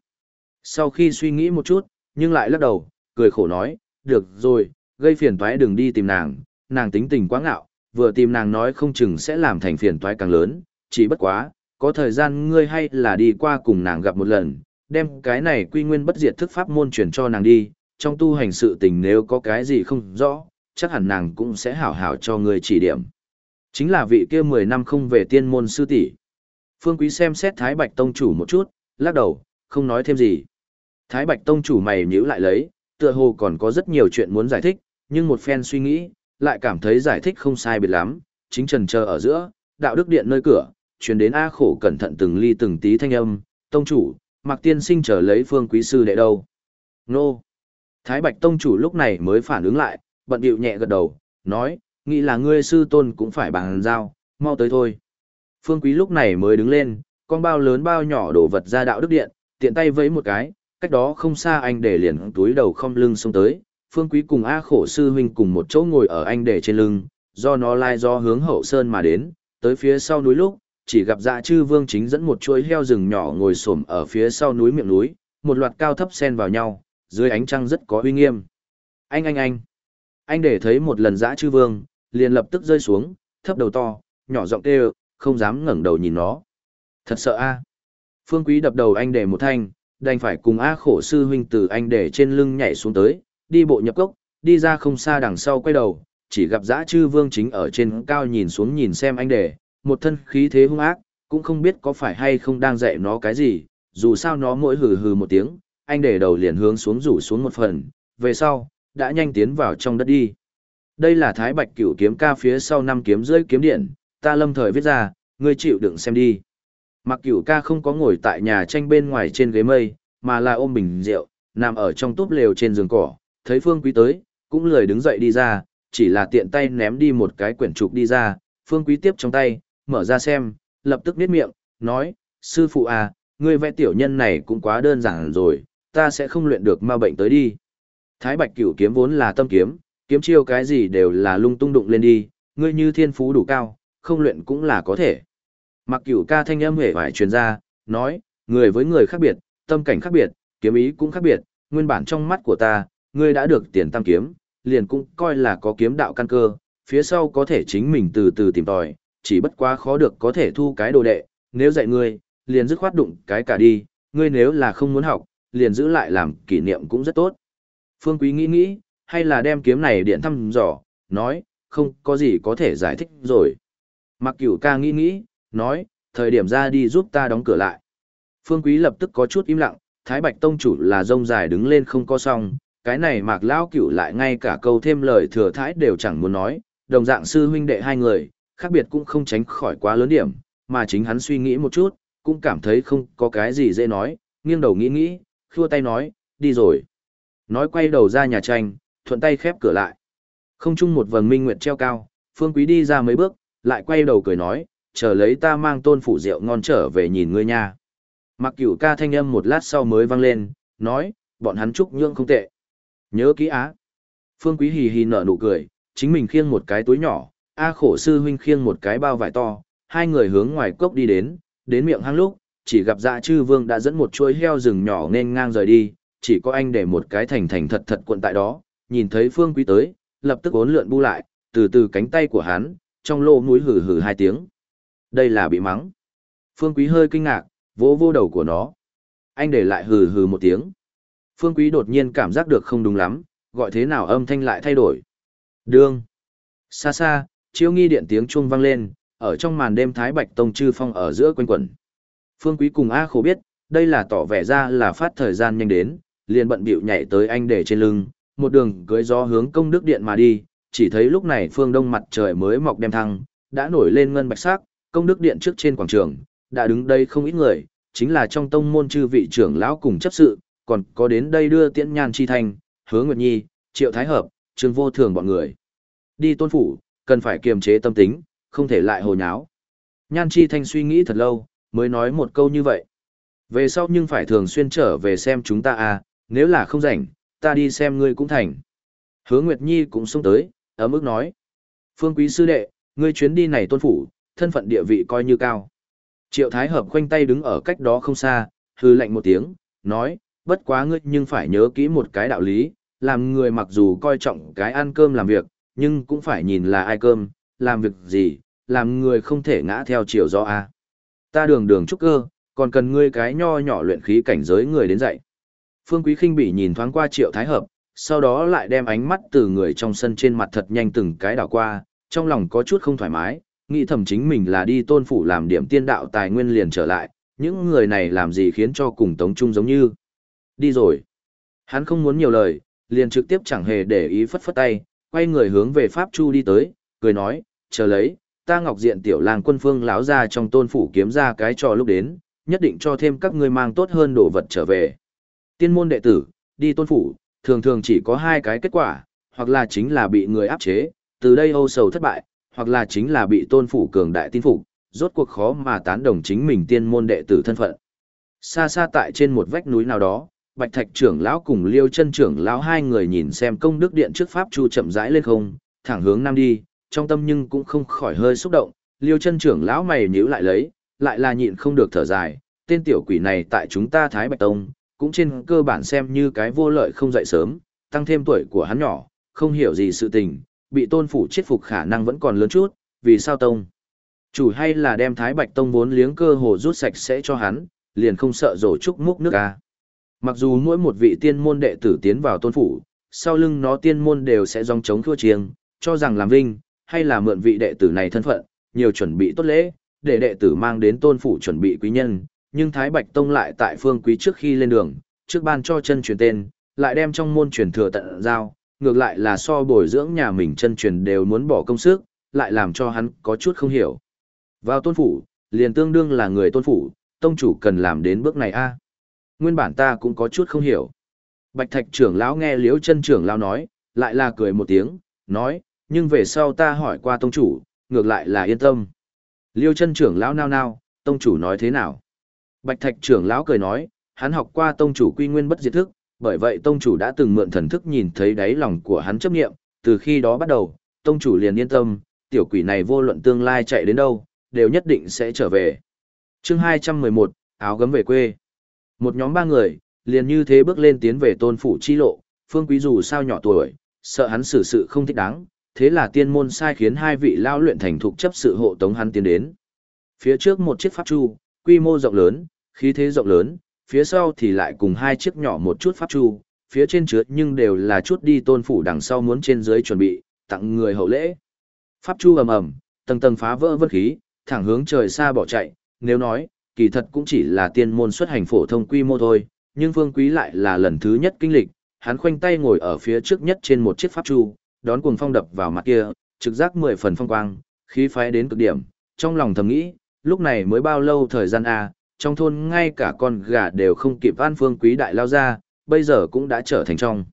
Sau khi suy nghĩ một chút, nhưng lại lắc đầu, cười khổ nói, được rồi, gây phiền toái đừng đi tìm nàng, nàng tính tình quá ngạo, vừa tìm nàng nói không chừng sẽ làm thành phiền toái càng lớn, chỉ bất quá, có thời gian ngươi hay là đi qua cùng nàng gặp một lần, đem cái này quy nguyên bất diệt thức pháp môn truyền cho nàng đi, trong tu hành sự tình nếu có cái gì không rõ, chắc hẳn nàng cũng sẽ hảo hảo cho ngươi chỉ điểm. Chính là vị kia 10 năm không về tiên môn sư tỷ. Phương Quý xem xét Thái Bạch Tông chủ một chút, lắc đầu, không nói thêm gì. Thái Bạch Tông chủ mày nhíu lại lấy, tựa hồ còn có rất nhiều chuyện muốn giải thích, nhưng một phen suy nghĩ, lại cảm thấy giải thích không sai biệt lắm, chính trần chờ ở giữa, đạo đức điện nơi cửa, truyền đến A khổ cẩn thận từng ly từng tí thanh âm, tông chủ, mặc tiên sinh trở lấy phương quý sư đệ đâu. Nô! Thái Bạch tông chủ lúc này mới phản ứng lại, bận điệu nhẹ gật đầu, nói, nghĩ là ngươi sư tôn cũng phải bằng giao, mau tới thôi. Phương quý lúc này mới đứng lên, con bao lớn bao nhỏ đổ vật ra đạo đức điện, tiện tay vẫy một cái, cách đó không xa anh để liền túi đầu không lưng xuống tới, Phương Quý cùng A khổ sư huynh cùng một chỗ ngồi ở anh để trên lưng, do nó lai do hướng hậu sơn mà đến, tới phía sau núi lúc, chỉ gặp dạ chư vương chính dẫn một chuỗi heo rừng nhỏ ngồi xổm ở phía sau núi miệng núi, một loạt cao thấp xen vào nhau, dưới ánh trăng rất có uy nghiêm. Anh anh anh! Anh để thấy một lần dã chư vương, liền lập tức rơi xuống, thấp đầu to, nhỏ giọng kêu, không dám ngẩng đầu nhìn nó. Thật sợ a. À? Phương Quý đập đầu anh để một thanh, đành phải cùng A khổ sư huynh từ anh để trên lưng nhảy xuống tới, đi bộ nhập cốc, đi ra không xa đằng sau quay đầu, chỉ gặp dã chư vương chính ở trên cao nhìn xuống nhìn xem anh để, một thân khí thế hung ác, cũng không biết có phải hay không đang dạy nó cái gì, dù sao nó mỗi hừ hừ một tiếng, anh để đầu liền hướng xuống rủ xuống một phần, về sau, đã nhanh tiến vào trong đất đi. Đây là thái bạch cửu kiếm ca phía sau năm kiếm rưỡi kiếm điện, ta lâm thời viết ra, ngươi chịu đựng xem đi. Mặc cửu ca không có ngồi tại nhà tranh bên ngoài trên ghế mây, mà là ôm bình rượu, nằm ở trong túp lều trên giường cỏ, thấy Phương Quý tới, cũng lười đứng dậy đi ra, chỉ là tiện tay ném đi một cái quyển trục đi ra, Phương Quý tiếp trong tay, mở ra xem, lập tức niết miệng, nói, sư phụ à, ngươi vẽ tiểu nhân này cũng quá đơn giản rồi, ta sẽ không luyện được ma bệnh tới đi. Thái Bạch Cửu kiếm vốn là tâm kiếm, kiếm chiêu cái gì đều là lung tung đụng lên đi, ngươi như thiên phú đủ cao, không luyện cũng là có thể. Mặc Cửu ca thanh âm hề vải truyền ra, nói, người với người khác biệt, tâm cảnh khác biệt, kiếm ý cũng khác biệt, nguyên bản trong mắt của ta, ngươi đã được tiền tam kiếm, liền cũng coi là có kiếm đạo căn cơ, phía sau có thể chính mình từ từ tìm tòi, chỉ bất quá khó được có thể thu cái đồ đệ, nếu dạy ngươi, liền dứt khoát đụng cái cả đi, ngươi nếu là không muốn học, liền giữ lại làm kỷ niệm cũng rất tốt. Phương Quý nghĩ nghĩ, hay là đem kiếm này điện thăm dò, nói, không có gì có thể giải thích rồi. Mặc cửu ca nghĩ nghĩ, nói, thời điểm ra đi giúp ta đóng cửa lại. Phương Quý lập tức có chút im lặng, Thái Bạch Tông chủ là rông dài đứng lên không có xong, cái này mạc lão cửu lại ngay cả câu thêm lời thừa thái đều chẳng muốn nói, đồng dạng sư huynh đệ hai người, khác biệt cũng không tránh khỏi quá lớn điểm, mà chính hắn suy nghĩ một chút, cũng cảm thấy không có cái gì dễ nói, nghiêng đầu nghĩ nghĩ, khua tay nói, đi rồi. Nói quay đầu ra nhà tranh, thuận tay khép cửa lại. Không chung một vầng minh nguyệt treo cao, Phương Quý đi ra mấy bước, lại quay đầu cười nói, chờ lấy ta mang tôn phủ rượu ngon trở về nhìn ngươi nha. Mặc cửu ca thanh âm một lát sau mới vang lên, nói, bọn hắn chúc nhượng không tệ. Nhớ kỹ á. Phương Quý hì hì nở nụ cười, chính mình khiêng một cái túi nhỏ, A khổ sư huynh khiêng một cái bao vải to, hai người hướng ngoài cốc đi đến, đến miệng hang lúc, chỉ gặp dạ chư vương đã dẫn một chuỗi heo rừng nhỏ nên ngang rời đi, chỉ có anh để một cái thành thành thật thật cuộn tại đó, nhìn thấy Phương Quý tới, lập tức ốn lượn bu lại, từ từ cánh tay của hắn, trong lô mũi hử hử hai tiếng. Đây là bị mắng. Phương Quý hơi kinh ngạc, vỗ vô đầu của nó. Anh để lại hừ hừ một tiếng. Phương Quý đột nhiên cảm giác được không đúng lắm, gọi thế nào âm thanh lại thay đổi. Đương. Xa xa, chiếu nghi điện tiếng chuông vang lên, ở trong màn đêm Thái Bạch Tông Trư Phong ở giữa quanh quẩn. Phương Quý cùng A khổ biết, đây là tỏ vẻ ra là phát thời gian nhanh đến, liền bận bịu nhảy tới anh để trên lưng, một đường cưới gió hướng công đức điện mà đi, chỉ thấy lúc này phương đông mặt trời mới mọc đem thăng, đã nổi lên ngân bạch sắc, công đức điện trước trên quảng trường, đã đứng đây không ít người, chính là trong tông môn chư vị trưởng lão cùng chấp sự, còn có đến đây đưa tiễn nhan chi thành, hứa nguyệt nhi, triệu thái hợp, trương vô thường bọn người. Đi tôn phủ, cần phải kiềm chế tâm tính, không thể lại hồ nháo. Nhan chi thanh suy nghĩ thật lâu, mới nói một câu như vậy. Về sau nhưng phải thường xuyên trở về xem chúng ta à, nếu là không rảnh, ta đi xem ngươi cũng thành. Hứa Nguyệt Nhi cũng xông tới, ấm ức nói. Phương quý sư đệ, ngươi chuyến đi này tôn phủ, thân phận địa vị coi như cao. Triệu Thái Hợp khoanh tay đứng ở cách đó không xa, hư lạnh một tiếng, nói, bất quá ngươi nhưng phải nhớ kỹ một cái đạo lý, làm người mặc dù coi trọng cái ăn cơm làm việc, nhưng cũng phải nhìn là ai cơm, làm việc gì, làm người không thể ngã theo chiều do a. Ta đường đường trúc cơ, còn cần ngươi cái nho nhỏ luyện khí cảnh giới người đến dạy. Phương Quý Khinh bị nhìn thoáng qua Triệu Thái Hợp, sau đó lại đem ánh mắt từ người trong sân trên mặt thật nhanh từng cái đảo qua, trong lòng có chút không thoải mái, nghĩ thầm chính mình là đi tôn phủ làm điểm tiên đạo tài nguyên liền trở lại, những người này làm gì khiến cho cùng Tống Trung giống như. Đi rồi. Hắn không muốn nhiều lời, liền trực tiếp chẳng hề để ý phất phất tay, quay người hướng về Pháp Chu đi tới, cười nói, chờ lấy, ta ngọc diện tiểu lang quân phương láo ra trong tôn phủ kiếm ra cái trò lúc đến, nhất định cho thêm các ngươi mang tốt hơn đồ vật trở về. Tiên môn đệ tử, đi tôn phủ, thường thường chỉ có hai cái kết quả, hoặc là chính là bị người áp chế, từ đây âu sầu thất bại, hoặc là chính là bị tôn phủ cường đại tin phục, rốt cuộc khó mà tán đồng chính mình tiên môn đệ tử thân phận. Xa xa tại trên một vách núi nào đó, Bạch Thạch trưởng lão cùng Liêu chân trưởng lão hai người nhìn xem công đức điện trước pháp chu chậm rãi lên không, thẳng hướng nam đi, trong tâm nhưng cũng không khỏi hơi xúc động, Liêu chân trưởng lão mày nhíu lại lấy, lại là nhịn không được thở dài, tên tiểu quỷ này tại chúng ta Thái Bạch Tông, cũng trên cơ bản xem như cái vô lợi không dậy sớm, tăng thêm tuổi của hắn nhỏ, không hiểu gì sự tình, bị tôn phủ chết phục khả năng vẫn còn lớn chút, vì sao tông? Chủ hay là đem Thái Bạch Tông vốn liếng cơ hồ rút sạch sẽ cho hắn, liền không sợ rổ trúc múc nước ca. Mặc dù mỗi một vị tiên môn đệ tử tiến vào tôn phủ, sau lưng nó tiên môn đều sẽ dòng chống thua chiêng, cho rằng làm vinh, hay là mượn vị đệ tử này thân phận, nhiều chuẩn bị tốt lễ, để đệ tử mang đến tôn phủ chuẩn bị quý nhân, nhưng Thái Bạch Tông lại tại phương quý trước khi lên đường, trước ban cho chân truyền tên, lại đem trong môn truyền thừa tận giao, ngược lại là so bồi dưỡng nhà mình chân truyền đều muốn bỏ công sức, lại làm cho hắn có chút không hiểu. Vào tôn phủ, liền tương đương là người tôn phủ, tông chủ cần làm đến bước này a. Nguyên bản ta cũng có chút không hiểu. Bạch Thạch trưởng lão nghe Liễu chân trưởng lão nói, lại là cười một tiếng, nói, nhưng về sau ta hỏi qua tông chủ, ngược lại là yên tâm. Liêu chân trưởng lão nao nao, tông chủ nói thế nào? Bạch Thạch trưởng lão cười nói, hắn học qua tông chủ quy nguyên bất diệt thức, bởi vậy tông chủ đã từng mượn thần thức nhìn thấy đáy lòng của hắn chấp nghiệm, từ khi đó bắt đầu, tông chủ liền yên tâm, tiểu quỷ này vô luận tương lai chạy đến đâu, đều nhất định sẽ trở về. Chương 211, áo gấm về quê. Một nhóm ba người, liền như thế bước lên tiến về tôn phủ chi lộ, phương quý dù sao nhỏ tuổi, sợ hắn xử sự không thích đáng, thế là tiên môn sai khiến hai vị lao luyện thành thục chấp sự hộ tống hắn tiến đến. Phía trước một chiếc pháp chu, quy mô rộng lớn, khí thế rộng lớn, phía sau thì lại cùng hai chiếc nhỏ một chút pháp chu, phía trên chứa nhưng đều là chút đi tôn phủ đằng sau muốn trên dưới chuẩn bị, tặng người hậu lễ. Pháp chu ầm ầm, tầng tầng phá vỡ vân khí, thẳng hướng trời xa bỏ chạy, nếu nói, kỳ thật cũng chỉ là tiên môn xuất hành phổ thông quy mô thôi, nhưng vương Quý lại là lần thứ nhất kinh lịch, hắn khoanh tay ngồi ở phía trước nhất trên một chiếc pháp chu, đón cuồng phong đập vào mặt kia, trực giác mười phần phong quang, khí phái đến cực điểm, trong lòng thầm nghĩ, lúc này mới bao lâu thời gian à trong thôn ngay cả con gà đều không kịp an Phương Quý đại lao ra, bây giờ cũng đã trở thành trong.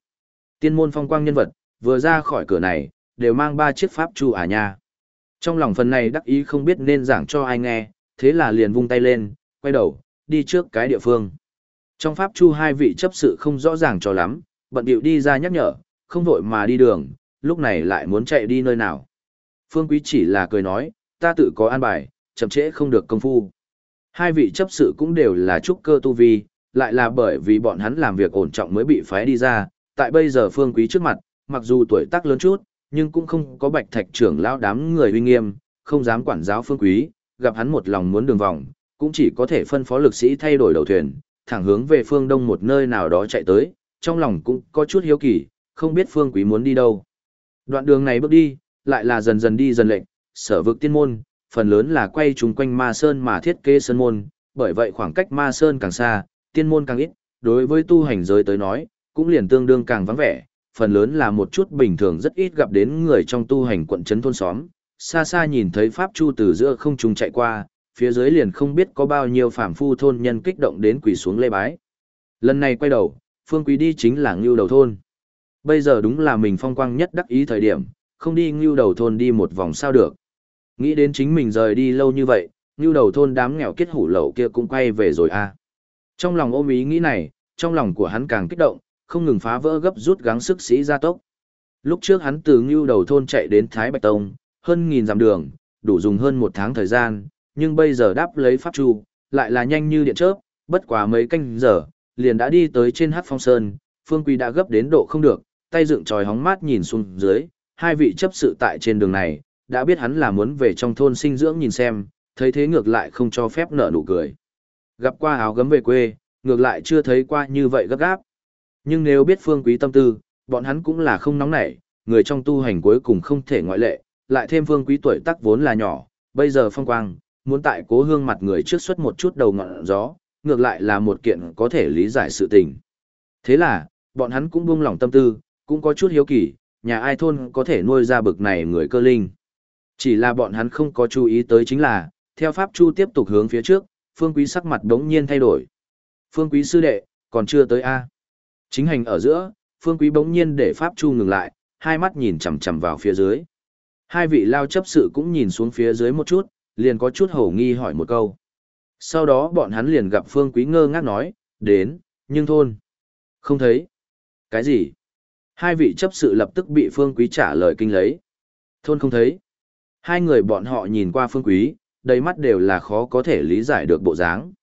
Tiên môn phong quang nhân vật, vừa ra khỏi cửa này, đều mang ba chiếc pháp chu à nha. Trong lòng phần này đắc ý không biết nên giảng cho ai nghe, thế là liền vung tay lên, quay đầu, đi trước cái địa phương. Trong pháp chu hai vị chấp sự không rõ ràng cho lắm, bận điệu đi ra nhắc nhở, không vội mà đi đường, lúc này lại muốn chạy đi nơi nào. Phương Quý chỉ là cười nói, ta tự có an bài, chậm trễ không được công phu. Hai vị chấp sự cũng đều là trúc cơ tu vi, lại là bởi vì bọn hắn làm việc ổn trọng mới bị phái đi ra, tại bây giờ Phương Quý trước mặt, mặc dù tuổi tác lớn chút, nhưng cũng không có bạch thạch trưởng lão đám người uy nghiêm, không dám quản giáo Phương Quý, gặp hắn một lòng muốn đường vòng, cũng chỉ có thể phân phó lực sĩ thay đổi đầu thuyền, thẳng hướng về phương đông một nơi nào đó chạy tới, trong lòng cũng có chút hiếu kỳ, không biết Phương Quý muốn đi đâu. Đoạn đường này bước đi, lại là dần dần đi dần lệnh, sở vực tiên môn, phần lớn là quay chung quanh ma sơn mà thiết kế sơn môn, bởi vậy khoảng cách ma sơn càng xa, tiên môn càng ít, đối với tu hành giới tới nói, cũng liền tương đương càng vắng vẻ, phần lớn là một chút bình thường rất ít gặp đến người trong tu hành quận trấn thôn xóm, xa xa nhìn thấy pháp chu từ giữa không trung chạy qua, phía dưới liền không biết có bao nhiêu phàm phu thôn nhân kích động đến quỳ xuống lê bái. Lần này quay đầu, Phương Quý đi chính là Ngưu Đầu thôn. Bây giờ đúng là mình phong quang nhất đắc ý thời điểm, không đi Ngưu Đầu thôn đi một vòng sao được. Nghĩ đến chính mình rời đi lâu như vậy, như Đầu thôn đám nghèo kết hủ lậu kia cũng quay về rồi à. Trong lòng ôm ý nghĩ này, trong lòng của hắn càng kích động, không ngừng phá vỡ gấp rút gắng sức sĩ gia tốc. Lúc trước hắn từ Ngưu Đầu thôn chạy đến Thái Bạch Tông, hơn nghìn dặm đường, đủ dùng hơn một tháng thời gian, nhưng bây giờ đáp lấy pháp chu, lại là nhanh như điện chớp, bất quá mấy canh giờ, liền đã đi tới trên hát phong sơn, phương quý đã gấp đến độ không được, tay dựng tròi hóng mát nhìn xuống dưới, hai vị chấp sự tại trên đường này, đã biết hắn là muốn về trong thôn sinh dưỡng nhìn xem, thấy thế ngược lại không cho phép nở nụ cười. Gặp qua áo gấm về quê, ngược lại chưa thấy qua như vậy gấp gáp. Nhưng nếu biết phương quý tâm tư, bọn hắn cũng là không nóng nảy, người trong tu hành cuối cùng không thể ngoại lệ, lại thêm phương quý tuổi tác vốn là nhỏ, bây giờ phong quang, muốn tại cố hương mặt người trước xuất một chút đầu ngọn gió, ngược lại là một kiện có thể lý giải sự tình. Thế là, bọn hắn cũng buông lòng tâm tư, cũng có chút hiếu kỳ, nhà ai thôn có thể nuôi ra bực này người cơ linh. Chỉ là bọn hắn không có chú ý tới chính là, theo Pháp Chu tiếp tục hướng phía trước, Phương Quý sắc mặt đống nhiên thay đổi. Phương Quý sư đệ, còn chưa tới A. Chính hành ở giữa, Phương Quý bỗng nhiên để Pháp Chu ngừng lại, hai mắt nhìn chằm chằm vào phía dưới. Hai vị lao chấp sự cũng nhìn xuống phía dưới một chút, liền có chút hổ nghi hỏi một câu. Sau đó bọn hắn liền gặp Phương Quý ngơ ngác nói, đến, nhưng thôn. Không thấy. Cái gì? Hai vị chấp sự lập tức bị Phương Quý trả lời kinh lấy. Thôn không thấy. Hai người bọn họ nhìn qua Phương Quý, đầy mắt đều là khó có thể lý giải được bộ dáng.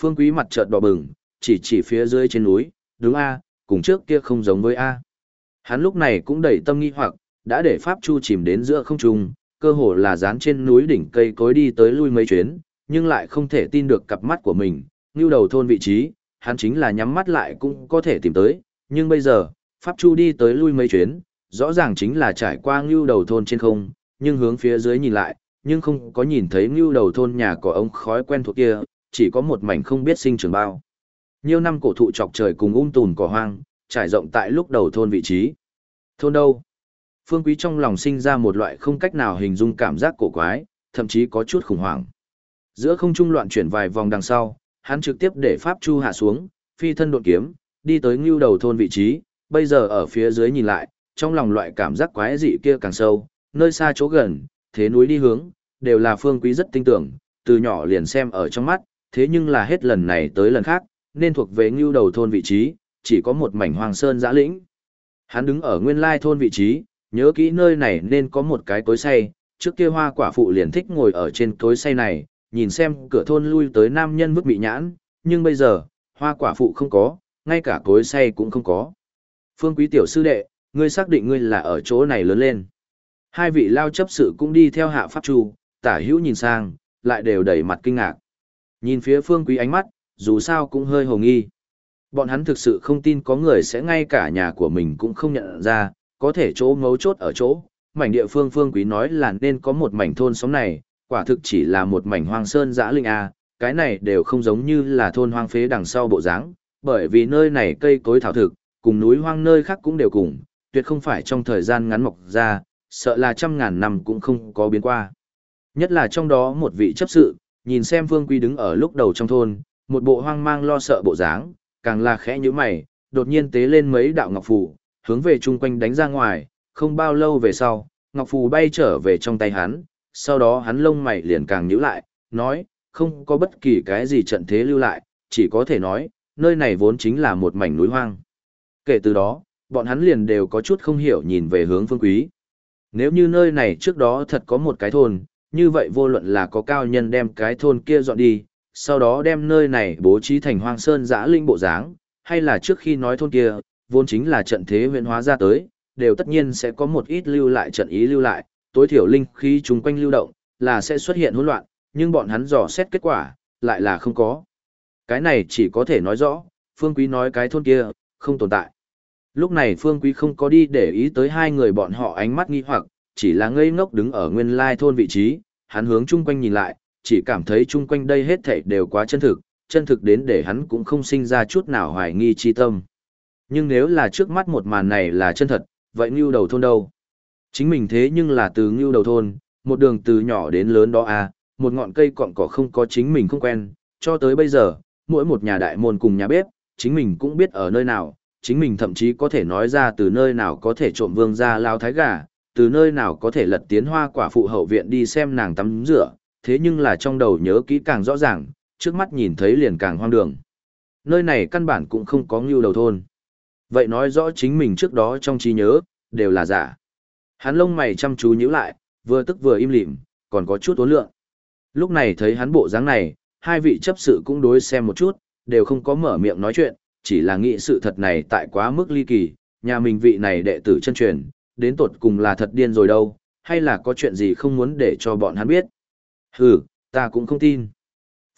Phương Quý mặt chợt đỏ bừng, chỉ chỉ phía dưới trên núi, đúng A, cùng trước kia không giống với A. Hắn lúc này cũng đầy tâm nghi hoặc, đã để Pháp Chu chìm đến giữa không trung, cơ hồ là dán trên núi đỉnh cây cối đi tới lui mấy chuyến, nhưng lại không thể tin được cặp mắt của mình, như đầu thôn vị trí, hắn chính là nhắm mắt lại cũng có thể tìm tới, nhưng bây giờ, Pháp Chu đi tới lui mấy chuyến, rõ ràng chính là trải qua ngưu đầu thôn trên không, nhưng hướng phía dưới nhìn lại, nhưng không có nhìn thấy ngưu đầu thôn nhà của ông khói quen thuộc kia, chỉ có một mảnh không biết sinh trưởng bao. Nhiều năm cổ thụ chọc trời cùng ung um tùn cỏ hoang, trải rộng tại lúc đầu thôn vị trí. Thôn đâu? Phương Quý trong lòng sinh ra một loại không cách nào hình dung cảm giác cổ quái, thậm chí có chút khủng hoảng. Giữa không trung loạn chuyển vài vòng đằng sau, hắn trực tiếp để Pháp Chu hạ xuống, phi thân đột kiếm, đi tới ngưu đầu thôn vị trí, bây giờ ở phía dưới nhìn lại, trong lòng loại cảm giác quái dị kia càng sâu, nơi xa chỗ gần, thế núi đi hướng, đều là Phương Quý rất tinh tưởng, từ nhỏ liền xem ở trong mắt, thế nhưng là hết lần này tới lần khác, nên thuộc về ngưu đầu thôn vị trí, chỉ có một mảnh hoàng sơn giã lĩnh. Hắn đứng ở nguyên lai thôn vị trí, nhớ kỹ nơi này nên có một cái cối say, trước kia hoa quả phụ liền thích ngồi ở trên cối say này, nhìn xem cửa thôn lui tới nam nhân vứt bị nhãn, nhưng bây giờ, hoa quả phụ không có, ngay cả cối say cũng không có. Phương quý tiểu sư đệ, ngươi xác định ngươi là ở chỗ này lớn lên. Hai vị lao chấp sự cũng đi theo hạ pháp chu, tả hữu nhìn sang, lại đều đẩy mặt kinh ngạc. Nhìn phía phương quý ánh mắt, dù sao cũng hơi hồ nghi. Bọn hắn thực sự không tin có người sẽ ngay cả nhà của mình cũng không nhận ra, có thể chỗ ngấu chốt ở chỗ, mảnh địa phương phương quý nói là nên có một mảnh thôn xóm này, quả thực chỉ là một mảnh hoang sơn dã linh a, cái này đều không giống như là thôn hoang phế đằng sau bộ dáng, bởi vì nơi này cây cối thảo thực, cùng núi hoang nơi khác cũng đều cùng, tuyệt không phải trong thời gian ngắn mọc ra, sợ là trăm ngàn năm cũng không có biến qua. Nhất là trong đó một vị chấp sự, nhìn xem vương Quý đứng ở lúc đầu trong thôn, một bộ hoang mang lo sợ bộ dáng, càng là khẽ như mày, đột nhiên tế lên mấy đạo ngọc phù, hướng về chung quanh đánh ra ngoài, không bao lâu về sau, ngọc phù bay trở về trong tay hắn, sau đó hắn lông mày liền càng nhíu lại, nói, không có bất kỳ cái gì trận thế lưu lại, chỉ có thể nói, nơi này vốn chính là một mảnh núi hoang. Kể từ đó, bọn hắn liền đều có chút không hiểu nhìn về hướng phương quý. Nếu như nơi này trước đó thật có một cái thôn, như vậy vô luận là có cao nhân đem cái thôn kia dọn đi, sau đó đem nơi này bố trí thành hoang sơn giã linh bộ dáng, hay là trước khi nói thôn kia, vốn chính là trận thế huyện hóa ra tới, đều tất nhiên sẽ có một ít lưu lại trận ý lưu lại, tối thiểu linh khí chung quanh lưu động, là sẽ xuất hiện hỗn loạn, nhưng bọn hắn dò xét kết quả, lại là không có. Cái này chỉ có thể nói rõ, Phương Quý nói cái thôn kia, không tồn tại. Lúc này Phương Quý không có đi để ý tới hai người bọn họ ánh mắt nghi hoặc, chỉ là ngây ngốc đứng ở nguyên lai thôn vị trí, hắn hướng chung quanh nhìn lại, chỉ cảm thấy chung quanh đây hết thảy đều quá chân thực, chân thực đến để hắn cũng không sinh ra chút nào hoài nghi chi tâm. Nhưng nếu là trước mắt một màn này là chân thật, vậy ngưu đầu thôn đâu? Chính mình thế nhưng là từ ngưu đầu thôn, một đường từ nhỏ đến lớn đó à, một ngọn cây cọng cỏ không có chính mình không quen, cho tới bây giờ, mỗi một nhà đại môn cùng nhà bếp, chính mình cũng biết ở nơi nào, chính mình thậm chí có thể nói ra từ nơi nào có thể trộm vương ra lao thái gà, từ nơi nào có thể lật tiến hoa quả phụ hậu viện đi xem nàng tắm rửa, thế nhưng là trong đầu nhớ kỹ càng rõ ràng, trước mắt nhìn thấy liền càng hoang đường. Nơi này căn bản cũng không có ngưu đầu thôn. Vậy nói rõ chính mình trước đó trong trí nhớ, đều là giả. Hắn lông mày chăm chú nhíu lại, vừa tức vừa im lìm, còn có chút ố lượng. Lúc này thấy hắn bộ dáng này, hai vị chấp sự cũng đối xem một chút, đều không có mở miệng nói chuyện, chỉ là nghĩ sự thật này tại quá mức ly kỳ, nhà mình vị này đệ tử chân truyền, đến tột cùng là thật điên rồi đâu, hay là có chuyện gì không muốn để cho bọn hắn biết. Hừ, ta cũng không tin.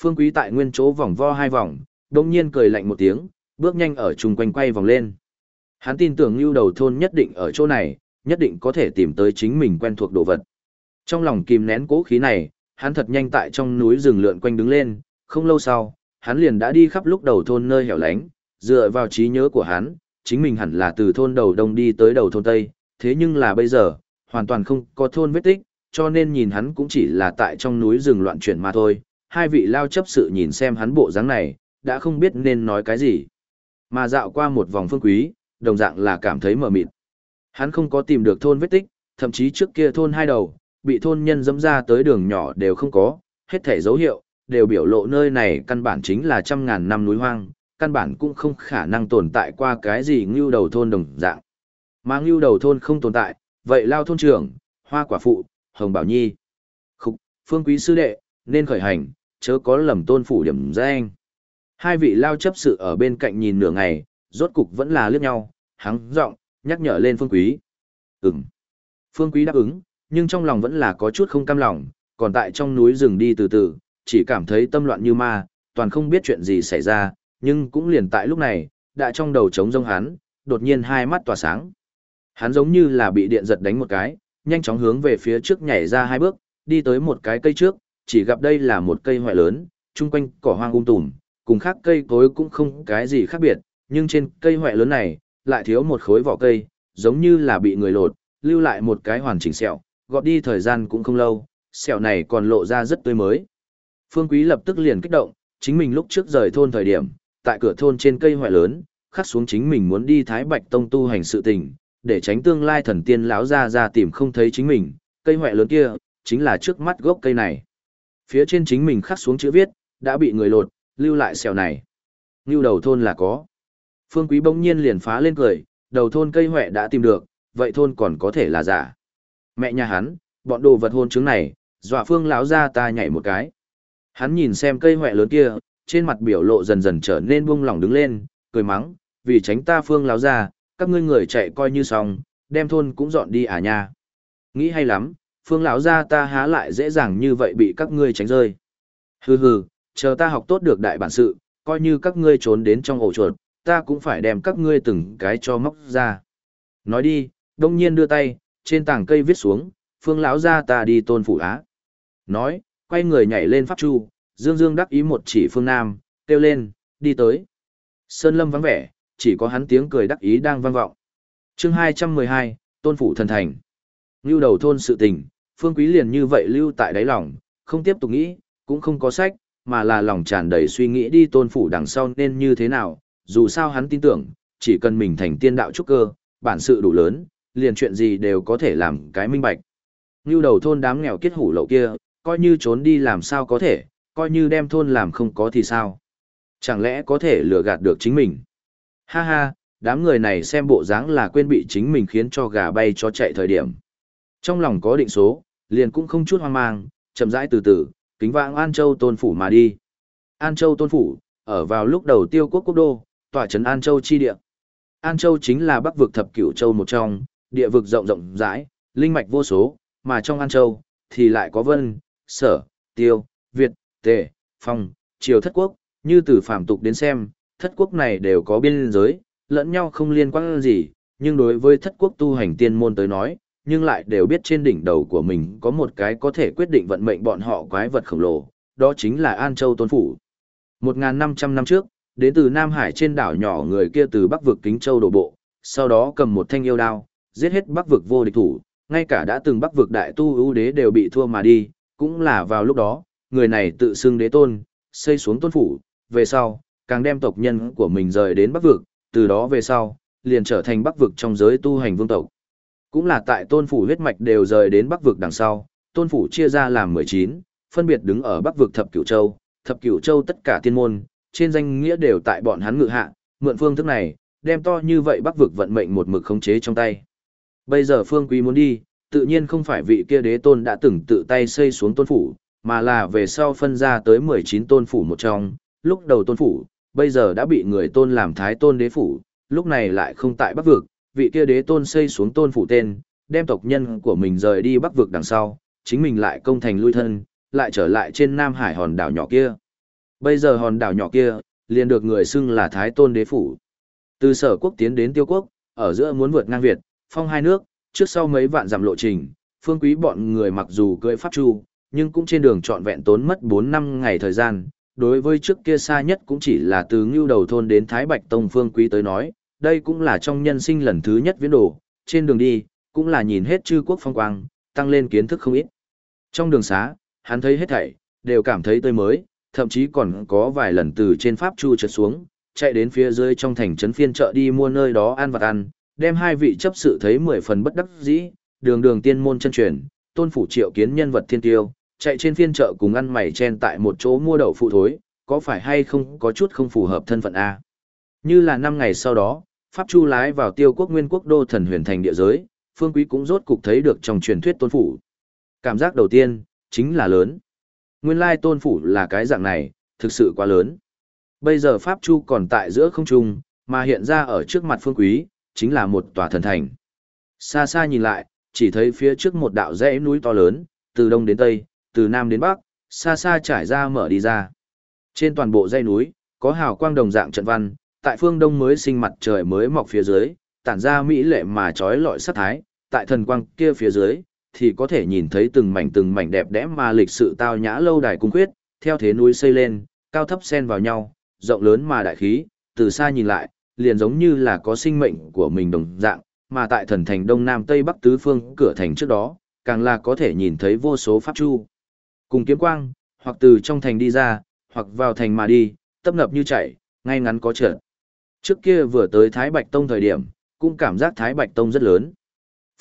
Phương Quý tại nguyên chỗ vòng vo hai vòng, đông nhiên cười lạnh một tiếng, bước nhanh ở chung quanh quay vòng lên. Hắn tin tưởng lưu đầu thôn nhất định ở chỗ này, nhất định có thể tìm tới chính mình quen thuộc đồ vật. Trong lòng kìm nén cố khí này, hắn thật nhanh tại trong núi rừng lượn quanh đứng lên, không lâu sau, hắn liền đã đi khắp lúc đầu thôn nơi hẻo lánh, dựa vào trí nhớ của hắn, chính mình hẳn là từ thôn đầu đông đi tới đầu thôn tây, thế nhưng là bây giờ, hoàn toàn không có thôn vết tích, cho nên nhìn hắn cũng chỉ là tại trong núi rừng loạn chuyển mà thôi. Hai vị lao chấp sự nhìn xem hắn bộ dáng này, đã không biết nên nói cái gì. Mà dạo qua một vòng phương quý, đồng dạng là cảm thấy mờ mịt. Hắn không có tìm được thôn vết tích, thậm chí trước kia thôn hai đầu, bị thôn nhân dẫm ra tới đường nhỏ đều không có, hết thể dấu hiệu, đều biểu lộ nơi này căn bản chính là trăm ngàn năm núi hoang, căn bản cũng không khả năng tồn tại qua cái gì ngưu đầu thôn đồng dạng. Mà ngưu đầu thôn không tồn tại, vậy lao thôn trưởng, hoa quả phụ, hồng bảo nhi. Khúc, phương quý sư đệ, nên khởi hành, chớ có lầm tôn phủ điểm danh. Hai vị lao chấp sự ở bên cạnh nhìn nửa ngày, rốt cục vẫn là liếc nhau, hắng giọng nhắc nhở lên phương quý. Ừm. Phương quý đáp ứng, nhưng trong lòng vẫn là có chút không cam lòng, còn tại trong núi rừng đi từ từ, chỉ cảm thấy tâm loạn như ma, toàn không biết chuyện gì xảy ra, nhưng cũng liền tại lúc này, đã trong đầu trống rông hắn, đột nhiên hai mắt tỏa sáng. Hắn giống như là bị điện giật đánh một cái, nhanh chóng hướng về phía trước nhảy ra hai bước, đi tới một cái cây trước, chỉ gặp đây là một cây hoại lớn, chung quanh cỏ hoang um tùm, cùng khác cây cối cũng không cái gì khác biệt, nhưng trên cây hoại lớn này, lại thiếu một khối vỏ cây, giống như là bị người lột, lưu lại một cái hoàn chỉnh sẹo, gọt đi thời gian cũng không lâu, sẹo này còn lộ ra rất tươi mới. Phương Quý lập tức liền kích động, chính mình lúc trước rời thôn thời điểm, tại cửa thôn trên cây hoại lớn, khắc xuống chính mình muốn đi Thái Bạch Tông tu hành sự tình, để tránh tương lai thần tiên lão ra ra tìm không thấy chính mình, cây hoại lớn kia, chính là trước mắt gốc cây này. Phía trên chính mình khắc xuống chữ viết, đã bị người lột, lưu lại sẹo này. Ngưu đầu thôn là có. Phương Quý bỗng nhiên liền phá lên cười, đầu thôn cây hoại đã tìm được, vậy thôn còn có thể là giả. Mẹ nhà hắn, bọn đồ vật hôn chứng này, dọa Phương lão ra ta nhảy một cái. Hắn nhìn xem cây hoại lớn kia, trên mặt biểu lộ dần dần trở nên buông lỏng đứng lên, cười mắng, vì tránh ta Phương lão ra, các ngươi người chạy coi như xong, đem thôn cũng dọn đi à nha. Nghĩ hay lắm, Phương lão ra ta há lại dễ dàng như vậy bị các ngươi tránh rơi. Hừ hừ, chờ ta học tốt được đại bản sự, coi như các ngươi trốn đến trong ổ chuột, ta cũng phải đem các ngươi từng cái cho móc ra. Nói đi, đông nhiên đưa tay, trên tảng cây viết xuống, phương lão gia ta đi tôn phủ á. Nói, quay người nhảy lên pháp chu, dương dương đắc ý một chỉ phương nam, kêu lên, đi tới. Sơn lâm vắng vẻ, chỉ có hắn tiếng cười đắc ý đang vang vọng. chương 212, tôn phủ thần thành. Ngưu đầu thôn sự tình, phương quý liền như vậy lưu tại đáy lòng, không tiếp tục nghĩ, cũng không có sách, mà là lòng tràn đầy suy nghĩ đi tôn phủ đằng sau nên như thế nào, dù sao hắn tin tưởng, chỉ cần mình thành tiên đạo trúc cơ, bản sự đủ lớn, liền chuyện gì đều có thể làm cái minh bạch. Ngưu đầu thôn đám nghèo kết hủ lậu kia, coi như trốn đi làm sao có thể, coi như đem thôn làm không có thì sao. Chẳng lẽ có thể lừa gạt được chính mình? Ha ha, đám người này xem bộ dáng là quên bị chính mình khiến cho gà bay cho chạy thời điểm. Trong lòng có định số, liền cũng không chút hoang mang, chậm rãi từ từ, kính vãng An Châu Tôn Phủ mà đi. An Châu Tôn Phủ, ở vào lúc đầu tiêu quốc quốc đô, tỏa trấn An Châu chi địa. An Châu chính là bắc vực thập cửu châu một trong, địa vực rộng rộng rãi, linh mạch vô số, mà trong An Châu, thì lại có vân, sở, tiêu, Việt, tề, phong, triều thất quốc, như từ phạm tục đến xem, thất quốc này đều có biên giới, lẫn nhau không liên quan gì, nhưng đối với thất quốc tu hành tiên môn tới nói, nhưng lại đều biết trên đỉnh đầu của mình có một cái có thể quyết định vận mệnh bọn họ quái vật khổng lồ, đó chính là An Châu Tôn Phủ. 1.500 năm trước, đến từ Nam Hải trên đảo nhỏ người kia từ Bắc vực Kính Châu đổ bộ, sau đó cầm một thanh yêu đao, giết hết Bắc vực vô địch thủ, ngay cả đã từng Bắc vực đại tu ưu đế đều bị thua mà đi, cũng là vào lúc đó, người này tự xưng đế tôn, xây xuống tôn phủ, về sau, càng đem tộc nhân của mình rời đến Bắc vực, từ đó về sau, liền trở thành Bắc vực trong giới tu hành vương tộc. Cũng là tại tôn phủ huyết mạch đều rời đến Bắc vực đằng sau, tôn phủ chia ra làm 19, phân biệt đứng ở Bắc vực thập cửu châu, thập cửu châu tất cả tiên môn, trên danh nghĩa đều tại bọn hắn ngự hạ, mượn phương thức này, đem to như vậy Bắc vực vận mệnh một mực khống chế trong tay. Bây giờ phương quý muốn đi, tự nhiên không phải vị kia đế tôn đã từng tự tay xây xuống tôn phủ, mà là về sau phân ra tới 19 tôn phủ một trong, lúc đầu tôn phủ, bây giờ đã bị người tôn làm thái tôn đế phủ, lúc này lại không tại bắc vực, vị kia đế tôn xây xuống tôn phủ tên, đem tộc nhân của mình rời đi bắc vực đằng sau, chính mình lại công thành lui thân, lại trở lại trên Nam Hải hòn đảo nhỏ kia. Bây giờ hòn đảo nhỏ kia, liền được người xưng là thái tôn đế phủ. Từ sở quốc tiến đến tiêu quốc, ở giữa muốn vượt ngang Việt, phong hai nước, trước sau mấy vạn dặm lộ trình, phương quý bọn người mặc dù cưỡi pháp chu, nhưng cũng trên đường trọn vẹn tốn mất 4 năm ngày thời gian. Đối với trước kia xa nhất cũng chỉ là từ ngưu đầu thôn đến Thái Bạch Tông phương quý tới nói, đây cũng là trong nhân sinh lần thứ nhất viễn đồ, trên đường đi, cũng là nhìn hết chư quốc phong quang, tăng lên kiến thức không ít. Trong đường xá, hắn thấy hết thảy, đều cảm thấy tươi mới, thậm chí còn có vài lần từ trên pháp chu trượt xuống, chạy đến phía dưới trong thành trấn phiên chợ đi mua nơi đó ăn vặt ăn, đem hai vị chấp sự thấy mười phần bất đắc dĩ, đường đường tiên môn chân truyền, tôn phủ triệu kiến nhân vật thiên tiêu, chạy trên phiên chợ cùng ăn mày chen tại một chỗ mua đậu phụ thối, có phải hay không có chút không phù hợp thân phận A. Như là năm ngày sau đó, Pháp Chu lái vào tiêu quốc nguyên quốc đô thần huyền thành địa giới, Phương Quý cũng rốt cục thấy được trong truyền thuyết tôn phủ. Cảm giác đầu tiên, chính là lớn. Nguyên lai tôn phủ là cái dạng này, thực sự quá lớn. Bây giờ Pháp Chu còn tại giữa không trung, mà hiện ra ở trước mặt Phương Quý, chính là một tòa thần thành. Xa xa nhìn lại, chỉ thấy phía trước một đạo dãy núi to lớn, từ đông đến tây, từ nam đến bắc, xa xa trải ra mở đi ra. Trên toàn bộ dãy núi, có hào quang đồng dạng trận văn, tại phương đông mới sinh mặt trời mới mọc phía dưới, tản ra mỹ lệ mà trói lọi sát thái, tại thần quang kia phía dưới, thì có thể nhìn thấy từng mảnh từng mảnh đẹp đẽ mà lịch sự tao nhã lâu đài cung quyết, theo thế núi xây lên, cao thấp xen vào nhau, rộng lớn mà đại khí, từ xa nhìn lại, liền giống như là có sinh mệnh của mình đồng dạng, mà tại thần thành đông nam tây bắc tứ phương cửa thành trước đó, càng là có thể nhìn thấy vô số pháp chu. Cùng kiếm quang, hoặc từ trong thành đi ra, hoặc vào thành mà đi, tấp nập như chảy, ngay ngắn có trượt Trước kia vừa tới Thái Bạch Tông thời điểm, cũng cảm giác Thái Bạch Tông rất lớn.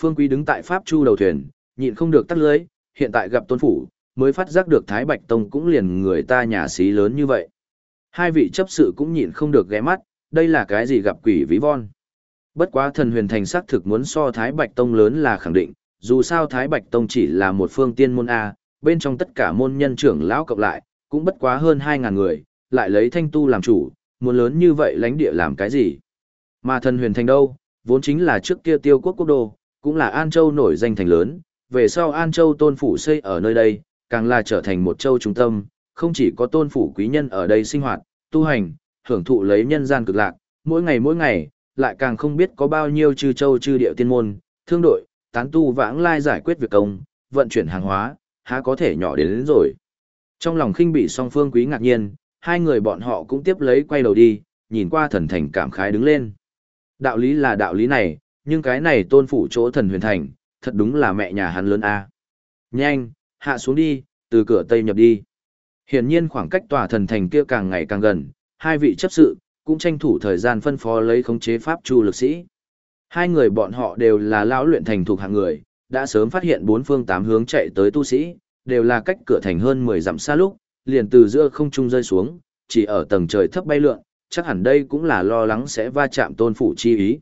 Phương Quý đứng tại Pháp Chu đầu thuyền, nhịn không được tắt lưới, hiện tại gặp tôn phủ, mới phát giác được Thái Bạch Tông cũng liền người ta nhà xí lớn như vậy. Hai vị chấp sự cũng nhịn không được ghé mắt, đây là cái gì gặp quỷ ví von. Bất quá thần huyền thành xác thực muốn so Thái Bạch Tông lớn là khẳng định, dù sao Thái Bạch Tông chỉ là một phương tiên môn A, bên trong tất cả môn nhân trưởng lão cộng lại, cũng bất quá hơn 2.000 người, lại lấy thanh tu làm chủ, muốn lớn như vậy lãnh địa làm cái gì. Mà thần huyền thành đâu, vốn chính là trước kia tiêu quốc quốc đô, cũng là An Châu nổi danh thành lớn, về sau An Châu tôn phủ xây ở nơi đây, càng là trở thành một châu trung tâm, không chỉ có tôn phủ quý nhân ở đây sinh hoạt, tu hành, hưởng thụ lấy nhân gian cực lạc, mỗi ngày mỗi ngày, lại càng không biết có bao nhiêu chư châu chư địa tiên môn, thương đội, tán tu vãng lai giải quyết việc công, vận chuyển hàng hóa, há có thể nhỏ đến, đến rồi. Trong lòng khinh bị song phương quý ngạc nhiên, hai người bọn họ cũng tiếp lấy quay đầu đi, nhìn qua thần thành cảm khái đứng lên. Đạo lý là đạo lý này, nhưng cái này tôn phủ chỗ thần huyền thành, thật đúng là mẹ nhà hắn lớn a. Nhanh, hạ xuống đi, từ cửa tây nhập đi. Hiển nhiên khoảng cách tòa thần thành kia càng ngày càng gần, hai vị chấp sự cũng tranh thủ thời gian phân phó lấy khống chế pháp chu lực sĩ. Hai người bọn họ đều là lão luyện thành thuộc hạng người, đã sớm phát hiện bốn phương tám hướng chạy tới tu sĩ, đều là cách cửa thành hơn 10 dặm xa lúc, liền từ giữa không trung rơi xuống, chỉ ở tầng trời thấp bay lượn, chắc hẳn đây cũng là lo lắng sẽ va chạm tôn phủ chi ý.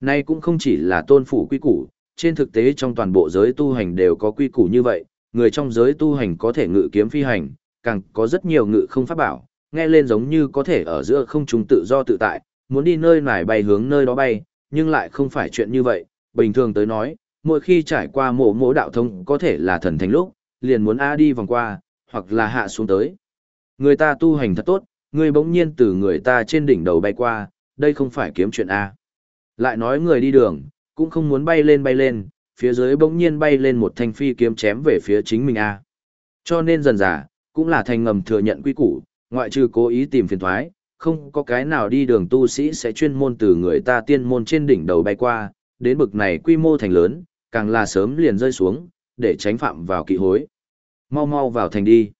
Nay cũng không chỉ là tôn phủ quy củ, trên thực tế trong toàn bộ giới tu hành đều có quy củ như vậy, người trong giới tu hành có thể ngự kiếm phi hành, càng có rất nhiều ngự không pháp bảo, nghe lên giống như có thể ở giữa không trung tự do tự tại, muốn đi nơi này bay hướng nơi đó bay, nhưng lại không phải chuyện như vậy, bình thường tới nói, mỗi khi trải qua mộ mộ đạo thông có thể là thần thánh lúc, liền muốn A đi vòng qua, hoặc là hạ xuống tới. Người ta tu hành thật tốt, người bỗng nhiên từ người ta trên đỉnh đầu bay qua, đây không phải kiếm chuyện A. Lại nói người đi đường, cũng không muốn bay lên bay lên, phía dưới bỗng nhiên bay lên một thanh phi kiếm chém về phía chính mình A. Cho nên dần dà, cũng là thành ngầm thừa nhận quy củ, ngoại trừ cố ý tìm phiền thoái, không có cái nào đi đường tu sĩ sẽ chuyên môn từ người ta tiên môn trên đỉnh đầu bay qua, đến bực này quy mô thành lớn, càng là sớm liền rơi xuống, để tránh phạm vào kỵ hối. Mau mau vào thành đi.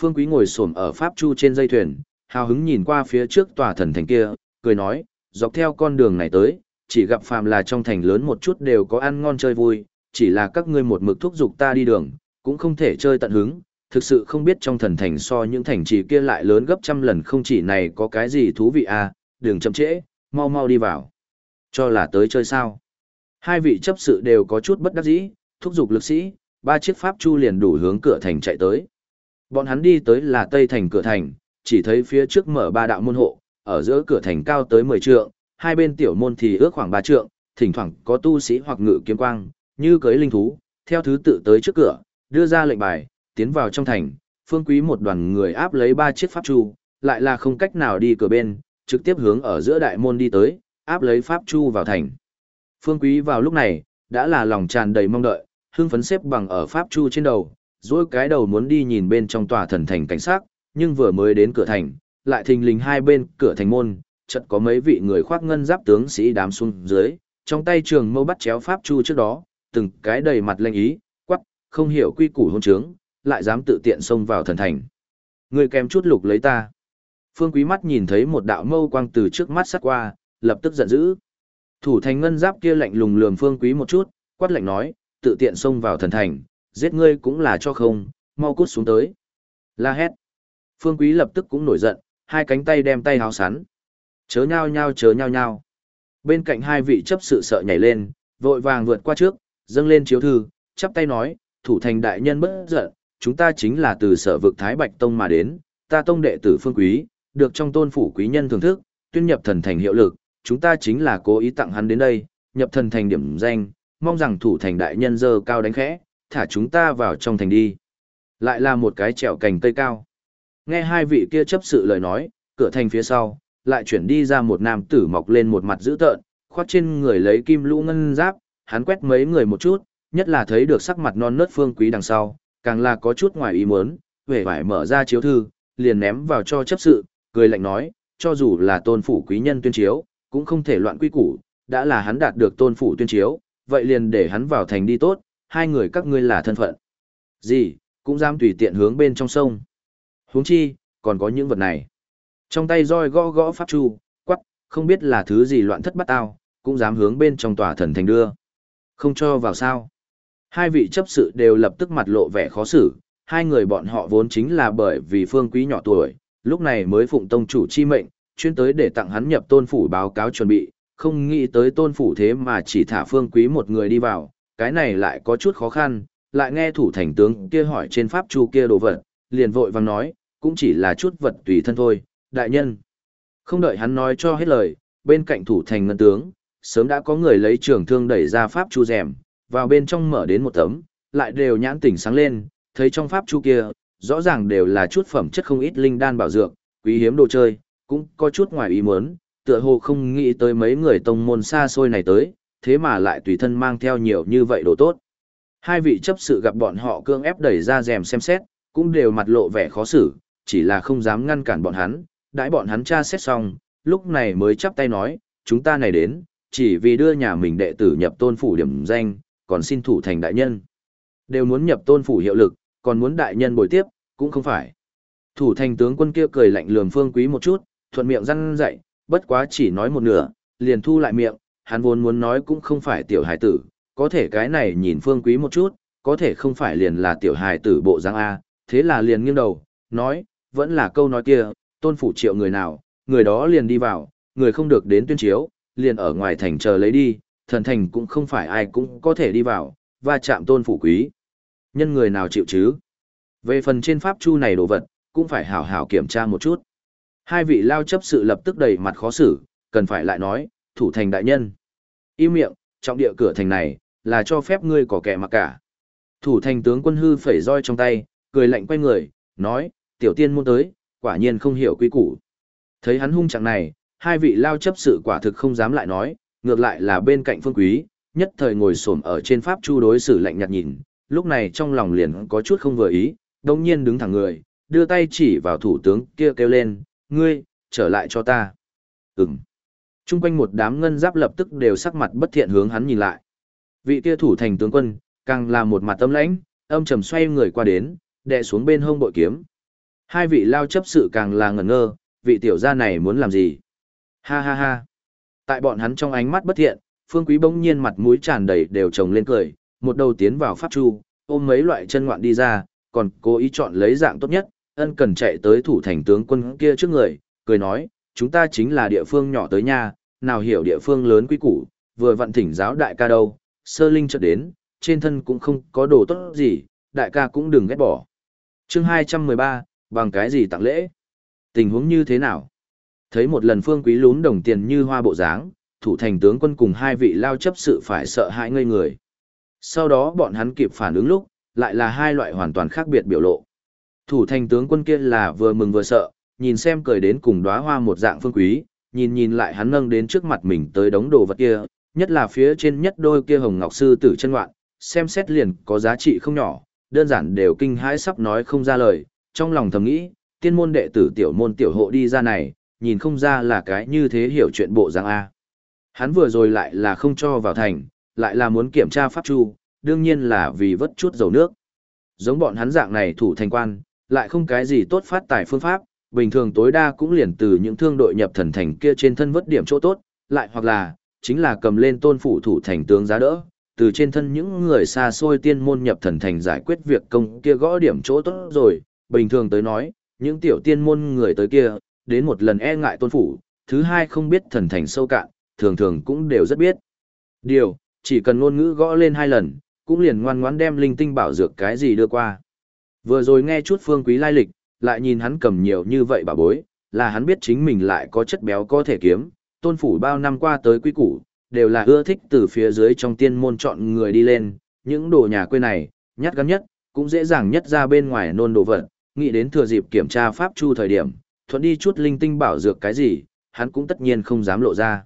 Phương Quý ngồi xổm ở pháp chu trên dây thuyền, hào hứng nhìn qua phía trước tòa thần thành kia, cười nói, dọc theo con đường này tới, chỉ gặp phàm là trong thành lớn một chút đều có ăn ngon chơi vui, chỉ là các ngươi một mực thúc giục ta đi đường, cũng không thể chơi tận hứng, thực sự không biết trong thần thành so những thành trì kia lại lớn gấp trăm lần không chỉ này có cái gì thú vị à, đừng chậm trễ, mau mau đi vào. Cho là tới chơi sao. Hai vị chấp sự đều có chút bất đắc dĩ, thúc giục lực sĩ, ba chiếc pháp chu liền đủ hướng cửa thành chạy tới. Bọn hắn đi tới là tây thành cửa thành, chỉ thấy phía trước mở ba đạo môn hộ, ở giữa cửa thành cao tới 10 trượng, hai bên tiểu môn thì ước khoảng 3 trượng, thỉnh thoảng có tu sĩ hoặc ngự kiếm quang, như cưới linh thú, theo thứ tự tới trước cửa, đưa ra lệnh bài, tiến vào trong thành, phương quý một đoàn người áp lấy ba chiếc pháp chu, lại là không cách nào đi cửa bên, trực tiếp hướng ở giữa đại môn đi tới, áp lấy pháp chu vào thành. Phương quý vào lúc này, đã là lòng tràn đầy mong đợi, hưng phấn xếp bằng ở pháp chu trên đầu, dối cái đầu muốn đi nhìn bên trong tòa thần thành cảnh sát, nhưng vừa mới đến cửa thành, lại thình lình hai bên cửa thành môn, chợt có mấy vị người khoác ngân giáp tướng sĩ đám xuống dưới, trong tay trường mâu bắt chéo pháp chu trước đó, từng cái đầy mặt lanh ý, quắc, không hiểu quy củ hôn trướng, lại dám tự tiện xông vào thần thành. Người kèm chút lục lấy ta. Phương Quý mắt nhìn thấy một đạo mâu quang từ trước mắt sát qua, lập tức giận dữ. Thủ thành ngân giáp kia lạnh lùng lườm Phương Quý một chút, quát lạnh nói, tự tiện xông vào thần thành, giết ngươi cũng là cho không, mau cút xuống tới. La hét. Phương Quý lập tức cũng nổi giận, hai cánh tay đem tay háo sắn. Chớ nhau nhau chớ nhau nhau. Bên cạnh hai vị chấp sự sợ nhảy lên, vội vàng vượt qua trước, dâng lên chiếu thư, chắp tay nói, thủ thành đại nhân bất giận, chúng ta chính là từ sở vực Thái Bạch Tông mà đến, ta tông đệ tử phương quý, được trong tôn phủ quý nhân thưởng thức, tuyên nhập thần thành hiệu lực, chúng ta chính là cố ý tặng hắn đến đây, nhập thần thành điểm danh, mong rằng thủ thành đại nhân dơ cao đánh khẽ, thả chúng ta vào trong thành đi. Lại là một cái trèo cành cây cao. Nghe hai vị kia chấp sự lời nói, cửa thành phía sau, lại chuyển đi ra một nam tử mọc lên một mặt dữ tợn, khoát trên người lấy kim lũ ngân giáp, hắn quét mấy người một chút, nhất là thấy được sắc mặt non nớt phương quý đằng sau, càng là có chút ngoài ý muốn, về phải mở ra chiếu thư, liền ném vào cho chấp sự, cười lạnh nói, cho dù là tôn phủ quý nhân tuyên chiếu, cũng không thể loạn quy củ, đã là hắn đạt được tôn phủ tuyên chiếu, vậy liền để hắn vào thành đi tốt, hai người các ngươi là thân phận. Gì, cũng dám tùy tiện hướng bên trong sông. Huống chi, còn có những vật này. Trong tay roi gõ gõ pháp chu, quắc, không biết là thứ gì loạn thất bắt tao, cũng dám hướng bên trong tòa thần thành đưa. Không cho vào sao. Hai vị chấp sự đều lập tức mặt lộ vẻ khó xử, hai người bọn họ vốn chính là bởi vì phương quý nhỏ tuổi, lúc này mới phụng tông chủ chi mệnh, chuyên tới để tặng hắn nhập tôn phủ báo cáo chuẩn bị, không nghĩ tới tôn phủ thế mà chỉ thả phương quý một người đi vào, cái này lại có chút khó khăn, lại nghe thủ thành tướng kia hỏi trên pháp chu kia đồ vật, liền vội vàng nói, cũng chỉ là chút vật tùy thân thôi, đại nhân. Không đợi hắn nói cho hết lời, bên cạnh thủ thành ngân tướng, sớm đã có người lấy trường thương đẩy ra pháp chu rèm, vào bên trong mở đến một tấm, lại đều nhãn tỉnh sáng lên, thấy trong pháp chu kia, rõ ràng đều là chút phẩm chất không ít linh đan bảo dược, quý hiếm đồ chơi, cũng có chút ngoài ý muốn, tựa hồ không nghĩ tới mấy người tông môn xa xôi này tới, thế mà lại tùy thân mang theo nhiều như vậy đồ tốt. Hai vị chấp sự gặp bọn họ cương ép đẩy ra rèm xem xét, cũng đều mặt lộ vẻ khó xử, chỉ là không dám ngăn cản bọn hắn, đãi bọn hắn tra xét xong, lúc này mới chắp tay nói, chúng ta này đến, chỉ vì đưa nhà mình đệ tử nhập tôn phủ điểm danh, còn xin thủ thành đại nhân. Đều muốn nhập tôn phủ hiệu lực, còn muốn đại nhân bồi tiếp, cũng không phải. Thủ thành tướng quân kia cười lạnh lườm phương quý một chút, thuận miệng răn dạy, bất quá chỉ nói một nửa, liền thu lại miệng, hắn vốn muốn nói cũng không phải tiểu hài tử, có thể cái này nhìn phương quý một chút, có thể không phải liền là tiểu hài tử bộ giang A, thế là liền nghiêng đầu, nói, vẫn là câu nói kia, tôn phủ triệu người nào, người đó liền đi vào, người không được đến tuyên chiếu, liền ở ngoài thành chờ lấy đi, thần thành cũng không phải ai cũng có thể đi vào, và chạm tôn phủ quý. Nhân người nào chịu chứ? Về phần trên pháp chu này đồ vật, cũng phải hảo hảo kiểm tra một chút. Hai vị lao chấp sự lập tức đầy mặt khó xử, cần phải lại nói, thủ thành đại nhân. Im miệng, trọng địa cửa thành này, là cho phép ngươi có kẻ mặc cả. Thủ thành tướng quân hư phẩy roi trong tay, cười lạnh quay người, nói, tiểu tiên muốn tới, quả nhiên không hiểu quy củ. Thấy hắn hung trạng này, hai vị lao chấp sự quả thực không dám lại nói, ngược lại là bên cạnh phương quý, nhất thời ngồi xổm ở trên pháp chu đối xử lạnh nhạt nhìn, lúc này trong lòng liền có chút không vừa ý, đồng nhiên đứng thẳng người, đưa tay chỉ vào thủ tướng kia kêu lên, ngươi, trở lại cho ta. Ừm. Trung quanh một đám ngân giáp lập tức đều sắc mặt bất thiện hướng hắn nhìn lại. Vị kia thủ thành tướng quân, càng là một mặt tâm lãnh, âm trầm xoay người qua đến, đè xuống bên hông bội kiếm. Hai vị lao chấp sự càng là ngẩn ngơ, vị tiểu gia này muốn làm gì? Ha ha ha. Tại bọn hắn trong ánh mắt bất thiện, Phương Quý bỗng nhiên mặt mũi tràn đầy đều trồng lên cười, một đầu tiến vào pháp chu, ôm mấy loại chân ngoạn đi ra, còn cố ý chọn lấy dạng tốt nhất, ân cần chạy tới thủ thành tướng quân kia trước người, cười nói, chúng ta chính là địa phương nhỏ tới nha, nào hiểu địa phương lớn quý củ, vừa vận thỉnh giáo đại ca đâu, sơ linh chợt đến, trên thân cũng không có đồ tốt gì, đại ca cũng đừng ghét bỏ. chương 213, bằng cái gì tặng lễ? Tình huống như thế nào? Thấy một lần phương quý lún đồng tiền như hoa bộ dáng, thủ thành tướng quân cùng hai vị lao chấp sự phải sợ hãi ngây người. Sau đó bọn hắn kịp phản ứng lúc, lại là hai loại hoàn toàn khác biệt biểu lộ. Thủ thành tướng quân kia là vừa mừng vừa sợ, nhìn xem cười đến cùng đóa hoa một dạng phương quý, nhìn nhìn lại hắn nâng đến trước mặt mình tới đống đồ vật kia, nhất là phía trên nhất đôi kia hồng ngọc sư tử chân ngoạn, xem xét liền có giá trị không nhỏ, đơn giản đều kinh hãi sắp nói không ra lời, trong lòng thầm nghĩ, tiên môn đệ tử tiểu môn tiểu hộ đi ra này, nhìn không ra là cái như thế hiểu chuyện bộ dạng A. Hắn vừa rồi lại là không cho vào thành, lại là muốn kiểm tra pháp chu, đương nhiên là vì vất chút dầu nước. Giống bọn hắn dạng này thủ thành quan, lại không cái gì tốt phát tài phương pháp, bình thường tối đa cũng liền từ những thương đội nhập thần thành kia trên thân vớt điểm chỗ tốt, lại hoặc là, chính là cầm lên tôn phủ thủ thành tướng giá đỡ, từ trên thân những người xa xôi tiên môn nhập thần thành giải quyết việc công kia gõ điểm chỗ tốt rồi, bình thường tới nói, những tiểu tiên môn người tới kia, đến một lần e ngại tôn phủ, thứ hai không biết thần thành sâu cạn, thường thường cũng đều rất biết. Điều, chỉ cần ngôn ngữ gõ lên hai lần, cũng liền ngoan ngoãn đem linh tinh bảo dược cái gì đưa qua. Vừa rồi nghe chút phương quý lai lịch, lại nhìn hắn cầm nhiều như vậy bà bối, là hắn biết chính mình lại có chất béo có thể kiếm, tôn phủ bao năm qua tới quý củ, đều là ưa thích từ phía dưới trong tiên môn chọn người đi lên, những đồ nhà quê này, nhát gắn nhất, cũng dễ dàng nhất ra bên ngoài nôn đồ vật, nghĩ đến thừa dịp kiểm tra pháp chu thời điểm, thuận đi chút linh tinh bảo dược cái gì, hắn cũng tất nhiên không dám lộ ra.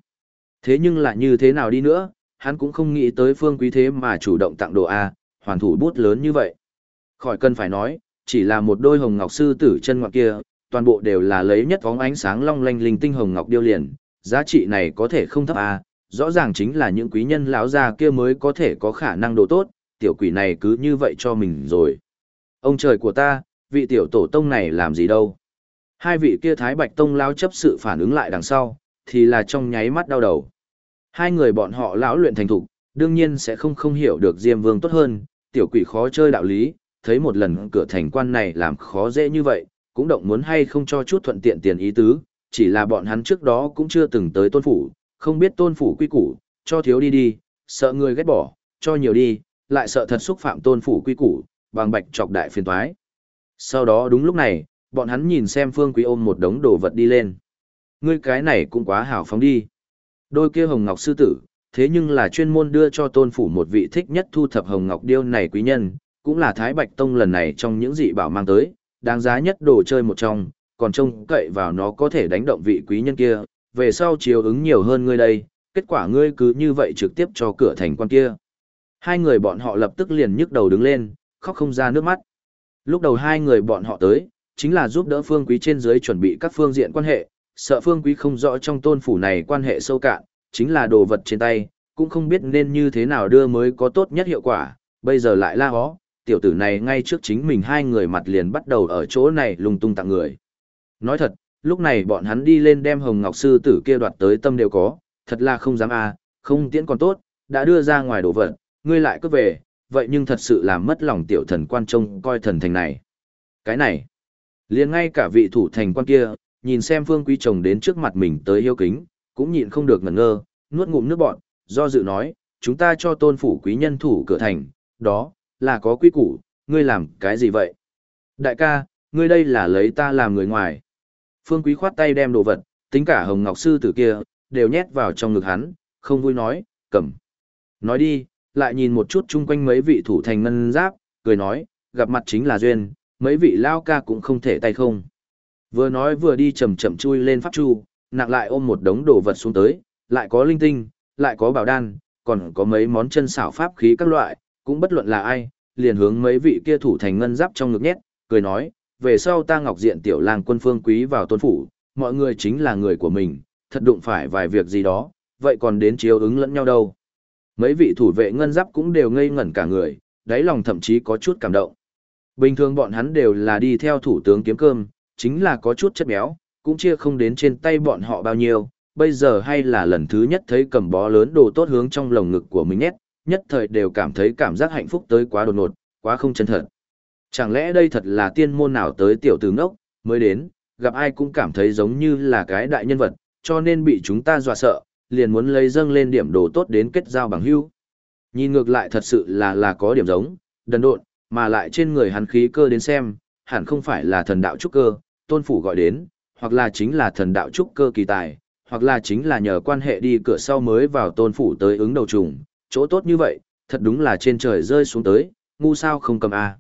Thế nhưng là như thế nào đi nữa, hắn cũng không nghĩ tới phương quý thế mà chủ động tặng đồ A, hoàn thủ bút lớn như vậy. Khỏi cần phải nói, chỉ là một đôi hồng ngọc sư tử chân ngoặc kia, toàn bộ đều là lấy nhất vóng ánh sáng long lanh linh tinh hồng ngọc điêu liền, giá trị này có thể không thấp à? rõ ràng chính là những quý nhân lão già kia mới có thể có khả năng đồ tốt, tiểu quỷ này cứ như vậy cho mình rồi. Ông trời của ta, vị tiểu tổ tông này làm gì đâu. Hai vị kia Thái Bạch Tông lão chấp sự phản ứng lại đằng sau, thì là trong nháy mắt đau đầu. Hai người bọn họ lão luyện thành thục, đương nhiên sẽ không không hiểu được Diêm Vương tốt hơn, tiểu quỷ khó chơi đạo lý, thấy một lần cửa thành quan này làm khó dễ như vậy, cũng động muốn hay không cho chút thuận tiện tiền ý tứ, chỉ là bọn hắn trước đó cũng chưa từng tới tôn phủ, không biết tôn phủ quy củ, cho thiếu đi đi, sợ người ghét bỏ, cho nhiều đi, lại sợ thật xúc phạm tôn phủ quy củ, bằng bạch chọc đại phiền toái. Sau đó đúng lúc này, bọn hắn nhìn xem Phương Quý ôm một đống đồ vật đi lên. Ngươi cái này cũng quá hào phóng đi. Đôi kia hồng ngọc sư tử, thế nhưng là chuyên môn đưa cho tôn phủ một vị thích nhất thu thập hồng ngọc điêu này quý nhân, cũng là Thái Bạch Tông lần này trong những dị bảo mang tới, đáng giá nhất đồ chơi một trong, còn trông cậy vào nó có thể đánh động vị quý nhân kia, về sau chiều ứng nhiều hơn ngươi đây, kết quả ngươi cứ như vậy trực tiếp cho cửa thành quan kia. Hai người bọn họ lập tức liền nhức đầu đứng lên, khóc không ra nước mắt. Lúc đầu hai người bọn họ tới, chính là giúp đỡ phương quý trên dưới chuẩn bị các phương diện quan hệ, sợ phương quý không rõ trong tôn phủ này quan hệ sâu cạn, chính là đồ vật trên tay, cũng không biết nên như thế nào đưa mới có tốt nhất hiệu quả, bây giờ lại la hó, tiểu tử này ngay trước chính mình hai người mặt liền bắt đầu ở chỗ này lung tung tặng người. Nói thật, lúc này bọn hắn đi lên đem hồng ngọc sư tử kia đoạt tới tâm đều có, thật là không dám à, không tiễn còn tốt, đã đưa ra ngoài đổ vật, ngươi lại cứ về, vậy nhưng thật sự làm mất lòng tiểu thần quan trông coi thần thành này. Cái này, liền ngay cả vị thủ thành quan kia, nhìn xem phương quý chồng đến trước mặt mình tới yêu kính, cũng nhịn không được ngẩn ngơ, nuốt ngụm nước bọn, do dự nói, chúng ta cho tôn phủ quý nhân thủ cửa thành, đó, là có quy củ, ngươi làm cái gì vậy? Đại ca, ngươi đây là lấy ta làm người ngoài. Phương quý khoát tay đem đồ vật, tính cả hồng ngọc sư tử kia, đều nhét vào trong ngực hắn, không vui nói, cầm. Nói đi, lại nhìn một chút chung quanh mấy vị thủ thành ngân giáp, cười nói, gặp mặt chính là duyên, mấy vị lao ca cũng không thể tay không. Vừa nói vừa đi chậm chậm chui lên pháp chu, nặng lại ôm một đống đồ vật xuống tới, lại có linh tinh, lại có bảo đan, còn có mấy món chân xảo pháp khí các loại, cũng bất luận là ai, liền hướng mấy vị kia thủ thành ngân giáp trong ngực nhét, cười nói, về sau ta ngọc diện tiểu lang quân phương quý vào tôn phủ, mọi người chính là người của mình, thật đụng phải vài việc gì đó, vậy còn đến chiếu ứng lẫn nhau đâu. Mấy vị thủ vệ ngân giáp cũng đều ngây ngẩn cả người, đáy lòng thậm chí có chút cảm động. Bình thường bọn hắn đều là đi theo thủ tướng kiếm cơm, chính là có chút chất béo, cũng chia không đến trên tay bọn họ bao nhiêu, bây giờ hay là lần thứ nhất thấy cầm bó lớn đồ tốt hướng trong lồng ngực của mình nhét, nhất thời đều cảm thấy cảm giác hạnh phúc tới quá đột ngột, quá không chân thật. Chẳng lẽ đây thật là tiên môn nào tới tiểu tử ngốc, mới đến, gặp ai cũng cảm thấy giống như là cái đại nhân vật, cho nên bị chúng ta dọa sợ, liền muốn lấy dâng lên điểm đồ tốt đến kết giao bằng hữu. Nhìn ngược lại thật sự là là có điểm giống, đần độn, mà lại trên người hắn khí cơ đến xem, hẳn không phải là thần đạo trúc cơ, tôn phủ gọi đến, hoặc là chính là thần đạo trúc cơ kỳ tài, hoặc là chính là nhờ quan hệ đi cửa sau mới vào tôn phủ tới ứng đầu trùng, chỗ tốt như vậy, thật đúng là trên trời rơi xuống tới, ngu sao không cầm a.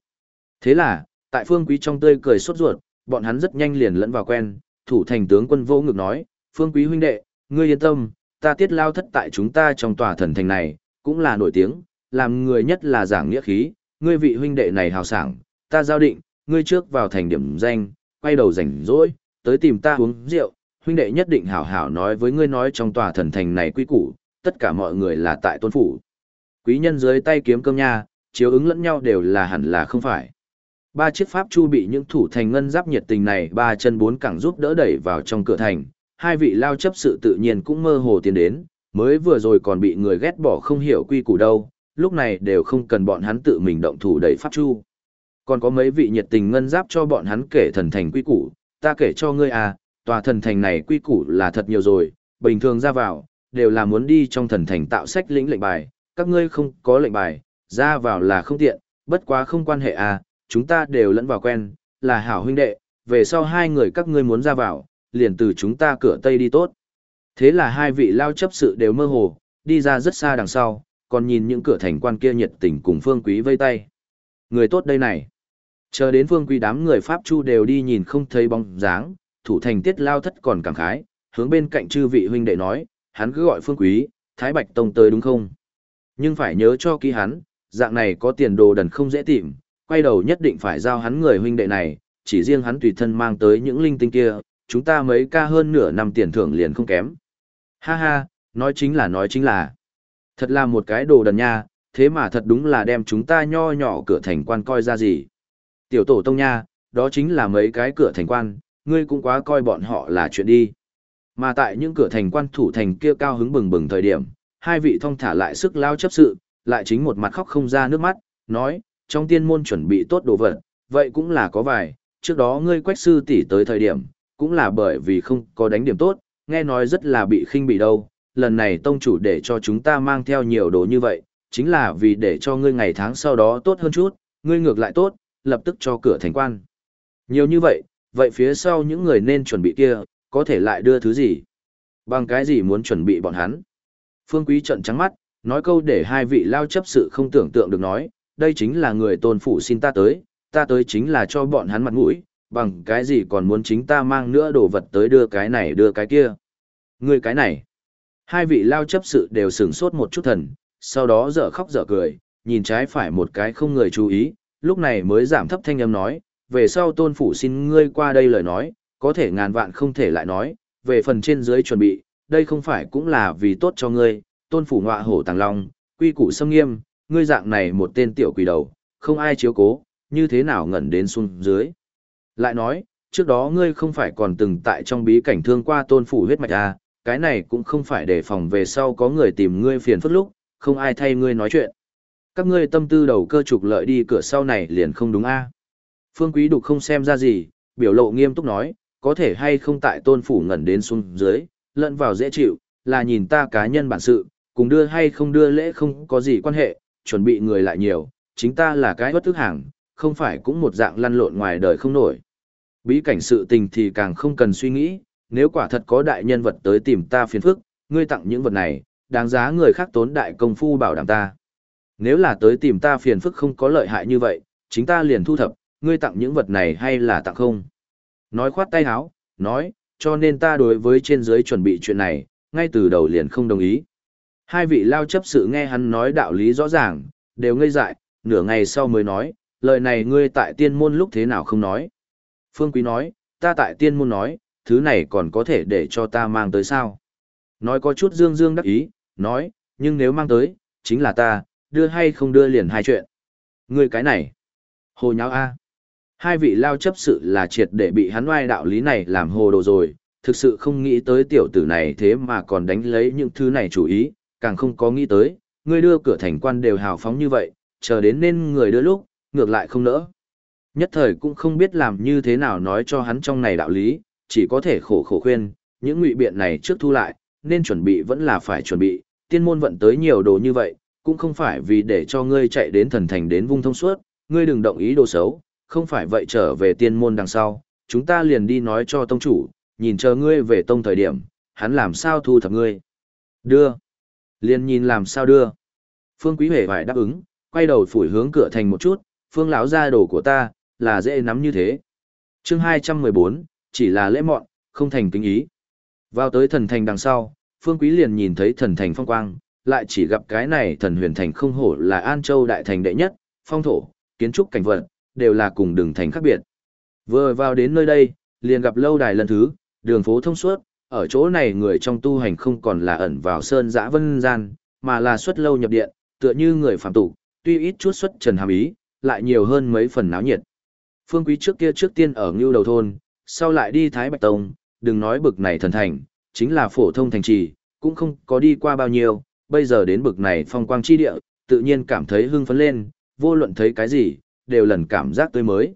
Thế là, tại phương quý trong tươi cười sốt ruột, bọn hắn rất nhanh liền lẫn vào quen, thủ thành tướng quân vô ngực nói, phương quý huynh đệ, ngươi yên tâm, ta tiết lao thất tại chúng ta trong tòa thần thành này, cũng là nổi tiếng, làm người nhất là giảng nghĩa khí, ngươi vị huynh đệ này hào sảng, ta giao định, ngươi trước vào thành điểm danh, quay đầu rảnh rỗi, tới tìm ta uống rượu, huynh đệ nhất định hảo hảo nói với ngươi nói trong tòa thần thành này quy củ, tất cả mọi người là tại tôn phủ. Quý nhân dưới tay kiếm cơm nha, chiếu ứng lẫn nhau đều là hẳn là không phải. Ba chiếc pháp chu bị những thủ thành ngân giáp nhiệt tình này ba chân bốn cẳng giúp đỡ đẩy vào trong cửa thành, hai vị lao chấp sự tự nhiên cũng mơ hồ tiến đến, mới vừa rồi còn bị người ghét bỏ không hiểu quy củ đâu, lúc này đều không cần bọn hắn tự mình động thủ đẩy pháp chu. Còn có mấy vị nhiệt tình ngân giáp cho bọn hắn kể thần thành quy củ, ta kể cho ngươi à, tòa thần thành này quy củ là thật nhiều rồi, bình thường ra vào, đều là muốn đi trong thần thành tạo sách lĩnh lệnh bài, các ngươi không có lệnh bài, ra vào là không tiện, bất quá không quan hệ à, chúng ta đều lẫn vào quen, là hảo huynh đệ, về sau hai người các ngươi muốn ra vào, liền từ chúng ta cửa tây đi tốt. Thế là hai vị lao chấp sự đều mơ hồ, đi ra rất xa đằng sau, còn nhìn những cửa thành quan kia nhiệt tình cùng phương quý vây tay. Người tốt đây này. Chờ đến phương quý đám người Pháp Chu đều đi nhìn không thấy bóng dáng, thủ thành tiết lao thất còn cảm khái, hướng bên cạnh chư vị huynh đệ nói, hắn cứ gọi phương quý, Thái Bạch Tông tới đúng không? Nhưng phải nhớ cho kỹ hắn, dạng này có tiền đồ đần không dễ tìm, quay đầu nhất định phải giao hắn người huynh đệ này, chỉ riêng hắn tùy thân mang tới những linh tinh kia, chúng ta mấy ca hơn nửa năm tiền thưởng liền không kém. Ha ha, nói chính là nói chính là. Thật là một cái đồ đần nha, thế mà thật đúng là đem chúng ta nho nhỏ cửa thành quan coi ra gì. Tiểu tổ tông nha, đó chính là mấy cái cửa thành quan, ngươi cũng quá coi bọn họ là chuyện đi. Mà tại những cửa thành quan thủ thành kia cao hứng bừng bừng thời điểm, hai vị thông thả lại sức lao chấp sự, lại chính một mặt khóc không ra nước mắt, nói, trong tiên môn chuẩn bị tốt đồ vật, vậy cũng là có vài, trước đó ngươi quách sư tỷ tới thời điểm, cũng là bởi vì không có đánh điểm tốt, nghe nói rất là bị khinh bị đâu, lần này tông chủ để cho chúng ta mang theo nhiều đồ như vậy, chính là vì để cho ngươi ngày tháng sau đó tốt hơn chút, ngươi ngược lại tốt, lập tức cho cửa thành quan. Nhiều như vậy, vậy phía sau những người nên chuẩn bị kia, có thể lại đưa thứ gì? Bằng cái gì muốn chuẩn bị bọn hắn? Phương Quý trận trắng mắt, nói câu để hai vị lao chấp sự không tưởng tượng được nói, đây chính là người tôn phủ xin ta tới, ta tới chính là cho bọn hắn mặt mũi, bằng cái gì còn muốn chính ta mang nữa đồ vật tới đưa cái này đưa cái kia. Ngươi cái này. Hai vị lao chấp sự đều sửng sốt một chút thần, sau đó dở khóc dở cười, nhìn trái phải một cái không người chú ý, lúc này mới giảm thấp thanh âm nói, về sau tôn phủ xin ngươi qua đây lời nói, có thể ngàn vạn không thể lại nói, về phần trên dưới chuẩn bị, đây không phải cũng là vì tốt cho ngươi, tôn phủ ngọa hổ tàng long, quy củ xâm nghiêm, ngươi dạng này một tên tiểu quỷ đầu, không ai chiếu cố, như thế nào ngẩn đến xuống dưới. Lại nói, trước đó ngươi không phải còn từng tại trong bí cảnh thương qua tôn phủ huyết mạch à, cái này cũng không phải để phòng về sau có người tìm ngươi phiền phức lúc, không ai thay ngươi nói chuyện. Các ngươi tâm tư đầu cơ trục lợi đi cửa sau này liền không đúng a Phương Quý Đục không xem ra gì, biểu lộ nghiêm túc nói, có thể hay không tại tôn phủ ngẩn đến xuống dưới, lẫn vào dễ chịu, là nhìn ta cá nhân bản sự, cùng đưa hay không đưa lễ không có gì quan hệ, chuẩn bị người lại nhiều, chính ta là cái bất thức hàng, không phải cũng một dạng lăn lộn ngoài đời không nổi. Bí cảnh sự tình thì càng không cần suy nghĩ, nếu quả thật có đại nhân vật tới tìm ta phiền phức, ngươi tặng những vật này, đáng giá người khác tốn đại công phu bảo đảm ta. Nếu là tới tìm ta phiền phức không có lợi hại như vậy, chính ta liền thu thập, ngươi tặng những vật này hay là tặng không? Nói khoát tay áo, nói, cho nên ta đối với trên dưới chuẩn bị chuyện này, ngay từ đầu liền không đồng ý. Hai vị lao chấp sự nghe hắn nói đạo lý rõ ràng, đều ngây dại, nửa ngày sau mới nói, lời này ngươi tại tiên môn lúc thế nào không nói. Phương Quý nói, ta tại tiên môn nói, thứ này còn có thể để cho ta mang tới sao. Nói có chút dương dương đắc ý, nói, nhưng nếu mang tới, chính là ta, đưa hay không đưa liền hai chuyện. Ngươi cái này, hồ nháo a. Hai vị lao chấp sự là triệt để bị hắn oai đạo lý này làm hồ đồ rồi, thực sự không nghĩ tới tiểu tử này thế mà còn đánh lấy những thứ này chủ ý, càng không có nghĩ tới, ngươi đưa cửa thành quan đều hào phóng như vậy, chờ đến nên người đưa lúc, ngược lại không nỡ. Nhất thời cũng không biết làm như thế nào nói cho hắn trong này đạo lý, chỉ có thể khổ khổ khuyên, những ngụy biện này trước thu lại, nên chuẩn bị vẫn là phải chuẩn bị, tiên môn vận tới nhiều đồ như vậy, cũng không phải vì để cho ngươi chạy đến thần thành đến vung thông suốt, ngươi đừng động ý đồ xấu, không phải vậy trở về tiên môn đằng sau, chúng ta liền đi nói cho tông chủ, nhìn chờ ngươi về tông thời điểm, hắn làm sao thu thập ngươi. Đưa. Liền nhìn làm sao đưa. Phương Quý Huệ phải đáp ứng, quay đầu phủi hướng cửa thành một chút, Phương lão ra đồ của ta, là dễ nắm như thế. chương 214, chỉ là lễ mọn, không thành kính ý. Vào tới thần thành đằng sau, Phương Quý liền nhìn thấy thần thành phong quang, lại chỉ gặp cái này thần huyền thành không hổ là An Châu đại thành đệ nhất, phong thổ, kiến trúc cảnh vật, đều là cùng đường thành khác biệt. Vừa vào đến nơi đây, liền gặp lâu đài lần thứ, đường phố thông suốt, ở chỗ này người trong tu hành không còn là ẩn vào sơn dã vân gian, mà là xuất lâu nhập điện, tựa như người phạm tục, tuy ít chút xuất trần hàm ý, lại nhiều hơn mấy phần náo nhiệt. Phương Quý trước kia trước tiên ở Ngưu Đầu Thôn, sau lại đi Thái Bạch Tông, đừng nói bực này thần thành, chính là phổ thông thành trì, cũng không có đi qua bao nhiêu, bây giờ đến bực này phong quang chi địa, tự nhiên cảm thấy hưng phấn lên, vô luận thấy cái gì, đều lần cảm giác tươi mới.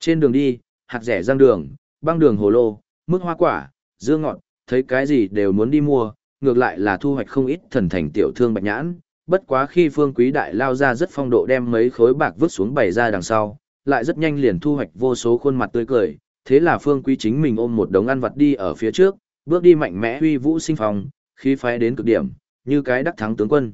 Trên đường đi, hạt rẻ răng đường, băng đường hồ lô, mức hoa quả, dưa ngọt, thấy cái gì đều muốn đi mua, ngược lại là thu hoạch không ít thần thành tiểu thương bạch nhãn. Bất quá khi phương quý đại lao ra rất phong độ đem mấy khối bạc vứt xuống bày ra đằng sau, lại rất nhanh liền thu hoạch vô số khuôn mặt tươi cười, thế là phương quý chính mình ôm một đống ăn vặt đi ở phía trước, bước đi mạnh mẽ huy vũ sinh phong, khí phái đến cực điểm, như cái đắc thắng tướng quân.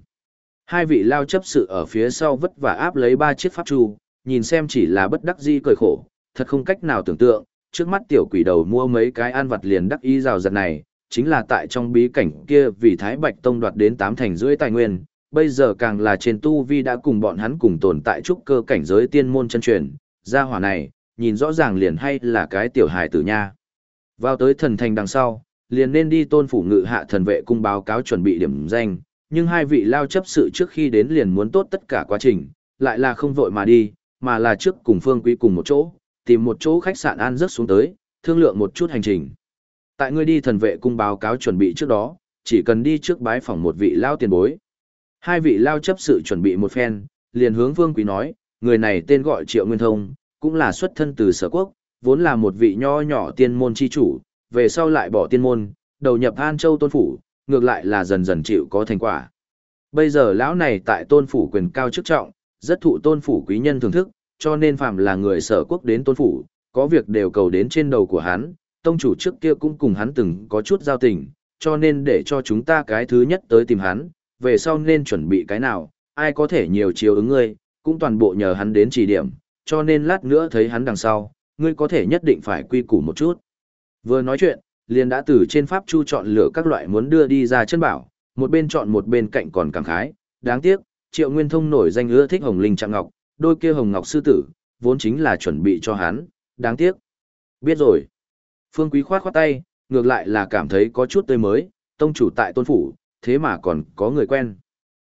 Hai vị lao chấp sự ở phía sau vất vả áp lấy ba chiếc pháp trù, nhìn xem chỉ là bất đắc di cười khổ, thật không cách nào tưởng tượng, trước mắt tiểu quỷ đầu mua mấy cái ăn vặt liền đắc ý rào rạt này, chính là tại trong bí cảnh kia vì Thái Bạch Tông đoạt đến tám thành rưỡi tài nguyên, bây giờ càng là trên tu vi đã cùng bọn hắn cùng tồn tại trúc cơ cảnh giới tiên môn chân truyền, gia hỏa này, nhìn rõ ràng liền hay là cái tiểu hài tử nha. Vào tới thần thành đằng sau, liền nên đi tôn phủ ngự hạ thần vệ cung báo cáo chuẩn bị điểm danh, nhưng hai vị lao chấp sự trước khi đến liền muốn tốt tất cả quá trình, lại là không vội mà đi, mà là trước cùng phương quý cùng một chỗ, tìm một chỗ khách sạn an giấc xuống tới, thương lượng một chút hành trình. Tại ngươi đi thần vệ cung báo cáo chuẩn bị trước đó, chỉ cần đi trước bái phỏng một vị lao tiền bối. Hai vị lao chấp sự chuẩn bị một phen, liền hướng Vương Quý nói, người này tên gọi Triệu Nguyên Thông, cũng là xuất thân từ sở quốc, vốn là một vị nho nhỏ tiên môn chi chủ, về sau lại bỏ tiên môn, đầu nhập An Châu Tôn Phủ, ngược lại là dần dần chịu có thành quả. Bây giờ lão này tại Tôn Phủ quyền cao chức trọng, rất thụ Tôn Phủ quý nhân thưởng thức, cho nên phạm là người sở quốc đến Tôn Phủ, có việc đều cầu đến trên đầu của hắn, tông chủ trước kia cũng cùng hắn từng có chút giao tình, cho nên để cho chúng ta cái thứ nhất tới tìm hắn, về sau nên chuẩn bị cái nào, ai có thể nhiều chiều ứng ngươi, cũng toàn bộ nhờ hắn đến chỉ điểm, cho nên lát nữa thấy hắn đằng sau, ngươi có thể nhất định phải quy củ một chút. Vừa nói chuyện, liền đã từ trên pháp chu chọn lựa các loại muốn đưa đi ra chân bảo, một bên chọn một bên cạnh còn cảm khái, đáng tiếc, Triệu Nguyên Thông nổi danh ưa thích Hồng Linh Trạng Ngọc, đôi kia Hồng Ngọc sư tử, vốn chính là chuẩn bị cho hắn, đáng tiếc. Biết rồi. Phương Quý khoát khoát tay, ngược lại là cảm thấy có chút tươi mới, tông chủ tại tôn phủ, thế mà còn có người quen.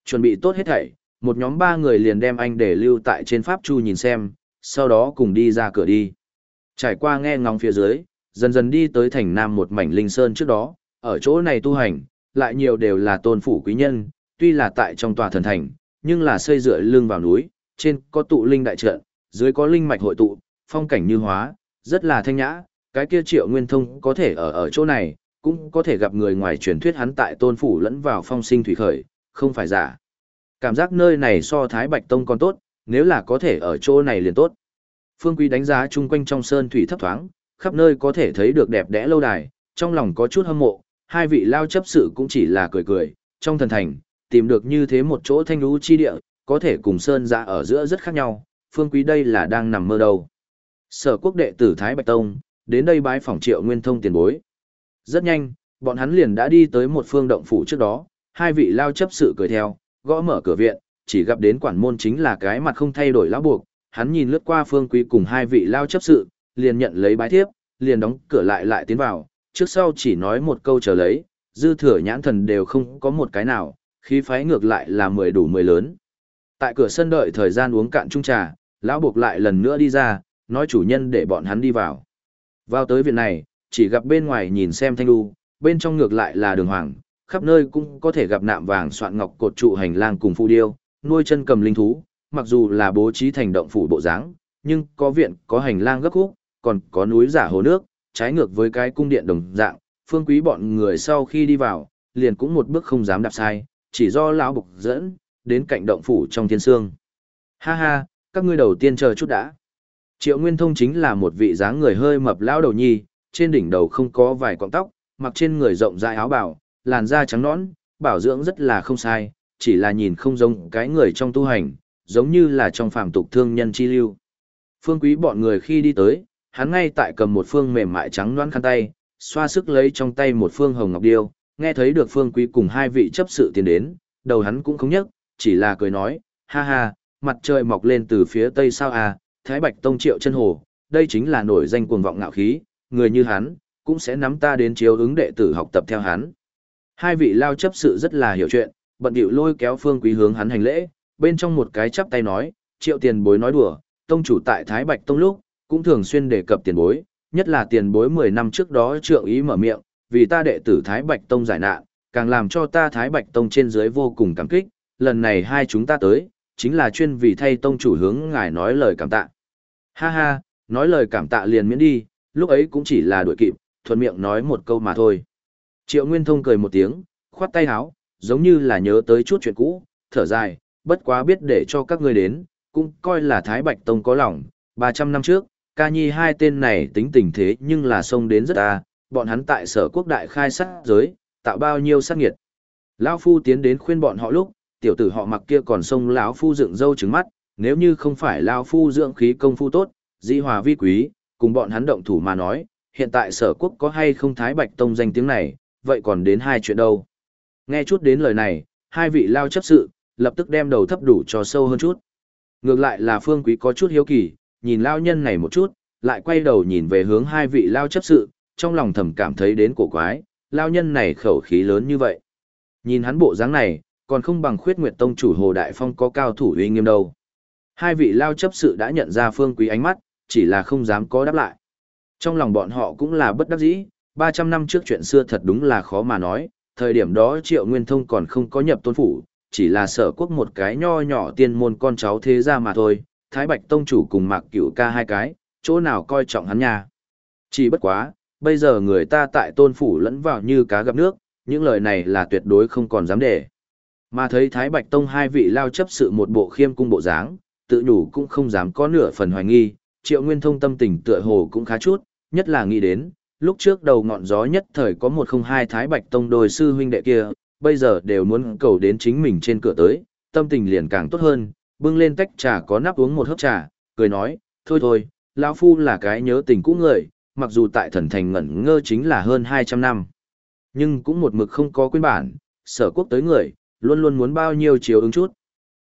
Chuẩn bị tốt hết thảy, một nhóm ba người liền đem anh để lưu tại trên pháp chu nhìn xem, sau đó cùng đi ra cửa đi. Trải qua nghe ngóng phía dưới, dần dần đi tới thành nam một mảnh linh sơn trước đó, ở chỗ này tu hành, lại nhiều đều là tôn phủ quý nhân, tuy là tại trong tòa thần thành, nhưng là xây dựa lưng vào núi, trên có tụ linh đại trận, dưới có linh mạch hội tụ, phong cảnh như hóa, rất là thanh nhã, cái kia triệu nguyên thông có thể ở ở chỗ này, cũng có thể gặp người ngoài truyền thuyết hắn tại tôn phủ lẫn vào phong sinh thủy khởi, không phải giả. Cảm giác nơi này so Thái Bạch Tông còn tốt, nếu là có thể ở chỗ này liền tốt. Phương Quý đánh giá chung quanh trong sơn thủy thấp thoáng, khắp nơi có thể thấy được đẹp đẽ lâu đài, trong lòng có chút hâm mộ, hai vị lao chấp sự cũng chỉ là cười cười, trong thần thành, tìm được như thế một chỗ thanh lũ chi địa, có thể cùng sơn ra ở giữa rất khác nhau, Phương Quý đây là đang nằm mơ đâu. Sở quốc đệ tử Thái Bạch Tông, đến đây bái phỏng triệu nguyên thông tiền bối. Rất nhanh, bọn hắn liền đã đi tới một phương động phủ trước đó, hai vị lao chấp sự cười theo, gõ mở cửa viện, chỉ gặp đến quản môn chính là cái mặt không thay đổi lão buộc, hắn nhìn lướt qua phương quý cùng hai vị lao chấp sự, liền nhận lấy bái thiếp, liền đóng cửa lại lại tiến vào, trước sau chỉ nói một câu chờ lấy, dư thừa nhãn thần đều không có một cái nào, khí phái ngược lại là mười đủ mười lớn. Tại cửa sân đợi thời gian uống cạn chung trà, lão buộc lại lần nữa đi ra, nói chủ nhân để bọn hắn đi vào. Vào tới viện này, chỉ gặp bên ngoài nhìn xem thanh lưu, bên trong ngược lại là đường hoàng, khắp nơi cũng có thể gặp nạm vàng soạn ngọc cột trụ hành lang cùng phu điêu, nuôi chân cầm linh thú, mặc dù là bố trí thành động phủ bộ dáng, nhưng có viện, có hành lang gấp khúc, còn có núi giả hồ nước, trái ngược với cái cung điện đồng dạng, phương quý bọn người sau khi đi vào, liền cũng một bước không dám đạp sai, chỉ do lão bục dẫn, đến cạnh động phủ trong thiên sương. Ha ha, các ngươi đầu tiên chờ chút đã. Triệu Nguyên Thông chính là một vị dáng người hơi mập lão đầu nhi, trên đỉnh đầu không có vài cọng tóc, mặc trên người rộng rãi áo bào, làn da trắng nõn, bảo dưỡng rất là không sai, chỉ là nhìn không giống cái người trong tu hành, giống như là trong phàm tục thương nhân chi lưu. Phương Quý bọn người khi đi tới, hắn ngay tại cầm một phương mềm mại trắng nõn khăn tay, xoa sức lấy trong tay một phương hồng ngọc điêu, nghe thấy được Phương Quý cùng hai vị chấp sự tiến đến, đầu hắn cũng không nhấc, chỉ là cười nói, ha ha, mặt trời mọc lên từ phía tây sao à, Thái Bạch Tông Triệu chân hồ, đây chính là nổi danh cuồng vọng ngạo khí, người như hắn, cũng sẽ nắm ta đến chiếu ứng đệ tử học tập theo hắn. Hai vị lao chấp sự rất là hiểu chuyện, bận điệu lôi kéo phương quý hướng hắn hành lễ, bên trong một cái chắp tay nói, triệu tiền bối nói đùa, tông chủ tại Thái Bạch Tông lúc, cũng thường xuyên đề cập tiền bối, nhất là tiền bối 10 năm trước đó trượng ý mở miệng, vì ta đệ tử Thái Bạch Tông giải nạn, càng làm cho ta Thái Bạch Tông trên dưới vô cùng cảm kích, lần này hai chúng ta tới, chính là chuyên vì thay tông chủ hướng ngài nói lời cảm tạ. Ha ha, nói lời cảm tạ liền miễn đi, lúc ấy cũng chỉ là đuổi kịp, thuận miệng nói một câu mà thôi. Triệu Nguyên Thông cười một tiếng, khoát tay áo, giống như là nhớ tới chút chuyện cũ, thở dài, bất quá biết để cho các ngươi đến, cũng coi là Thái Bạch Tông có lòng, 300 năm trước, ca nhi hai tên này tính tình thế nhưng là xông đến rất ta, bọn hắn tại sở quốc đại khai sát giới, tạo bao nhiêu sát nghiệt. Lão Phu tiến đến khuyên bọn họ lúc, tiểu tử họ mặc kia còn xông lão Phu dựng dâu trứng mắt, nếu như không phải Lão Phu dưỡng khí công phu tốt, di hòa vi quý, cùng bọn hắn động thủ mà nói, hiện tại sở quốc có hay không Thái Bạch Tông danh tiếng này, vậy còn đến hai chuyện đâu. Nghe chút đến lời này, hai vị lao chấp sự, lập tức đem đầu thấp đủ cho sâu hơn chút. Ngược lại là phương quý có chút hiếu kỳ, nhìn lao nhân này một chút, lại quay đầu nhìn về hướng hai vị lao chấp sự, trong lòng thầm cảm thấy đến cổ quái, lao nhân này khẩu khí lớn như vậy. Nhìn hắn bộ dáng này, còn không bằng khuyết nguyệt tông chủ Hồ Đại Phong có cao thủ uy nghiêm đâu. Hai vị lao chấp sự đã nhận ra phương quý ánh mắt, chỉ là không dám có đáp lại. Trong lòng bọn họ cũng là bất đắc dĩ, 300 năm trước chuyện xưa thật đúng là khó mà nói, thời điểm đó Triệu Nguyên Thông còn không có nhập tôn phủ, chỉ là sở quốc một cái nho nhỏ tiên môn con cháu thế ra mà thôi, Thái Bạch Tông chủ cùng Mạc Cửu ca hai cái, chỗ nào coi trọng hắn nha. Chỉ bất quá, bây giờ người ta tại tôn phủ lẫn vào như cá gặp nước, những lời này là tuyệt đối không còn dám để. Mà thấy Thái Bạch Tông hai vị lao chấp sự một bộ khiêm cung bộ dáng, tự nhủ cũng không dám có nửa phần hoài nghi, Triệu Nguyên Thông tâm tình tựa hồ cũng khá chút, nhất là nghĩ đến, lúc trước đầu ngọn gió nhất thời có một không hai Thái Bạch Tông đôi sư huynh đệ kia, bây giờ đều muốn cầu đến chính mình trên cửa tới, tâm tình liền càng tốt hơn, bưng lên tách trà có nắp uống một hớp trà, cười nói, thôi thôi, lão Phu là cái nhớ tình cũ người, mặc dù tại thần thành ngẩn ngơ chính là hơn 200 năm. Nhưng cũng một mực không có quyên bản, sở quốc tới người, luôn luôn muốn bao nhiêu chiều ứng chút.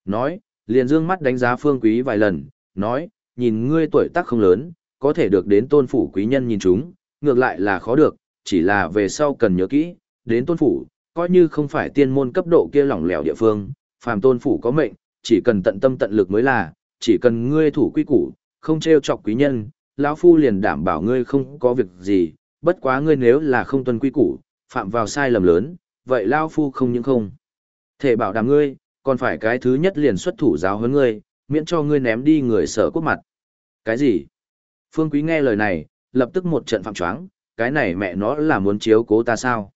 Nói, liền dương mắt đánh giá phương quý vài lần, nói, nhìn ngươi tuổi tác không lớn, có thể được đến tôn phủ quý nhân nhìn chúng, ngược lại là khó được, chỉ là về sau cần nhớ kỹ, đến tôn phủ, coi như không phải tiên môn cấp độ kia lỏng lẻo địa phương, phàm tôn phủ có mệnh, chỉ cần tận tâm tận lực mới là, chỉ cần ngươi thủ quy củ, không treo chọc quý nhân, lão phu liền đảm bảo ngươi không có việc gì, bất quá ngươi nếu là không tuân quy củ, phạm vào sai lầm lớn, vậy lão phu không những không. Thể bảo đảm ngươi, còn phải cái thứ nhất liền xuất thủ giáo huấn ngươi, miễn cho ngươi ném đi người sở quốc mặt. Cái gì? Phương Quý nghe lời này, lập tức một trận phạm choáng, cái này mẹ nó là muốn chiếu cố ta sao?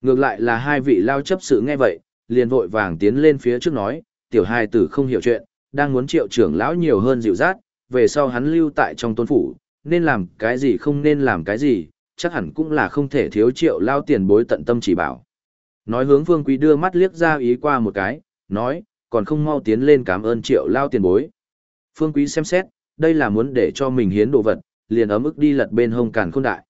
Ngược lại là hai vị lao chấp sự nghe vậy, liền vội vàng tiến lên phía trước nói, tiểu hai tử không hiểu chuyện, đang muốn triệu trưởng lão nhiều hơn dịu dát, về sau hắn lưu tại trong tôn phủ, nên làm cái gì không nên làm cái gì, chắc hẳn cũng là không thể thiếu triệu lao tiền bối tận tâm chỉ bảo. Nói hướng Vương Quý đưa mắt liếc ra ý qua một cái, nói, còn không mau tiến lên cảm ơn triệu lao tiền bối. Phương Quý xem xét, đây là muốn để cho mình hiến đồ vật, liền ấm ức đi lật bên hông càn khôn đại.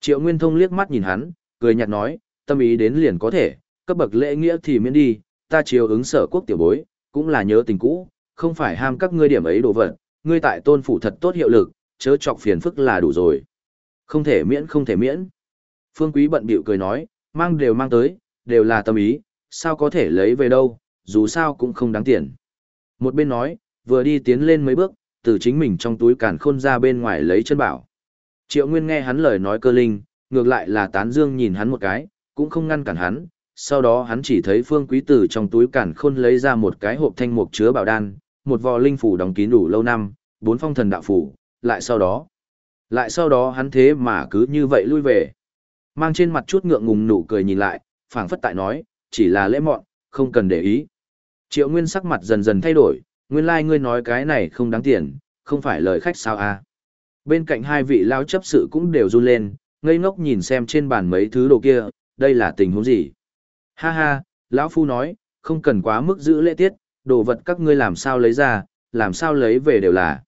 Triệu Nguyên Thông liếc mắt nhìn hắn, cười nhạt nói, tâm ý đến liền có thể, cấp bậc lễ nghĩa thì miễn đi, ta chiều ứng sở quốc tiểu bối, cũng là nhớ tình cũ, không phải ham các ngươi điểm ấy đồ vật, ngươi tại tôn phủ thật tốt hiệu lực, chớ chọc phiền phức là đủ rồi. Không thể miễn không thể miễn. Phương Quý bận bịu cười nói, mang đều mang tới, đều là tâm ý, sao có thể lấy về đâu, dù sao cũng không đáng tiền. Một bên nói, vừa đi tiến lên mấy bước, từ chính mình trong túi càn khôn ra bên ngoài lấy chân bảo. Triệu Nguyên nghe hắn lời nói cơ linh, ngược lại là tán dương nhìn hắn một cái, cũng không ngăn cản hắn, sau đó hắn chỉ thấy phương quý tử trong túi càn khôn lấy ra một cái hộp thanh mục chứa bảo đan, một vò linh phủ đóng kín đủ lâu năm, bốn phong thần đạo phủ, lại sau đó. Lại sau đó hắn thế mà cứ như vậy lui về. Mang trên mặt chút ngượng ngùng nụ cười nhìn lại, phảng phất tại nói, chỉ là lễ mọn, không cần để ý. Triệu Nguyên sắc mặt dần dần thay đổi, nguyên lai like ngươi nói cái này không đáng tiền, không phải lời khách sao à. Bên cạnh hai vị lao chấp sự cũng đều run lên, ngây ngốc nhìn xem trên bàn mấy thứ đồ kia, đây là tình huống gì. Ha ha, lão phu nói, không cần quá mức giữ lễ tiết, đồ vật các ngươi làm sao lấy ra, làm sao lấy về đều là.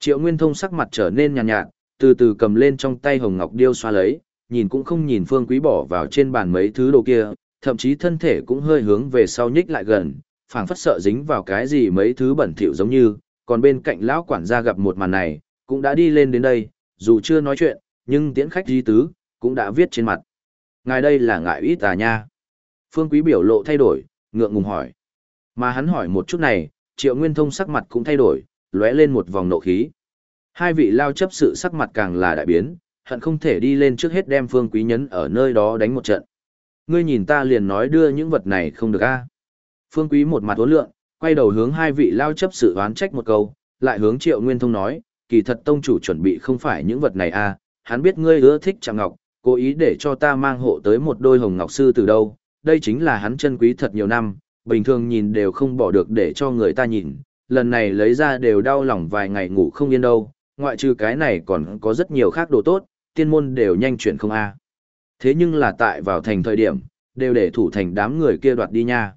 Triệu Nguyên Thông sắc mặt trở nên nhàn nhạt, nhạt, từ từ cầm lên trong tay hồng ngọc điêu xoa lấy, nhìn cũng không nhìn Phương Quý bỏ vào trên bàn mấy thứ đồ kia, thậm chí thân thể cũng hơi hướng về sau nhích lại gần, phảng phất sợ dính vào cái gì mấy thứ bẩn thỉu giống như, còn bên cạnh lão quản gia gặp một màn này, cũng đã đi lên đến đây, dù chưa nói chuyện, nhưng tiễn khách di tứ, cũng đã viết trên mặt. Ngài đây là ngại ít à nha. Phương Quý biểu lộ thay đổi, ngượng ngùng hỏi. Mà hắn hỏi một chút này, Triệu Nguyên Thông sắc mặt cũng thay đổi, lóe lên một vòng nộ khí. Hai vị lao chấp sự sắc mặt càng là đại biến, hận không thể đi lên trước hết đem Phương Quý nhấn ở nơi đó đánh một trận. Ngươi nhìn ta liền nói đưa những vật này không được a. Phương Quý một mặt uốn lượng, quay đầu hướng hai vị lao chấp sự oán trách một câu, lại hướng Triệu Nguyên Thông nói, kỳ thật tông chủ chuẩn bị không phải những vật này a, hắn biết ngươi ưa thích Trạm Ngọc, cố ý để cho ta mang hộ tới một đôi hồng ngọc sư từ đâu, đây chính là hắn chân quý thật nhiều năm, bình thường nhìn đều không bỏ được để cho người ta nhìn, lần này lấy ra đều đau lòng vài ngày ngủ không yên đâu, ngoại trừ cái này còn có rất nhiều khác đồ tốt, tiên môn đều nhanh chuyển không a. Thế nhưng là tại vào thành thời điểm, đều để thủ thành đám người kia đoạt đi nha.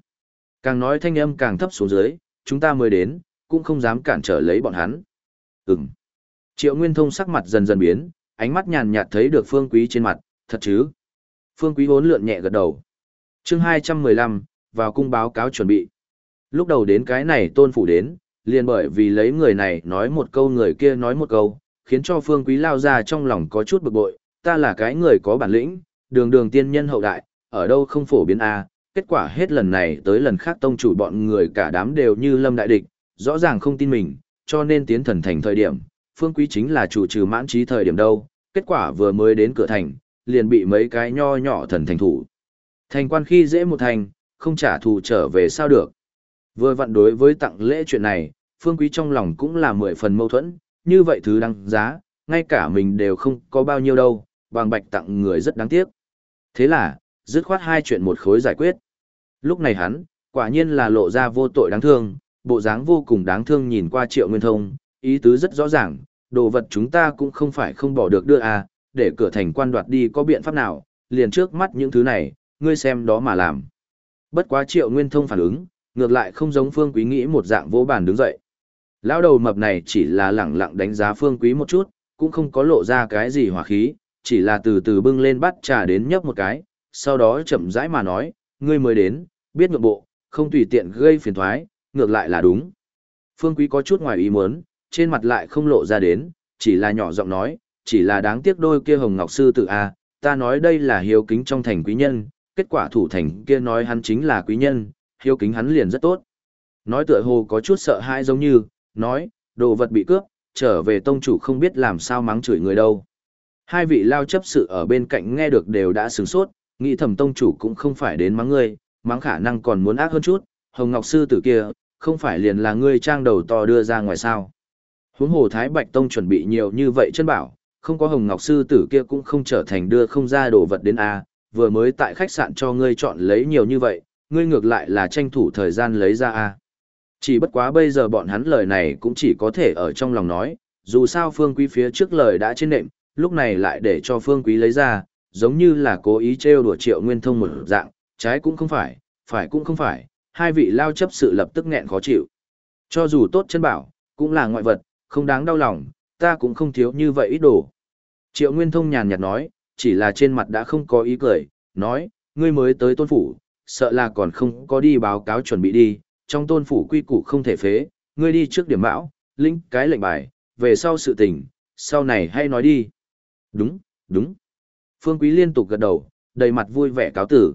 Càng nói thanh âm càng thấp xuống dưới, chúng ta mới đến, cũng không dám cản trở lấy bọn hắn. Ừm. Triệu Nguyên Thông sắc mặt dần dần biến, ánh mắt nhàn nhạt thấy được Phương Quý trên mặt, thật chứ? Phương Quý vốn lượn nhẹ gật đầu. chương 215, vào cung báo cáo chuẩn bị. Lúc đầu đến cái này tôn phủ đến, liền bởi vì lấy người này nói một câu người kia nói một câu, khiến cho Phương Quý lao ra trong lòng có chút bực bội, ta là cái người có bản lĩnh, đường đường tiên nhân hậu đại, ở đâu không phổ biến a kết quả hết lần này tới lần khác tông chủ bọn người cả đám đều như lâm đại địch, rõ ràng không tin mình, cho nên tiến thần thành thời điểm, Phương Quý chính là chủ trừ mãn trí thời điểm đâu, kết quả vừa mới đến cửa thành, liền bị mấy cái nho nhỏ thần thành thủ. Thành quan khi dễ một thành, không trả thù trở về sao được. Vừa vặn đối với tặng lễ chuyện này, Phương Quý trong lòng cũng là mười phần mâu thuẫn, như vậy thứ đăng giá, ngay cả mình đều không có bao nhiêu đâu, bằng bạch tặng người rất đáng tiếc. Thế là, dứt khoát hai chuyện một khối giải quyết. Lúc này hắn, quả nhiên là lộ ra vô tội đáng thương, bộ dáng vô cùng đáng thương nhìn qua triệu nguyên thông, ý tứ rất rõ ràng, đồ vật chúng ta cũng không phải không bỏ được đưa à, để cửa thành quan đoạt đi có biện pháp nào, liền trước mắt những thứ này, ngươi xem đó mà làm. Bất quá triệu nguyên thông phản ứng, ngược lại không giống phương quý nghĩ một dạng vô bàn đứng dậy. Lão đầu mập này chỉ là lẳng lặng đánh giá phương quý một chút, cũng không có lộ ra cái gì hỏa khí, chỉ là từ từ bưng lên bắt trà đến nhấp một cái, sau đó chậm rãi mà nói, ngươi mới đến, biết ngược bộ, không tùy tiện gây phiền toái, ngược lại là đúng. Phương Quý có chút ngoài ý muốn, trên mặt lại không lộ ra đến, chỉ là nhỏ giọng nói, chỉ là đáng tiếc đôi kia hồng ngọc sư tự a, à, ta nói đây là hiếu kính trong thành quý nhân, kết quả thủ thành kia nói hắn chính là quý nhân, hiếu kính hắn liền rất tốt. Nói tựa hồ có chút sợ hãi giống như, nói, đồ vật bị cướp, trở về tông chủ không biết làm sao mắng chửi người đâu. Hai vị lao chấp sự ở bên cạnh nghe được đều đã sửng sốt, nghĩ thầm tông chủ cũng không phải đến mắng ngươi, mắng khả năng còn muốn ác hơn chút, hồng ngọc sư tử kia, không phải liền là ngươi trang đầu to đưa ra ngoài sao. Huống hồ Thái Bạch Tông chuẩn bị nhiều như vậy chân bảo, không có hồng ngọc sư tử kia cũng không trở thành đưa không ra đồ vật đến A, vừa mới tại khách sạn cho ngươi chọn lấy nhiều như vậy, ngươi ngược lại là tranh thủ thời gian lấy ra A. Chỉ bất quá bây giờ bọn hắn lời này cũng chỉ có thể ở trong lòng nói, dù sao phương quý phía trước lời đã trên nệm, lúc này lại để cho phương quý lấy ra, giống như là cố ý trêu đùa triệu nguyên thông một dạng, trái cũng không phải, phải cũng không phải, hai vị lao chấp sự lập tức nghẹn khó chịu. Cho dù tốt chân bảo, cũng là ngoại vật, không đáng đau lòng, ta cũng không thiếu như vậy ít đồ. Triệu Nguyên Thông nhàn nhạt nói, chỉ là trên mặt đã không có ý cười, nói, ngươi mới tới tôn phủ, sợ là còn không có đi báo cáo chuẩn bị đi, trong tôn phủ quy củ không thể phế, ngươi đi trước điểm bão, lĩnh cái lệnh bài, về sau sự tình, sau này hay nói đi. Đúng, đúng. Phương Quý liên tục gật đầu, đầy mặt vui vẻ cáo tử.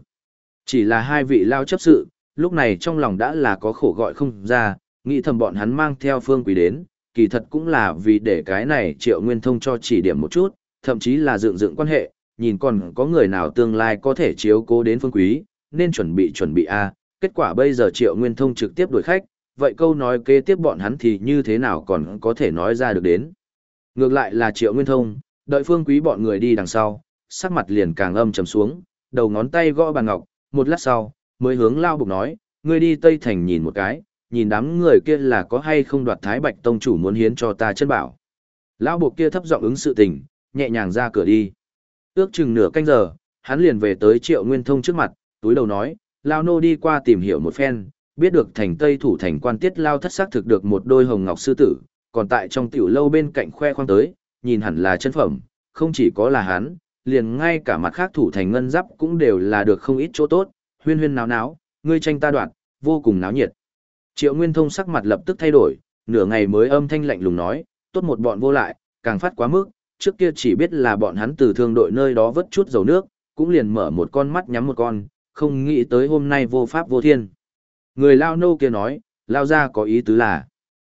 Chỉ là hai vị lao chấp sự, lúc này trong lòng đã là có khổ gọi không ra, nghĩ thầm bọn hắn mang theo Phương Quý đến, kỳ thật cũng là vì để cái này triệu nguyên thông cho chỉ điểm một chút, thậm chí là dựng dựng quan hệ, nhìn còn có người nào tương lai có thể chiếu cố đến Phương Quý, nên chuẩn bị chuẩn bị A, kết quả bây giờ triệu nguyên thông trực tiếp đuổi khách, vậy câu nói kế tiếp bọn hắn thì như thế nào còn có thể nói ra được đến. Ngược lại là triệu nguyên thông, đợi phương quý bọn người đi đằng sau, sắc mặt liền càng âm trầm xuống, đầu ngón tay gõ bàn ngọc, một lát sau, mới hướng lao bục nói, ngươi đi Tây Thành nhìn một cái, nhìn đám người kia là có hay không đoạt Thái Bạch Tông chủ muốn hiến cho ta chân bảo. Lão buộc kia thấp giọng ứng sự tình, nhẹ nhàng ra cửa đi. Ước chừng nửa canh giờ, hắn liền về tới Triệu Nguyên Thông trước mặt, túi đầu nói, Lao Nô đi qua tìm hiểu một phen, biết được thành Tây thủ thành quan tiết Lao thất xác thực được một đôi hồng ngọc sư tử, còn tại trong tiểu lâu bên cạnh khoe khoang tới, nhìn hẳn là chân phẩm, không chỉ có là hắn, liền ngay cả mặt khác thủ thành ngân giáp cũng đều là được không ít chỗ tốt, huyên huyên náo náo, ngươi tranh ta đoạn, vô cùng náo nhiệt. Triệu Nguyên Thông sắc mặt lập tức thay đổi, nửa ngày mới âm thanh lạnh lùng nói, tốt một bọn vô lại, càng phát quá mức, trước kia chỉ biết là bọn hắn từ thương đội nơi đó vớt chút dầu nước, cũng liền mở một con mắt nhắm một con, không nghĩ tới hôm nay vô pháp vô thiên. Người lao nô kia nói, lao ra có ý tứ là.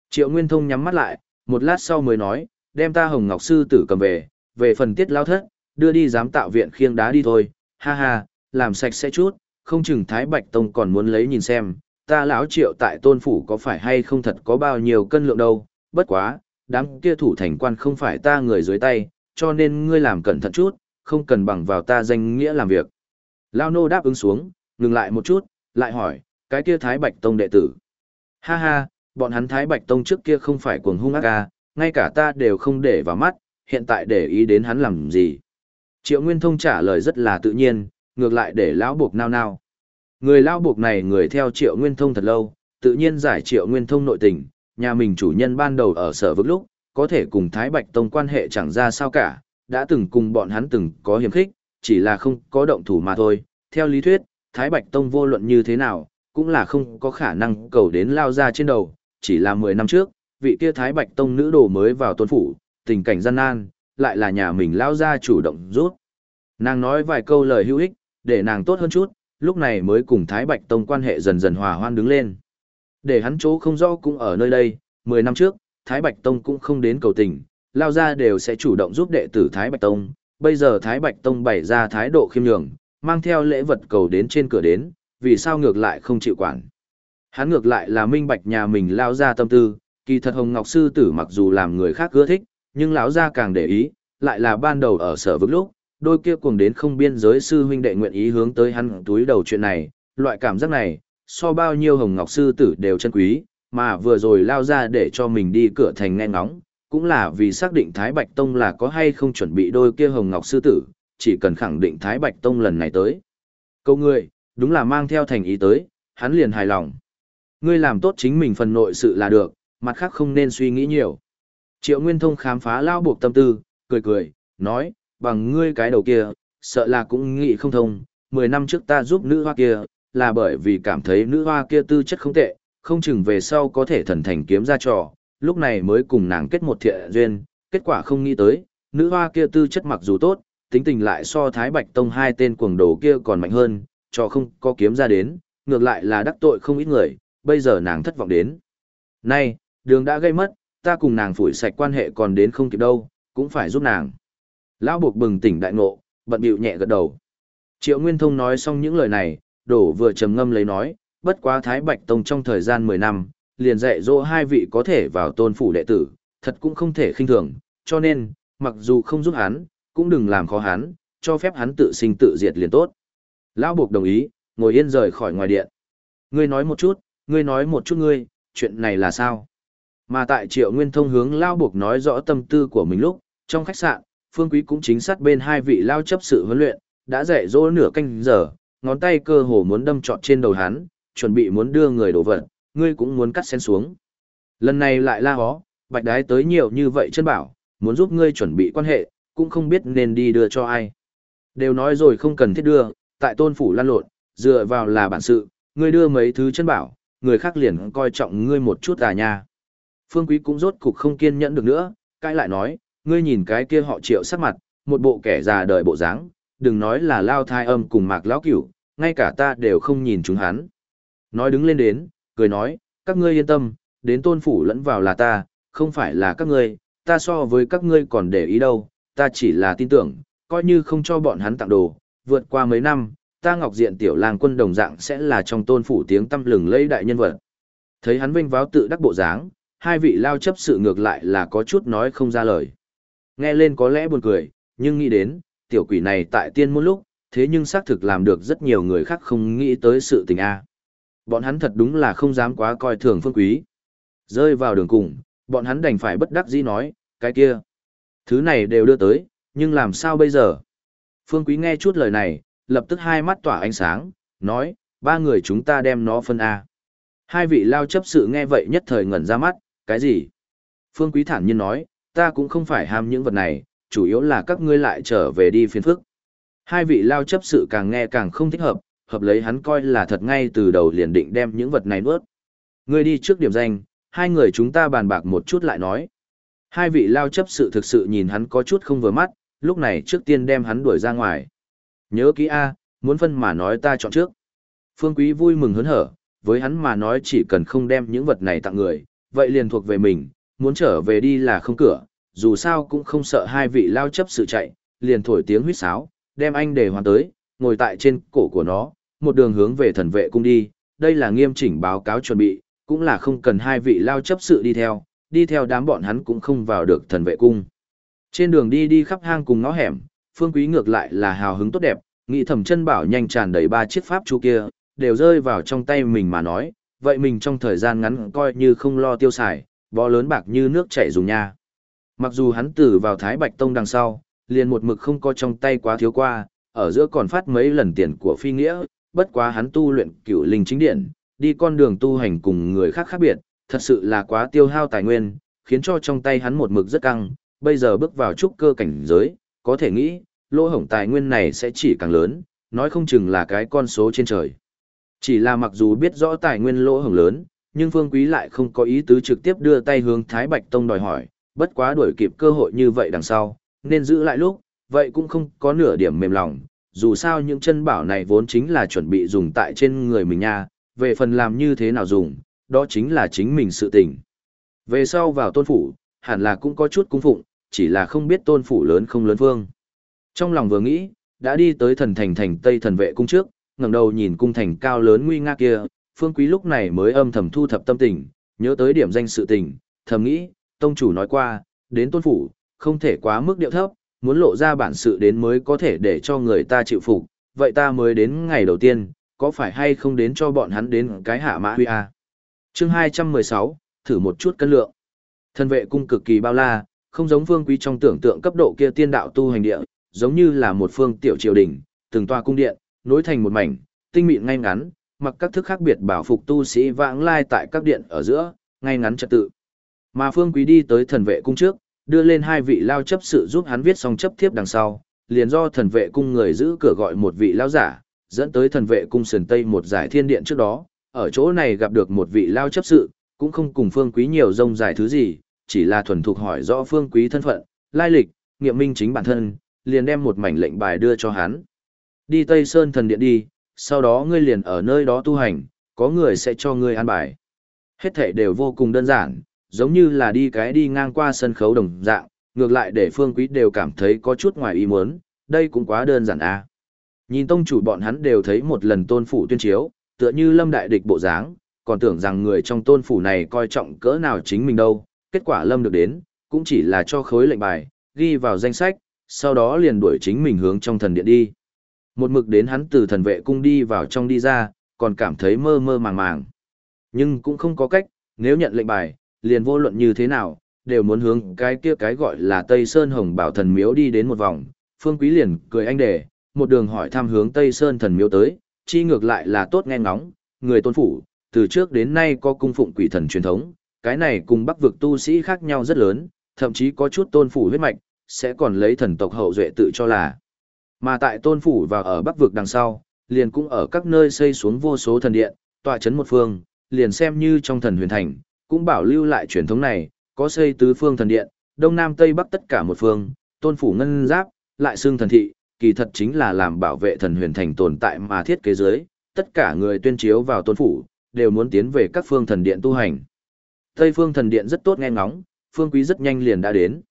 Triệu Nguyên Thông nhắm mắt lại, một lát sau mới nói, đem ta Hồng Ngọc Sư tử cầm về, về phần tiết lao thất, đưa đi giám tạo viện khiêng đá đi thôi, ha ha, làm sạch sẽ chút, không chừng Thái Bạch Tông còn muốn lấy nhìn xem, ta lão triệu tại tôn phủ có phải hay không thật có bao nhiêu cân lượng đâu, bất quá, đám kia thủ thành quan không phải ta người dưới tay, cho nên ngươi làm cẩn thận chút, không cần bằng vào ta danh nghĩa làm việc. Lao nô đáp ứng xuống, ngừng lại một chút, lại hỏi, cái kia Thái Bạch Tông đệ tử. Ha ha, bọn hắn Thái Bạch Tông trước kia không phải cuồng hung ác ca, ngay cả ta đều không để vào mắt, hiện tại để ý đến hắn làm gì. Triệu Nguyên Thông trả lời rất là tự nhiên, ngược lại để lão buộc nao nao. Người lão buộc này người theo Triệu Nguyên Thông thật lâu, tự nhiên giải Triệu Nguyên Thông nội tình, nhà mình chủ nhân ban đầu ở sở vực lúc, có thể cùng Thái Bạch Tông quan hệ chẳng ra sao cả, đã từng cùng bọn hắn từng có hiểm khích, chỉ là không có động thủ mà thôi. Theo lý thuyết, Thái Bạch Tông vô luận như thế nào, cũng là không có khả năng cầu đến lao ra trên đầu, chỉ là 10 năm trước, vị kia Thái Bạch Tông nữ đồ mới vào tôn phủ, tình cảnh gian nan, lại là nhà mình lao ra chủ động rút. Nàng nói vài câu lời hữu ích, để nàng tốt hơn chút, lúc này mới cùng Thái Bạch Tông quan hệ dần dần hòa hoan đứng lên. Để hắn chỗ không rõ cũng ở nơi đây, 10 năm trước, Thái Bạch Tông cũng không đến cầu tình, lao ra đều sẽ chủ động giúp đệ tử Thái Bạch Tông, bây giờ Thái Bạch Tông bày ra thái độ khiêm nhường, mang theo lễ vật cầu đến trên cửa đến, vì sao ngược lại không chịu quản. Hắn ngược lại là minh bạch nhà mình lao ra tâm tư, kỳ thật Hồng Ngọc Sư Tử mặc dù làm người khác ưa thích, nhưng lão ra càng để ý, lại là ban đầu ở sở vực lúc, đôi kia cuồng đến không biên giới sư huynh đệ nguyện ý hướng tới hắn túi đầu chuyện này, loại cảm giác này, so bao nhiêu Hồng Ngọc Sư Tử đều chân quý, mà vừa rồi lao ra để cho mình đi cửa thành nghe ngóng, cũng là vì xác định Thái Bạch Tông là có hay không chuẩn bị đôi kia hồng ngọc sư tử, chỉ cần khẳng định Thái Bạch Tông lần này tới. Câu ngươi, đúng là mang theo thành ý tới, hắn liền hài lòng. Ngươi làm tốt chính mình phần nội sự là được, mặt khác không nên suy nghĩ nhiều. Triệu Nguyên Thông khám phá lao buộc tâm tư, cười cười, nói, bằng ngươi cái đầu kia, sợ là cũng nghĩ không thông, 10 năm trước ta giúp nữ hoa kia, là bởi vì cảm thấy nữ hoa kia tư chất không tệ, không chừng về sau có thể thần thành kiếm ra trò, lúc này mới cùng nàng kết một thiện duyên, kết quả không nghĩ tới, nữ hoa kia tư chất mặc dù tốt, tính tình lại so Thái Bạch Tông hai tên cuồng đồ kia còn mạnh hơn, cho không có kiếm ra đến, ngược lại là đắc tội không ít người, bây giờ nàng thất vọng đến. nay đường đã gây mất, ta cùng nàng phủi sạch quan hệ còn đến không kịp đâu, cũng phải giúp nàng. Lão buộc bừng tỉnh đại ngộ, bận bịu nhẹ gật đầu. Triệu Nguyên Thông nói xong những lời này, đổ vừa trầm ngâm lấy nói, bất quá Thái Bạch Tông trong thời gian 10 năm, liền dạy dỗ hai vị có thể vào tôn phủ đệ tử, thật cũng không thể khinh thường, cho nên, mặc dù không giúp hắn, cũng đừng làm khó hắn, cho phép hắn tự sinh tự diệt liền tốt. Lão buộc đồng ý, ngồi yên rời khỏi ngoài điện. Ngươi nói một chút, ngươi nói một chút ngươi, chuyện này là sao? Mà tại Triệu Nguyên Thông hướng Lão buộc nói rõ tâm tư của mình lúc, trong khách sạn, Phương Quý cũng chính xác bên hai vị lao chấp sự huấn luyện, đã dạy dỗ nửa canh giờ, ngón tay cơ hồ muốn đâm trọt trên đầu hắn, chuẩn bị muốn đưa người đổ vật, ngươi cũng muốn cắt sen xuống. Lần này lại la hó, bạch đái tới nhiều như vậy chân bảo, muốn giúp ngươi chuẩn bị quan hệ, cũng không biết nên đi đưa cho ai. Đều nói rồi không cần thiết đưa, tại tôn phủ lan lộn, dựa vào là bản sự, ngươi đưa mấy thứ chân bảo, người khác liền coi trọng ngươi một chút à nha. Phương Quý cũng rốt cục không kiên nhẫn được nữa, cãi lại nói, ngươi nhìn cái kia họ triệu sắc mặt, một bộ kẻ già đời bộ dáng, đừng nói là lao thai âm cùng mạc lão cửu, ngay cả ta đều không nhìn chúng hắn. Nói đứng lên đến, cười nói, các ngươi yên tâm, đến tôn phủ lẫn vào là ta, không phải là các ngươi, ta so với các ngươi còn để ý đâu, ta chỉ là tin tưởng, coi như không cho bọn hắn tặng đồ, vượt qua mấy năm, ta ngọc diện tiểu lang quân đồng dạng sẽ là trong tôn phủ tiếng tâm lừng lấy đại nhân vật. Thấy hắn vinh váo tự đắc bộ dáng, hai vị lao chấp sự ngược lại là có chút nói không ra lời. Nghe lên có lẽ buồn cười, nhưng nghĩ đến, tiểu quỷ này tại tiên môn lúc, thế nhưng xác thực làm được rất nhiều người khác không nghĩ tới sự tình a. Bọn hắn thật đúng là không dám quá coi thường phương quý. Rơi vào đường cùng, bọn hắn đành phải bất đắc dĩ nói, cái kia. Thứ này đều đưa tới, nhưng làm sao bây giờ? Phương quý nghe chút lời này, lập tức hai mắt tỏa ánh sáng, nói, ba người chúng ta đem nó phân A. Hai vị lao chấp sự nghe vậy nhất thời ngẩn ra mắt, cái gì? Phương quý thản nhiên nói, ta cũng không phải ham những vật này, chủ yếu là các ngươi lại trở về đi phiền phức. Hai vị lao chấp sự càng nghe càng không thích hợp, hợp lấy hắn coi là thật ngay từ đầu liền định đem những vật này nuốt. Ngươi đi trước điểm danh, hai người chúng ta bàn bạc một chút lại nói. Hai vị lao chấp sự thực sự nhìn hắn có chút không vừa mắt, lúc này trước tiên đem hắn đuổi ra ngoài. Nhớ kỹ A, muốn phân mà nói ta chọn trước. Phương Quý vui mừng hớn hở, với hắn mà nói chỉ cần không đem những vật này tặng người, vậy liền thuộc về mình, muốn trở về đi là không cửa, dù sao cũng không sợ hai vị lao chấp sự chạy, liền thổi tiếng huýt sáo, đem anh để hoàn tới, ngồi tại trên cổ của nó, một đường hướng về thần vệ cung đi, đây là nghiêm chỉnh báo cáo chuẩn bị, cũng là không cần hai vị lao chấp sự đi theo, đi theo đám bọn hắn cũng không vào được thần vệ cung. Trên đường đi đi khắp hang cùng ngõ hẻm, phương quý ngược lại là hào hứng tốt đẹp, nghĩ thầm chân bảo nhanh tràn đầy ba chiếc pháp chú kia, đều rơi vào trong tay mình mà nói, vậy mình trong thời gian ngắn coi như không lo tiêu xài, bó lớn bạc như nước chảy dùng nha. Mặc dù hắn tử vào Thái Bạch Tông đằng sau, liền một mực không có trong tay quá thiếu qua, ở giữa còn phát mấy lần tiền của phi nghĩa, bất quá hắn tu luyện cửu linh chính điện, đi con đường tu hành cùng người khác khác biệt, thật sự là quá tiêu hao tài nguyên, khiến cho trong tay hắn một mực rất căng, bây giờ bước vào trúc cơ cảnh giới, có thể nghĩ, lỗ hổng tài nguyên này sẽ chỉ càng lớn, nói không chừng là cái con số trên trời. Chỉ là mặc dù biết rõ tài nguyên lỗ hổng lớn, nhưng Phương Quý lại không có ý tứ trực tiếp đưa tay hướng Thái Bạch Tông đòi hỏi, bất quá đuổi kịp cơ hội như vậy đằng sau, nên giữ lại lúc, vậy cũng không có nửa điểm mềm lòng, dù sao những chân bảo này vốn chính là chuẩn bị dùng tại trên người mình nha, về phần làm như thế nào dùng, đó chính là chính mình sự tình. Về sau vào tôn phủ, hẳn là cũng có chút cung phụng, chỉ là không biết tôn phủ lớn không lớn vương. Trong lòng vừa nghĩ, đã đi tới thần thành thành Tây thần vệ cung trước, ngẩng đầu nhìn cung thành cao lớn nguy nga kia, phương quý lúc này mới âm thầm thu thập tâm tình, nhớ tới điểm danh sự tình, thầm nghĩ, tông chủ nói qua, đến tôn phủ, không thể quá mức điệu thấp, muốn lộ ra bản sự đến mới có thể để cho người ta chịu phục, vậy ta mới đến ngày đầu tiên, có phải hay không đến cho bọn hắn đến cái hạ mã huy à? chương 216, thử một chút cân lượng. Thân vệ cung cực kỳ bao la, không giống phương quý trong tưởng tượng cấp độ kia tiên đạo tu hành địa, giống như là một phương tiểu triều đình, từng toa cung điện, nối thành một mảnh, tinh mịn ngay ngắn, mặc các thức khác biệt bảo phục tu sĩ vãng lai tại các điện ở giữa, ngay ngắn trật tự. Mà Phương Quý đi tới thần vệ cung trước, đưa lên hai vị lao chấp sự giúp hắn viết xong chấp thiếp đằng sau, liền do thần vệ cung người giữ cửa gọi một vị lao giả, dẫn tới thần vệ cung sườn tây một giải thiên điện trước đó, ở chỗ này gặp được một vị lao chấp sự, cũng không cùng Phương Quý nhiều rông giải thứ gì, chỉ là thuần thục hỏi rõ Phương Quý thân phận, lai lịch, nghiệm minh chính bản thân, liền đem một mảnh lệnh bài đưa cho hắn. Đi Tây Sơn thần điện đi, sau đó ngươi liền ở nơi đó tu hành, có người sẽ cho ngươi an bài. Hết thể đều vô cùng đơn giản, giống như là đi cái đi ngang qua sân khấu đồng dạng, ngược lại để Phương Quý đều cảm thấy có chút ngoài ý muốn, đây cũng quá đơn giản à. Nhìn tông chủ bọn hắn đều thấy một lần tôn phủ tuyên chiếu, tựa như lâm đại địch bộ dáng, còn tưởng rằng người trong tôn phủ này coi trọng cỡ nào chính mình đâu, kết quả lâm được đến, cũng chỉ là cho khối lệnh bài, ghi vào danh sách, sau đó liền đuổi chính mình hướng trong thần điện đi. Một mực đến hắn từ thần vệ cung đi vào trong đi ra, còn cảm thấy mơ mơ màng màng. Nhưng cũng không có cách, nếu nhận lệnh bài, liền vô luận như thế nào, đều muốn hướng cái kia cái gọi là Tây Sơn Hồng Bảo Thần Miếu đi đến một vòng. Phương Quý liền cười anh đề, một đường hỏi thăm hướng Tây Sơn Thần Miếu tới, chi ngược lại là tốt nghe ngóng, người tôn phủ, từ trước đến nay có cung phụng quỷ thần truyền thống, cái này cùng bắc vực tu sĩ khác nhau rất lớn, thậm chí có chút tôn phủ huyết mạch, sẽ còn lấy thần tộc hậu duệ tự cho là. Mà tại tôn phủ và ở bắc vực đằng sau, liền cũng ở các nơi xây xuống vô số thần điện, tọa chấn một phương, liền xem như trong thần huyền thành, cũng bảo lưu lại truyền thống này, có xây tứ phương thần điện, đông nam tây bắc tất cả một phương, tôn phủ ngân giáp, lại xương thần thị, kỳ thật chính là làm bảo vệ thần huyền thành tồn tại mà thiết kế dưới, tất cả người tuyên chiếu vào tôn phủ, đều muốn tiến về các phương thần điện tu hành. Tây phương thần điện rất tốt nghe ngóng, phương quý rất nhanh liền đã đến.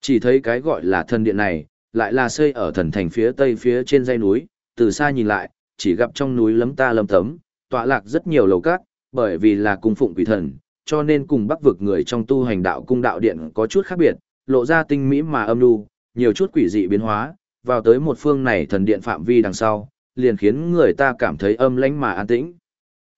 Chỉ thấy cái gọi là thần điện này, lại là xây ở thần thành phía tây phía trên dãy núi, từ xa nhìn lại, chỉ gặp trong núi lấm ta lấm tấm, tọa lạc rất nhiều lầu cát, bởi vì là cung phụng quỷ thần, cho nên cùng bắc vực người trong tu hành đạo cung đạo điện có chút khác biệt, lộ ra tinh mỹ mà âm lưu nhiều chút quỷ dị biến hóa, vào tới một phương này thần điện phạm vi đằng sau, liền khiến người ta cảm thấy âm lãnh mà an tĩnh.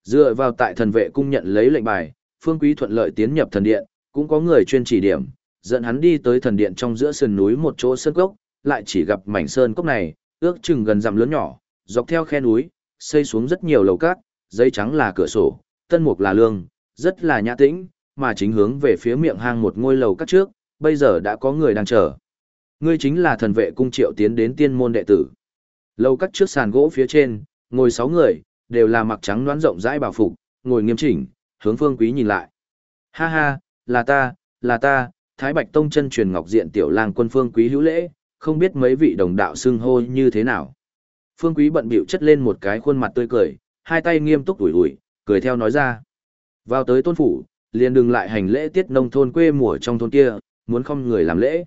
Dựa vào tại thần vệ cung nhận lấy lệnh bài, Phương Quý thuận lợi tiến nhập thần điện, cũng có người chuyên chỉ điểm, dẫn hắn đi tới thần điện trong giữa sườn núi một chỗ sơn cốc, lại chỉ gặp mảnh sơn cốc này, ước chừng gần dặm lớn nhỏ, dọc theo khe núi, xây xuống rất nhiều lầu cát, giấy trắng là cửa sổ, tân mục là lương, rất là nhã tĩnh, mà chính hướng về phía miệng hang một ngôi lầu cắt trước, bây giờ đã có người đang chờ. Ngươi chính là thần vệ cung triệu tiến đến tiên môn đệ tử. Lầu cắt trước sàn gỗ phía trên, ngồi sáu người, đều là mặc trắng đoán rộng rãi bảo phục, ngồi nghiêm chỉnh, hướng phương quý nhìn lại. Ha ha, là ta, là ta, Thái Bạch Tông chân truyền ngọc diện tiểu lang quân phương quý hữu lễ, không biết mấy vị đồng đạo xưng hô như thế nào. Phương quý bận biểu chất lên một cái khuôn mặt tươi cười, hai tay nghiêm túc ủi ủi, cười theo nói ra. Vào tới tôn phủ, liền đừng lại hành lễ tiết nông thôn quê mùa trong thôn kia, muốn không người làm lễ.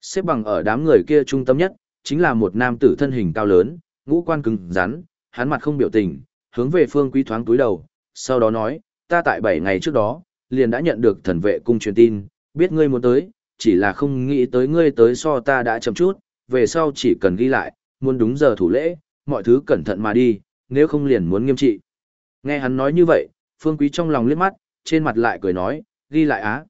Xếp bằng ở đám người kia trung tâm nhất, chính là một nam tử thân hình cao lớn, ngũ quan cứng rắn, hắn mặt không biểu tình, hướng về phương quý thoáng túi đầu, sau đó nói, ta tại 7 ngày trước đó, liền đã nhận được thần vệ cung truyền tin, biết ngươi muốn tới, chỉ là không nghĩ tới ngươi tới so ta đã chậm chút, về sau chỉ cần ghi lại, muốn đúng giờ thủ lễ, mọi thứ cẩn thận mà đi, nếu không liền muốn nghiêm trị. Nghe hắn nói như vậy, phương quý trong lòng liếc mắt, trên mặt lại cười nói, ghi lại á.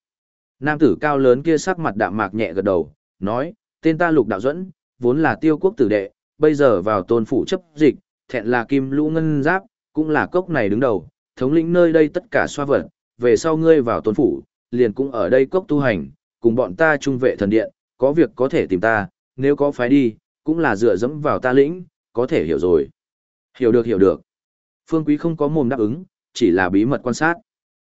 Nam tử cao lớn kia sắc mặt đạm mạc nhẹ gật đầu, nói, tên ta lục đạo dẫn, vốn là tiêu quốc tử đệ, bây giờ vào tôn phủ chấp dịch, thẹn là kim lũ ngân giáp, cũng là cốc này đứng đầu, thống lĩnh nơi đây tất cả xoa vật, về sau ngươi vào tôn phủ, liền cũng ở đây cốc tu hành, cùng bọn ta trung vệ thần điện, có việc có thể tìm ta, nếu có phái đi, cũng là dựa dẫm vào ta lĩnh, có thể hiểu rồi. Hiểu được hiểu được. Phương Quý không có mồm đáp ứng, chỉ là bí mật quan sát.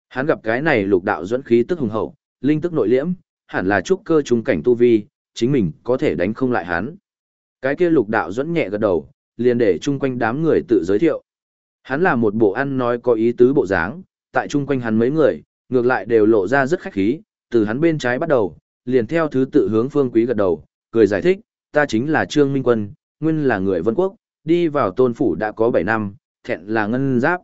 Hắn gặp cái này lục đạo dẫn khí tức hùng hậu, linh tức nội liễm, hẳn là trúc cơ trung cảnh tu vi, chính mình có thể đánh không lại hắn. Cái kia lục đạo dẫn nhẹ gật đầu, liền để chung quanh đám người tự giới thiệu. Hắn là một bộ ăn nói có ý tứ bộ dáng, tại chung quanh hắn mấy người, ngược lại đều lộ ra rất khách khí, từ hắn bên trái bắt đầu, liền theo thứ tự hướng phương quý gật đầu, cười giải thích, ta chính là Trương Minh Quân, nguyên là người vân quốc, đi vào tôn phủ đã có 7 năm, thẹn là ngân giáp.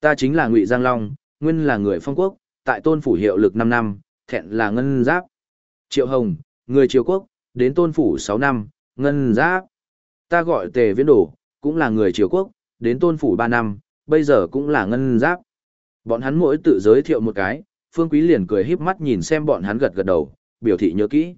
Ta chính là Ngụy Giang Long, nguyên là người phong quốc, tại tôn phủ hiệu lực năm năm, thẹn là ngân giáp. Triệu Hồng, người triều quốc, đến tôn phủ sáu năm, ngân giáp. Ta gọi tề viễn đổ, cũng là người triều quốc, đến tôn phủ ba năm, bây giờ cũng là ngân giáp. Bọn hắn mỗi tự giới thiệu một cái, Phương Quý liền cười híp mắt nhìn xem bọn hắn gật gật đầu, biểu thị nhớ kỹ.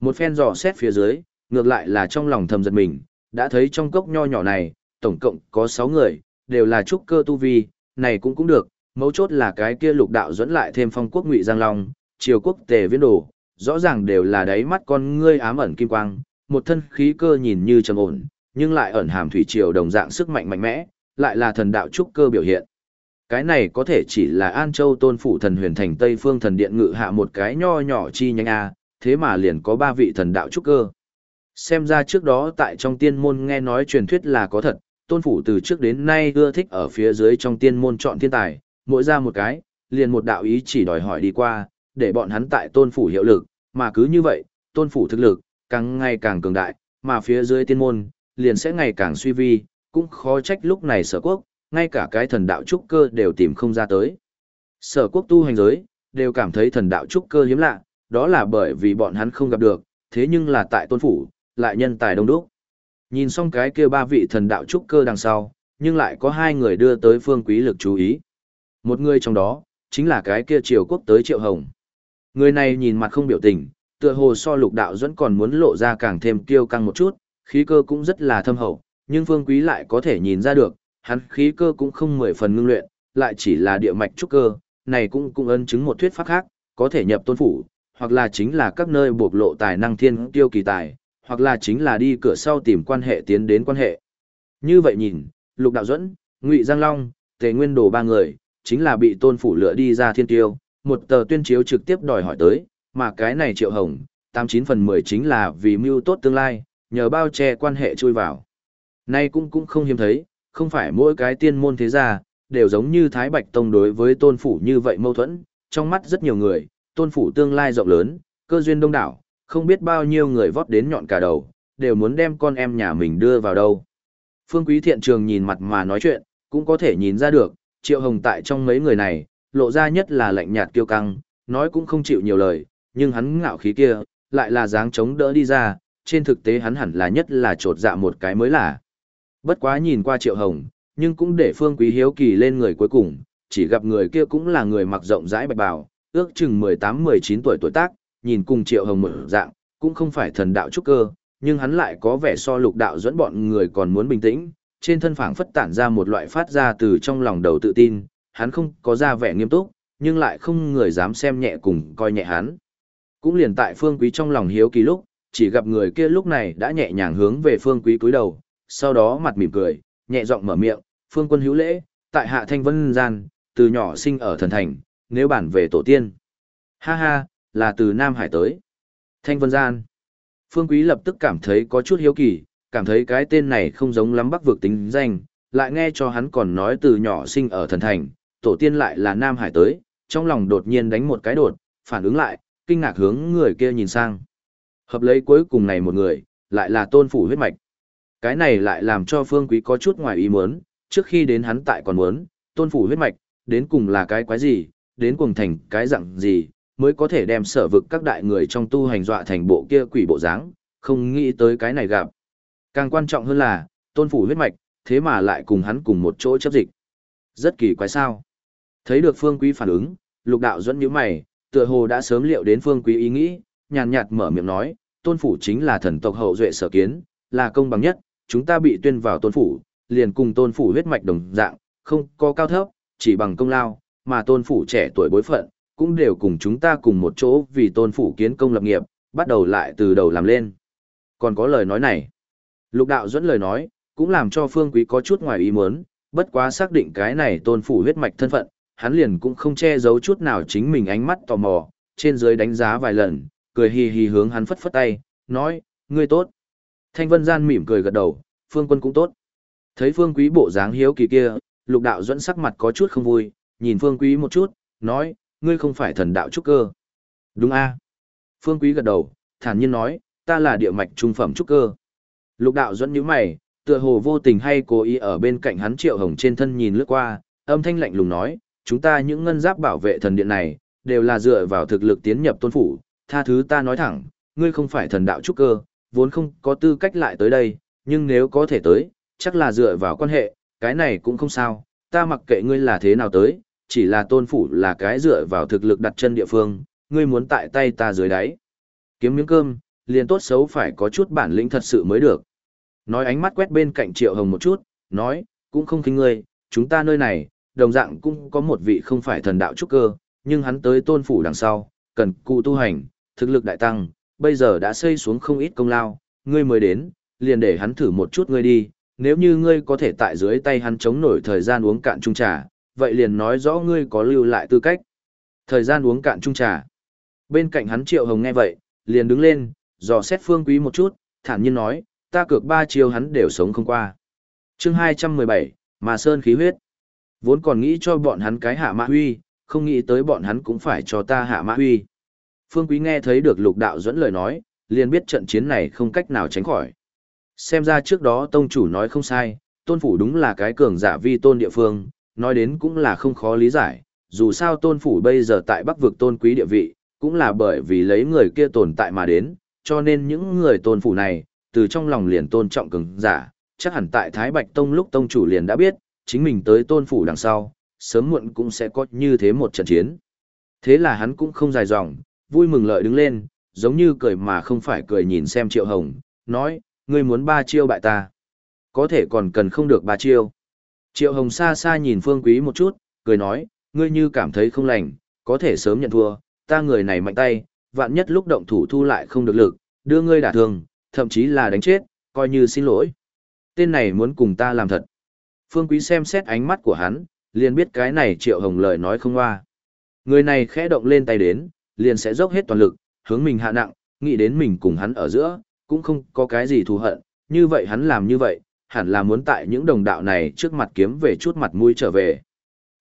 Một phen dò xét phía dưới, ngược lại là trong lòng thầm giật mình, đã thấy trong cốc nho nhỏ này, tổng cộng có 6 người, đều là trúc cơ tu vi, này cũng cũng được, mấu chốt là cái kia lục đạo dẫn lại thêm phong quốc ngụy Giang Long, triều quốc tề viễn đồ, rõ ràng đều là đáy mắt con ngươi ám ẩn kim quang, một thân khí cơ nhìn như trầm ổn, nhưng lại ẩn hàm thủy triều đồng dạng sức mạnh mạnh mẽ, lại là thần đạo trúc cơ biểu hiện. Cái này có thể chỉ là An Châu tôn phủ thần huyền thành Tây Phương thần điện ngự hạ một cái nho nhỏ chi nhánh A, thế mà liền có ba vị thần đạo trúc cơ. Xem ra trước đó tại trong tiên môn nghe nói truyền thuyết là có thật, tôn phủ từ trước đến nay ưa thích ở phía dưới trong tiên môn chọn thiên tài, mỗi ra một cái, liền một đạo ý chỉ đòi hỏi đi qua, để bọn hắn tại tôn phủ hiệu lực, mà cứ như vậy, tôn phủ thực lực, càng ngày càng cường đại, mà phía dưới tiên môn, liền sẽ ngày càng suy vi, cũng khó trách lúc này sở quốc, ngay cả cái thần đạo trúc cơ đều tìm không ra tới. Sở quốc tu hành giới, đều cảm thấy thần đạo trúc cơ hiếm lạ, đó là bởi vì bọn hắn không gặp được, thế nhưng là tại tôn phủ, lại nhân tài đông đúc. Nhìn xong cái kia ba vị thần đạo trúc cơ đằng sau, nhưng lại có hai người đưa tới phương quý lực chú ý. Một người trong đó, chính là cái kia triều quốc tới triệu hồng. Người này nhìn mặt không biểu tình, tựa hồ so lục đạo dẫn còn muốn lộ ra càng thêm kiêu căng một chút, khí cơ cũng rất là thâm hậu, nhưng phương quý lại có thể nhìn ra được, hắn khí cơ cũng không mười phần ngưng luyện, lại chỉ là địa mạch trúc cơ, này cũng cũng ân chứng một thuyết pháp khác, có thể nhập tôn phủ, hoặc là chính là các nơi bộc lộ tài năng thiên tiêu kỳ tài, hoặc là chính là đi cửa sau tìm quan hệ tiến đến quan hệ. Như vậy nhìn, Lục Đạo Duẫn, Ngụy Giang Long, Tề Nguyên Đồ ba người, chính là bị tôn phủ lựa đi ra thiên tiêu, một tờ tuyên chiếu trực tiếp đòi hỏi tới, mà cái này Triệu Hồng, 89 phần 10 chính là vì mưu tốt tương lai, nhờ bao che quan hệ chui vào. Nay cũng cũng không hiếm thấy, không phải mỗi cái tiên môn thế gia, đều giống như Thái Bạch Tông đối với tôn phủ như vậy mâu thuẫn, trong mắt rất nhiều người, tôn phủ tương lai rộng lớn, cơ duyên đông đảo, không biết bao nhiêu người vót đến nhọn cả đầu, đều muốn đem con em nhà mình đưa vào đâu. Phương Quý Thiện Trường nhìn mặt mà nói chuyện, cũng có thể nhìn ra được, Triệu Hồng tại trong mấy người này, lộ ra nhất là lạnh nhạt kiêu căng, nói cũng không chịu nhiều lời, nhưng hắn ngạo khí kia, lại là dáng chống đỡ đi ra, trên thực tế hắn hẳn là nhất là trột dạ một cái mới là. Bất quá nhìn qua Triệu Hồng, nhưng cũng để Phương Quý hiếu kỳ lên người cuối cùng, chỉ gặp người kia cũng là người mặc rộng rãi bạch bào, ước chừng 18-19 tuổi tuổi tác, nhìn cùng Triệu Hồng mở dạng, cũng không phải thần đạo trúc cơ, nhưng hắn lại có vẻ so lục đạo dẫn bọn người còn muốn bình tĩnh, trên thân phảng phất tản ra một loại phát ra từ trong lòng đầu tự tin, hắn không có ra vẻ nghiêm túc, nhưng lại không người dám xem nhẹ cùng coi nhẹ hắn. Cũng liền tại phương quý trong lòng hiếu kỳ lúc, chỉ gặp người kia lúc này đã nhẹ nhàng hướng về phương quý cúi đầu, sau đó mặt mỉm cười, nhẹ giọng mở miệng, phương quân hữu lễ, tại hạ thanh vân gian, từ nhỏ sinh ở thần thành, nếu bản về tổ tiên. Ha ha, là từ Nam Hải tới. Thanh Vân Gian. Phương Quý lập tức cảm thấy có chút hiếu kỳ, cảm thấy cái tên này không giống lắm bắc vực tính danh, lại nghe cho hắn còn nói từ nhỏ sinh ở thần thành, tổ tiên lại là Nam Hải tới, trong lòng đột nhiên đánh một cái đột, phản ứng lại, kinh ngạc hướng người kia nhìn sang. Hợp lấy cuối cùng này một người, lại là tôn phủ huyết mạch. Cái này lại làm cho Phương Quý có chút ngoài ý muốn, trước khi đến hắn tại còn muốn, tôn phủ huyết mạch, đến cùng là cái quái gì, đến cùng thành cái dạng gì, mới có thể đem sở vực các đại người trong tu hành dọa thành bộ kia quỷ bộ dáng, không nghĩ tới cái này gặp. Càng quan trọng hơn là, tôn phủ huyết mạch, thế mà lại cùng hắn cùng một chỗ chấp dịch. Rất kỳ quái sao. Thấy được phương quý phản ứng, lục đạo dẫn nhíu mày, tựa hồ đã sớm liệu đến phương quý ý nghĩ, nhàn nhạt mở miệng nói, tôn phủ chính là thần tộc hậu duệ sở kiến, là công bằng nhất, chúng ta bị tuyên vào tôn phủ, liền cùng tôn phủ huyết mạch đồng dạng, không có cao thấp, chỉ bằng công lao, mà tôn phủ trẻ tuổi bối phận, cũng đều cùng chúng ta cùng một chỗ vì tôn phủ kiến công lập nghiệp, bắt đầu lại từ đầu làm lên. Còn có lời nói này. Lục đạo dẫn lời nói, cũng làm cho phương quý có chút ngoài ý muốn, bất quá xác định cái này tôn phủ huyết mạch thân phận, hắn liền cũng không che giấu chút nào chính mình ánh mắt tò mò, trên dưới đánh giá vài lần, cười hì hì hướng hắn phất phất tay, nói, ngươi tốt. Thanh vân gian mỉm cười gật đầu, phương quân cũng tốt. Thấy phương quý bộ dáng hiếu kỳ kia, lục đạo dẫn sắc mặt có chút không vui, nhìn phương quý một chút, nói, ngươi không phải thần đạo trúc cơ. Đúng a Phương Quý gật đầu, thản nhiên nói, ta là địa mạch trung phẩm trúc cơ. Lục đạo dẫn nhíu mày, tựa hồ vô tình hay cố ý ở bên cạnh hắn triệu hồng trên thân nhìn lướt qua, âm thanh lạnh lùng nói, chúng ta những ngân giáp bảo vệ thần điện này, đều là dựa vào thực lực tiến nhập tôn phủ, tha thứ ta nói thẳng, ngươi không phải thần đạo trúc cơ, vốn không có tư cách lại tới đây, nhưng nếu có thể tới, chắc là dựa vào quan hệ, cái này cũng không sao, ta mặc kệ ngươi là thế nào tới, chỉ là tôn phủ là cái dựa vào thực lực đặt chân địa phương, ngươi muốn tại tay ta dưới đáy. Kiếm miếng cơm, liền tốt xấu phải có chút bản lĩnh thật sự mới được. Nói ánh mắt quét bên cạnh Triệu Hồng một chút, nói, cũng không khinh ngươi, chúng ta nơi này, đồng dạng cũng có một vị không phải thần đạo trúc cơ, nhưng hắn tới tôn phủ đằng sau, cần cụ tu hành, thực lực đại tăng, bây giờ đã xây xuống không ít công lao, ngươi mới đến, liền để hắn thử một chút ngươi đi, nếu như ngươi có thể tại dưới tay hắn chống nổi thời gian uống cạn chung trà, vậy liền nói rõ ngươi có lưu lại tư cách. Thời gian uống cạn chung trà. Bên cạnh hắn Triệu Hồng nghe vậy, liền đứng lên, dò xét Phương Quý một chút, thản nhiên nói, ta cược ba chiều hắn đều sống không qua. chương 217, Mà Sơn khí huyết. Vốn còn nghĩ cho bọn hắn cái hạ mã huy, không nghĩ tới bọn hắn cũng phải cho ta hạ mã huy. Phương Quý nghe thấy được lục đạo dẫn lời nói, liền biết trận chiến này không cách nào tránh khỏi. Xem ra trước đó tông chủ nói không sai, tôn phủ đúng là cái cường giả vi tôn địa phương, nói đến cũng là không khó lý giải, dù sao tôn phủ bây giờ tại bắc vực tôn quý địa vị, cũng là bởi vì lấy người kia tồn tại mà đến, cho nên những người tôn phủ này, từ trong lòng liền tôn trọng cứng giả, chắc hẳn tại Thái Bạch Tông lúc tông chủ liền đã biết, chính mình tới tôn phủ đằng sau, sớm muộn cũng sẽ có như thế một trận chiến. Thế là hắn cũng không dài dòng, vui mừng lợi đứng lên, giống như cười mà không phải cười nhìn xem Triệu Hồng, nói, ngươi muốn ba chiêu bại ta. Có thể còn cần không được ba chiêu. Triệu Hồng xa xa nhìn Phương Quý một chút, cười nói, ngươi như cảm thấy không lành, có thể sớm nhận thua, ta người này mạnh tay, vạn nhất lúc động thủ thu lại không được lực, đưa ngươi đả thương, thậm chí là đánh chết, coi như xin lỗi. Tên này muốn cùng ta làm thật. Phương Quý xem xét ánh mắt của hắn, liền biết cái này Triệu Hồng lời nói không hoa. Người này khẽ động lên tay đến, liền sẽ dốc hết toàn lực, hướng mình hạ nặng, nghĩ đến mình cùng hắn ở giữa, cũng không có cái gì thù hận, như vậy hắn làm như vậy, hẳn là muốn tại những đồng đạo này trước mặt kiếm về chút mặt mũi trở về.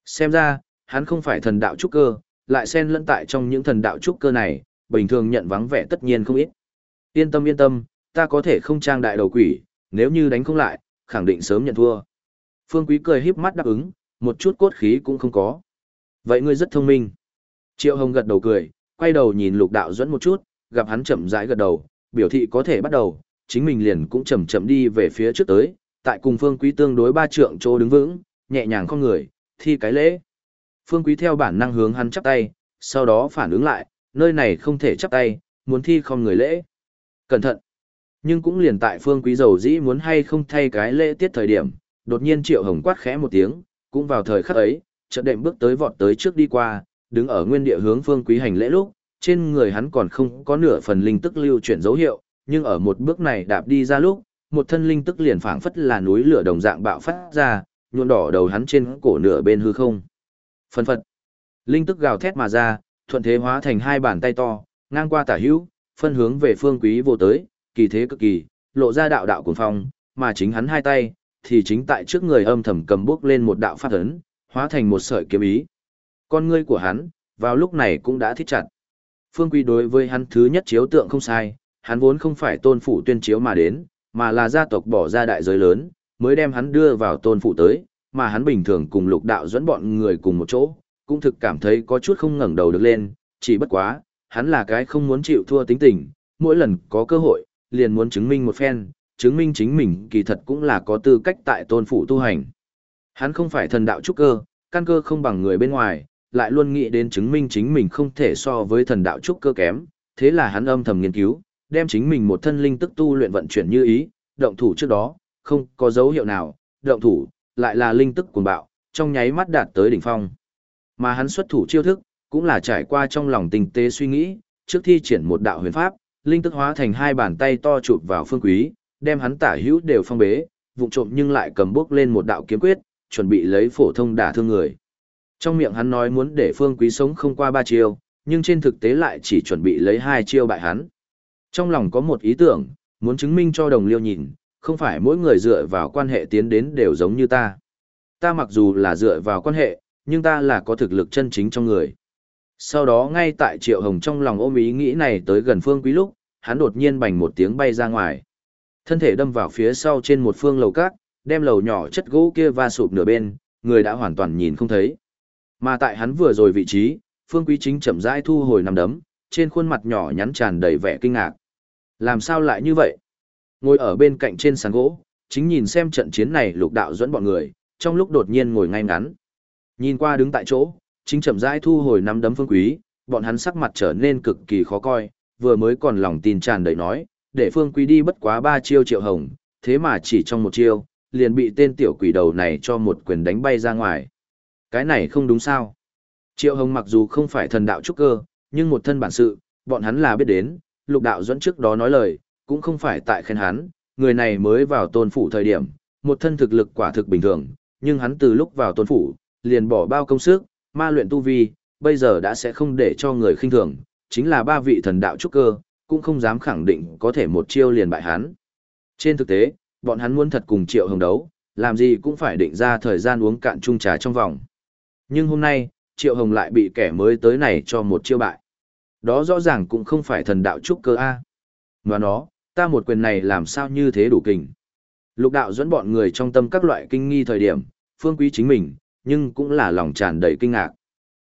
Xem ra, hắn không phải thần đạo trúc cơ, lại xen lẫn tại trong những thần đạo trúc cơ này, bình thường nhận vắng vẻ tất nhiên không ít. Yên tâm yên tâm, ta có thể không trang đại đầu quỷ, nếu như đánh không lại, khẳng định sớm nhận thua. Phương Quý cười híp mắt đáp ứng, một chút cốt khí cũng không có. Vậy ngươi rất thông minh. Triệu Hồng gật đầu cười, quay đầu nhìn lục đạo dẫn một chút, gặp hắn chậm rãi gật đầu, biểu thị có thể bắt đầu, chính mình liền cũng chậm chậm đi về phía trước tới, tại cùng Phương Quý tương đối ba trượng chỗ đứng vững, nhẹ nhàng con người, thi cái lễ. Phương Quý theo bản năng hướng hắn chắp tay, sau đó phản ứng lại, nơi này không thể chắp tay, muốn thi không người lễ. Cẩn thận. Nhưng cũng liền tại Phương Quý dầu dĩ muốn hay không thay cái lễ tiết thời điểm, đột nhiên Triệu Hồng quát khẽ một tiếng, cũng vào thời khắc ấy, chợt đệm bước tới vọt tới trước đi qua, đứng ở nguyên địa hướng Phương Quý hành lễ lúc, trên người hắn còn không có nửa phần linh tức lưu chuyển dấu hiệu, nhưng ở một bước này đạp đi ra lúc, một thân linh tức liền phảng phất là núi lửa đồng dạng bạo phát ra, nhuộm đỏ đầu hắn trên cổ nửa bên hư không. Phân phật. Linh tức gào thét mà ra, thuận thế hóa thành hai bàn tay to, ngang qua tả hữu, phân hướng về phương quý vô tới, kỳ thế cực kỳ, lộ ra đạo đạo cuồng phong, mà chính hắn hai tay, thì chính tại trước người âm thầm cầm bước lên một đạo phát ấn, hóa thành một sợi kiếm ý. Con ngươi của hắn, vào lúc này cũng đã thiết chặt. Phương Quý đối với hắn thứ nhất chiếu tượng không sai, hắn vốn không phải tôn phủ tuyên chiếu mà đến, mà là gia tộc bỏ ra đại giới lớn, mới đem hắn đưa vào tôn phụ tới, mà hắn bình thường cùng lục đạo dẫn bọn người cùng một chỗ, cũng thực cảm thấy có chút không ngẩng đầu được lên, chỉ bất quá, hắn là cái không muốn chịu thua tính tình, mỗi lần có cơ hội, liền muốn chứng minh một phen, chứng minh chính mình kỳ thật cũng là có tư cách tại tôn phụ tu hành. Hắn không phải thần đạo trúc cơ, căn cơ không bằng người bên ngoài, lại luôn nghĩ đến chứng minh chính mình không thể so với thần đạo trúc cơ kém, thế là hắn âm thầm nghiên cứu, đem chính mình một thân linh tức tu luyện vận chuyển như ý, động thủ trước đó, không có dấu hiệu nào, động thủ, lại là linh tức cuồng bạo, trong nháy mắt đạt tới đỉnh phong. Mà hắn xuất thủ chiêu thức, cũng là trải qua trong lòng tinh tế suy nghĩ, trước thi triển một đạo huyền pháp, linh tức hóa thành hai bàn tay to chụp vào phương quý, đem hắn tả hữu đều phong bế, vụng trộm nhưng lại cầm bước lên một đạo kiếm quyết, chuẩn bị lấy phổ thông đả thương người. Trong miệng hắn nói muốn để phương quý sống không qua ba chiêu, nhưng trên thực tế lại chỉ chuẩn bị lấy hai chiêu bại hắn. Trong lòng có một ý tưởng, muốn chứng minh cho đồng liêu nhìn, không phải mỗi người dựa vào quan hệ tiến đến đều giống như ta. Ta mặc dù là dựa vào quan hệ, nhưng ta là có thực lực chân chính trong người. Sau đó ngay tại Triệu Hồng trong lòng ôm ý nghĩ này tới gần phương quý lúc, hắn đột nhiên bành một tiếng bay ra ngoài. Thân thể đâm vào phía sau trên một phương lầu cát, đem lầu nhỏ chất gỗ kia va sụp nửa bên, người đã hoàn toàn nhìn không thấy. Mà tại hắn vừa rồi vị trí, phương quý chính chậm rãi thu hồi nằm đấm, trên khuôn mặt nhỏ nhắn tràn đầy vẻ kinh ngạc. Làm sao lại như vậy? Ngồi ở bên cạnh trên sàn gỗ, chính nhìn xem trận chiến này lục đạo dẫn bọn người, trong lúc đột nhiên ngồi ngay ngắn. Nhìn qua đứng tại chỗ, chính chậm rãi thu hồi nắm đấm phương quý, bọn hắn sắc mặt trở nên cực kỳ khó coi, vừa mới còn lòng tin tràn đầy nói, để phương quý đi bất quá ba chiêu triệu hồng, thế mà chỉ trong một chiêu, liền bị tên tiểu quỷ đầu này cho một quyền đánh bay ra ngoài. Cái này không đúng sao. Triệu hồng mặc dù không phải thần đạo trúc cơ, nhưng một thân bản sự, bọn hắn là biết đến, lục đạo dẫn trước đó nói lời, cũng không phải tại khen hắn, người này mới vào tôn phủ thời điểm, một thân thực lực quả thực bình thường, nhưng hắn từ lúc vào tôn phủ, liền bỏ bao công sức, ma luyện tu vi, bây giờ đã sẽ không để cho người khinh thường, chính là ba vị thần đạo trúc cơ, cũng không dám khẳng định có thể một chiêu liền bại hắn. Trên thực tế, bọn hắn muốn thật cùng Triệu Hồng đấu, làm gì cũng phải định ra thời gian uống cạn chung trà trong vòng. Nhưng hôm nay, Triệu Hồng lại bị kẻ mới tới này cho một chiêu bại. Đó rõ ràng cũng không phải thần đạo trúc cơ A. Và nó, ta một quyền này làm sao như thế đủ kình. Lục đạo dẫn bọn người trong tâm các loại kinh nghi thời điểm, phương quý chính mình, nhưng cũng là lòng tràn đầy kinh ngạc.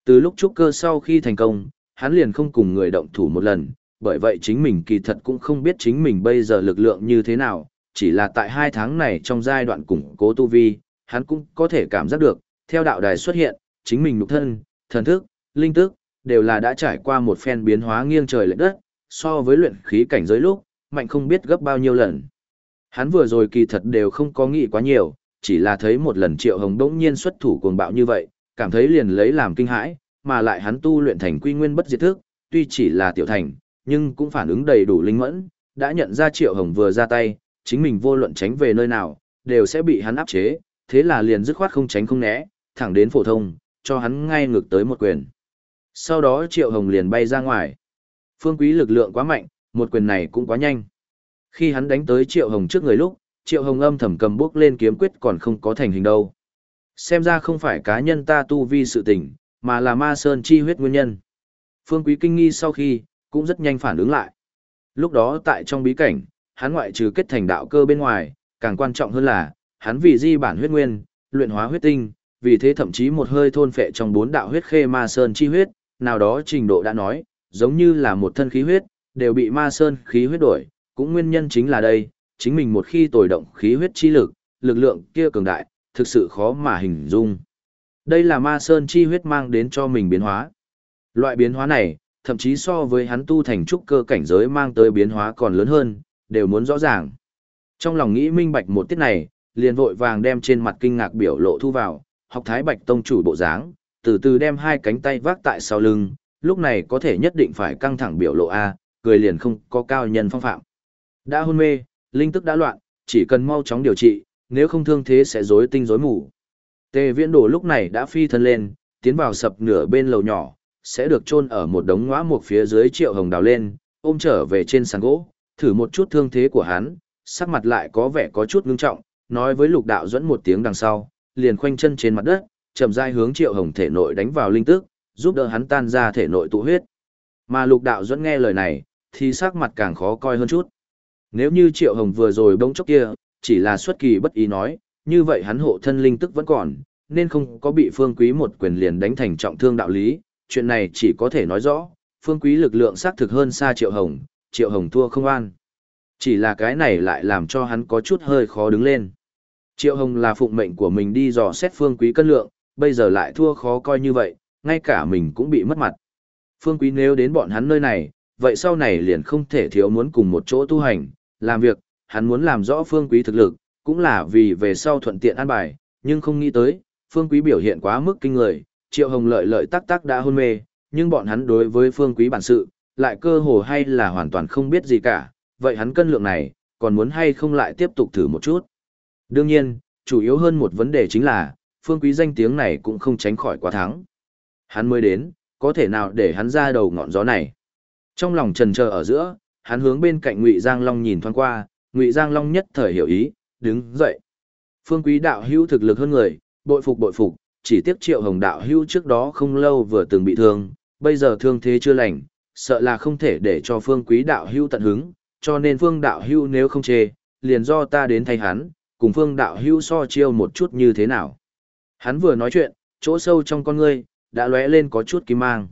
Từ lúc trúc cơ sau khi thành công, hắn liền không cùng người động thủ một lần, bởi vậy chính mình kỳ thật cũng không biết chính mình bây giờ lực lượng như thế nào, chỉ là tại hai tháng này trong giai đoạn củng cố tu vi, hắn cũng có thể cảm giác được, theo đạo đài xuất hiện, chính mình nhục thân, thần thức, linh tức, đều là đã trải qua một phen biến hóa nghiêng trời lệch đất, so với luyện khí cảnh giới lúc, mạnh không biết gấp bao nhiêu lần. Hắn vừa rồi kỳ thật đều không có nghĩ quá nhiều, chỉ là thấy một lần Triệu Hồng đỗng nhiên xuất thủ cuồng bạo như vậy, cảm thấy liền lấy làm kinh hãi, mà lại hắn tu luyện thành quy nguyên bất diệt thức, tuy chỉ là tiểu thành, nhưng cũng phản ứng đầy đủ linh mẫn, đã nhận ra Triệu Hồng vừa ra tay, chính mình vô luận tránh về nơi nào, đều sẽ bị hắn áp chế, thế là liền dứt khoát không tránh không né, thẳng đến phổ thông, cho hắn ngay ngược tới một quyền. Sau đó Triệu Hồng liền bay ra ngoài. Phương Quý lực lượng quá mạnh, một quyền này cũng quá nhanh. Khi hắn đánh tới Triệu Hồng trước người lúc, Triệu Hồng âm thầm cầm bước lên kiếm quyết còn không có thành hình đâu. Xem ra không phải cá nhân ta tu vi sự tình, mà là ma sơn chi huyết nguyên nhân. Phương Quý kinh nghi sau khi, cũng rất nhanh phản ứng lại. Lúc đó tại trong bí cảnh, hắn ngoại trừ kết thành đạo cơ bên ngoài, càng quan trọng hơn là, hắn vì di bản huyết nguyên, luyện hóa huyết tinh, vì thế thậm chí một hơi thôn phệ trong bốn đạo huyết khê ma sơn chi huyết, nào đó trình độ đã nói, giống như là một thân khí huyết, đều bị ma sơn khí huyết đổi, cũng nguyên nhân chính là đây, chính mình một khi tồi động khí huyết chi lực, lực lượng kia cường đại, thực sự khó mà hình dung. Đây là ma sơn chi huyết mang đến cho mình biến hóa. Loại biến hóa này, thậm chí so với hắn tu thành trúc cơ cảnh giới mang tới biến hóa còn lớn hơn, đều muốn rõ ràng. Trong lòng nghĩ minh bạch một tiết này, liền vội vàng đem trên mặt kinh ngạc biểu lộ thu vào, học thái bạch tông chủ bộ dáng, từ từ đem hai cánh tay vác tại sau lưng, lúc này có thể nhất định phải căng thẳng biểu lộ A, cười liền không có cao nhân phong phạm. Đã hôn mê, linh tức đã loạn, chỉ cần mau chóng điều trị, nếu không thương thế sẽ rối tinh rối mù. Tề viễn đổ lúc này đã phi thân lên, tiến vào sập nửa bên lầu nhỏ, sẽ được chôn ở một đống ngõa một phía dưới triệu hồng đào lên, ôm trở về trên sàn gỗ, thử một chút thương thế của hắn, sắc mặt lại có vẻ có chút ngưng trọng, nói với lục đạo dẫn một tiếng đằng sau, liền khoanh chân trên mặt đất, chậm rãi hướng triệu hồng thể nội đánh vào linh tức, giúp đỡ hắn tan ra thể nội tụ huyết. Mà lục đạo duẫn nghe lời này, thì sắc mặt càng khó coi hơn chút. Nếu như triệu hồng vừa rồi bỗng chốc kia, chỉ là xuất kỳ bất ý nói, như vậy hắn hộ thân linh tức vẫn còn, nên không có bị phương quý một quyền liền đánh thành trọng thương đạo lý, chuyện này chỉ có thể nói rõ, phương quý lực lượng xác thực hơn xa triệu hồng, triệu hồng thua không an. Chỉ là cái này lại làm cho hắn có chút hơi khó đứng lên. Triệu hồng là phụng mệnh của mình đi dò xét phương quý cân lượng, bây giờ lại thua khó coi như vậy, ngay cả mình cũng bị mất mặt. Phương quý nếu đến bọn hắn nơi này, vậy sau này liền không thể thiếu muốn cùng một chỗ tu hành, làm việc, hắn muốn làm rõ phương quý thực lực, cũng là vì về sau thuận tiện an bài, nhưng không nghĩ tới, phương quý biểu hiện quá mức kinh người, triệu hồng lợi lợi tắc tắc đã hôn mê, nhưng bọn hắn đối với phương quý bản sự, lại cơ hồ hay là hoàn toàn không biết gì cả, vậy hắn cân lượng này, còn muốn hay không lại tiếp tục thử một chút. Đương nhiên, chủ yếu hơn một vấn đề chính là, phương quý danh tiếng này cũng không tránh khỏi quá thắng. Hắn mới đến, có thể nào để hắn ra đầu ngọn gió này. Trong lòng trần chờ ở giữa, hắn hướng bên cạnh Ngụy Giang Long nhìn thoáng qua, Ngụy Giang Long nhất thời hiểu ý, đứng dậy. Phương Quý đạo hữu thực lực hơn người, bội phục bội phục, chỉ tiếc Triệu Hồng đạo hữu trước đó không lâu vừa từng bị thương, bây giờ thương thế chưa lành, sợ là không thể để cho Phương Quý đạo hữu tận hứng, cho nên Phương đạo hữu nếu không chê, liền do ta đến thay hắn, cùng Phương đạo hữu so chiêu một chút như thế nào. Hắn vừa nói chuyện, chỗ sâu trong con ngươi đã lóe lên có chút kim mang.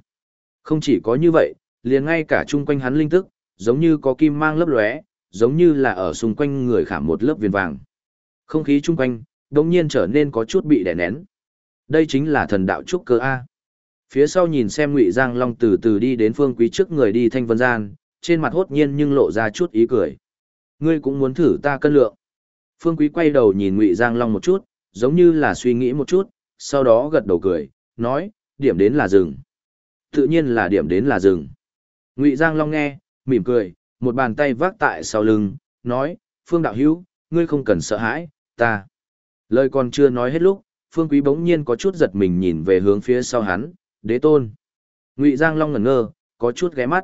Không chỉ có như vậy, liền ngay cả chung quanh hắn linh tức, giống như có kim mang lấp lóe, giống như là ở xung quanh người khảm một lớp viền vàng. Không khí chung quanh, đột nhiên trở nên có chút bị đè nén. Đây chính là thần đạo trúc cơ A. Phía sau nhìn xem Ngụy Giang Long từ từ đi đến phương quý trước người đi thanh vân gian, trên mặt hốt nhiên nhưng lộ ra chút ý cười. Ngươi cũng muốn thử ta cân lượng. Phương quý quay đầu nhìn Ngụy Giang Long một chút, giống như là suy nghĩ một chút, sau đó gật đầu cười, nói, điểm đến là rừng. Tự nhiên là điểm đến là rừng. Ngụy Giang Long nghe, mỉm cười, một bàn tay vác tại sau lưng, nói, Phương Đạo Hữu ngươi không cần sợ hãi, ta. Lời còn chưa nói hết lúc, Phương Quý bỗng nhiên có chút giật mình nhìn về hướng phía sau hắn, đế tôn. Ngụy Giang Long ngẩn ngơ, có chút ghé mắt.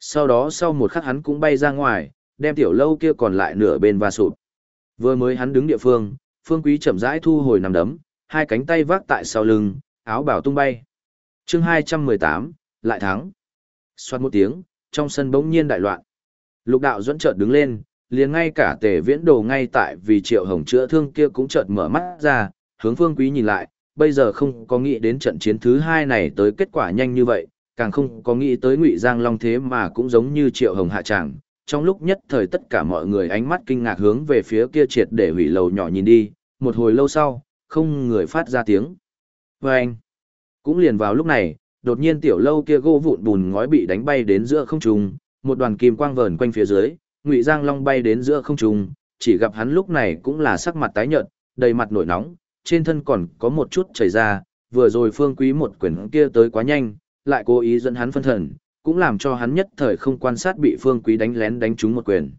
Sau đó sau một khắc hắn cũng bay ra ngoài, đem tiểu lâu kia còn lại nửa bên và sụp. Vừa mới hắn đứng địa phương, Phương Quý chậm rãi thu hồi nằm đấm, hai cánh tay vác tại sau lưng, áo bào tung bay. chương 218, lại thắng. Xoát một tiếng, trong sân bỗng nhiên đại loạn. Lục đạo dẫn chợt đứng lên, liền ngay cả tề viễn đồ ngay tại vì triệu hồng chữa thương kia cũng chợt mở mắt ra, hướng phương quý nhìn lại, bây giờ không có nghĩ đến trận chiến thứ hai này tới kết quả nhanh như vậy, càng không có nghĩ tới ngụy giang long thế mà cũng giống như triệu hồng hạ tràng. Trong lúc nhất thời tất cả mọi người ánh mắt kinh ngạc hướng về phía kia triệt để hủy lầu nhỏ nhìn đi, một hồi lâu sau, không người phát ra tiếng. Và anh, cũng liền vào lúc này, đột nhiên tiểu lâu kia gỗ vụn bùn ngói bị đánh bay đến giữa không trung, một đoàn kim quang vờn quanh phía dưới, Ngụy Giang Long bay đến giữa không trung, chỉ gặp hắn lúc này cũng là sắc mặt tái nhợt, đầy mặt nổi nóng, trên thân còn có một chút chảy ra, vừa rồi Phương Quý một quyền kia tới quá nhanh, lại cố ý dẫn hắn phân thần, cũng làm cho hắn nhất thời không quan sát bị Phương Quý đánh lén đánh trúng một quyền.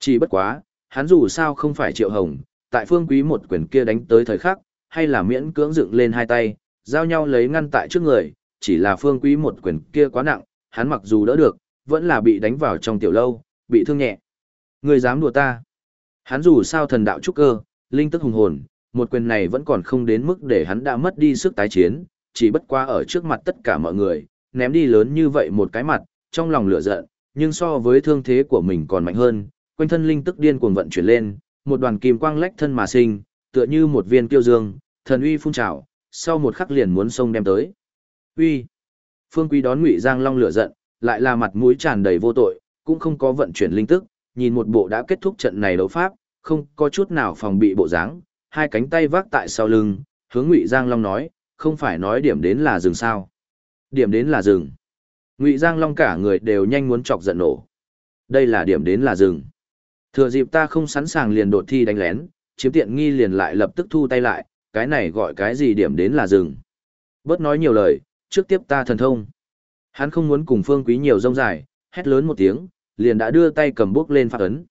Chỉ bất quá, hắn dù sao không phải Triệu Hồng, tại Phương Quý một quyền kia đánh tới thời khắc, hay là miễn cưỡng dựng lên hai tay, giao nhau lấy ngăn tại trước người, chỉ là Phương Quý một quyền kia quá nặng, hắn mặc dù đỡ được, vẫn là bị đánh vào trong tiểu lâu, bị thương nhẹ. Người dám đùa ta. Hắn dù sao thần đạo trúc cơ, linh tức hùng hồn, một quyền này vẫn còn không đến mức để hắn đã mất đi sức tái chiến, chỉ bất qua ở trước mặt tất cả mọi người, ném đi lớn như vậy một cái mặt, trong lòng lửa giận, nhưng so với thương thế của mình còn mạnh hơn, quanh thân linh tức điên cuồng vận chuyển lên, một đoàn kim quang lách thân mà sinh, tựa như một viên tiêu dương, thần uy phun trào, sau một khắc liền muốn xông đem tới. Uy. Phương Quý đón Ngụy Giang Long lửa giận, lại là mặt mũi tràn đầy vô tội, cũng không có vận chuyển linh tức, nhìn một bộ đã kết thúc trận này đấu pháp, không có chút nào phòng bị bộ dáng, hai cánh tay vác tại sau lưng, hướng Ngụy Giang Long nói, không phải nói điểm đến là dừng sao? Điểm đến là rừng. Ngụy Giang Long cả người đều nhanh muốn chọc giận nổ. Đây là điểm đến là rừng. Thừa dịp ta không sẵn sàng liền đột thi đánh lén, chiếm tiện nghi liền lại lập tức thu tay lại, cái này gọi cái gì điểm đến là rừng. Bớt nói nhiều lời, trước tiếp ta thần thông. Hắn không muốn cùng Phương Quý nhiều rông dài, hét lớn một tiếng, liền đã đưa tay cầm bước lên phát ấn.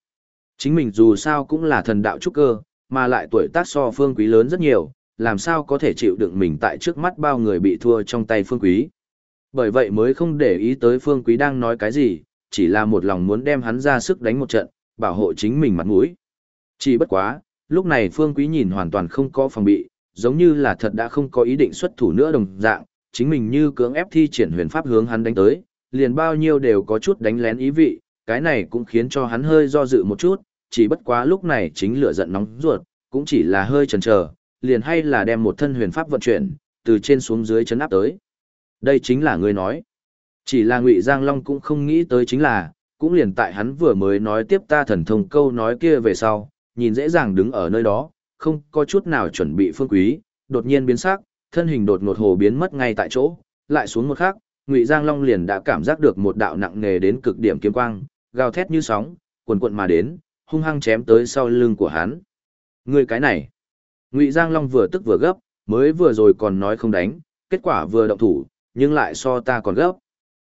Chính mình dù sao cũng là thần đạo trúc cơ, mà lại tuổi tác so Phương Quý lớn rất nhiều, làm sao có thể chịu đựng mình tại trước mắt bao người bị thua trong tay Phương Quý. Bởi vậy mới không để ý tới Phương Quý đang nói cái gì, chỉ là một lòng muốn đem hắn ra sức đánh một trận, bảo hộ chính mình mặt mũi. Chỉ bất quá, lúc này Phương Quý nhìn hoàn toàn không có phòng bị, giống như là thật đã không có ý định xuất thủ nữa đồng dạng, chính mình như cưỡng ép thi triển huyền pháp hướng hắn đánh tới, liền bao nhiêu đều có chút đánh lén ý vị, cái này cũng khiến cho hắn hơi do dự một chút, chỉ bất quá lúc này chính lửa giận nóng ruột, cũng chỉ là hơi chần chờ, liền hay là đem một thân huyền pháp vận chuyển, từ trên xuống dưới chấn áp tới. Đây chính là ngươi nói. Chỉ là Ngụy Giang Long cũng không nghĩ tới chính là, cũng liền tại hắn vừa mới nói tiếp ta thần thông câu nói kia về sau, nhìn dễ dàng đứng ở nơi đó, không có chút nào chuẩn bị phương quý, đột nhiên biến sắc, thân hình đột ngột hồ biến mất ngay tại chỗ, lại xuống một khắc, Ngụy Giang Long liền đã cảm giác được một đạo nặng nề đến cực điểm kiếm quang, gào thét như sóng, cuồn cuộn mà đến, hung hăng chém tới sau lưng của hắn. Người cái này. Ngụy Giang Long vừa tức vừa gấp, mới vừa rồi còn nói không đánh, kết quả vừa động thủ, nhưng lại so ta còn gấp.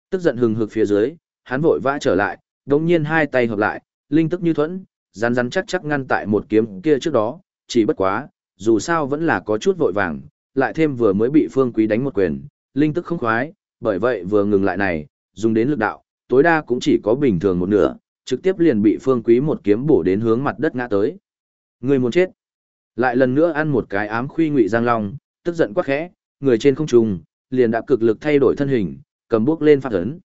Tức giận hừng hực phía dưới, hắn vội vã trở lại, đống nhiên hai tay hợp lại, linh tức như thuẫn, rắn rắn chắc chắc ngăn tại một kiếm kia trước đó, chỉ bất quá, dù sao vẫn là có chút vội vàng, lại thêm vừa mới bị Phương Quý đánh một quyền, linh tức không khoái, bởi vậy vừa ngừng lại này, dùng đến lực đạo, tối đa cũng chỉ có bình thường một nửa, trực tiếp liền bị Phương Quý một kiếm bổ đến hướng mặt đất ngã tới. Người muốn chết. Lại lần nữa ăn một cái ám khuy ngụy giang long, tức giận quá khẽ, người trên không trung, liền đã cực lực thay đổi thân hình, cầm bước lên phát ấn.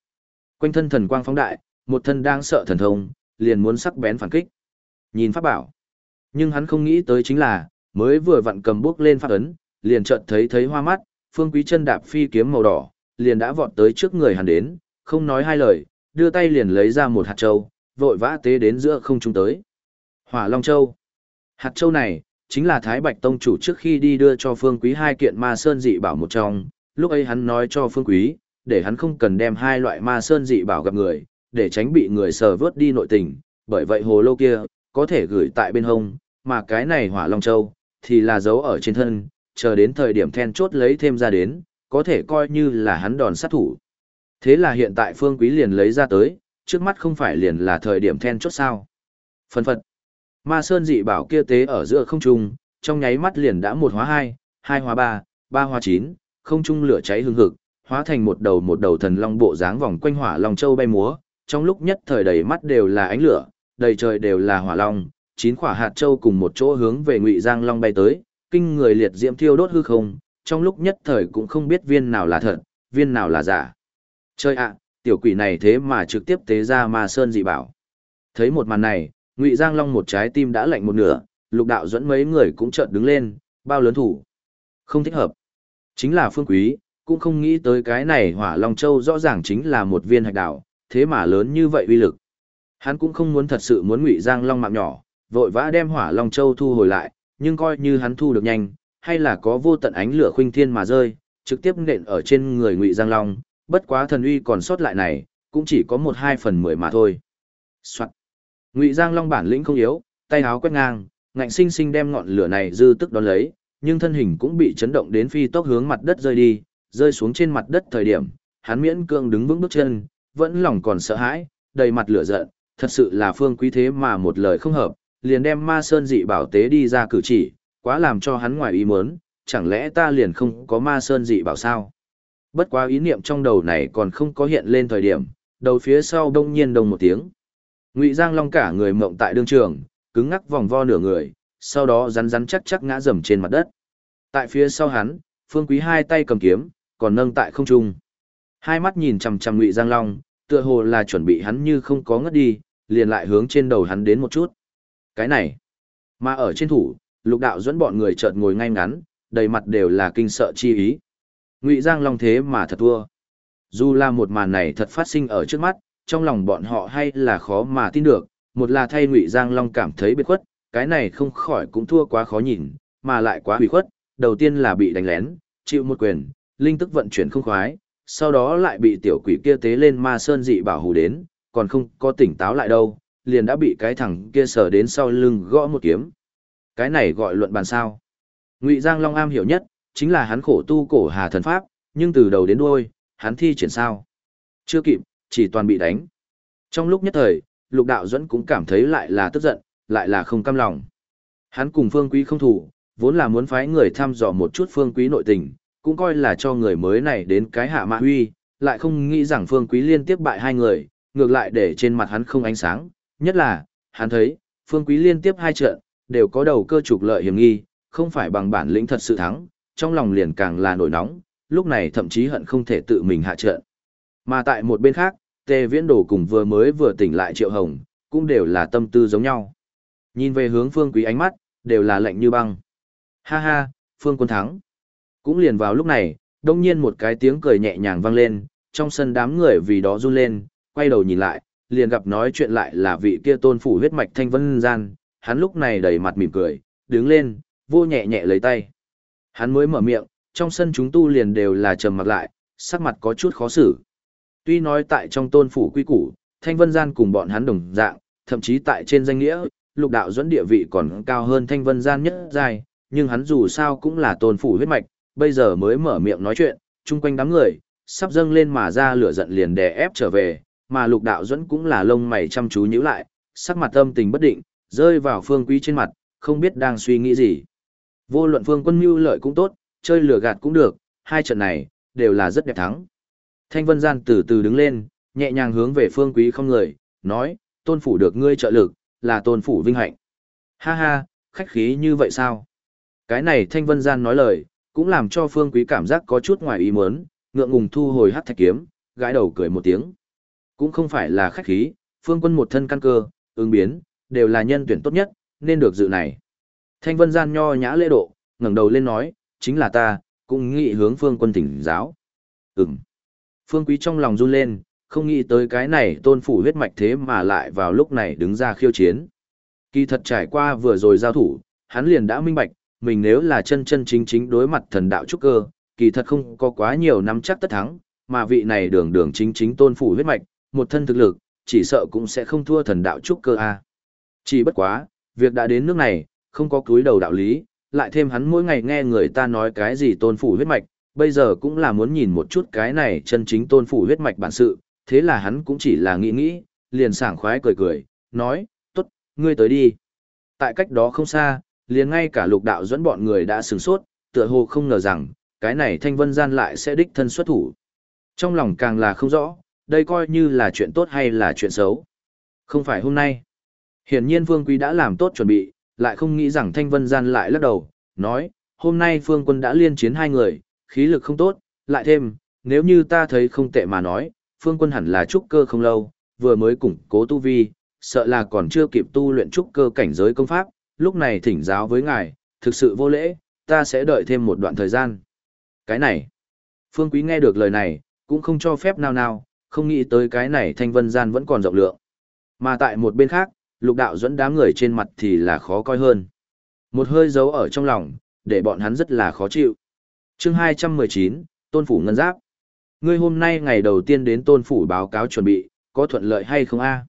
Quanh thân thần quang phóng đại, một thân đang sợ thần thông, liền muốn sắc bén phản kích. Nhìn pháp bảo. Nhưng hắn không nghĩ tới chính là, mới vừa vặn cầm bước lên phát ấn, liền chợt thấy thấy hoa mắt, phương quý chân đạp phi kiếm màu đỏ, liền đã vọt tới trước người hắn đến, không nói hai lời, đưa tay liền lấy ra một hạt châu, vội vã tế đến giữa không trung tới. Hỏa Long Châu. Hạt châu này, chính là Thái Bạch Tông chủ trước khi đi đưa cho Phương Quý hai kiện ma sơn dị bảo một trong, lúc ấy hắn nói cho Phương Quý, để hắn không cần đem hai loại ma sơn dị bảo gặp người, để tránh bị người sờ vớt đi nội tình, bởi vậy hồ lô kia, có thể gửi tại bên hông, mà cái này hỏa long châu, thì là giấu ở trên thân, chờ đến thời điểm then chốt lấy thêm ra đến, có thể coi như là hắn đòn sát thủ. Thế là hiện tại Phương Quý liền lấy ra tới, trước mắt không phải liền là thời điểm then chốt sao. Phân phật. Ma Sơn dị bảo kia tế ở giữa không trung, trong nháy mắt liền đã một hóa hai, hai hóa ba, ba hóa chín, không trung lửa cháy hừng hực, hóa thành một đầu một đầu thần long bộ dáng vòng quanh hỏa long châu bay múa, trong lúc nhất thời đầy mắt đều là ánh lửa, đầy trời đều là hỏa long, chín quả hạt châu cùng một chỗ hướng về Ngụy Giang Long bay tới, kinh người liệt diễm thiêu đốt hư không, trong lúc nhất thời cũng không biết viên nào là thật, viên nào là giả. Chơi ạ, tiểu quỷ này thế mà trực tiếp tế ra ma sơn dị bảo. Thấy một màn này, Ngụy Giang Long một trái tim đã lạnh một nửa, lục đạo dẫn mấy người cũng chợt đứng lên, bao lớn thủ. Không thích hợp. Chính là phương quý, cũng không nghĩ tới cái này hỏa long châu rõ ràng chính là một viên hạch đảo, thế mà lớn như vậy uy lực. Hắn cũng không muốn thật sự muốn Ngụy Giang Long mạng nhỏ, vội vã đem hỏa long châu thu hồi lại, nhưng coi như hắn thu được nhanh, hay là có vô tận ánh lửa khuynh thiên mà rơi, trực tiếp nện ở trên người Ngụy Giang Long, bất quá thần uy còn sót lại này, cũng chỉ có một hai phần mười mà thôi. Soạn. Ngụy Giang Long bản lĩnh không yếu, tay áo quét ngang, ngạnh sinh sinh đem ngọn lửa này dư tức đón lấy, nhưng thân hình cũng bị chấn động đến phi tốc hướng mặt đất rơi đi, rơi xuống trên mặt đất thời điểm, hắn miễn cương đứng vững bước chân, vẫn lòng còn sợ hãi, đầy mặt lửa giận, thật sự là phương quý thế mà một lời không hợp, liền đem ma sơn dị bảo tế đi ra cử chỉ, quá làm cho hắn ngoài ý muốn, chẳng lẽ ta liền không có ma sơn dị bảo sao? Bất quá ý niệm trong đầu này còn không có hiện lên thời điểm, đầu phía sau đông nhiên đồng một tiếng. Ngụy Giang Long cả người mộng tại đương trường, cứng ngắc vòng vo nửa người, sau đó rắn rắn chắc chắc ngã rầm trên mặt đất. Tại phía sau hắn, Phương Quý hai tay cầm kiếm, còn nâng tại không trung. Hai mắt nhìn chằm chằm Ngụy Giang Long, tựa hồ là chuẩn bị hắn như không có ngất đi, liền lại hướng trên đầu hắn đến một chút. Cái này, mà ở trên thủ, lục đạo dẫn bọn người chợt ngồi ngay ngắn, đầy mặt đều là kinh sợ chi ý. Ngụy Giang Long thế mà thật thua. Dù là một màn này thật phát sinh ở trước mắt, trong lòng bọn họ hay là khó mà tin được, một là thay Ngụy Giang Long cảm thấy biệt khuất, cái này không khỏi cũng thua quá khó nhìn, mà lại quá hủy khuất, đầu tiên là bị đánh lén, chịu một quyền, linh tức vận chuyển không khoái, sau đó lại bị tiểu quỷ kia tế lên ma sơn dị bảo hù đến, còn không có tỉnh táo lại đâu, liền đã bị cái thằng kia sờ đến sau lưng gõ một kiếm. Cái này gọi luận bàn sao. Ngụy Giang Long am hiểu nhất, chính là hắn khổ tu cổ hà thần pháp, nhưng từ đầu đến đuôi, hắn thi triển sao. Chưa kịp, chỉ toàn bị đánh. Trong lúc nhất thời, lục đạo dẫn cũng cảm thấy lại là tức giận, lại là không cam lòng. Hắn cùng phương quý không thủ, vốn là muốn phái người thăm dò một chút phương quý nội tình, cũng coi là cho người mới này đến cái hạ mạ huy, lại không nghĩ rằng phương quý liên tiếp bại hai người, ngược lại để trên mặt hắn không ánh sáng, nhất là, hắn thấy, phương quý liên tiếp hai trận, đều có đầu cơ trục lợi hiểm nghi, không phải bằng bản lĩnh thật sự thắng, trong lòng liền càng là nổi nóng, lúc này thậm chí hận không thể tự mình hạ trận. Mà tại một bên khác, Tề Viễn Đồ cùng vừa mới vừa tỉnh lại Triệu Hồng, cũng đều là tâm tư giống nhau. Nhìn về hướng Phương Quý ánh mắt, đều là lạnh như băng. Ha ha, Phương quân thắng. Cũng liền vào lúc này, đông nhiên một cái tiếng cười nhẹ nhàng vang lên, trong sân đám người vì đó run lên, quay đầu nhìn lại, liền gặp nói chuyện lại là vị kia tôn phủ huyết mạch thanh vân gian, hắn lúc này đầy mặt mỉm cười, đứng lên, vô nhẹ nhẹ lấy tay. Hắn mới mở miệng, trong sân chúng tu liền đều là trầm mặt lại, sắc mặt có chút khó xử. Tuy nói tại trong tôn phủ quy củ, thanh vân gian cùng bọn hắn đồng dạng, thậm chí tại trên danh nghĩa, lục đạo dẫn địa vị còn cao hơn thanh vân gian nhất dài, nhưng hắn dù sao cũng là tôn phủ huyết mạch, bây giờ mới mở miệng nói chuyện, chung quanh đám người, sắp dâng lên mà ra lửa giận liền đè ép trở về, mà lục đạo dẫn cũng là lông mày chăm chú nhíu lại, sắc mặt tâm tình bất định, rơi vào phương quý trên mặt, không biết đang suy nghĩ gì. Vô luận phương quân mưu lợi cũng tốt, chơi lửa gạt cũng được, hai trận này, đều là rất đẹp thắng. Thanh vân gian từ từ đứng lên, nhẹ nhàng hướng về phương quý không người, nói, tôn phủ được ngươi trợ lực, là tôn phủ vinh hạnh. Ha ha, khách khí như vậy sao? Cái này thanh vân gian nói lời, cũng làm cho phương quý cảm giác có chút ngoài ý muốn, ngượng ngùng thu hồi hát thạch kiếm, gãi đầu cười một tiếng. Cũng không phải là khách khí, phương quân một thân căn cơ, ứng biến, đều là nhân tuyển tốt nhất, nên được dự này. Thanh vân gian nho nhã lễ độ, ngẩng đầu lên nói, chính là ta, cũng nghĩ hướng phương quân thỉnh giáo. Ừm. Phương quý trong lòng run lên, không nghĩ tới cái này tôn phủ huyết mạch thế mà lại vào lúc này đứng ra khiêu chiến. Kỳ thật trải qua vừa rồi giao thủ, hắn liền đã minh bạch, mình nếu là chân chân chính chính đối mặt thần đạo trúc cơ, kỳ thật không có quá nhiều nắm chắc tất thắng, mà vị này đường đường chính chính tôn phủ huyết mạch, một thân thực lực, chỉ sợ cũng sẽ không thua thần đạo trúc cơ a. Chỉ bất quá, việc đã đến nước này, không có cúi đầu đạo lý, lại thêm hắn mỗi ngày nghe người ta nói cái gì tôn phủ huyết mạch, Bây giờ cũng là muốn nhìn một chút cái này chân chính tôn phủ huyết mạch bản sự, thế là hắn cũng chỉ là nghĩ nghĩ, liền sảng khoái cười cười, nói, tốt, ngươi tới đi. Tại cách đó không xa, liền ngay cả lục đạo dẫn bọn người đã sửng sốt, tựa hồ không ngờ rằng, cái này thanh vân gian lại sẽ đích thân xuất thủ. Trong lòng càng là không rõ, đây coi như là chuyện tốt hay là chuyện xấu. Không phải hôm nay. Hiển nhiên Vương Quý đã làm tốt chuẩn bị, lại không nghĩ rằng thanh vân gian lại lắc đầu, nói, hôm nay Phương quân đã liên chiến hai người, khí lực không tốt, lại thêm, nếu như ta thấy không tệ mà nói, Phương quân hẳn là trúc cơ không lâu, vừa mới củng cố tu vi, sợ là còn chưa kịp tu luyện trúc cơ cảnh giới công pháp, lúc này thỉnh giáo với ngài, thực sự vô lễ, ta sẽ đợi thêm một đoạn thời gian. Cái này, Phương Quý nghe được lời này, cũng không cho phép nào nào, không nghĩ tới cái này thanh vân gian vẫn còn rộng lượng. Mà tại một bên khác, lục đạo dẫn đám người trên mặt thì là khó coi hơn. Một hơi giấu ở trong lòng, để bọn hắn rất là khó chịu. chương 219, Tôn Phủ Ngân Giáp. Ngươi hôm nay ngày đầu tiên đến Tôn Phủ báo cáo chuẩn bị, có thuận lợi hay không a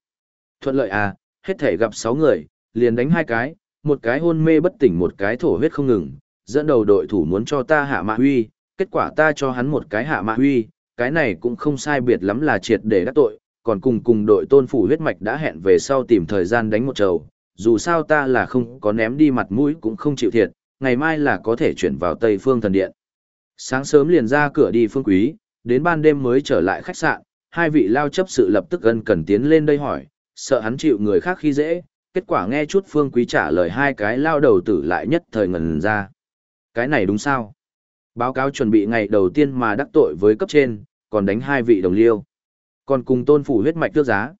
Thuận lợi à, hết thể gặp 6 người, liền đánh hai cái, một cái hôn mê bất tỉnh một cái thổ huyết không ngừng, dẫn đầu đội thủ muốn cho ta hạ mạ huy, kết quả ta cho hắn một cái hạ mạ huy, cái này cũng không sai biệt lắm là triệt để đắc tội, còn cùng cùng đội tôn phủ huyết mạch đã hẹn về sau tìm thời gian đánh một trầu, dù sao ta là không có ném đi mặt mũi cũng không chịu thiệt, ngày mai là có thể chuyển vào Tây Phương Thần Điện. Sáng sớm liền ra cửa đi phương quý, đến ban đêm mới trở lại khách sạn, hai vị lao chấp sự lập tức gần cần tiến lên đây hỏi, sợ hắn chịu người khác khi dễ, kết quả nghe chút phương quý trả lời hai cái lao đầu tử lại nhất thời ngần ra. Cái này đúng sao? Báo cáo chuẩn bị ngày đầu tiên mà đắc tội với cấp trên, còn đánh hai vị đồng liêu. Còn cùng tôn phủ huyết mạch tước giá.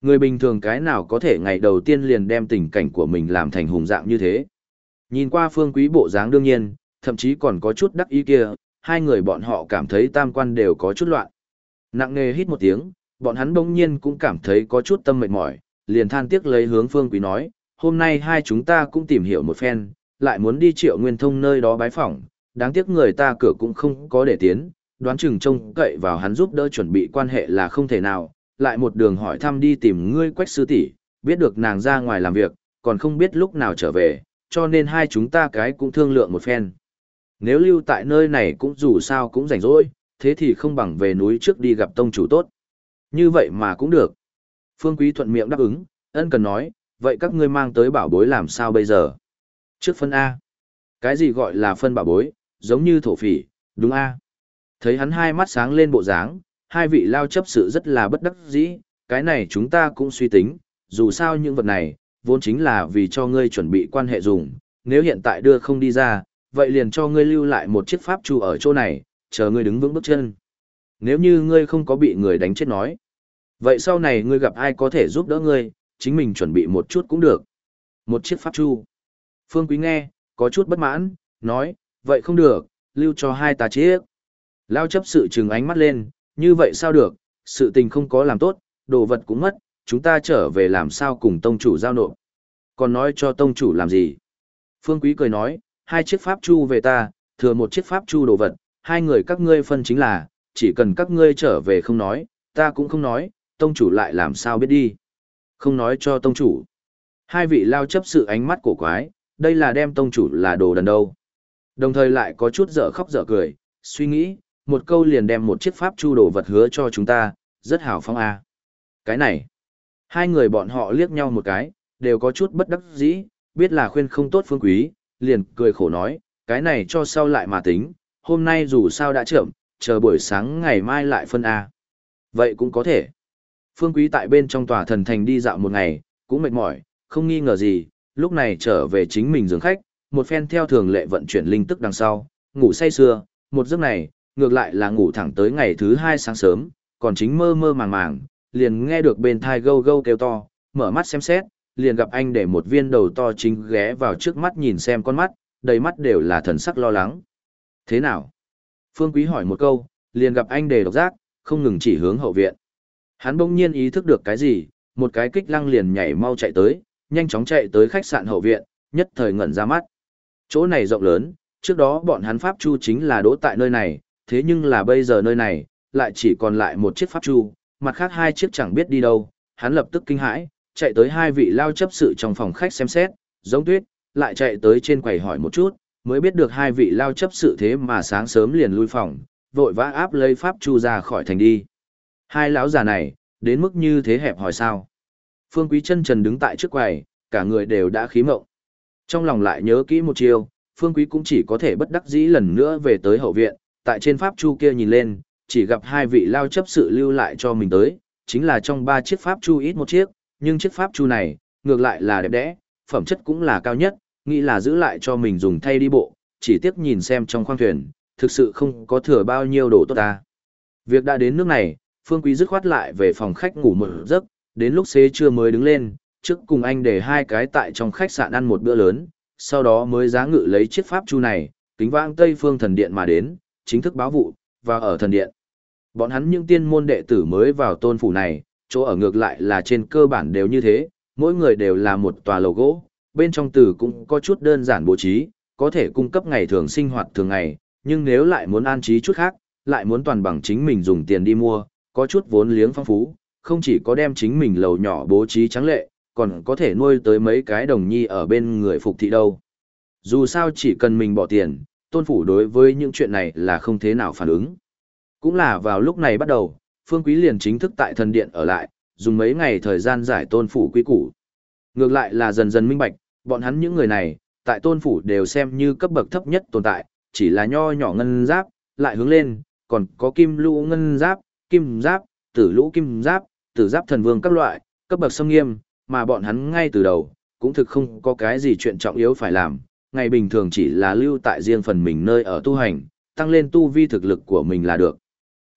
Người bình thường cái nào có thể ngày đầu tiên liền đem tình cảnh của mình làm thành hùng dạng như thế. Nhìn qua phương quý bộ dáng đương nhiên, thậm chí còn có chút đắc ý kia, hai người bọn họ cảm thấy tam quan đều có chút loạn. Nặng nề hít một tiếng, bọn hắn bỗng nhiên cũng cảm thấy có chút tâm mệt mỏi, liền than tiếc lấy hướng phương quý nói, hôm nay hai chúng ta cũng tìm hiểu một phen, lại muốn đi triệu nguyên thông nơi đó bái phỏng, đáng tiếc người ta cửa cũng không có để tiến, đoán chừng trông cậy vào hắn giúp đỡ chuẩn bị quan hệ là không thể nào, lại một đường hỏi thăm đi tìm ngươi quách sư tỷ, biết được nàng ra ngoài làm việc, còn không biết lúc nào trở về, cho nên hai chúng ta cái cũng thương lượng một phen. Nếu lưu tại nơi này cũng dù sao cũng rảnh rỗi, thế thì không bằng về núi trước đi gặp tông chủ tốt. Như vậy mà cũng được. Phương Quý thuận miệng đáp ứng, ân cần nói, vậy các ngươi mang tới bảo bối làm sao bây giờ? Trước phân A. Cái gì gọi là phân bảo bối, giống như thổ phỉ, đúng A. Thấy hắn hai mắt sáng lên bộ dáng, hai vị lao chấp sự rất là bất đắc dĩ, cái này chúng ta cũng suy tính, dù sao những vật này, vốn chính là vì cho ngươi chuẩn bị quan hệ dùng, nếu hiện tại đưa không đi ra, vậy liền cho ngươi lưu lại một chiếc pháp chu ở chỗ này, chờ ngươi đứng vững bước chân. Nếu như ngươi không có bị người đánh chết nói, vậy sau này ngươi gặp ai có thể giúp đỡ ngươi, chính mình chuẩn bị một chút cũng được. Một chiếc pháp chu. Phương Quý nghe, có chút bất mãn, nói, vậy không được, lưu cho hai ta chiếc. Lao chấp sự trừng ánh mắt lên, như vậy sao được, sự tình không có làm tốt, đồ vật cũng mất, chúng ta trở về làm sao cùng tông chủ giao nộp. Còn nói cho tông chủ làm gì? Phương Quý cười nói, hai chiếc pháp chu về ta, thừa một chiếc pháp chu đồ vật, hai người các ngươi phân chính là, chỉ cần các ngươi trở về không nói, ta cũng không nói, tông chủ lại làm sao biết đi. Không nói cho tông chủ. Hai vị lao chấp sự ánh mắt cổ quái, đây là đem tông chủ là đồ đần đâu. Đồng thời lại có chút dở khóc dở cười, suy nghĩ, một câu liền đem một chiếc pháp chu đồ vật hứa cho chúng ta, rất hào phóng a. Cái này, hai người bọn họ liếc nhau một cái, đều có chút bất đắc dĩ, biết là khuyên không tốt phương quý, liền cười khổ nói, cái này cho sau lại mà tính, hôm nay dù sao đã chậm, chờ buổi sáng ngày mai lại phân A. Vậy cũng có thể. Phương quý tại bên trong tòa thần thành đi dạo một ngày, cũng mệt mỏi, không nghi ngờ gì, lúc này trở về chính mình giường khách, một phen theo thường lệ vận chuyển linh tức đằng sau, ngủ say sưa, một giấc này, ngược lại là ngủ thẳng tới ngày thứ hai sáng sớm, còn chính mơ mơ màng màng, liền nghe được bên thai gâu gâu kêu to, mở mắt xem xét, liền gặp anh để một viên đầu to chính ghé vào trước mắt nhìn xem con mắt, đầy mắt đều là thần sắc lo lắng. Thế nào? Phương Quý hỏi một câu, liền gặp anh để độc giác, không ngừng chỉ hướng hậu viện. Hắn bỗng nhiên ý thức được cái gì, một cái kích lăng liền nhảy mau chạy tới, nhanh chóng chạy tới khách sạn hậu viện, nhất thời ngẩn ra mắt. Chỗ này rộng lớn, trước đó bọn hắn Pháp Chu chính là đỗ tại nơi này, thế nhưng là bây giờ nơi này, lại chỉ còn lại một chiếc Pháp Chu, mặt khác hai chiếc chẳng biết đi đâu, hắn lập tức kinh hãi, chạy tới hai vị lao chấp sự trong phòng khách xem xét, giống tuyết, lại chạy tới trên quầy hỏi một chút, mới biết được hai vị lao chấp sự thế mà sáng sớm liền lui phòng, vội vã áp lấy pháp chu ra khỏi thành đi. Hai lão già này, đến mức như thế hẹp hỏi sao. Phương Quý chân trần đứng tại trước quầy, cả người đều đã khí mộng. Trong lòng lại nhớ kỹ một chiều, Phương Quý cũng chỉ có thể bất đắc dĩ lần nữa về tới hậu viện, tại trên pháp chu kia nhìn lên, chỉ gặp hai vị lao chấp sự lưu lại cho mình tới, chính là trong ba chiếc pháp chu ít một chiếc, nhưng chiếc pháp chu này, ngược lại là đẹp đẽ, phẩm chất cũng là cao nhất, nghĩ là giữ lại cho mình dùng thay đi bộ, chỉ tiếc nhìn xem trong khoang thuyền, thực sự không có thừa bao nhiêu đồ tốt ta. Việc đã đến nước này, Phương Quý dứt khoát lại về phòng khách ngủ một giấc, đến lúc xế trưa mới đứng lên, trước cùng anh để hai cái tại trong khách sạn ăn một bữa lớn, sau đó mới giá ngự lấy chiếc pháp chu này, kính vãng Tây Phương thần điện mà đến, chính thức báo vụ, và ở thần điện. Bọn hắn những tiên môn đệ tử mới vào tôn phủ này, chỗ ở ngược lại là trên cơ bản đều như thế, mỗi người đều là một tòa lầu gỗ, bên trong từ cũng có chút đơn giản bố trí, có thể cung cấp ngày thường sinh hoạt thường ngày, nhưng nếu lại muốn an trí chút khác, lại muốn toàn bằng chính mình dùng tiền đi mua, có chút vốn liếng phong phú, không chỉ có đem chính mình lầu nhỏ bố trí trắng lệ, còn có thể nuôi tới mấy cái đồng nhi ở bên người phục thị đâu. Dù sao chỉ cần mình bỏ tiền, tôn phủ đối với những chuyện này là không thế nào phản ứng. Cũng là vào lúc này bắt đầu, Phương Quý liền chính thức tại thần điện ở lại, dùng mấy ngày thời gian giải tôn phủ quý củ. Ngược lại là dần dần minh bạch, bọn hắn những người này, tại tôn phủ đều xem như cấp bậc thấp nhất tồn tại, chỉ là nho nhỏ ngân giáp, lại hướng lên, còn có kim lũ ngân giáp, kim giáp, tử lũ kim giáp, tử giáp thần vương các loại, cấp bậc sông nghiêm, mà bọn hắn ngay từ đầu, cũng thực không có cái gì chuyện trọng yếu phải làm, ngày bình thường chỉ là lưu tại riêng phần mình nơi ở tu hành, tăng lên tu vi thực lực của mình là được.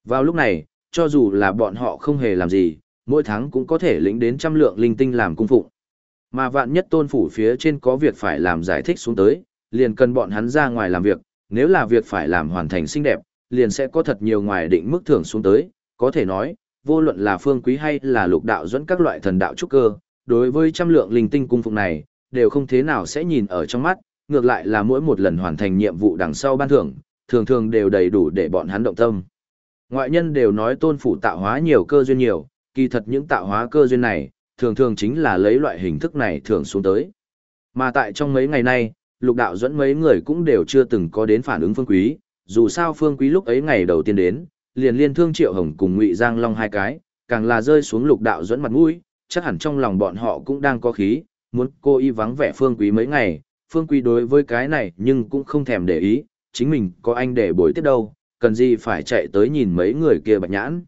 Vào lúc này, cho dù là bọn họ không hề làm gì, mỗi tháng cũng có thể lĩnh đến trăm lượng linh tinh làm cung phụng. Mà vạn nhất tôn phủ phía trên có việc phải làm giải thích xuống tới, liền cần bọn hắn ra ngoài làm việc, nếu là việc phải làm hoàn thành xinh đẹp, liền sẽ có thật nhiều ngoài định mức thưởng xuống tới, có thể nói, vô luận là phương quý hay là lục đạo dẫn các loại thần đạo trúc cơ, đối với trăm lượng linh tinh cung phụng này, đều không thế nào sẽ nhìn ở trong mắt, ngược lại là mỗi một lần hoàn thành nhiệm vụ đằng sau ban thưởng, thường thường đều đầy đủ để bọn hắn động tâm. Ngoại nhân đều nói tôn phủ tạo hóa nhiều cơ duyên nhiều, kỳ thật những tạo hóa cơ duyên này, thường thường chính là lấy loại hình thức này thường xuống tới. Mà tại trong mấy ngày nay, lục đạo dẫn mấy người cũng đều chưa từng có đến phản ứng phương quý, dù sao phương quý lúc ấy ngày đầu tiên đến, liền liên thương triệu hồng cùng ngụy giang long hai cái, càng là rơi xuống lục đạo dẫn mặt mũi, chắc hẳn trong lòng bọn họ cũng đang có khí, muốn cô y vắng vẻ phương quý mấy ngày, phương quý đối với cái này nhưng cũng không thèm để ý, chính mình có anh để bồi tiếp đâu, cần gì phải chạy tới nhìn mấy người kia bạch nhãn.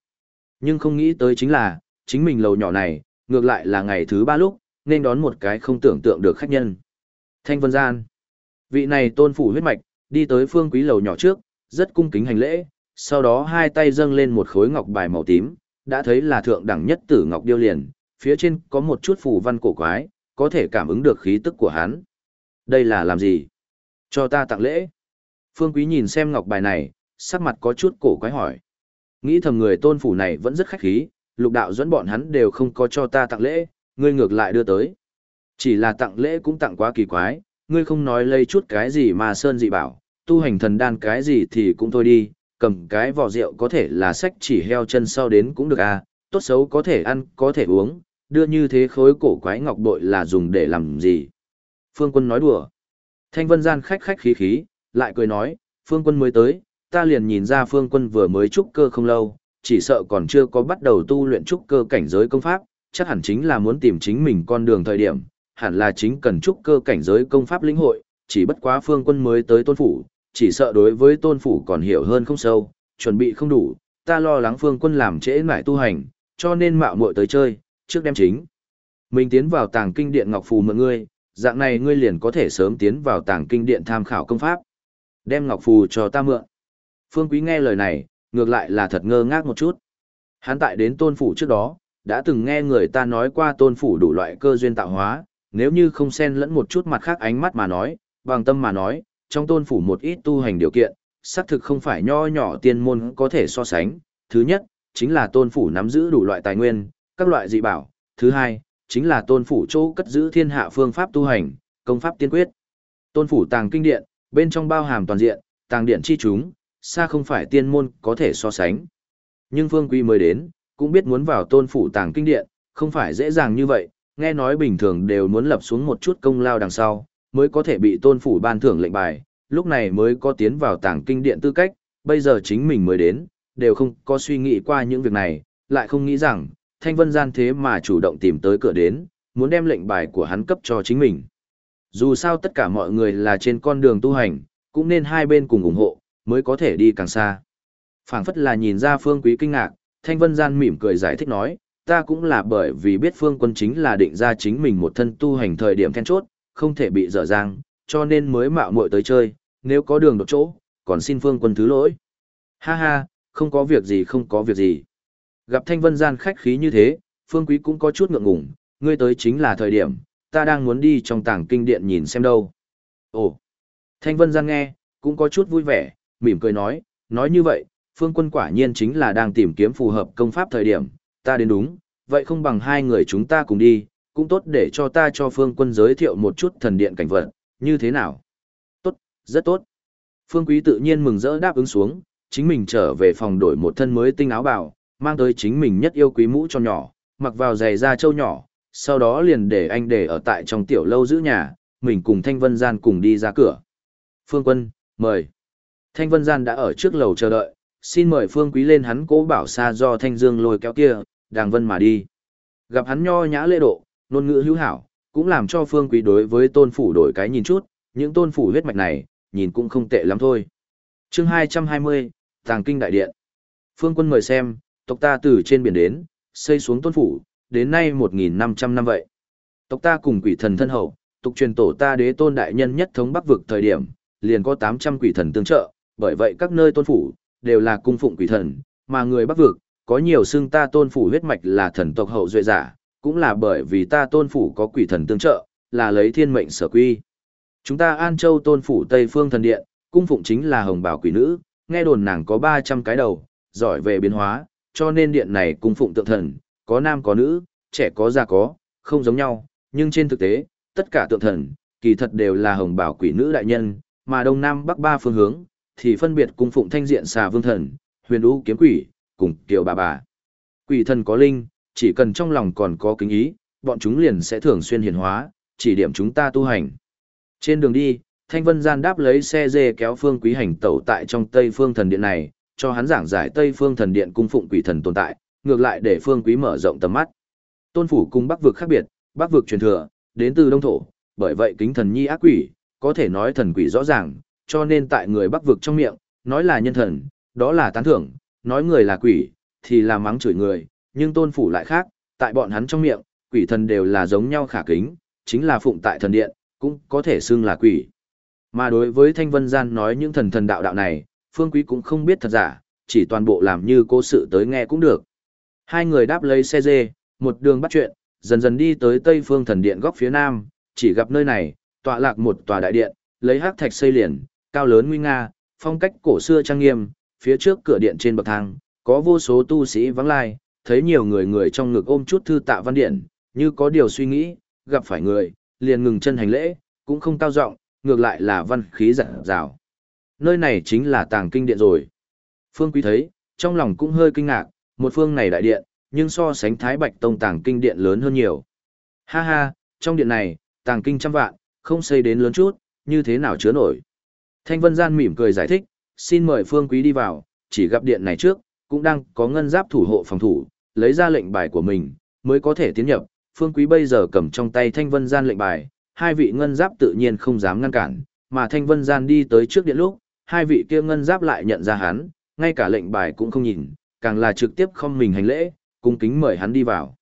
Nhưng không nghĩ tới chính là, chính mình lầu nhỏ này, ngược lại là ngày thứ ba lúc, nên đón một cái không tưởng tượng được khách nhân. Thanh Vân Gian. Vị này tôn phủ huyết mạch, đi tới phương quý lầu nhỏ trước, rất cung kính hành lễ, sau đó hai tay dâng lên một khối ngọc bài màu tím, đã thấy là thượng đẳng nhất tử ngọc điêu liền, phía trên có một chút phù văn cổ quái, có thể cảm ứng được khí tức của hắn. Đây là làm gì? Cho ta tặng lễ. Phương Quý nhìn xem ngọc bài này, sắc mặt có chút cổ quái hỏi. Nghĩ thầm người tôn phủ này vẫn rất khách khí, lục đạo dẫn bọn hắn đều không có cho ta tặng lễ, ngươi ngược lại đưa tới. Chỉ là tặng lễ cũng tặng quá kỳ quái, ngươi không nói lấy chút cái gì mà sơn dị bảo, tu hành thần đan cái gì thì cũng thôi đi, cầm cái vỏ rượu có thể là sách chỉ heo chân sau đến cũng được à, tốt xấu có thể ăn, có thể uống, đưa như thế khối cổ quái ngọc bội là dùng để làm gì. Phương quân nói đùa. Thanh vân gian khách khách khí khí, lại cười nói, phương quân mới tới, ta liền nhìn ra phương quân vừa mới trúc cơ không lâu, chỉ sợ còn chưa có bắt đầu tu luyện trúc cơ cảnh giới công pháp, chắc hẳn chính là muốn tìm chính mình con đường thời điểm, hẳn là chính cần trúc cơ cảnh giới công pháp lĩnh hội, chỉ bất quá phương quân mới tới tôn phủ, chỉ sợ đối với tôn phủ còn hiểu hơn không sâu, chuẩn bị không đủ, ta lo lắng phương quân làm trễ nải tu hành, cho nên mạo muội tới chơi, trước đem chính. Mình tiến vào tàng kinh điện Ngọc Phù mượn ngươi, dạng này ngươi liền có thể sớm tiến vào tàng kinh điện tham khảo công pháp. Đem Ngọc Phù cho ta mượn. Phương Quý nghe lời này, ngược lại là thật ngơ ngác một chút. Hắn tại đến tôn phủ trước đó, đã từng nghe người ta nói qua tôn phủ đủ loại cơ duyên tạo hóa, nếu như không xen lẫn một chút mặt khác ánh mắt mà nói, bằng tâm mà nói, trong tôn phủ một ít tu hành điều kiện, xác thực không phải nho nhỏ tiên môn có thể so sánh. Thứ nhất, chính là tôn phủ nắm giữ đủ loại tài nguyên, các loại dị bảo. Thứ hai, chính là tôn phủ chỗ cất giữ thiên hạ phương pháp tu hành, công pháp tiên quyết. Tôn phủ tàng kinh điện, bên trong bao hàm toàn diện, tàng điện chi chúng, xa không phải tiên môn có thể so sánh. Nhưng Phương Quý mới đến, cũng biết muốn vào tôn phủ tàng kinh điện, không phải dễ dàng như vậy, nghe nói bình thường đều muốn lập xuống một chút công lao đằng sau, mới có thể bị tôn phủ ban thưởng lệnh bài, lúc này mới có tiến vào tàng kinh điện tư cách, bây giờ chính mình mới đến, đều không có suy nghĩ qua những việc này, lại không nghĩ rằng, Thanh Vân Gian thế mà chủ động tìm tới cửa đến, muốn đem lệnh bài của hắn cấp cho chính mình. Dù sao tất cả mọi người là trên con đường tu hành, cũng nên hai bên cùng ủng hộ, mới có thể đi càng xa. phảng phất là nhìn ra phương quý kinh ngạc, Thanh Vân Gian mỉm cười giải thích nói, ta cũng là bởi vì biết phương quân chính là định ra chính mình một thân tu hành thời điểm then chốt, không thể bị dở dang, cho nên mới mạo muội tới chơi, nếu có đường đột chỗ, còn xin phương quân thứ lỗi. Ha ha, không có việc gì không có việc gì. Gặp Thanh Vân Gian khách khí như thế, phương quý cũng có chút ngượng ngùng, ngươi tới chính là thời điểm, ta đang muốn đi trong tảng kinh điện nhìn xem đâu. Ồ, Thanh Vân Gian nghe, cũng có chút vui vẻ, mỉm cười nói, nói như vậy, phương quân quả nhiên chính là đang tìm kiếm phù hợp công pháp thời điểm, ta đến đúng, vậy không bằng hai người chúng ta cùng đi, cũng tốt để cho ta cho phương quân giới thiệu một chút thần điện cảnh vật, như thế nào? Tốt, rất tốt. Phương Quý tự nhiên mừng rỡ đáp ứng xuống, chính mình trở về phòng đổi một thân mới tinh áo bào, mang tới chính mình nhất yêu quý mũ cho nhỏ, mặc vào giày da trâu nhỏ, sau đó liền để anh để ở tại trong tiểu lâu giữ nhà, mình cùng Thanh Vân Gian cùng đi ra cửa. Phương Quân, mời. Thanh Vân Gian đã ở trước lầu chờ đợi, xin mời Phương Quý lên hắn cố bảo xa do Thanh Dương lôi kéo kia, đàng vân mà đi. Gặp hắn nho nhã lễ độ, ngôn ngữ hữu hảo, cũng làm cho Phương Quý đối với tôn phủ đổi cái nhìn chút, những tôn phủ huyết mạch này, nhìn cũng không tệ lắm thôi. chương 220, Tàng Kinh Đại Điện. Phương Quân mời xem, tộc ta từ trên biển đến, xây xuống tôn phủ, đến nay 1.500 năm vậy. Tộc ta cùng quỷ thần thân hậu, tục truyền tổ ta đế tôn đại nhân nhất thống bắc vực thời điểm, liền có 800 quỷ thần tương trợ, bởi vậy các nơi tôn phủ, đều là cung phụng quỷ thần, mà người bắc vực, có nhiều xưng ta tôn phủ huyết mạch là thần tộc hậu duệ giả, cũng là bởi vì ta tôn phủ có quỷ thần tương trợ, là lấy thiên mệnh sở quy. Chúng ta An Châu tôn phủ Tây Phương thần điện, cung phụng chính là hồng bảo quỷ nữ, nghe đồn nàng có 300 cái đầu, giỏi về biến hóa, cho nên điện này cung phụng tượng thần, có nam có nữ, trẻ có già có, không giống nhau, nhưng trên thực tế, tất cả tượng thần, kỳ thật đều là hồng bảo quỷ nữ đại nhân, mà đông nam bắc ba phương hướng, thì phân biệt cung phụng thanh diện xà vương thần, huyền u kiếm quỷ, cùng kiều bà bà. Quỷ thần có linh, chỉ cần trong lòng còn có kính ý, bọn chúng liền sẽ thường xuyên hiển hóa, chỉ điểm chúng ta tu hành. Trên đường đi, Thanh Vân Gian đáp lấy xe dê kéo Phương Quý Hành tẩu tại trong Tây Phương Thần Điện này, cho hắn giảng giải Tây Phương Thần Điện cung phụng quỷ thần tồn tại, ngược lại để Phương Quý mở rộng tầm mắt. Tôn phủ cung Bắc vực khác biệt, Bắc vực truyền thừa, đến từ Đông thổ, bởi vậy kính thần nhi ác quỷ, có thể nói thần quỷ rõ ràng, cho nên tại người Bắc vực trong miệng, nói là nhân thần, đó là tán thưởng, nói người là quỷ, thì là mắng chửi người, nhưng tôn phủ lại khác, tại bọn hắn trong miệng, quỷ thần đều là giống nhau khả kính, chính là phụng tại thần điện, cũng có thể xưng là quỷ. Mà đối với Thanh Vân Gian nói những thần thần đạo đạo này, Phương Quý cũng không biết thật giả, chỉ toàn bộ làm như cố sự tới nghe cũng được. Hai người đáp lấy xe dê, một đường bắt chuyện, dần dần đi tới Tây Phương Thần Điện góc phía nam, chỉ gặp nơi này, tọa lạc một tòa đại điện, lấy hắc thạch xây liền, cao lớn nguy nga, phong cách cổ xưa trang nghiêm, phía trước cửa điện trên bậc thang, có vô số tu sĩ vắng lai, thấy nhiều người người trong ngực ôm chút thư tạ văn điện, như có điều suy nghĩ, gặp phải người, liền ngừng chân hành lễ, cũng không cao giọng, ngược lại là văn khí dặn dào. Nơi này chính là tàng kinh điện rồi. Phương Quý thấy, trong lòng cũng hơi kinh ngạc, một phương này đại điện, nhưng so sánh Thái Bạch Tông tàng kinh điện lớn hơn nhiều. Ha ha, trong điện này, tàng kinh trăm vạn, không xây đến lớn chút, như thế nào chứa nổi. Thanh Vân Gian mỉm cười giải thích, xin mời Phương Quý đi vào, chỉ gặp điện này trước, cũng đang có ngân giáp thủ hộ phòng thủ, lấy ra lệnh bài của mình, mới có thể tiến nhập. Phương Quý bây giờ cầm trong tay Thanh Vân Gian lệnh bài, hai vị ngân giáp tự nhiên không dám ngăn cản, mà Thanh Vân Gian đi tới trước điện lúc, hai vị kia ngân giáp lại nhận ra hắn, ngay cả lệnh bài cũng không nhìn, càng là trực tiếp không mình hành lễ, cung kính mời hắn đi vào.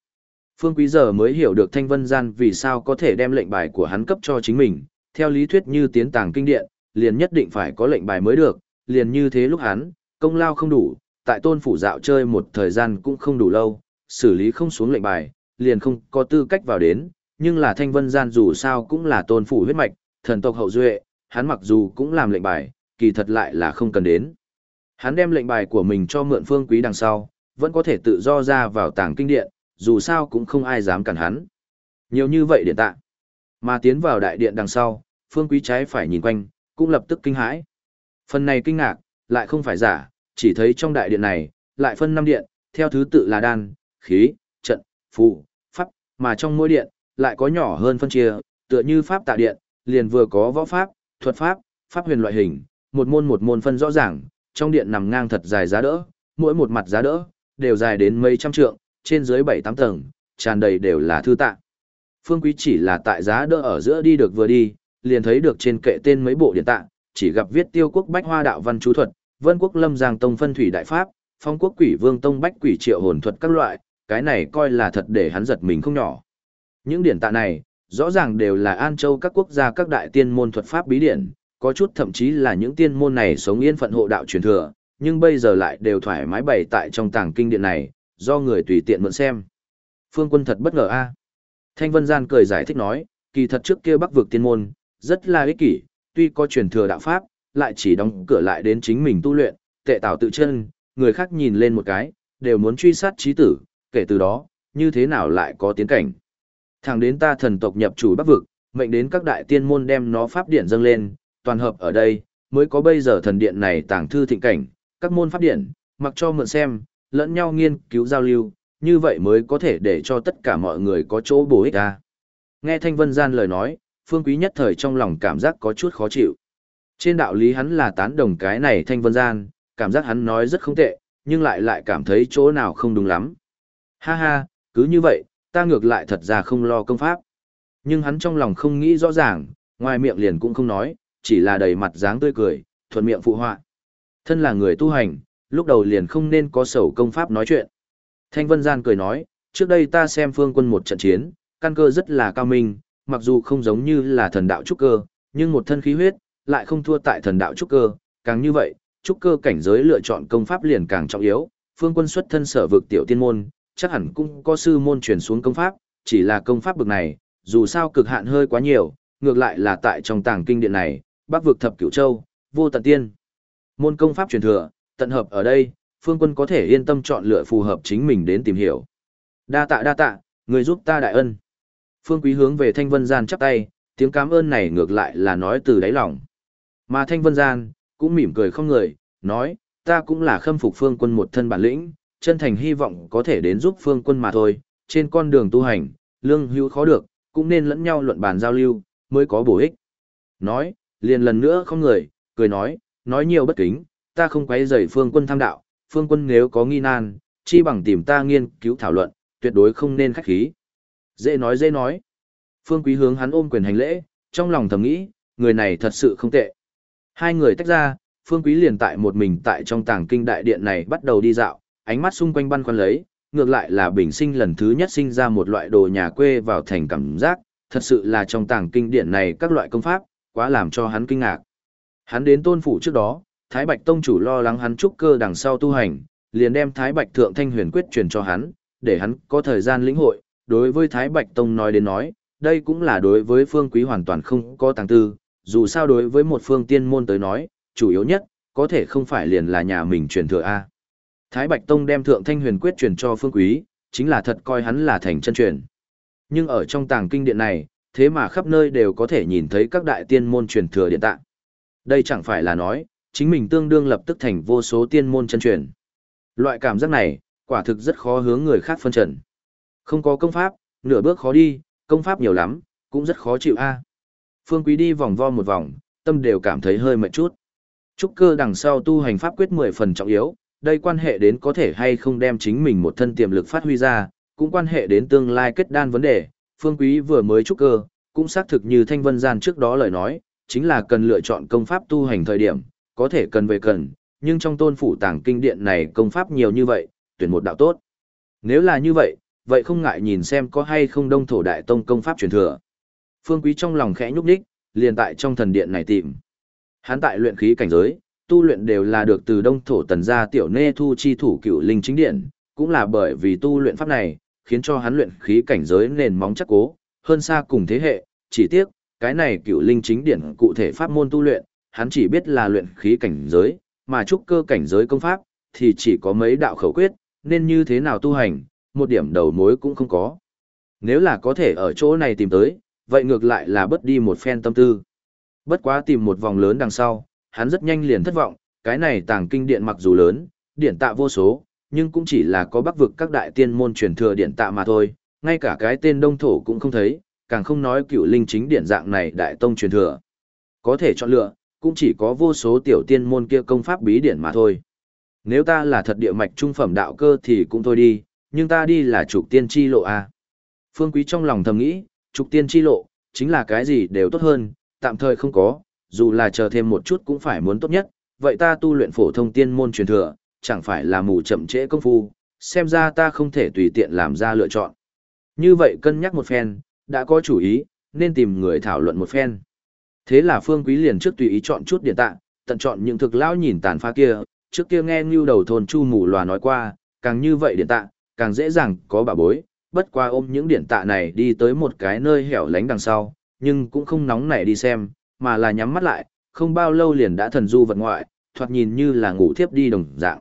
Phương Quý giờ mới hiểu được Thanh Vân Gian vì sao có thể đem lệnh bài của hắn cấp cho chính mình, theo lý thuyết như tiến tàng kinh điện, liền nhất định phải có lệnh bài mới được, liền như thế lúc hắn, công lao không đủ, tại tôn phủ dạo chơi một thời gian cũng không đủ lâu, xử lý không xuống lệnh bài, liền không có tư cách vào đến, nhưng là thanh vân gian dù sao cũng là tôn phủ huyết mạch, thần tộc hậu duệ, hắn mặc dù cũng làm lệnh bài, kỳ thật lại là không cần đến. Hắn đem lệnh bài của mình cho mượn phương quý đằng sau, vẫn có thể tự do ra vào tàng kinh điện, dù sao cũng không ai dám cản hắn. Nhiều như vậy điện tạ. Mà tiến vào đại điện đằng sau, phương quý trái phải nhìn quanh, cũng lập tức kinh hãi. Phần này kinh ngạc, lại không phải giả, chỉ thấy trong đại điện này, lại phân năm điện, theo thứ tự là đan, khí, trận, phù, pháp, mà trong mỗi điện, lại có nhỏ hơn phân chia, tựa như pháp tạ điện, liền vừa có võ pháp, thuật pháp, pháp huyền loại hình, một môn một môn phân rõ ràng, trong điện nằm ngang thật dài giá đỡ, mỗi một mặt giá đỡ đều dài đến mấy trăm trượng, trên dưới bảy tám tầng, tràn đầy đều là thư tạ. Phương Quý chỉ là tại giá đỡ ở giữa đi được vừa đi, liền thấy được trên kệ tên mấy bộ điện tạ, chỉ gặp viết Tiêu Quốc Bách Hoa Đạo Văn chú thuật, Vân Quốc Lâm Giang Tông phân thủy đại pháp, Phong Quốc Quỷ Vương Tông Bách Quỷ Triệu hồn thuật các loại, cái này coi là thật để hắn giật mình không nhỏ. Những điển tạ này, rõ ràng đều là An Châu các quốc gia các đại tiên môn thuật pháp bí điển, có chút thậm chí là những tiên môn này sống yên phận hộ đạo truyền thừa, nhưng bây giờ lại đều thoải mái bày tại trong tàng kinh điện này, do người tùy tiện mượn xem. Phương quân thật bất ngờ a. Thanh Vân Gian cười giải thích nói, kỳ thật trước kia bắc vực tiên môn, rất là ích kỷ, tuy có truyền thừa đạo pháp, lại chỉ đóng cửa lại đến chính mình tu luyện, tệ tạo tự chân, người khác nhìn lên một cái, đều muốn truy sát trí tử, kể từ đó, như thế nào lại có tiến cảnh. Thẳng đến ta thần tộc nhập chủ bắc vực, mệnh đến các đại tiên môn đem nó pháp điện dâng lên, toàn hợp ở đây, mới có bây giờ thần điện này tàng thư thịnh cảnh, các môn pháp điện, mặc cho mượn xem, lẫn nhau nghiên cứu giao lưu, như vậy mới có thể để cho tất cả mọi người có chỗ bổ ích ra. Nghe Thanh Vân Gian lời nói, Phương Quý nhất thời trong lòng cảm giác có chút khó chịu. Trên đạo lý hắn là tán đồng cái này Thanh Vân Gian, cảm giác hắn nói rất không tệ, nhưng lại lại cảm thấy chỗ nào không đúng lắm. Ha ha, cứ như vậy, ta ngược lại thật ra không lo công pháp. Nhưng hắn trong lòng không nghĩ rõ ràng, ngoài miệng liền cũng không nói, chỉ là đầy mặt dáng tươi cười, thuận miệng phụ họa. Thân là người tu hành, lúc đầu liền không nên có sầu công pháp nói chuyện. Thanh Vân Gian cười nói, trước đây ta xem phương quân một trận chiến, căn cơ rất là cao minh, mặc dù không giống như là thần đạo trúc cơ, nhưng một thân khí huyết, lại không thua tại thần đạo trúc cơ, càng như vậy, trúc cơ cảnh giới lựa chọn công pháp liền càng trọng yếu, phương quân xuất thân sở vực tiểu tiên môn, chắc hẳn cũng có sư môn truyền xuống công pháp, chỉ là công pháp bực này, dù sao cực hạn hơi quá nhiều, ngược lại là tại trong tàng kinh điện này, bắc vực thập cửu châu, vô tận tiên. Môn công pháp truyền thừa, tận hợp ở đây, phương quân có thể yên tâm chọn lựa phù hợp chính mình đến tìm hiểu. Đa tạ đa tạ, người giúp ta đại ân. Phương quý hướng về thanh vân gian chắp tay, tiếng cảm ơn này ngược lại là nói từ đáy lòng. Mà thanh vân gian, cũng mỉm cười không người, nói, ta cũng là khâm phục phương quân một thân bản lĩnh, chân thành hy vọng có thể đến giúp phương quân mà thôi, trên con đường tu hành, lương hữu khó được, cũng nên lẫn nhau luận bàn giao lưu, mới có bổ ích. Nói, liền lần nữa không người, cười nói, nói nhiều bất kính, ta không quấy rầy phương quân tham đạo, phương quân nếu có nghi nan, chi bằng tìm ta nghiên cứu thảo luận, tuyệt đối không nên khách khí. Dễ nói dễ nói. Phương quý hướng hắn ôm quyền hành lễ, trong lòng thầm nghĩ, người này thật sự không tệ. Hai người tách ra, phương quý liền tại một mình tại trong tàng kinh đại điện này bắt đầu đi dạo, ánh mắt xung quanh băn khoăn lấy, ngược lại là bình sinh lần thứ nhất sinh ra một loại đồ nhà quê vào thành cảm giác, thật sự là trong tàng kinh điện này các loại công pháp, quá làm cho hắn kinh ngạc. Hắn đến tôn phủ trước đó, Thái Bạch Tông chủ lo lắng hắn trúc cơ đằng sau tu hành, liền đem Thái Bạch Thượng Thanh Huyền Quyết truyền cho hắn, để hắn có thời gian lĩnh hội. Đối với Thái Bạch Tông nói đến nói, đây cũng là đối với phương quý hoàn toàn không có tàng tư, dù sao đối với một phương tiên môn tới nói, chủ yếu nhất, có thể không phải liền là nhà mình truyền thừa A. Thái Bạch Tông đem Thượng Thanh Huyền Quyết truyền cho phương quý, chính là thật coi hắn là thành chân truyền. Nhưng ở trong tàng kinh điện này, thế mà khắp nơi đều có thể nhìn thấy các đại tiên môn truyền thừa điện tạng. Đây chẳng phải là nói, chính mình tương đương lập tức thành vô số tiên môn chân truyền. Loại cảm giác này, quả thực rất khó hướng người khác phân trần. Không có công pháp, nửa bước khó đi, công pháp nhiều lắm, cũng rất khó chịu a. Phương Quý đi vòng vo một vòng, tâm đều cảm thấy hơi mệt chút. Trúc cơ đằng sau tu hành pháp quyết 10 phần trọng yếu, đây quan hệ đến có thể hay không đem chính mình một thân tiềm lực phát huy ra, cũng quan hệ đến tương lai kết đan vấn đề. Phương Quý vừa mới trúc cơ, cũng xác thực như Thanh Vân Gian trước đó lời nói, chính là cần lựa chọn công pháp tu hành thời điểm, có thể cần về cần, nhưng trong tôn phủ tàng kinh điện này công pháp nhiều như vậy, tuyển một đạo tốt. Nếu là như vậy, vậy không ngại nhìn xem có hay không đông thổ đại tông công pháp truyền thừa. Phương Quý trong lòng khẽ nhúc nhích, liền tại trong thần điện này tìm. Hắn tại luyện khí cảnh giới, tu luyện đều là được từ đông thổ tần gia tiểu nê thu chi thủ cựu linh chính điện, cũng là bởi vì tu luyện pháp này, khiến cho hắn luyện khí cảnh giới nền móng chắc cố, hơn xa cùng thế hệ, chỉ tiếc, cái này cựu linh chính điển cụ thể pháp môn tu luyện, hắn chỉ biết là luyện khí cảnh giới, mà trúc cơ cảnh giới công pháp, thì chỉ có mấy đạo khẩu quyết, nên như thế nào tu hành, một điểm đầu mối cũng không có. Nếu là có thể ở chỗ này tìm tới, vậy ngược lại là bất đi một phen tâm tư. Bất quá tìm một vòng lớn đằng sau, hắn rất nhanh liền thất vọng, cái này tàng kinh điện mặc dù lớn, điện tạ vô số, nhưng cũng chỉ là có bắc vực các đại tiên môn truyền thừa điện tạ mà thôi, ngay cả cái tên đông thổ cũng không thấy, càng không nói cựu linh chính điện dạng này đại tông truyền thừa. Có thể chọn lựa, cũng chỉ có vô số tiểu tiên môn kia công pháp bí điển mà thôi. Nếu ta là thật địa mạch trung phẩm đạo cơ thì cũng thôi đi, nhưng ta đi là trục tiên chi lộ a. Phương Quý trong lòng thầm nghĩ, trục tiên chi lộ, chính là cái gì đều tốt hơn, tạm thời không có, dù là chờ thêm một chút cũng phải muốn tốt nhất, vậy ta tu luyện phổ thông tiên môn truyền thừa, chẳng phải là mù chậm trễ công phu, xem ra ta không thể tùy tiện làm ra lựa chọn. Như vậy cân nhắc một phen, đã có chủ ý, nên tìm người thảo luận một phen. Thế là Phương Quý liền trước tùy ý chọn chút điện tạng, tận chọn những thực lão nhìn tàn phá kia, trước kia nghe như đầu thôn chu mù lòa nói qua, càng như vậy điện tạng càng dễ dàng có bà bối, bất qua ôm những điện tạ này đi tới một cái nơi hẻo lánh đằng sau, nhưng cũng không nóng nảy đi xem, mà là nhắm mắt lại, không bao lâu liền đã thần du vật ngoại, thoạt nhìn như là ngủ thiếp đi đồng dạng.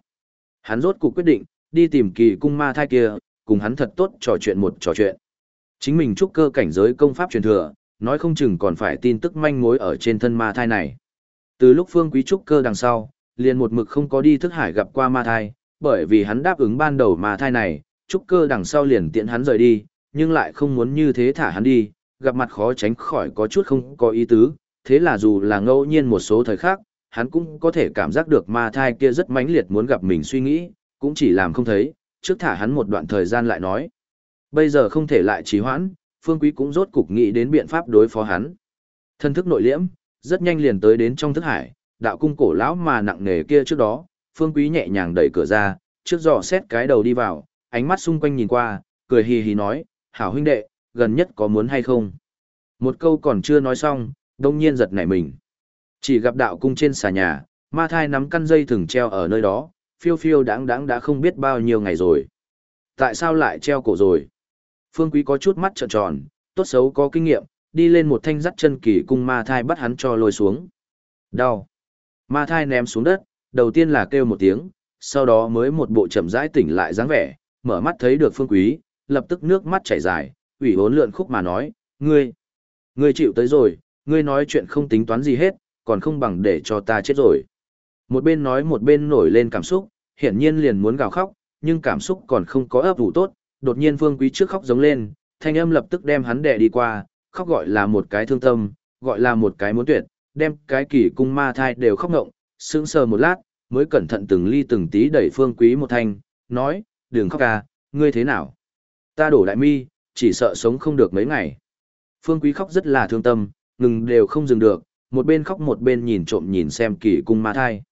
Hắn rốt cuộc quyết định, đi tìm kỳ cung ma thai kia, cùng hắn thật tốt trò chuyện một trò chuyện. Chính mình trúc cơ cảnh giới công pháp truyền thừa, nói không chừng còn phải tin tức manh mối ở trên thân ma thai này. Từ lúc phương quý trúc cơ đằng sau, liền một mực không có đi thức hải gặp qua ma thai, bởi vì hắn đáp ứng ban đầu ma thai này, trúc cơ đằng sau liền tiện hắn rời đi, nhưng lại không muốn như thế thả hắn đi, gặp mặt khó tránh khỏi có chút không có ý tứ, thế là dù là ngẫu nhiên một số thời khác, hắn cũng có thể cảm giác được ma thai kia rất mãnh liệt muốn gặp mình suy nghĩ, cũng chỉ làm không thấy, trước thả hắn một đoạn thời gian lại nói. Bây giờ không thể lại trì hoãn, Phương Quý cũng rốt cục nghĩ đến biện pháp đối phó hắn. Thân thức nội liễm, rất nhanh liền tới đến trong thức hải, đạo cung cổ lão mà nặng nề kia trước đó, Phương Quý nhẹ nhàng đẩy cửa ra, trước dò xét cái đầu đi vào, ánh mắt xung quanh nhìn qua, cười hì hì nói, hảo huynh đệ, gần nhất có muốn hay không? Một câu còn chưa nói xong, đông nhiên giật nảy mình. Chỉ gặp đạo cung trên xà nhà, ma thai nắm căn dây thừng treo ở nơi đó, phiêu phiêu đáng đáng đã không biết bao nhiêu ngày rồi. Tại sao lại treo cổ rồi? Phương Quý có chút mắt trợn tròn, tốt xấu có kinh nghiệm, đi lên một thanh dắt chân kỳ cung ma thai bắt hắn cho lôi xuống. Đau. Ma thai ném xuống đất, đầu tiên là kêu một tiếng, sau đó mới một bộ chậm rãi tỉnh lại dáng vẻ, mở mắt thấy được Phương Quý, lập tức nước mắt chảy dài, ủy hốn lượn khúc mà nói, ngươi, ngươi chịu tới rồi, ngươi nói chuyện không tính toán gì hết, còn không bằng để cho ta chết rồi. Một bên nói một bên nổi lên cảm xúc, hiển nhiên liền muốn gào khóc, nhưng cảm xúc còn không có ấp ủ tốt, đột nhiên Phương Quý trước khóc giống lên, thanh âm lập tức đem hắn đè đi qua, khóc gọi là một cái thương tâm, gọi là một cái muốn tuyệt, đem cái kỳ cung ma thai đều khóc ngộng, sững sờ một lát, mới cẩn thận từng ly từng tí đẩy Phương Quý một thanh, nói, đừng khóc ca, ngươi thế nào? Ta đổ đại mi, chỉ sợ sống không được mấy ngày. Phương Quý khóc rất là thương tâm, ngừng đều không dừng được, một bên khóc một bên nhìn trộm nhìn xem kỳ cung ma thai.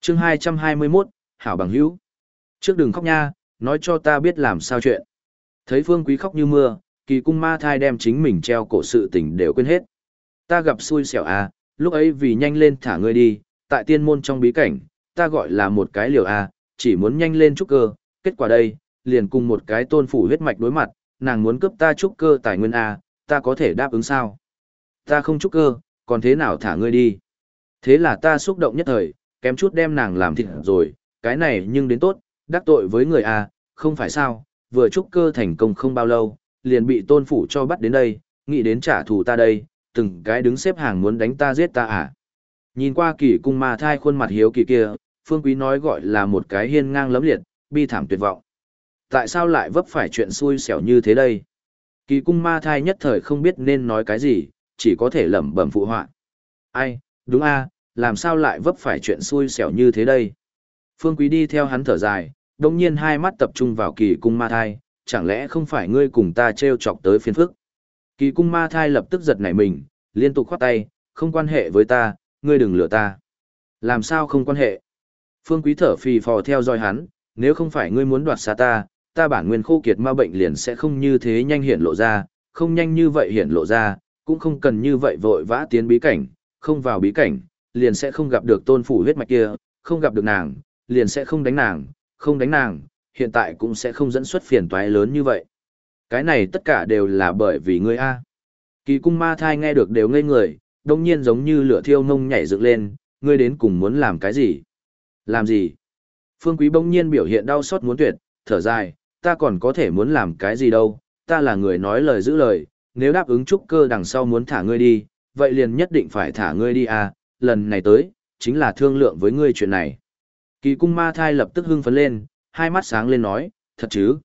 chương 221, Hảo bằng hữu. Trước đừng khóc nha, nói cho ta biết làm sao chuyện. Thấy Phương Quý khóc như mưa, kỳ cung ma thai đem chính mình treo cổ sự tình đều quên hết. Ta gặp xui xẻo à, lúc ấy vì nhanh lên thả ngươi đi, tại tiên môn trong bí cảnh, ta gọi là một cái liều à, chỉ muốn nhanh lên chút cơ, kết quả đây, liền cùng một cái tôn phủ huyết mạch đối mặt, nàng muốn cướp ta trúc cơ tài nguyên à, ta có thể đáp ứng sao? Ta không trúc cơ, còn thế nào thả ngươi đi? Thế là ta xúc động nhất thời, kém chút đem nàng làm thịt rồi, cái này nhưng đến tốt, đắc tội với người à, không phải sao, vừa trúc cơ thành công không bao lâu, liền bị tôn phủ cho bắt đến đây, nghĩ đến trả thù ta đây, từng cái đứng xếp hàng muốn đánh ta giết ta à. Nhìn qua kỳ cung ma thai khuôn mặt hiếu kỳ kia, Phương Quý nói gọi là một cái hiên ngang lấm liệt, bi thảm tuyệt vọng. Tại sao lại vấp phải chuyện xui xẻo như thế đây? Kỳ cung ma thai nhất thời không biết nên nói cái gì, chỉ có thể lẩm bẩm phụ họa. Ai, đúng a, làm sao lại vấp phải chuyện xui xẻo như thế đây? Phương Quý đi theo hắn thở dài, đồng nhiên hai mắt tập trung vào kỳ cung ma thai, chẳng lẽ không phải ngươi cùng ta treo chọc tới phiền phức? Kỳ cung ma thai lập tức giật nảy mình, liên tục khoát tay, không quan hệ với ta, ngươi đừng lừa ta. Làm sao không quan hệ? Phương Quý thở phì phò theo dõi hắn, nếu không phải ngươi muốn đoạt xa ta, ta bản nguyên khô kiệt ma bệnh liền sẽ không như thế nhanh hiện lộ ra, không nhanh như vậy hiện lộ ra, cũng không cần như vậy vội vã tiến bí cảnh, không vào bí cảnh, liền sẽ không gặp được tôn phủ huyết mạch kia, không gặp được nàng, liền sẽ không đánh nàng, không đánh nàng, hiện tại cũng sẽ không dẫn xuất phiền toái lớn như vậy. Cái này tất cả đều là bởi vì ngươi A. Kỳ cung ma thai nghe được đều ngây người, đông nhiên giống như lửa thiêu nông nhảy dựng lên, ngươi đến cùng muốn làm cái gì? Làm gì? Phương Quý bỗng nhiên biểu hiện đau xót muốn tuyệt, thở dài, ta còn có thể muốn làm cái gì đâu, ta là người nói lời giữ lời, nếu đáp ứng trúc cơ đằng sau muốn thả ngươi đi, vậy liền nhất định phải thả ngươi đi à, lần này tới, chính là thương lượng với ngươi chuyện này. Kỳ cung ma thai lập tức hưng phấn lên, hai mắt sáng lên nói, thật chứ?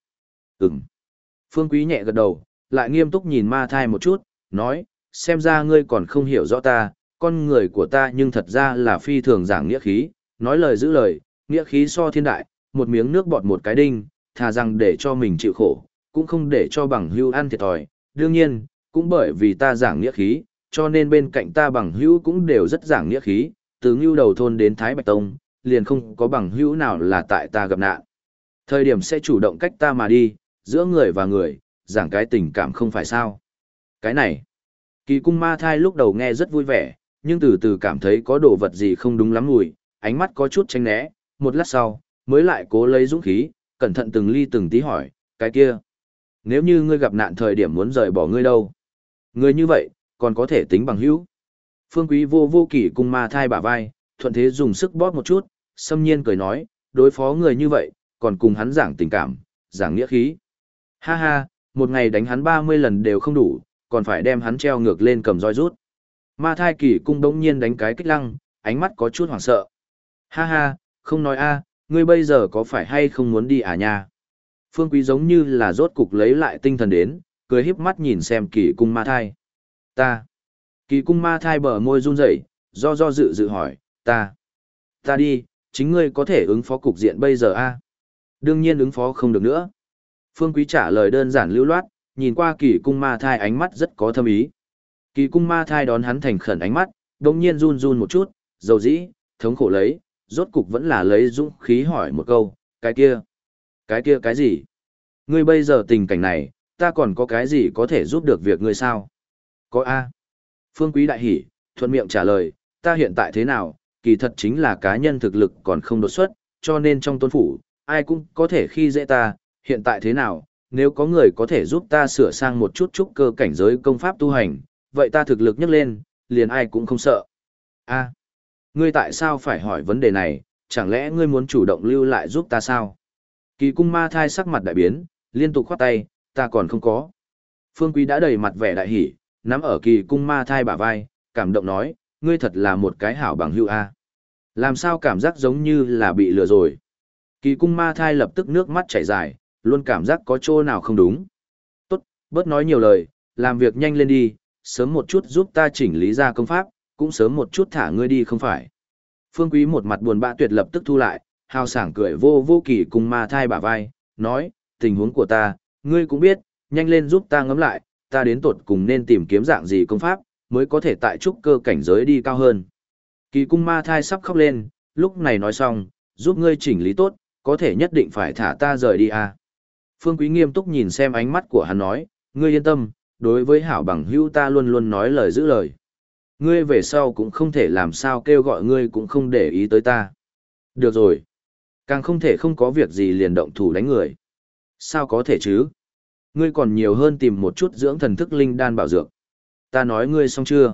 Ừm. Phương Quý nhẹ gật đầu, lại nghiêm túc nhìn ma thai một chút, nói, xem ra ngươi còn không hiểu rõ ta, Con người của ta nhưng thật ra là phi thường giảng nghĩa khí, nói lời giữ lời, nghĩa khí so thiên đại, một miếng nước bọt một cái đinh, thà rằng để cho mình chịu khổ, cũng không để cho bằng hưu ăn thiệt thòi. Đương nhiên, cũng bởi vì ta giảng nghĩa khí, cho nên bên cạnh ta bằng hữu cũng đều rất giảng nghĩa khí, từ ngưu đầu thôn đến Thái Bạch Tông, liền không có bằng hữu nào là tại ta gặp nạn. Thời điểm sẽ chủ động cách ta mà đi, giữa người và người, giảng cái tình cảm không phải sao. Cái này, kỳ cung ma thai lúc đầu nghe rất vui vẻ, nhưng từ từ cảm thấy có đồ vật gì không đúng lắm mùi, ánh mắt có chút tránh né, một lát sau, mới lại cố lấy dũng khí, cẩn thận từng ly từng tí hỏi, cái kia. Nếu như ngươi gặp nạn thời điểm muốn rời bỏ ngươi đâu? Ngươi như vậy, còn có thể tính bằng hữu. Phương Quý vô vô kỷ cung ma thai bả vai, thuận thế dùng sức bóp một chút, xâm nhiên cười nói, đối phó người như vậy, còn cùng hắn giảng tình cảm, giảng nghĩa khí. Ha ha, một ngày đánh hắn 30 lần đều không đủ, còn phải đem hắn treo ngược lên cầm roi rút. Ma thai kỷ cung đống nhiên đánh cái kích lăng, ánh mắt có chút hoảng sợ. Ha ha, không nói a, ngươi bây giờ có phải hay không muốn đi à nha? Phương Quý giống như là rốt cục lấy lại tinh thần đến, cười híp mắt nhìn xem kỷ cung ma thai. Ta. Kỳ cung ma thai bờ môi run rẩy, do do dự dự hỏi, ta. Ta đi, chính ngươi có thể ứng phó cục diện bây giờ a Đương nhiên ứng phó không được nữa. Phương Quý trả lời đơn giản lưu loát, nhìn qua kỳ cung ma thai ánh mắt rất có thâm ý. Kỳ cung ma thai đón hắn thành khẩn ánh mắt, đống nhiên run run một chút, dầu dĩ, thống khổ lấy, rốt cục vẫn là lấy dũng khí hỏi một câu, cái kia, cái kia cái gì? Ngươi bây giờ tình cảnh này, ta còn có cái gì có thể giúp được việc ngươi sao? Có A. Phương Quý đại hỉ, thuận miệng trả lời, ta hiện tại thế nào, kỳ thật chính là cá nhân thực lực còn không đột xuất, cho nên trong tôn phủ, ai cũng có thể khi dễ ta, hiện tại thế nào, nếu có người có thể giúp ta sửa sang một chút chút cơ cảnh giới công pháp tu hành, vậy ta thực lực nhấc lên, liền ai cũng không sợ. A. Ngươi tại sao phải hỏi vấn đề này, chẳng lẽ ngươi muốn chủ động lưu lại giúp ta sao? Kỳ cung ma thai sắc mặt đại biến, liên tục khoát tay, ta còn không có. Phương Quý đã đầy mặt vẻ đại hỉ, nắm ở kỳ cung ma thai bả vai, cảm động nói, ngươi thật là một cái hảo bằng hữu a. Làm sao cảm giác giống như là bị lừa rồi. Kỳ cung ma thai lập tức nước mắt chảy dài, luôn cảm giác có chỗ nào không đúng. Tốt, bớt nói nhiều lời, làm việc nhanh lên đi, sớm một chút giúp ta chỉnh lý ra công pháp, cũng sớm một chút thả ngươi đi không phải. Phương Quý một mặt buồn bã tuyệt lập tức thu lại, hào sảng cười vô vô kỳ cùng ma thai bả vai, nói, tình huống của ta, ngươi cũng biết, nhanh lên giúp ta ngắm lại, ta đến tột cùng nên tìm kiếm dạng gì công pháp, mới có thể tại trúc cơ cảnh giới đi cao hơn. Kỳ cung ma thai sắp khóc lên, lúc này nói xong, giúp ngươi chỉnh lý tốt, có thể nhất định phải thả ta rời đi à. Phương Quý nghiêm túc nhìn xem ánh mắt của hắn nói, ngươi yên tâm, đối với hảo bằng hữu ta luôn luôn nói lời giữ lời. Ngươi về sau cũng không thể làm sao kêu gọi ngươi cũng không để ý tới ta. Được rồi. Càng không thể không có việc gì liền động thủ đánh người. Sao có thể chứ? ngươi còn nhiều hơn tìm một chút dưỡng thần thức linh đan bảo dược. Ta nói ngươi xong chưa?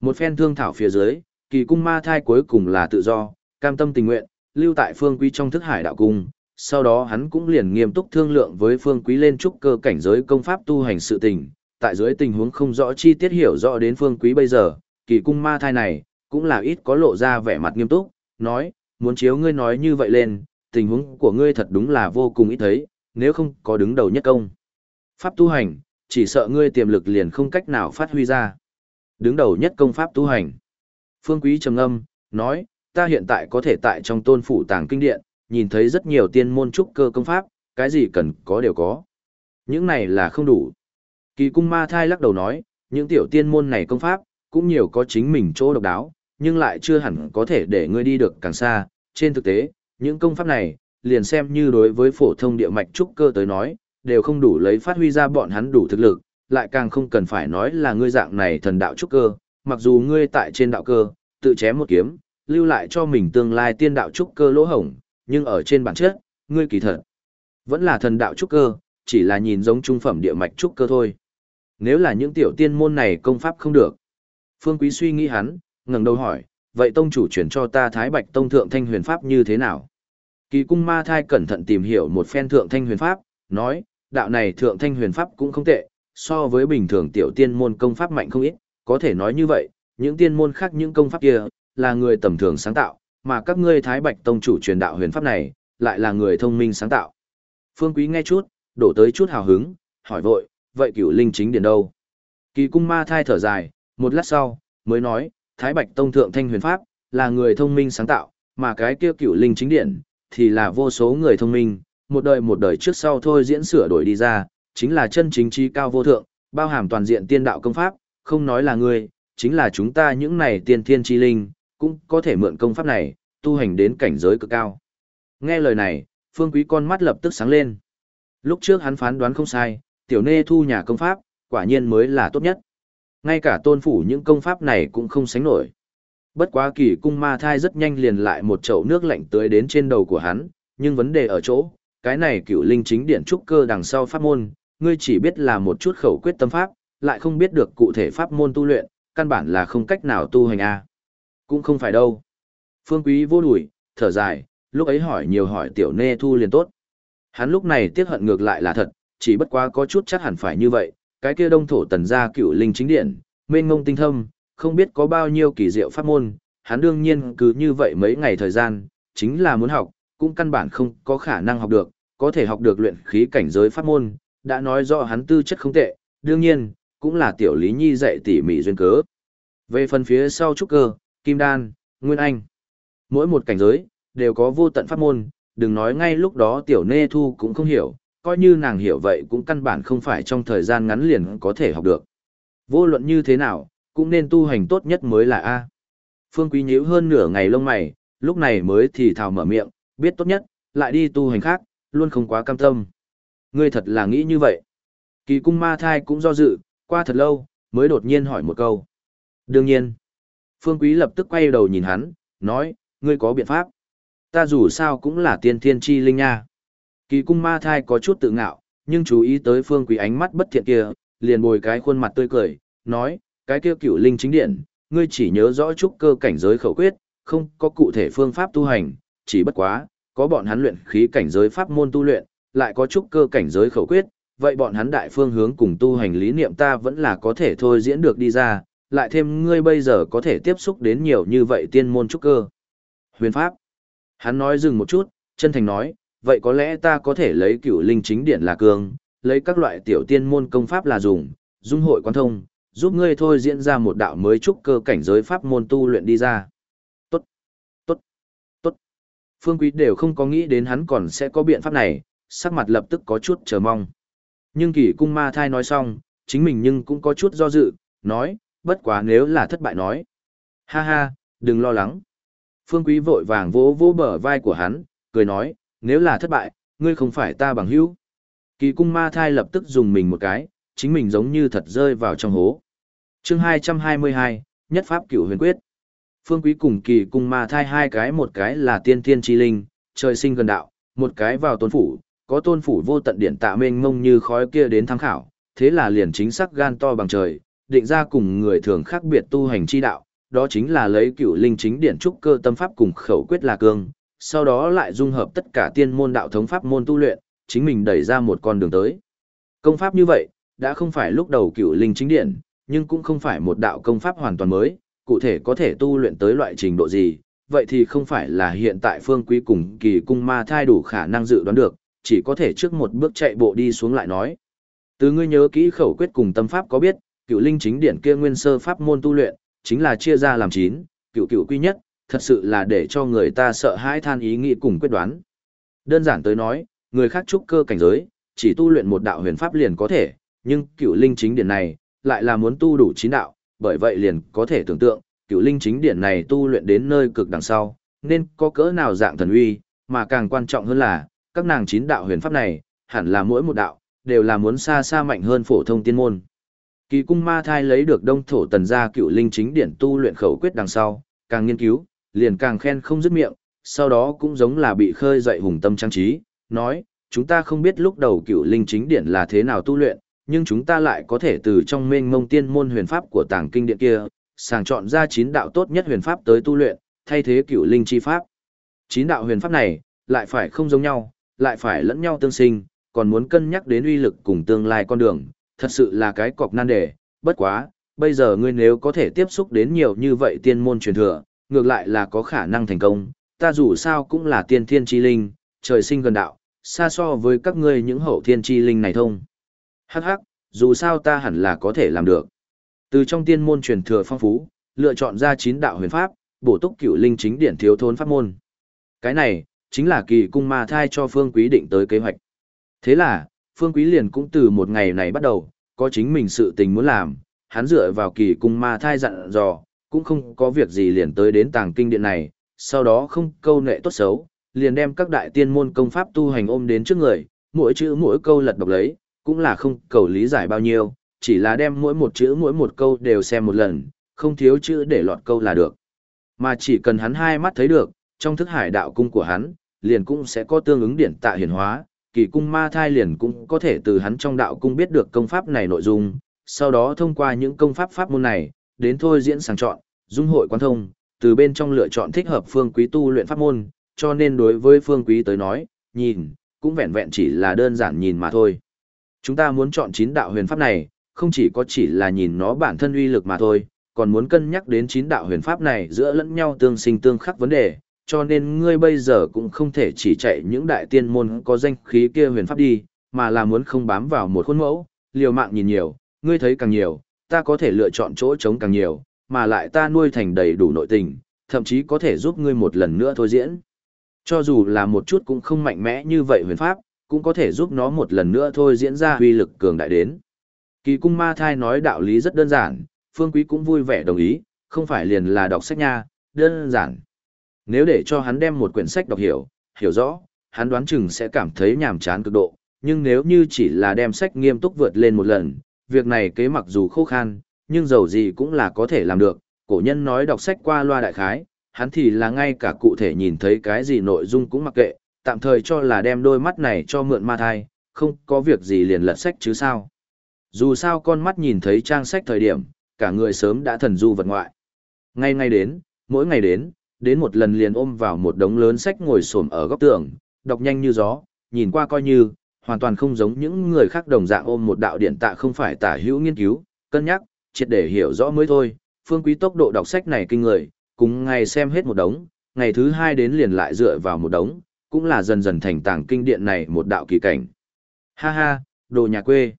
Một phen thương thảo phía dưới, kỳ cung ma thai cuối cùng là tự do, cam tâm tình nguyện, lưu tại phương quý trong thức hải đạo cung. Sau đó hắn cũng liền nghiêm túc thương lượng với phương quý lên trúc cơ cảnh giới công pháp tu hành sự tình. Tại dưới tình huống không rõ chi tiết hiểu rõ đến phương quý bây giờ, kỳ cung ma thai này, cũng là ít có lộ ra vẻ mặt nghiêm túc, nói, muốn chiếu ngươi nói như vậy lên, tình huống của ngươi thật đúng là vô cùng ít thấy, nếu không có đứng đầu nhất công. Pháp tu hành, chỉ sợ ngươi tiềm lực liền không cách nào phát huy ra. Đứng đầu nhất công pháp tu hành. Phương Quý trầm ngâm, nói, ta hiện tại có thể tại trong tôn phủ tàng kinh điện, nhìn thấy rất nhiều tiên môn trúc cơ công pháp, cái gì cần có đều có. Những này là không đủ. Kỳ cung ma thai lắc đầu nói, những tiểu tiên môn này công pháp, cũng nhiều có chính mình chỗ độc đáo, nhưng lại chưa hẳn có thể để ngươi đi được càng xa. Trên thực tế, những công pháp này, liền xem như đối với phổ thông địa mạch trúc cơ tới nói, đều không đủ lấy phát huy ra bọn hắn đủ thực lực, lại càng không cần phải nói là ngươi dạng này thần đạo trúc cơ, mặc dù ngươi tại trên đạo cơ, tự chém một kiếm, lưu lại cho mình tương lai tiên đạo trúc cơ lỗ hổng, nhưng ở trên bản chất, ngươi kỳ thật vẫn là thần đạo trúc cơ, chỉ là nhìn giống trung phẩm địa mạch trúc cơ thôi. Nếu là những tiểu tiên môn này công pháp không được. Phương Quý suy nghĩ hắn, ngẩng đầu hỏi, vậy tông chủ chuyển cho ta Thái Bạch Tông thượng thanh huyền pháp như thế nào? Kỳ cung ma thai cẩn thận tìm hiểu một phen thượng thanh huyền pháp, nói, đạo này thượng thanh huyền pháp cũng không tệ, so với bình thường tiểu tiên môn công pháp mạnh không ít, có thể nói như vậy, những tiên môn khác những công pháp kia, là người tầm thường sáng tạo, mà các ngươi Thái Bạch Tông chủ truyền đạo huyền pháp này, lại là người thông minh sáng tạo. Phương Quý nghe chút, đổ tới chút hào hứng, hỏi vội, vậy cửu linh chính điển đâu? Kỳ cung ma thai thở dài, một lát sau, mới nói, Thái Bạch Tông Thượng Thanh Huyền Pháp, là người thông minh sáng tạo, mà cái kia cựu linh chính điện, thì là vô số người thông minh, một đời một đời trước sau thôi diễn sửa đổi đi ra, chính là chân chính trí cao vô thượng, bao hàm toàn diện tiên đạo công pháp, không nói là người, chính là chúng ta những này tiên thiên chi linh, cũng có thể mượn công pháp này, tu hành đến cảnh giới cực cao. Nghe lời này, Phương Quý con mắt lập tức sáng lên. Lúc trước hắn phán đoán không sai, tiểu nê thu nhà công pháp, quả nhiên mới là tốt nhất. Ngay cả tôn phủ những công pháp này cũng không sánh nổi. Bất quá kỳ cung ma thai rất nhanh liền lại một chậu nước lạnh tưới đến trên đầu của hắn, nhưng vấn đề ở chỗ, cái này cựu linh chính điện trúc cơ đằng sau pháp môn, ngươi chỉ biết là một chút khẩu quyết tâm pháp, lại không biết được cụ thể pháp môn tu luyện, căn bản là không cách nào tu hành a. Cũng không phải đâu. Phương Quý vô đùi, thở dài, lúc ấy hỏi nhiều hỏi tiểu nê thu liền tốt. Hắn lúc này tiếc hận ngược lại là thật, chỉ bất quá có chút chắc hẳn phải như vậy, cái kia đông thổ tần gia cựu linh chính điện, mênh ngông tinh thâm, không biết có bao nhiêu kỳ diệu pháp môn, hắn đương nhiên cứ như vậy mấy ngày thời gian, chính là muốn học, cũng căn bản không có khả năng học được, có thể học được luyện khí cảnh giới pháp môn, đã nói rõ hắn tư chất không tệ, đương nhiên, cũng là tiểu lý nhi dạy tỉ mỉ duyên cớ. Về phần phía sau trúc cơ, kim đan, nguyên anh, mỗi một cảnh giới, đều có vô tận pháp môn, đừng nói ngay lúc đó tiểu nê thu cũng không hiểu, coi như nàng hiểu vậy cũng căn bản không phải trong thời gian ngắn liền có thể học được. Vô luận như thế nào, cũng nên tu hành tốt nhất mới là A. Phương Quý nhíu hơn nửa ngày lông mày, lúc này mới thì thào mở miệng, biết tốt nhất, lại đi tu hành khác, luôn không quá cam tâm. Ngươi thật là nghĩ như vậy. Kỳ cung ma thai cũng do dự, qua thật lâu, mới đột nhiên hỏi một câu. Đương nhiên. Phương Quý lập tức quay đầu nhìn hắn, nói, ngươi có biện pháp. Ta dù sao cũng là tiên thiên chi linh nha. Kỳ cung ma thai có chút tự ngạo, nhưng chú ý tới Phương Quý ánh mắt bất thiện kia, liền bồi cái khuôn mặt tươi cười, nói, cái kia cửu linh chính điện, ngươi chỉ nhớ rõ chút cơ cảnh giới khẩu quyết, không có cụ thể phương pháp tu hành, chỉ bất quá, có bọn hắn luyện khí cảnh giới pháp môn tu luyện, lại có chút cơ cảnh giới khẩu quyết, vậy bọn hắn đại phương hướng cùng tu hành lý niệm ta vẫn là có thể thôi diễn được đi ra, lại thêm ngươi bây giờ có thể tiếp xúc đến nhiều như vậy tiên môn trúc cơ. Huyền Pháp. Hắn nói dừng một chút, chân thành nói, vậy có lẽ ta có thể lấy cửu linh chính điện là cương, lấy các loại tiểu tiên môn công pháp là dùng, dung hội quan thông, giúp ngươi thôi diễn ra một đạo mới trúc cơ cảnh giới pháp môn tu luyện đi ra. Tốt, tốt, tốt. Phương Quý đều không có nghĩ đến hắn còn sẽ có biện pháp này, sắc mặt lập tức có chút chờ mong. Nhưng kỳ cung ma thai nói xong, chính mình nhưng cũng có chút do dự, nói, bất quá nếu là thất bại nói. Ha ha, đừng lo lắng. Phương Quý vội vàng vỗ vỗ bờ vai của hắn, cười nói, nếu là thất bại, ngươi không phải ta bằng hữu. Kỳ cung ma thai lập tức dùng mình một cái, chính mình giống như thật rơi vào trong hố. chương 222, Nhất Pháp Cửu Huyền Quyết. Phương Quý cùng kỳ cung ma thai hai cái một cái là tiên thiên chi linh, trời sinh gần đạo, một cái vào tôn phủ, có tôn phủ vô tận điện tạ mênh mông như khói kia đến tham khảo, thế là liền chính xác gan to bằng trời, định ra cùng người thường khác biệt tu hành chi đạo, đó chính là lấy cựu linh chính điển trúc cơ tâm pháp cùng khẩu quyết là cương, sau đó lại dung hợp tất cả tiên môn đạo thống pháp môn tu luyện, chính mình đẩy ra một con đường tới. Công pháp như vậy, đã không phải lúc đầu cựu linh chính điển, nhưng cũng không phải một đạo công pháp hoàn toàn mới, cụ thể có thể tu luyện tới loại trình độ gì, vậy thì không phải là hiện tại phương quý cùng kỳ cung ma thai đủ khả năng dự đoán được, chỉ có thể trước một bước chạy bộ đi xuống lại nói. Từ ngươi nhớ kỹ khẩu quyết cùng tâm pháp có biết, cựu linh chính điển kia nguyên sơ pháp môn tu luyện, chính là chia ra làm chín, cựu cựu quy nhất, thật sự là để cho người ta sợ hãi than ý nghĩ cùng quyết đoán. Đơn giản tới nói, người khác trúc cơ cảnh giới, chỉ tu luyện một đạo huyền pháp liền có thể, nhưng cựu linh chính điển này, lại là muốn tu đủ chín đạo, bởi vậy liền có thể tưởng tượng, cựu linh chính điển này tu luyện đến nơi cực đằng sau, nên có cỡ nào dạng thần uy, mà càng quan trọng hơn là, các nàng chín đạo huyền pháp này, hẳn là mỗi một đạo, đều là muốn xa xa mạnh hơn phổ thông tiên môn. Kỳ cung ma thai lấy được đông thổ tần gia cựu linh chính điển tu luyện khẩu quyết đằng sau, càng nghiên cứu, liền càng khen không dứt miệng, sau đó cũng giống là bị khơi dậy hùng tâm trang trí, nói, chúng ta không biết lúc đầu cựu linh chính điển là thế nào tu luyện, nhưng chúng ta lại có thể từ trong mênh mông tiên môn huyền pháp của tàng kinh điện kia, sàng chọn ra chín đạo tốt nhất huyền pháp tới tu luyện, thay thế cựu linh chi pháp. Chín đạo huyền pháp này, lại phải không giống nhau, lại phải lẫn nhau tương sinh, còn muốn cân nhắc đến uy lực cùng tương lai con đường, thật sự là cái cọc nan đề, bất quá, bây giờ ngươi nếu có thể tiếp xúc đến nhiều như vậy tiên môn truyền thừa, ngược lại là có khả năng thành công, ta dù sao cũng là tiên thiên chi linh, trời sinh gần đạo, xa so với các ngươi những hậu thiên chi linh này thông. Hắc hắc, dù sao ta hẳn là có thể làm được. Từ trong tiên môn truyền thừa phong phú, lựa chọn ra chín đạo huyền pháp, bổ túc cửu linh chính điển thiếu thốn pháp môn. Cái này, chính là kỳ cung ma thai cho Phương Quý định tới kế hoạch. Thế là, Phương Quý liền cũng từ một ngày này bắt đầu, có chính mình sự tình muốn làm, hắn dựa vào kỳ cung ma thai dặn dò, cũng không có việc gì liền tới đến tàng kinh điện này, sau đó không câu nệ tốt xấu, liền đem các đại tiên môn công pháp tu hành ôm đến trước người, mỗi chữ mỗi câu lật đọc lấy, cũng là không cầu lý giải bao nhiêu, chỉ là đem mỗi một chữ mỗi một câu đều xem một lần, không thiếu chữ để lọt câu là được. Mà chỉ cần hắn hai mắt thấy được, trong thức hải đạo cung của hắn, liền cũng sẽ có tương ứng điển tạ hiển hóa, kỳ cung ma thai liền cũng có thể từ hắn trong đạo cung biết được công pháp này nội dung, sau đó thông qua những công pháp pháp môn này, đến thôi diễn sàng chọn, dung hội quan thông, từ bên trong lựa chọn thích hợp phương quý tu luyện pháp môn, cho nên đối với phương quý tới nói, nhìn, cũng vẹn vẹn chỉ là đơn giản nhìn mà thôi. Chúng ta muốn chọn chín đạo huyền pháp này, không chỉ có chỉ là nhìn nó bản thân uy lực mà thôi, còn muốn cân nhắc đến chín đạo huyền pháp này giữa lẫn nhau tương sinh tương khắc vấn đề, cho nên ngươi bây giờ cũng không thể chỉ chạy những đại tiên môn có danh khí kia huyền pháp đi, mà là muốn không bám vào một khuôn mẫu, liều mạng nhìn nhiều, ngươi thấy càng nhiều, ta có thể lựa chọn chỗ trống càng nhiều, mà lại ta nuôi thành đầy đủ nội tình, thậm chí có thể giúp ngươi một lần nữa thôi diễn. Cho dù là một chút cũng không mạnh mẽ như vậy huyền pháp, cũng có thể giúp nó một lần nữa thôi diễn ra huy lực cường đại đến. Kỳ cung ma thai nói đạo lý rất đơn giản, phương quý cũng vui vẻ đồng ý, không phải liền là đọc sách nha, đơn giản. Nếu để cho hắn đem một quyển sách đọc hiểu, hiểu rõ, hắn đoán chừng sẽ cảm thấy nhàm chán cực độ, nhưng nếu như chỉ là đem sách nghiêm túc vượt lên một lần, việc này kế mặc dù khô khan, nhưng dầu gì cũng là có thể làm được. Cổ nhân nói đọc sách qua loa đại khái, hắn thì là ngay cả cụ thể nhìn thấy cái gì nội dung cũng mặc kệ, tạm thời cho là đem đôi mắt này cho mượn ma thai, không có việc gì liền lật sách chứ sao. Dù sao con mắt nhìn thấy trang sách thời điểm, cả người sớm đã thần du vật ngoại. Ngay ngay đến, mỗi ngày đến, đến một lần liền ôm vào một đống lớn sách ngồi xổm ở góc tường, đọc nhanh như gió, nhìn qua coi như, hoàn toàn không giống những người khác đồng dạng ôm một đạo điện tạ không phải tả hữu nghiên cứu, cân nhắc, triệt để hiểu rõ mới thôi. Phương Quý tốc độ đọc sách này kinh người, cùng ngày xem hết một đống, ngày thứ hai đến liền lại dựa vào một đống, cũng là dần dần thành tàng kinh điện này một đạo kỳ cảnh. Ha ha, đồ nhà quê.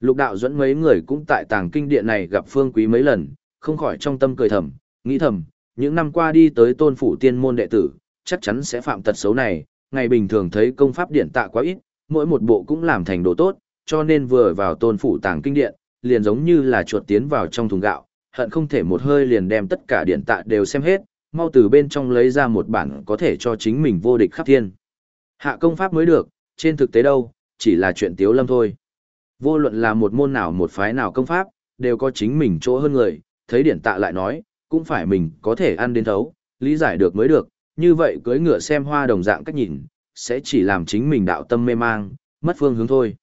Lục đạo dẫn mấy người cũng tại tàng kinh điện này gặp Phương Quý mấy lần, không khỏi trong tâm cười thầm, nghĩ thầm, những năm qua đi tới tôn phủ tiên môn đệ tử, chắc chắn sẽ phạm tật xấu này, ngày bình thường thấy công pháp điện tạ quá ít, mỗi một bộ cũng làm thành đồ tốt, cho nên vừa vào tôn phủ tàng kinh điện, liền giống như là chuột tiến vào trong thùng gạo, hận không thể một hơi liền đem tất cả điện tạ đều xem hết, mau từ bên trong lấy ra một bản có thể cho chính mình vô địch khắp thiên. Hạ công pháp mới được, trên thực tế đâu, chỉ là chuyện tiếu lâm thôi. Vô luận là một môn nào một phái nào công pháp, đều có chính mình chỗ hơn người, thấy điển tạ lại nói, cũng phải mình có thể ăn đến thấu, lý giải được mới được, như vậy cưới ngựa xem hoa đồng dạng cách nhìn, sẽ chỉ làm chính mình đạo tâm mê mang, mất phương hướng thôi.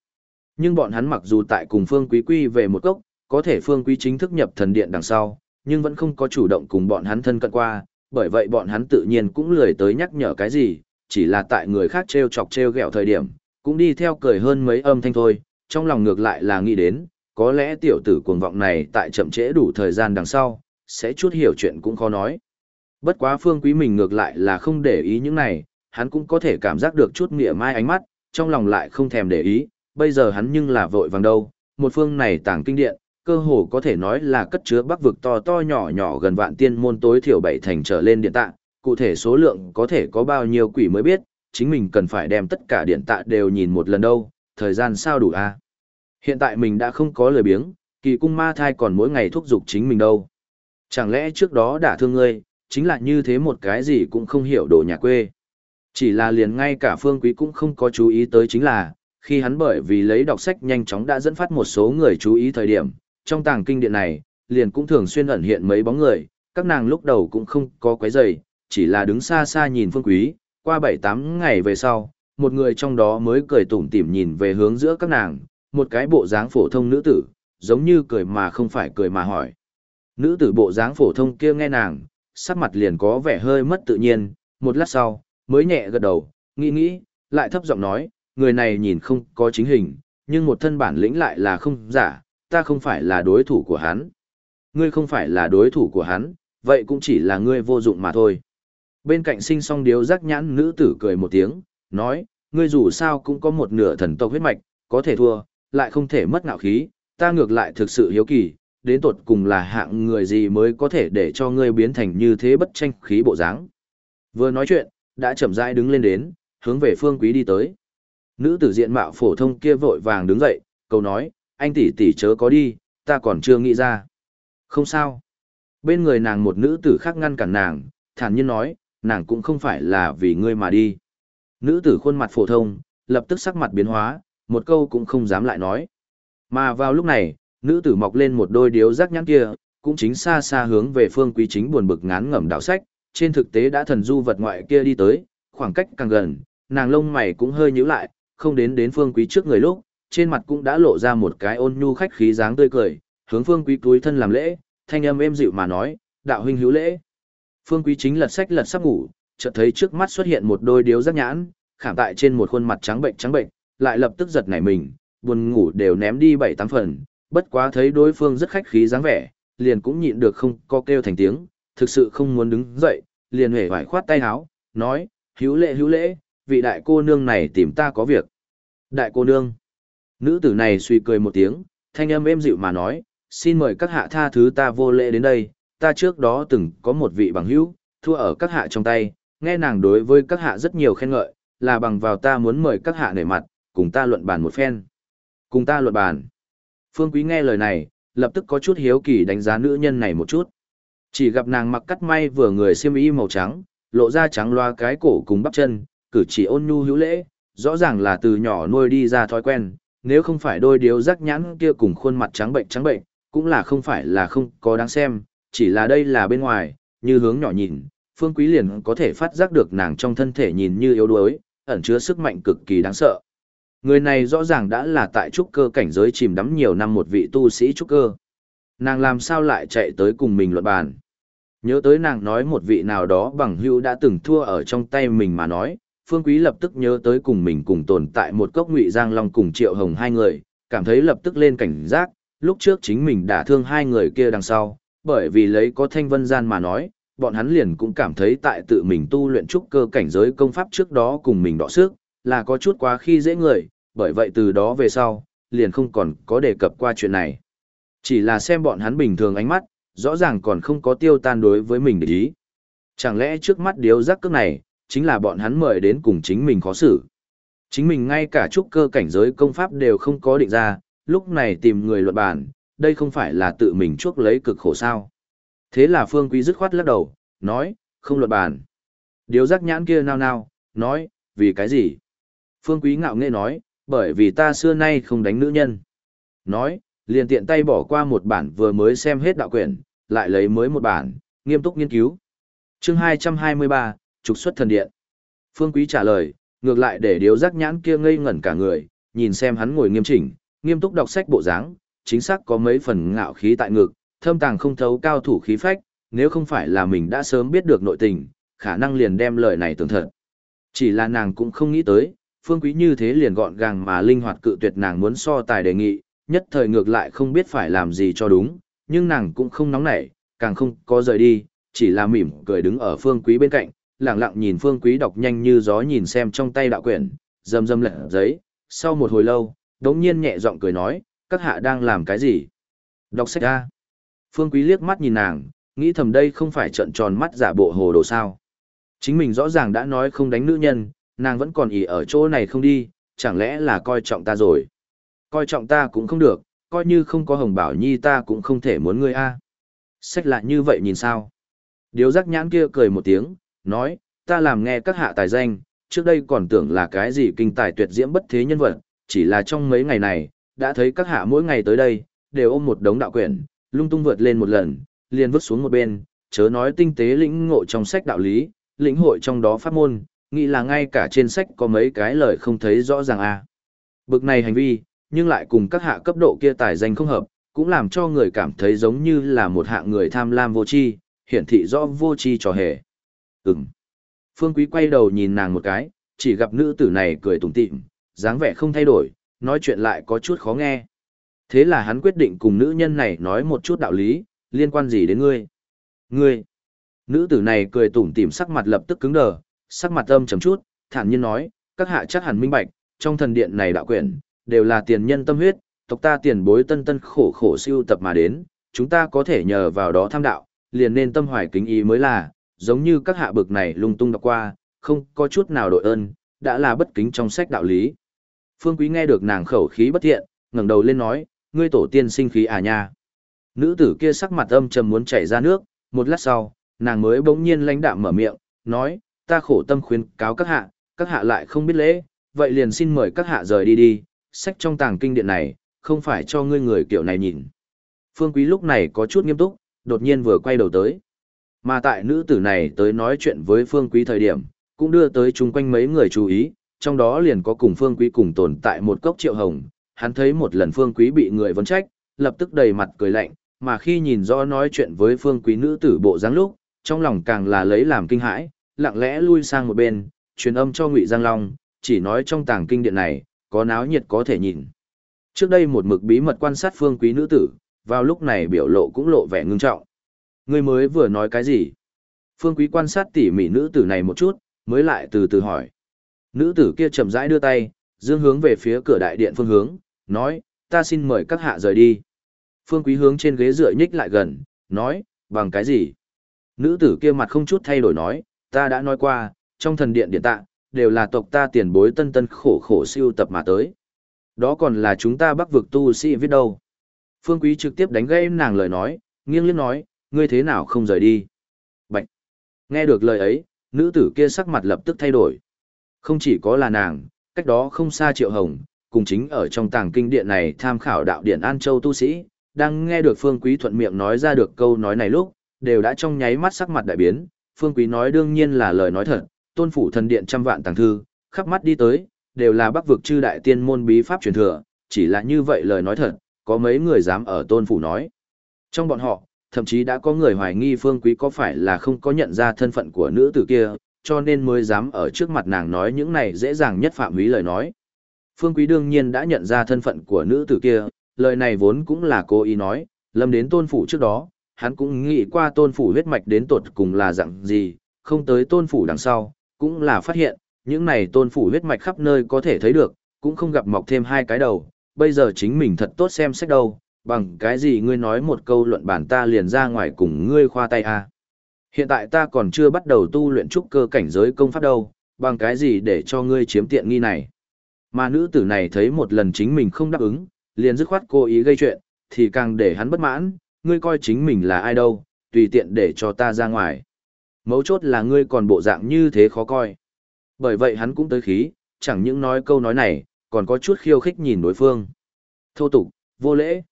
Nhưng bọn hắn mặc dù tại cùng phương quý quy về một gốc, có thể phương quý chính thức nhập thần điện đằng sau, nhưng vẫn không có chủ động cùng bọn hắn thân cận qua, bởi vậy bọn hắn tự nhiên cũng lười tới nhắc nhở cái gì, chỉ là tại người khác treo chọc treo gẹo thời điểm, cũng đi theo cười hơn mấy âm thanh thôi, trong lòng ngược lại là nghĩ đến, có lẽ tiểu tử cuồng vọng này tại chậm trễ đủ thời gian đằng sau, sẽ chút hiểu chuyện cũng khó nói. Bất quá phương quý mình ngược lại là không để ý những này, hắn cũng có thể cảm giác được chút nghĩa mai ánh mắt, trong lòng lại không thèm để ý, bây giờ hắn nhưng là vội vàng đâu, một phương này tàng kinh điện, cơ hồ có thể nói là cất chứa bắc vực to to nhỏ nhỏ gần vạn tiên môn tối thiểu bảy thành trở lên điện tạ, cụ thể số lượng có thể có bao nhiêu quỷ mới biết, chính mình cần phải đem tất cả điện tạ đều nhìn một lần đâu, thời gian sao đủ a? Hiện tại mình đã không có lời biếng, kỳ cung ma thai còn mỗi ngày thúc giục chính mình đâu. Chẳng lẽ trước đó đã thương ngươi, chính là như thế một cái gì cũng không hiểu đồ nhà quê. Chỉ là liền ngay cả phương quý cũng không có chú ý tới chính là, khi hắn bởi vì lấy đọc sách nhanh chóng đã dẫn phát một số người chú ý thời điểm, trong tàng kinh điện này, liền cũng thường xuyên ẩn hiện mấy bóng người, các nàng lúc đầu cũng không có quấy rầy, chỉ là đứng xa xa nhìn phương quý, qua 7-8 ngày về sau, một người trong đó mới cười tủm tỉm nhìn về hướng giữa các nàng, một cái bộ dáng phổ thông nữ tử, giống như cười mà không phải cười mà hỏi. Nữ tử bộ dáng phổ thông kia nghe nàng, sắc mặt liền có vẻ hơi mất tự nhiên, một lát sau, mới nhẹ gật đầu, nghĩ nghĩ, lại thấp giọng nói, người này nhìn không có chính hình, nhưng một thân bản lĩnh lại là không giả, ta không phải là đối thủ của hắn. Ngươi không phải là đối thủ của hắn, vậy cũng chỉ là ngươi vô dụng mà thôi. Bên cạnh sinh song điếu rắc nhãn nữ tử cười một tiếng, nói, ngươi dù sao cũng có một nửa thần tộc huyết mạch, có thể thua, lại không thể mất ngạo khí, ta ngược lại thực sự hiếu kỳ, đến tột cùng là hạng người gì mới có thể để cho ngươi biến thành như thế bất tranh khí bộ dáng. Vừa nói chuyện, đã chậm rãi đứng lên đến, hướng về Phương Quý đi tới. Nữ tử diện mạo phổ thông kia vội vàng đứng dậy, câu nói, anh tỷ tỷ chớ có đi, ta còn chưa nghĩ ra. Không sao. Bên người nàng một nữ tử khác ngăn cản nàng, thản nhiên nói, nàng cũng không phải là vì ngươi mà đi. Nữ tử khuôn mặt phổ thông, lập tức sắc mặt biến hóa, một câu cũng không dám lại nói. Mà vào lúc này, nữ tử mọc lên một đôi điếu rắc nhãn kia, cũng chính xa xa hướng về phương quý chính buồn bực ngán ngẩm đạo sách, trên thực tế đã thần du vật ngoại kia đi tới, khoảng cách càng gần, nàng lông mày cũng hơi nhíu lại, không đến đến phương quý trước người lúc, trên mặt cũng đã lộ ra một cái ôn nhu khách khí dáng tươi cười, hướng phương quý túi thân làm lễ, thanh âm êm dịu mà nói, đạo huynh hữu lễ. Phương quý chính lật sách lật sắp ngủ, chợt thấy trước mắt xuất hiện một đôi điếu giác nhãn, khảm tại trên một khuôn mặt trắng bệnh trắng bệnh, lại lập tức giật nảy mình, buồn ngủ đều ném đi bảy tám phần, bất quá thấy đối phương rất khách khí dáng vẻ, liền cũng nhịn được không có kêu thành tiếng, thực sự không muốn đứng dậy, liền hề vải khoát tay áo, nói, hữu lễ hữu lễ, vị đại cô nương này tìm ta có việc. Đại cô nương. Nữ tử này suy cười một tiếng, thanh âm êm dịu mà nói, xin mời các hạ tha thứ ta vô lễ đến đây, ta trước đó từng có một vị bằng hữu, thua ở các hạ trong tay, nghe nàng đối với các hạ rất nhiều khen ngợi, là bằng vào ta muốn mời các hạ nể mặt, cùng ta luận bàn một phen. Cùng ta luận bàn. Phương Quý nghe lời này, lập tức có chút hiếu kỳ đánh giá nữ nhân này một chút. Chỉ gặp nàng mặc cắt may vừa người xiêm y màu trắng, lộ ra trắng loa cái cổ cùng bắp chân, cử chỉ ôn nhu hữu lễ, rõ ràng là từ nhỏ nuôi đi ra thói quen, nếu không phải đôi điếu rắc nhãn kia cùng khuôn mặt trắng bệnh trắng bệnh, cũng là không phải là không có đáng xem, chỉ là đây là bên ngoài, như hướng nhỏ nhìn, Phương Quý liền có thể phát giác được nàng trong thân thể nhìn như yếu đuối, ẩn chứa sức mạnh cực kỳ đáng sợ. Người này rõ ràng đã là tại trúc cơ cảnh giới chìm đắm nhiều năm một vị tu sĩ trúc cơ. Nàng làm sao lại chạy tới cùng mình luận bàn. Nhớ tới nàng nói một vị nào đó bằng hữu đã từng thua ở trong tay mình mà nói, Phương Quý lập tức nhớ tới cùng mình cùng tồn tại một cốc ngụy Giang Long cùng Triệu Hồng hai người, cảm thấy lập tức lên cảnh giác, lúc trước chính mình đã thương hai người kia đằng sau, bởi vì lấy có thanh vân gian mà nói, bọn hắn liền cũng cảm thấy tại tự mình tu luyện trúc cơ cảnh giới công pháp trước đó cùng mình đọ sức, là có chút quá khi dễ người, bởi vậy từ đó về sau, liền không còn có đề cập qua chuyện này. Chỉ là xem bọn hắn bình thường ánh mắt, rõ ràng còn không có tiêu tan đối với mình để ý. Chẳng lẽ trước mắt điếu giác cước này, chính là bọn hắn mời đến cùng chính mình khó xử. Chính mình ngay cả trúc cơ cảnh giới công pháp đều không có định ra, lúc này tìm người luận bản đây không phải là tự mình chuốc lấy cực khổ sao. Thế là Phương Quý dứt khoát lắc đầu, nói, không luận bản Điếu giác nhãn kia nao nao, nói, vì cái gì? Phương Quý ngạo nghễ nói, bởi vì ta xưa nay không đánh nữ nhân. Nói, liền tiện tay bỏ qua một bản vừa mới xem hết đạo quyển, lại lấy mới một bản, nghiêm túc nghiên cứu. chương 223, trục xuất thần điện. Phương Quý trả lời, ngược lại để điếu giác nhãn kia ngây ngẩn cả người, nhìn xem hắn ngồi nghiêm chỉnh, nghiêm túc đọc sách bộ dáng, chính xác có mấy phần ngạo khí tại ngực, thâm tàng không thấu cao thủ khí phách, nếu không phải là mình đã sớm biết được nội tình, khả năng liền đem lời này tưởng thật. Chỉ là nàng cũng không nghĩ tới, phương quý như thế liền gọn gàng mà linh hoạt cự tuyệt nàng muốn so tài đề nghị, nhất thời ngược lại không biết phải làm gì cho đúng, nhưng nàng cũng không nóng nảy, càng không có rời đi, chỉ là mỉm cười đứng ở phương quý bên cạnh, lặng lặng nhìn phương quý đọc nhanh như gió nhìn xem trong tay đạo quyển, dầm dầm lệ giấy, sau một hồi lâu, đống nhiên nhẹ giọng cười nói, các hạ đang làm cái gì? Đọc sách ra. Phương quý liếc mắt nhìn nàng, nghĩ thầm đây không phải trận tròn mắt giả bộ hồ đồ sao. Chính mình rõ ràng đã nói không đánh nữ nhân, nàng vẫn còn ỉ ở chỗ này không đi, chẳng lẽ là coi trọng ta rồi. Coi trọng ta cũng không được, coi như không có hồng bảo nhi ta cũng không thể muốn ngươi a. Sách lại như vậy nhìn sao? Điếu giác nhãn kia cười một tiếng, nói, ta làm nghe các hạ tài danh, trước đây còn tưởng là cái gì kinh tài tuyệt diễm bất thế nhân vật, chỉ là trong mấy ngày này, đã thấy các hạ mỗi ngày tới đây, đều ôm một đống đạo quyển, lung tung vượt lên một lần, liền vứt xuống một bên, chớ nói tinh tế lĩnh ngộ trong sách đạo lý, lĩnh hội trong đó pháp môn, nghĩ là ngay cả trên sách có mấy cái lời không thấy rõ ràng à. Bực này hành vi, nhưng lại cùng các hạ cấp độ kia tài danh không hợp, cũng làm cho người cảm thấy giống như là một hạng người tham lam vô tri, hiển thị rõ vô tri trò hề. Ừm. Phương Quý quay đầu nhìn nàng một cái, chỉ gặp nữ tử này cười tủm tỉm, dáng vẻ không thay đổi, nói chuyện lại có chút khó nghe. Thế là hắn quyết định cùng nữ nhân này nói một chút đạo lý, liên quan gì đến ngươi? Ngươi! Nữ tử này cười tủm tỉm sắc mặt lập tức cứng đờ, sắc mặt âm trầm chút, thản nhiên nói, các hạ chắc hẳn minh bạch, trong thần điện này đạo quyển, đều là tiền nhân tâm huyết, tộc ta tiền bối tân tân khổ khổ siêu tập mà đến, chúng ta có thể nhờ vào đó tham đạo, liền nên tâm hoài kính ý mới là, giống như các hạ bực này lung tung đọc qua, không có chút nào đội ơn, đã là bất kính trong sách đạo lý. Phương Quý nghe được nàng khẩu khí bất thiện, ngẩng đầu lên nói, ngươi tổ tiên sinh khí à nha. Nữ tử kia sắc mặt âm trầm muốn chảy ra nước, một lát sau, nàng mới bỗng nhiên lãnh đạm mở miệng, nói, ta khổ tâm khuyên cáo các hạ, các hạ lại không biết lễ, vậy liền xin mời các hạ rời đi đi, sách trong tàng kinh điện này, không phải cho ngươi người kiểu này nhìn. Phương Quý lúc này có chút nghiêm túc, đột nhiên vừa quay đầu tới. Mà tại nữ tử này tới nói chuyện với Phương Quý thời điểm, cũng đưa tới chung quanh mấy người chú ý, trong đó liền có cùng Phương Quý cùng tồn tại một cốc triệu hồng, hắn thấy một lần Phương Quý bị người vấn trách, lập tức đầy mặt cười lạnh, mà khi nhìn rõ nói chuyện với Phương Quý nữ tử bộ dáng lúc, trong lòng càng là lấy làm kinh hãi, lặng lẽ lui sang một bên, truyền âm cho Ngụy Giang Long, chỉ nói trong tàng kinh điện này, có náo nhiệt có thể nhìn. Trước đây một mực bí mật quan sát Phương Quý nữ tử, vào lúc này biểu lộ cũng lộ vẻ ngưng trọng. Ngươi mới vừa nói cái gì? Phương Quý quan sát tỉ mỉ nữ tử này một chút, mới lại từ từ hỏi. Nữ tử kia chậm rãi đưa tay, dương hướng về phía cửa đại điện phương hướng, nói, ta xin mời các hạ rời đi. Phương Quý hướng trên ghế dựa nhích lại gần, nói, bằng cái gì? Nữ tử kia mặt không chút thay đổi nói, ta đã nói qua, trong thần điện điện tạ, đều là tộc ta tiền bối tân tân khổ khổ siêu tập mà tới. Đó còn là chúng ta bắc vực tu sĩ viết đâu. Phương Quý trực tiếp đánh gây nàng lời nói, nghiêng liếc nói, ngươi thế nào không rời đi. Bạch! Nghe được lời ấy, nữ tử kia sắc mặt lập tức thay đổi. Không chỉ có là nàng, cách đó không xa Triệu Hồng, cùng chính ở trong tàng kinh điện này tham khảo đạo điện An Châu tu sĩ, đang nghe được Phương Quý thuận miệng nói ra được câu nói này lúc, đều đã trong nháy mắt sắc mặt đại biến, Phương Quý nói đương nhiên là lời nói thật, tôn phủ thần điện trăm vạn tàng thư, khắp mắt đi tới, đều là bắc vực chư đại tiên môn bí pháp truyền thừa, chỉ là như vậy lời nói thật, có mấy người dám ở tôn phủ nói. Trong bọn họ, thậm chí đã có người hoài nghi Phương Quý có phải là không có nhận ra thân phận của nữ tử kia, cho nên mới dám ở trước mặt nàng nói những này dễ dàng nhất phạm ý lời nói. Phương Quý đương nhiên đã nhận ra thân phận của nữ tử kia, lời này vốn cũng là cô ý nói, lâm đến tôn phủ trước đó, hắn cũng nghĩ qua tôn phủ huyết mạch đến tột cùng là dạng gì, không tới tôn phủ đằng sau, cũng là phát hiện, những này tôn phủ huyết mạch khắp nơi có thể thấy được, cũng không gặp mọc thêm hai cái đầu, bây giờ chính mình thật tốt xem sách đâu, bằng cái gì ngươi nói một câu luận bản ta liền ra ngoài cùng ngươi khoa tay à. Hiện tại ta còn chưa bắt đầu tu luyện trúc cơ cảnh giới công pháp đâu, bằng cái gì để cho ngươi chiếm tiện nghi này. Mà nữ tử này thấy một lần chính mình không đáp ứng, liền dứt khoát cố ý gây chuyện, thì càng để hắn bất mãn, ngươi coi chính mình là ai đâu, tùy tiện để cho ta ra ngoài. Mấu chốt là ngươi còn bộ dạng như thế khó coi. Bởi vậy hắn cũng tới khí, chẳng những nói câu nói này, còn có chút khiêu khích nhìn đối phương. Thô tục, vô lễ.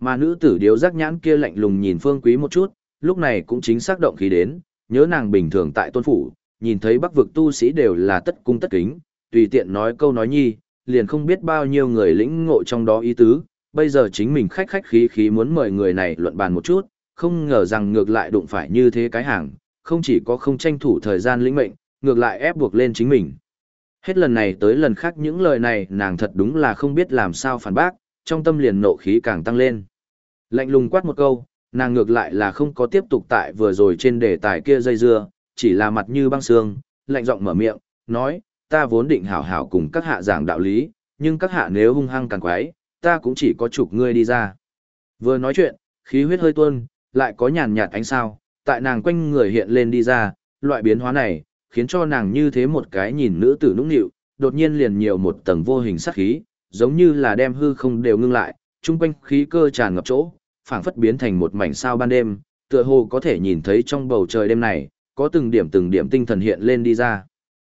Mà nữ tử điếu giác nhãn kia lạnh lùng nhìn phương quý một chút, lúc này cũng chính xác động khí đến, nhớ nàng bình thường tại tôn phủ, nhìn thấy bắc vực tu sĩ đều là tất cung tất kính, tùy tiện nói câu nói nhi, liền không biết bao nhiêu người lĩnh ngộ trong đó ý tứ, bây giờ chính mình khách khách khí khí muốn mời người này luận bàn một chút, không ngờ rằng ngược lại đụng phải như thế cái hàng, không chỉ có không tranh thủ thời gian lĩnh mệnh, ngược lại ép buộc lên chính mình. Hết lần này tới lần khác những lời này nàng thật đúng là không biết làm sao phản bác, trong tâm liền nộ khí càng tăng lên. Lạnh lùng quát một câu, nàng ngược lại là không có tiếp tục tại vừa rồi trên đề tài kia dây dưa, chỉ là mặt như băng xương, lạnh giọng mở miệng, nói, ta vốn định hảo hảo cùng các hạ giảng đạo lý, nhưng các hạ nếu hung hăng càng quái, ta cũng chỉ có chục ngươi đi ra. Vừa nói chuyện, khí huyết hơi tuôn, lại có nhàn nhạt ánh sao, tại nàng quanh người hiện lên đi ra, loại biến hóa này, khiến cho nàng như thế một cái nhìn nữ tử nũng nịu, đột nhiên liền nhiều một tầng vô hình sát khí, giống như là đem hư không đều ngưng lại, chung quanh khí cơ tràn ngập chỗ, phảng phất biến thành một mảnh sao ban đêm, tựa hồ có thể nhìn thấy trong bầu trời đêm này, có từng điểm từng điểm tinh thần hiện lên đi ra.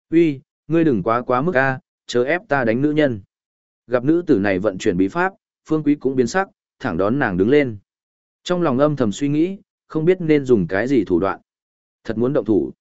Uy, ngươi đừng quá quá mức a, chớ ép ta đánh nữ nhân. Gặp nữ tử này vận chuyển bí pháp, Phương Quý cũng biến sắc, thẳng đón nàng đứng lên. Trong lòng âm thầm suy nghĩ, không biết nên dùng cái gì thủ đoạn. Thật muốn động thủ.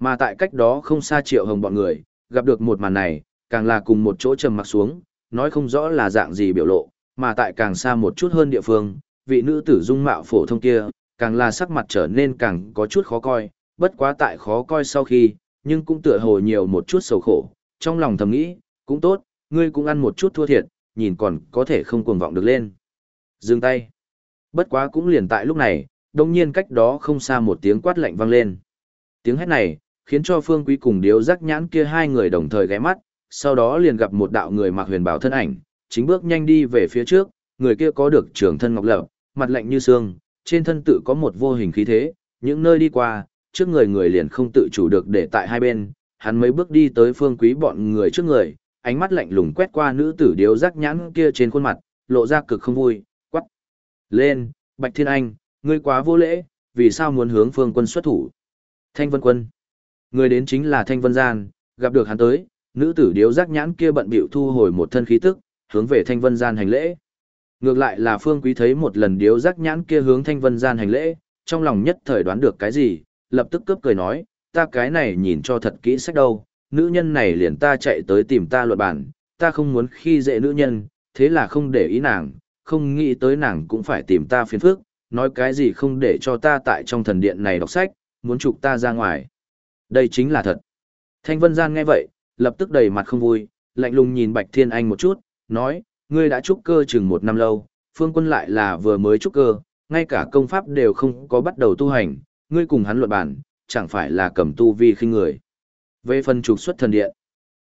Mà tại cách đó không xa triệu hồng bọn người, gặp được một màn này, càng là cùng một chỗ trầm mặc xuống, nói không rõ là dạng gì biểu lộ, mà tại càng xa một chút hơn địa phương, vị nữ tử dung mạo phổ thông kia, càng là sắc mặt trở nên càng có chút khó coi, bất quá tại khó coi sau khi, nhưng cũng tựa hồ nhiều một chút sầu khổ, trong lòng thầm nghĩ, cũng tốt, ngươi cũng ăn một chút thua thiệt, nhìn còn có thể không cuồng vọng được lên. Dừng tay. Bất quá cũng liền tại lúc này, đồng nhiên cách đó không xa một tiếng quát lạnh vang lên. Tiếng hét này, khiến cho Phương Quý cùng điếu rắc nhãn kia hai người đồng thời ghé mắt, sau đó liền gặp một đạo người mặc huyền bảo thân ảnh, chính bước nhanh đi về phía trước, người kia có được trường thân ngọc lập, mặt lạnh như xương, trên thân tự có một vô hình khí thế, những nơi đi qua, trước người người liền không tự chủ được để tại hai bên, hắn mấy bước đi tới phương quý bọn người trước người, ánh mắt lạnh lùng quét qua nữ tử điếu rắc nhãn kia trên khuôn mặt, lộ ra cực không vui, quắc. Lên, Bạch Thiên Anh, ngươi quá vô lễ, vì sao muốn hướng phương quân xuất thủ? Thanh Vân Quân. Người đến chính là Thanh Vân Gian, gặp được hắn tới, nữ tử điếu giác nhãn kia bận bịu thu hồi một thân khí tức, hướng về Thanh Vân Gian hành lễ. Ngược lại là Phương Quý thấy một lần điếu giác nhãn kia hướng Thanh Vân Gian hành lễ, trong lòng nhất thời đoán được cái gì, lập tức cướp cười nói, ta cái này nhìn cho thật kỹ sách đâu, nữ nhân này liền ta chạy tới tìm ta luận bản, ta không muốn khi dễ nữ nhân, thế là không để ý nàng, không nghĩ tới nàng cũng phải tìm ta phiền phức, nói cái gì không để cho ta tại trong thần điện này đọc sách, muốn trục ta ra ngoài. Đây chính là thật. Thanh Vân Gian nghe vậy, lập tức đầy mặt không vui, lạnh lùng nhìn Bạch Thiên Anh một chút, nói, ngươi đã trúc cơ chừng một năm lâu, phương quân lại là vừa mới trúc cơ, ngay cả công pháp đều không có bắt đầu tu hành, ngươi cùng hắn luận bản, chẳng phải là cầm tu vi khinh người. Về phần trục xuất thần điện,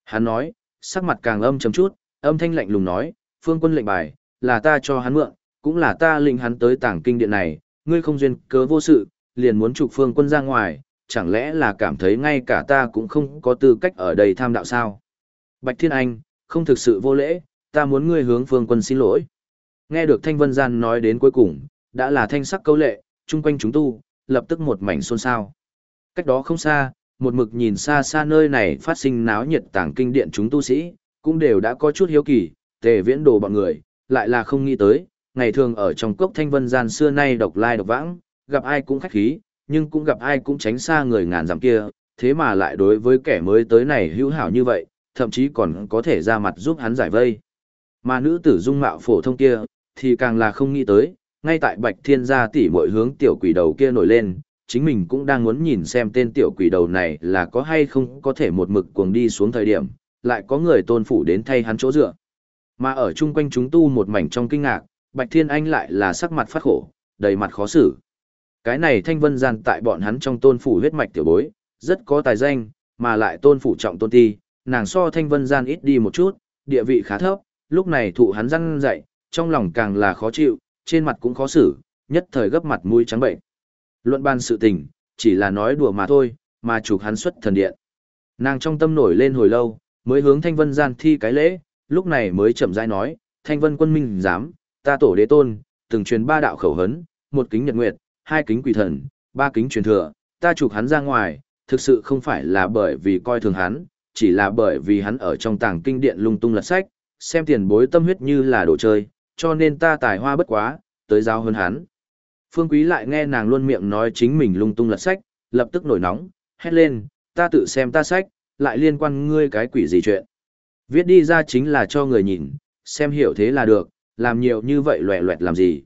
hắn nói, sắc mặt càng âm chấm chút, âm thanh lạnh lùng nói, phương quân lệnh bài, là ta cho hắn mượn, cũng là ta linh hắn tới tảng kinh điện này, ngươi không duyên cớ vô sự, liền muốn trục phương quân ra ngoài, chẳng lẽ là cảm thấy ngay cả ta cũng không có tư cách ở đây tham đạo sao? Bạch Thiên Anh, không thực sự vô lễ, ta muốn ngươi hướng phương quân xin lỗi. Nghe được Thanh Vân Gian nói đến cuối cùng, đã là thanh sắc câu lệ, chung quanh chúng tu, lập tức một mảnh xôn xao. Cách đó không xa, một mực nhìn xa xa nơi này phát sinh náo nhiệt tàng kinh điện chúng tu sĩ, cũng đều đã có chút hiếu kỳ, tề viễn đồ bọn người, lại là không nghĩ tới, ngày thường ở trong cốc thanh vân gian xưa nay độc lai độc vãng, gặp ai cũng khách khí, nhưng cũng gặp ai cũng tránh xa người ngàn dặm kia, thế mà lại đối với kẻ mới tới này hữu hảo như vậy, thậm chí còn có thể ra mặt giúp hắn giải vây. Mà nữ tử dung mạo phổ thông kia, thì càng là không nghĩ tới, ngay tại Bạch Thiên gia tỷ muội hướng tiểu quỷ đầu kia nổi lên, chính mình cũng đang muốn nhìn xem tên tiểu quỷ đầu này là có hay không có thể một mực cuồng đi xuống thời điểm, lại có người tôn phủ đến thay hắn chỗ dựa. Mà ở chung quanh chúng tu một mảnh trong kinh ngạc, Bạch Thiên Anh lại là sắc mặt phát khổ, đầy mặt khó xử. Cái này thanh vân gian tại bọn hắn trong tôn phủ huyết mạch tiểu bối, rất có tài danh, mà lại tôn phủ trọng tôn ti, nàng so thanh vân gian ít đi một chút, địa vị khá thấp, lúc này thụ hắn răng dậy, trong lòng càng là khó chịu, trên mặt cũng khó xử, nhất thời gấp mặt mũi trắng bệnh. Luận ban sự tình, chỉ là nói đùa mà thôi, mà chụp hắn xuất thần điện. Nàng trong tâm nổi lên hồi lâu, mới hướng Thanh Vân gian thi cái lễ, lúc này mới chậm rãi nói, Thanh Vân quân minh dám, ta tổ đế tôn, từng truyền ba đạo khẩu hấn, một kính nhật nguyệt, hai kính quỷ thần, ba kính truyền thừa, ta chụp hắn ra ngoài, thực sự không phải là bởi vì coi thường hắn, chỉ là bởi vì hắn ở trong tàng kinh điện lung tung lật sách, xem tiền bối tâm huyết như là đồ chơi, cho nên ta tài hoa bất quá, tới giao hơn hắn. Phương Quý lại nghe nàng luôn miệng nói chính mình lung tung lật sách, lập tức nổi nóng, hét lên, ta tự xem ta sách, lại liên quan ngươi cái quỷ gì chuyện. Viết đi ra chính là cho người nhìn, xem hiểu thế là được, làm nhiều như vậy loẹ loẹt làm gì.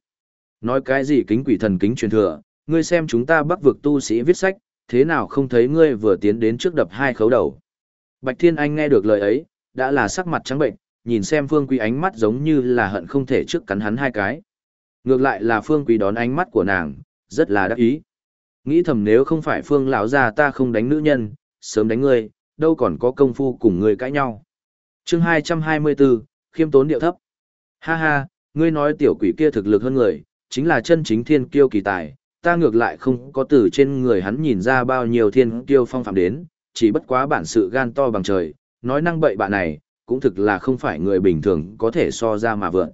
Nói cái gì kính quỷ thần kính truyền thừa, ngươi xem chúng ta bắc vực tu sĩ viết sách, thế nào không thấy ngươi vừa tiến đến trước đập hai khấu đầu. Bạch Thiên Anh nghe được lời ấy, đã là sắc mặt trắng bệnh, nhìn xem Phương Quý ánh mắt giống như là hận không thể trước cắn hắn hai cái. Ngược lại là Phương Quý đón ánh mắt của nàng, rất là đắc ý. Nghĩ thầm nếu không phải Phương lão gia ta không đánh nữ nhân, sớm đánh ngươi, đâu còn có công phu cùng ngươi cãi nhau. Chương 224, khiêm tốn điệu thấp. Ha ha, ngươi nói tiểu quỷ kia thực lực hơn người, chính là chân chính thiên kiêu kỳ tài, ta ngược lại không có từ trên người hắn nhìn ra bao nhiêu thiên kiêu phong phạm đến, chỉ bất quá bản sự gan to bằng trời, nói năng bậy bạn này, cũng thực là không phải người bình thường có thể so ra mà vượn.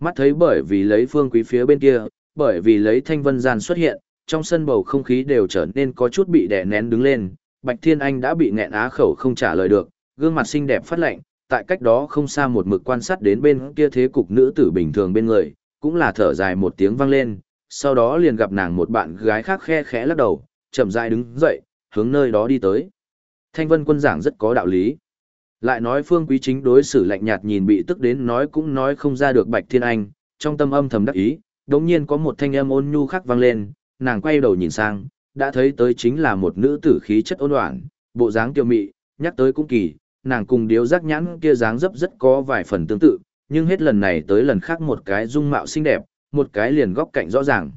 Mắt thấy bởi vì lấy phương quý phía bên kia, bởi vì lấy thanh vân gian xuất hiện, trong sân bầu không khí đều trở nên có chút bị đè nén đứng lên, Bạch Thiên Anh đã bị nghẹn á khẩu không trả lời được, gương mặt xinh đẹp phát lạnh, tại cách đó không xa một mực quan sát đến bên kia thế cục nữ tử bình thường bên người, cũng là thở dài một tiếng vang lên, sau đó liền gặp nàng một bạn gái khác khe khẽ lắc đầu, chậm rãi đứng dậy, hướng nơi đó đi tới. Thanh Vân quân giảng rất có đạo lý. Lại nói Phương Quý Chính đối xử lạnh nhạt nhìn bị tức đến nói cũng nói không ra được Bạch Thiên Anh, trong tâm âm thầm đắc ý, đống nhiên có một thanh âm ôn nhu khác vang lên, nàng quay đầu nhìn sang, đã thấy tới chính là một nữ tử khí chất ôn oản, bộ dáng tiêu mị, nhắc tới cũng kỳ, nàng cùng điếu giác nhãn kia dáng dấp rất có vài phần tương tự, nhưng hết lần này tới lần khác một cái dung mạo xinh đẹp, một cái liền góc cạnh rõ ràng.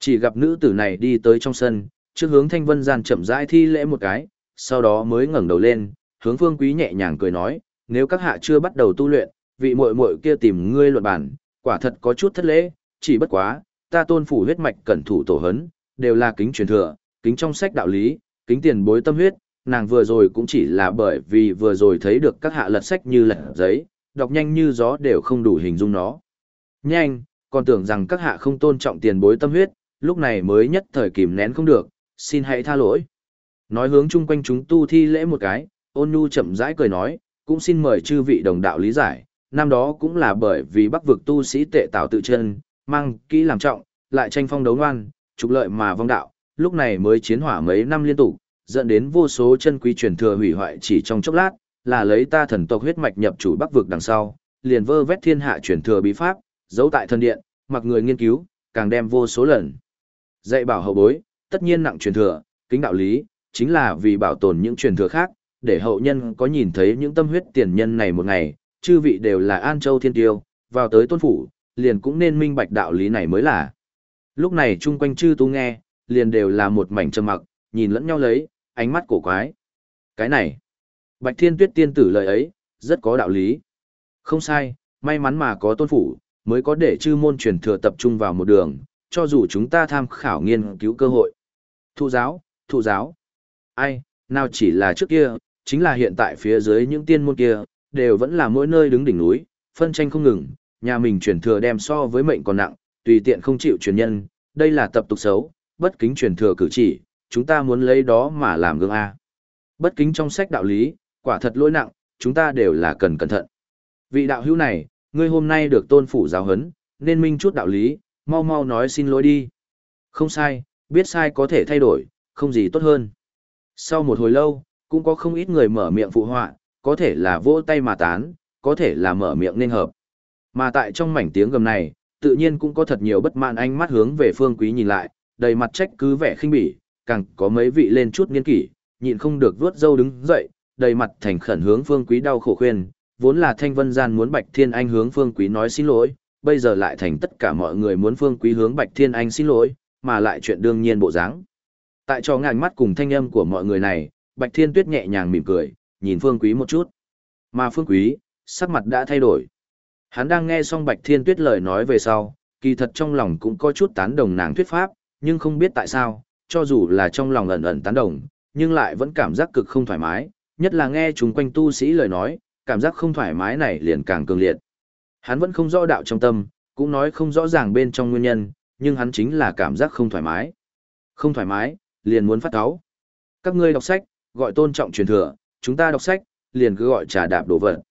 Chỉ gặp nữ tử này đi tới trong sân, trước hướng thanh vân gian chậm rãi thi lễ một cái, sau đó mới ngẩng đầu lên, hướng phương quý nhẹ nhàng cười nói, nếu các hạ chưa bắt đầu tu luyện, vị muội muội kia tìm ngươi luận bản, quả thật có chút thất lễ, chỉ bất quá, ta tôn phủ huyết mạch cẩn thủ tổ hấn, đều là kính truyền thừa, kính trong sách đạo lý, kính tiền bối tâm huyết, nàng vừa rồi cũng chỉ là bởi vì vừa rồi thấy được các hạ lật sách như lật giấy, đọc nhanh như gió đều không đủ hình dung nó. Nhanh, còn tưởng rằng các hạ không tôn trọng tiền bối tâm huyết, lúc này mới nhất thời kìm nén không được, xin hãy tha lỗi. Nói hướng chung quanh chúng tu thi lễ một cái, ôn nhu chậm rãi cười nói, cũng xin mời chư vị đồng đạo lý giải, năm đó cũng là bởi vì bắc vực tu sĩ tệ tạo tự chân, mang kỹ làm trọng, lại tranh phong đấu ngoan, trục lợi mà vong đạo, lúc này mới chiến hỏa mấy năm liên tục, dẫn đến vô số chân quý truyền thừa hủy hoại chỉ trong chốc lát, là lấy ta thần tộc huyết mạch nhập chủ bắc vực đằng sau, liền vơ vét thiên hạ truyền thừa bí pháp, giấu tại thần điện, mặc người nghiên cứu, càng đem vô số lần. Dạy bảo hậu bối, tất nhiên nặng truyền thừa, kính đạo lý, chính là vì bảo tồn những truyền thừa khác, để hậu nhân có nhìn thấy những tâm huyết tiền nhân này một ngày, chư vị đều là An Châu Thiên Tiêu, vào tới tôn phủ, liền cũng nên minh bạch đạo lý này mới là. Lúc này chung quanh chư tu nghe, liền đều là một mảnh trầm mặc, nhìn lẫn nhau lấy, ánh mắt cổ quái. Cái này, Bạch Thiên Tuyết tiên tử lời ấy, rất có đạo lý. Không sai, may mắn mà có tôn phủ, mới có để chư môn truyền thừa tập trung vào một đường, cho dù chúng ta tham khảo nghiên cứu cơ hội. Thụ giáo, thụ giáo. Ai, nào chỉ là trước kia, chính là hiện tại phía dưới những tiên môn kia, đều vẫn là mỗi nơi đứng đỉnh núi, phân tranh không ngừng, nhà mình truyền thừa đem so với mệnh còn nặng, tùy tiện không chịu truyền nhân, đây là tập tục xấu, bất kính truyền thừa cử chỉ, chúng ta muốn lấy đó mà làm gương A. Bất kính trong sách đạo lý, quả thật lỗi nặng, chúng ta đều là cần cẩn thận. Vị đạo hữu này, ngươi hôm nay được tôn phủ giáo huấn, nên minh chút đạo lý, mau mau nói xin lỗi đi. Không sai, biết sai có thể thay đổi, không gì tốt hơn. Sau một hồi lâu, cũng có không ít người mở miệng phụ họa, có thể là vỗ tay mà tán, có thể là mở miệng nên hợp. Mà tại trong mảnh tiếng gầm này, tự nhiên cũng có thật nhiều bất mãn ánh mắt hướng về phương quý nhìn lại, đầy mặt trách cứ vẻ khinh bỉ, càng có mấy vị lên chút nghiên kỷ, nhịn không được vuốt râu đứng dậy, đầy mặt thành khẩn hướng phương quý đau khổ khuyên, vốn là thanh vân gian muốn bạch thiên anh hướng phương quý nói xin lỗi, bây giờ lại thành tất cả mọi người muốn phương quý hướng bạch thiên anh xin lỗi, mà lại chuyện đương nhiên bộ dáng. Tại cho ngàn mắt cùng thanh âm của mọi người này, bạch thiên tuyết nhẹ nhàng mỉm cười, nhìn phương quý một chút. Mà phương quý, sắc mặt đã thay đổi. Hắn đang nghe xong bạch thiên tuyết lời nói về sau, kỳ thật trong lòng cũng có chút tán đồng nàng thuyết pháp, nhưng không biết tại sao, cho dù là trong lòng ẩn ẩn tán đồng, nhưng lại vẫn cảm giác cực không thoải mái, nhất là nghe chúng quanh tu sĩ lời nói, cảm giác không thoải mái này liền càng cường liệt. Hắn vẫn không rõ đạo trong tâm, cũng nói không rõ ràng bên trong nguyên nhân, nhưng hắn chính là cảm giác không thoải mái. Không thoải mái, liền muốn phát cáo. Các ngươi đọc sách, gọi tôn trọng truyền thừa, chúng ta đọc sách, liền cứ gọi trà đạp đổ vật.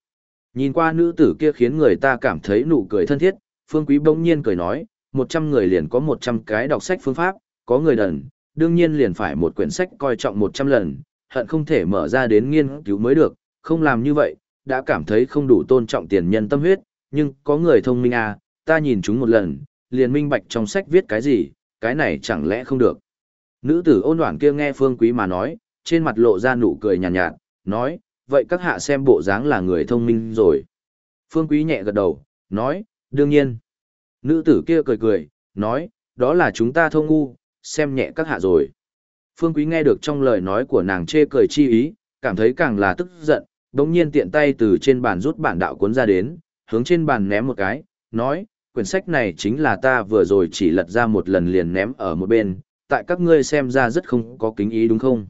Nhìn qua nữ tử kia khiến người ta cảm thấy nụ cười thân thiết, Phương Quý bỗng nhiên cười nói, 100 người liền có 100 cái đọc sách phương pháp, có người đần, đương nhiên liền phải một quyển sách coi trọng 100 lần, hận không thể mở ra đến nghiên cứu mới được, không làm như vậy, đã cảm thấy không đủ tôn trọng tiền nhân tâm huyết, nhưng có người thông minh à, ta nhìn chúng một lần, liền minh bạch trong sách viết cái gì, cái này chẳng lẽ không được. Nữ tử ôn hoảng kia nghe Phương Quý mà nói, trên mặt lộ ra nụ cười nhàn nhạt, nhạt, nói, vậy các hạ xem bộ dáng là người thông minh rồi. Phương Quý nhẹ gật đầu, nói, đương nhiên. Nữ tử kia cười cười, nói, đó là chúng ta thông ngu, xem nhẹ các hạ rồi. Phương Quý nghe được trong lời nói của nàng chê cười chi ý, cảm thấy càng là tức giận, đống nhiên tiện tay từ trên bàn rút bản đạo cuốn ra đến, hướng trên bàn ném một cái, nói, quyển sách này chính là ta vừa rồi chỉ lật ra một lần liền ném ở một bên, tại các ngươi xem ra rất không có kính ý đúng không?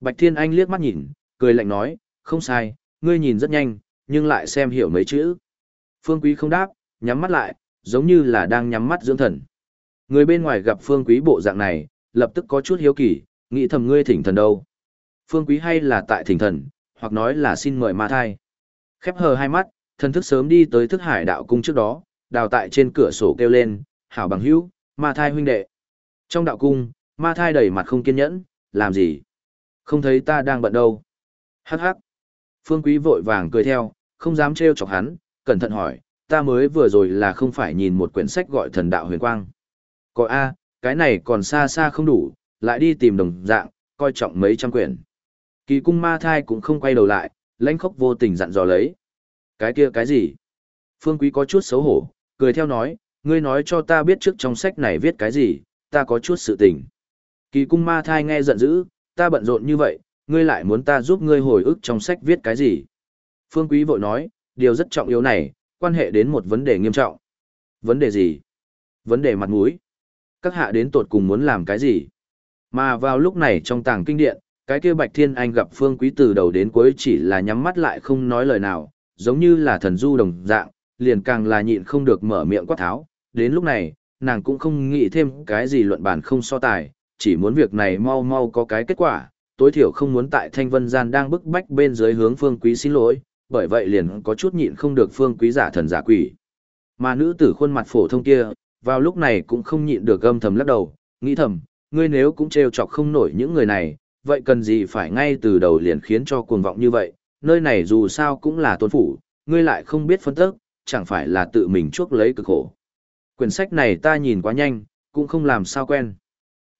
Bạch Thiên Anh liếc mắt nhìn, cười lạnh nói, không sai, ngươi nhìn rất nhanh, nhưng lại xem hiểu mấy chữ. Phương Quý không đáp, nhắm mắt lại, giống như là đang nhắm mắt dưỡng thần. Người bên ngoài gặp Phương Quý bộ dạng này, lập tức có chút hiếu kỳ, nghĩ thầm ngươi thỉnh thần đâu. Phương Quý hay là tại thỉnh thần, hoặc nói là xin mời ma thai. Khép hờ hai mắt, thần thức sớm đi tới thức hải đạo cung trước đó, đào tại trên cửa sổ kêu lên, hảo bằng hữu, ma thai huynh đệ. Trong đạo cung, ma thai đầy mặt không kiên nhẫn, làm gì? Không thấy ta đang bận đâu. Hắc hắc. Phương Quý vội vàng cười theo, không dám trêu chọc hắn, cẩn thận hỏi, ta mới vừa rồi là không phải nhìn một quyển sách gọi thần đạo huyền quang. Có A, cái này còn xa xa không đủ, lại đi tìm đồng dạng, coi trọng mấy trăm quyển. Kỳ cung ma thai cũng không quay đầu lại, lãnh khốc vô tình dặn dò lấy. Cái kia cái gì? Phương Quý có chút xấu hổ, cười theo nói, ngươi nói cho ta biết trước trong sách này viết cái gì, ta có chút sự tình. Kỳ cung ma thai nghe giận dữ, ta bận rộn như vậy, ngươi lại muốn ta giúp ngươi hồi ức trong sách viết cái gì. Phương Quý vội nói, điều rất trọng yếu này, quan hệ đến một vấn đề nghiêm trọng. Vấn đề gì? Vấn đề mặt mũi. Các hạ đến tột cùng muốn làm cái gì? Mà vào lúc này trong tàng kinh điện, cái kia Bạch Thiên Anh gặp Phương Quý từ đầu đến cuối chỉ là nhắm mắt lại không nói lời nào, giống như là thần du đồng dạng, liền càng là nhịn không được mở miệng quát tháo. Đến lúc này, nàng cũng không nghĩ thêm cái gì luận bàn không so tài, chỉ muốn việc này mau mau có cái kết quả, tối thiểu không muốn tại Thanh Vân Gian đang bức bách bên dưới hướng Phương Quý xin lỗi, bởi vậy liền có chút nhịn không được Phương Quý giả thần giả quỷ. Mà nữ tử khuôn mặt phổ thông kia, vào lúc này cũng không nhịn được gâm thầm lắc đầu, nghĩ thầm, ngươi nếu cũng trêu chọc không nổi những người này, vậy cần gì phải ngay từ đầu liền khiến cho cuồng vọng như vậy, nơi này dù sao cũng là tôn phủ, ngươi lại không biết phân tức, chẳng phải là tự mình chuốc lấy cực khổ. Quyển sách này ta nhìn quá nhanh, cũng không làm sao quen.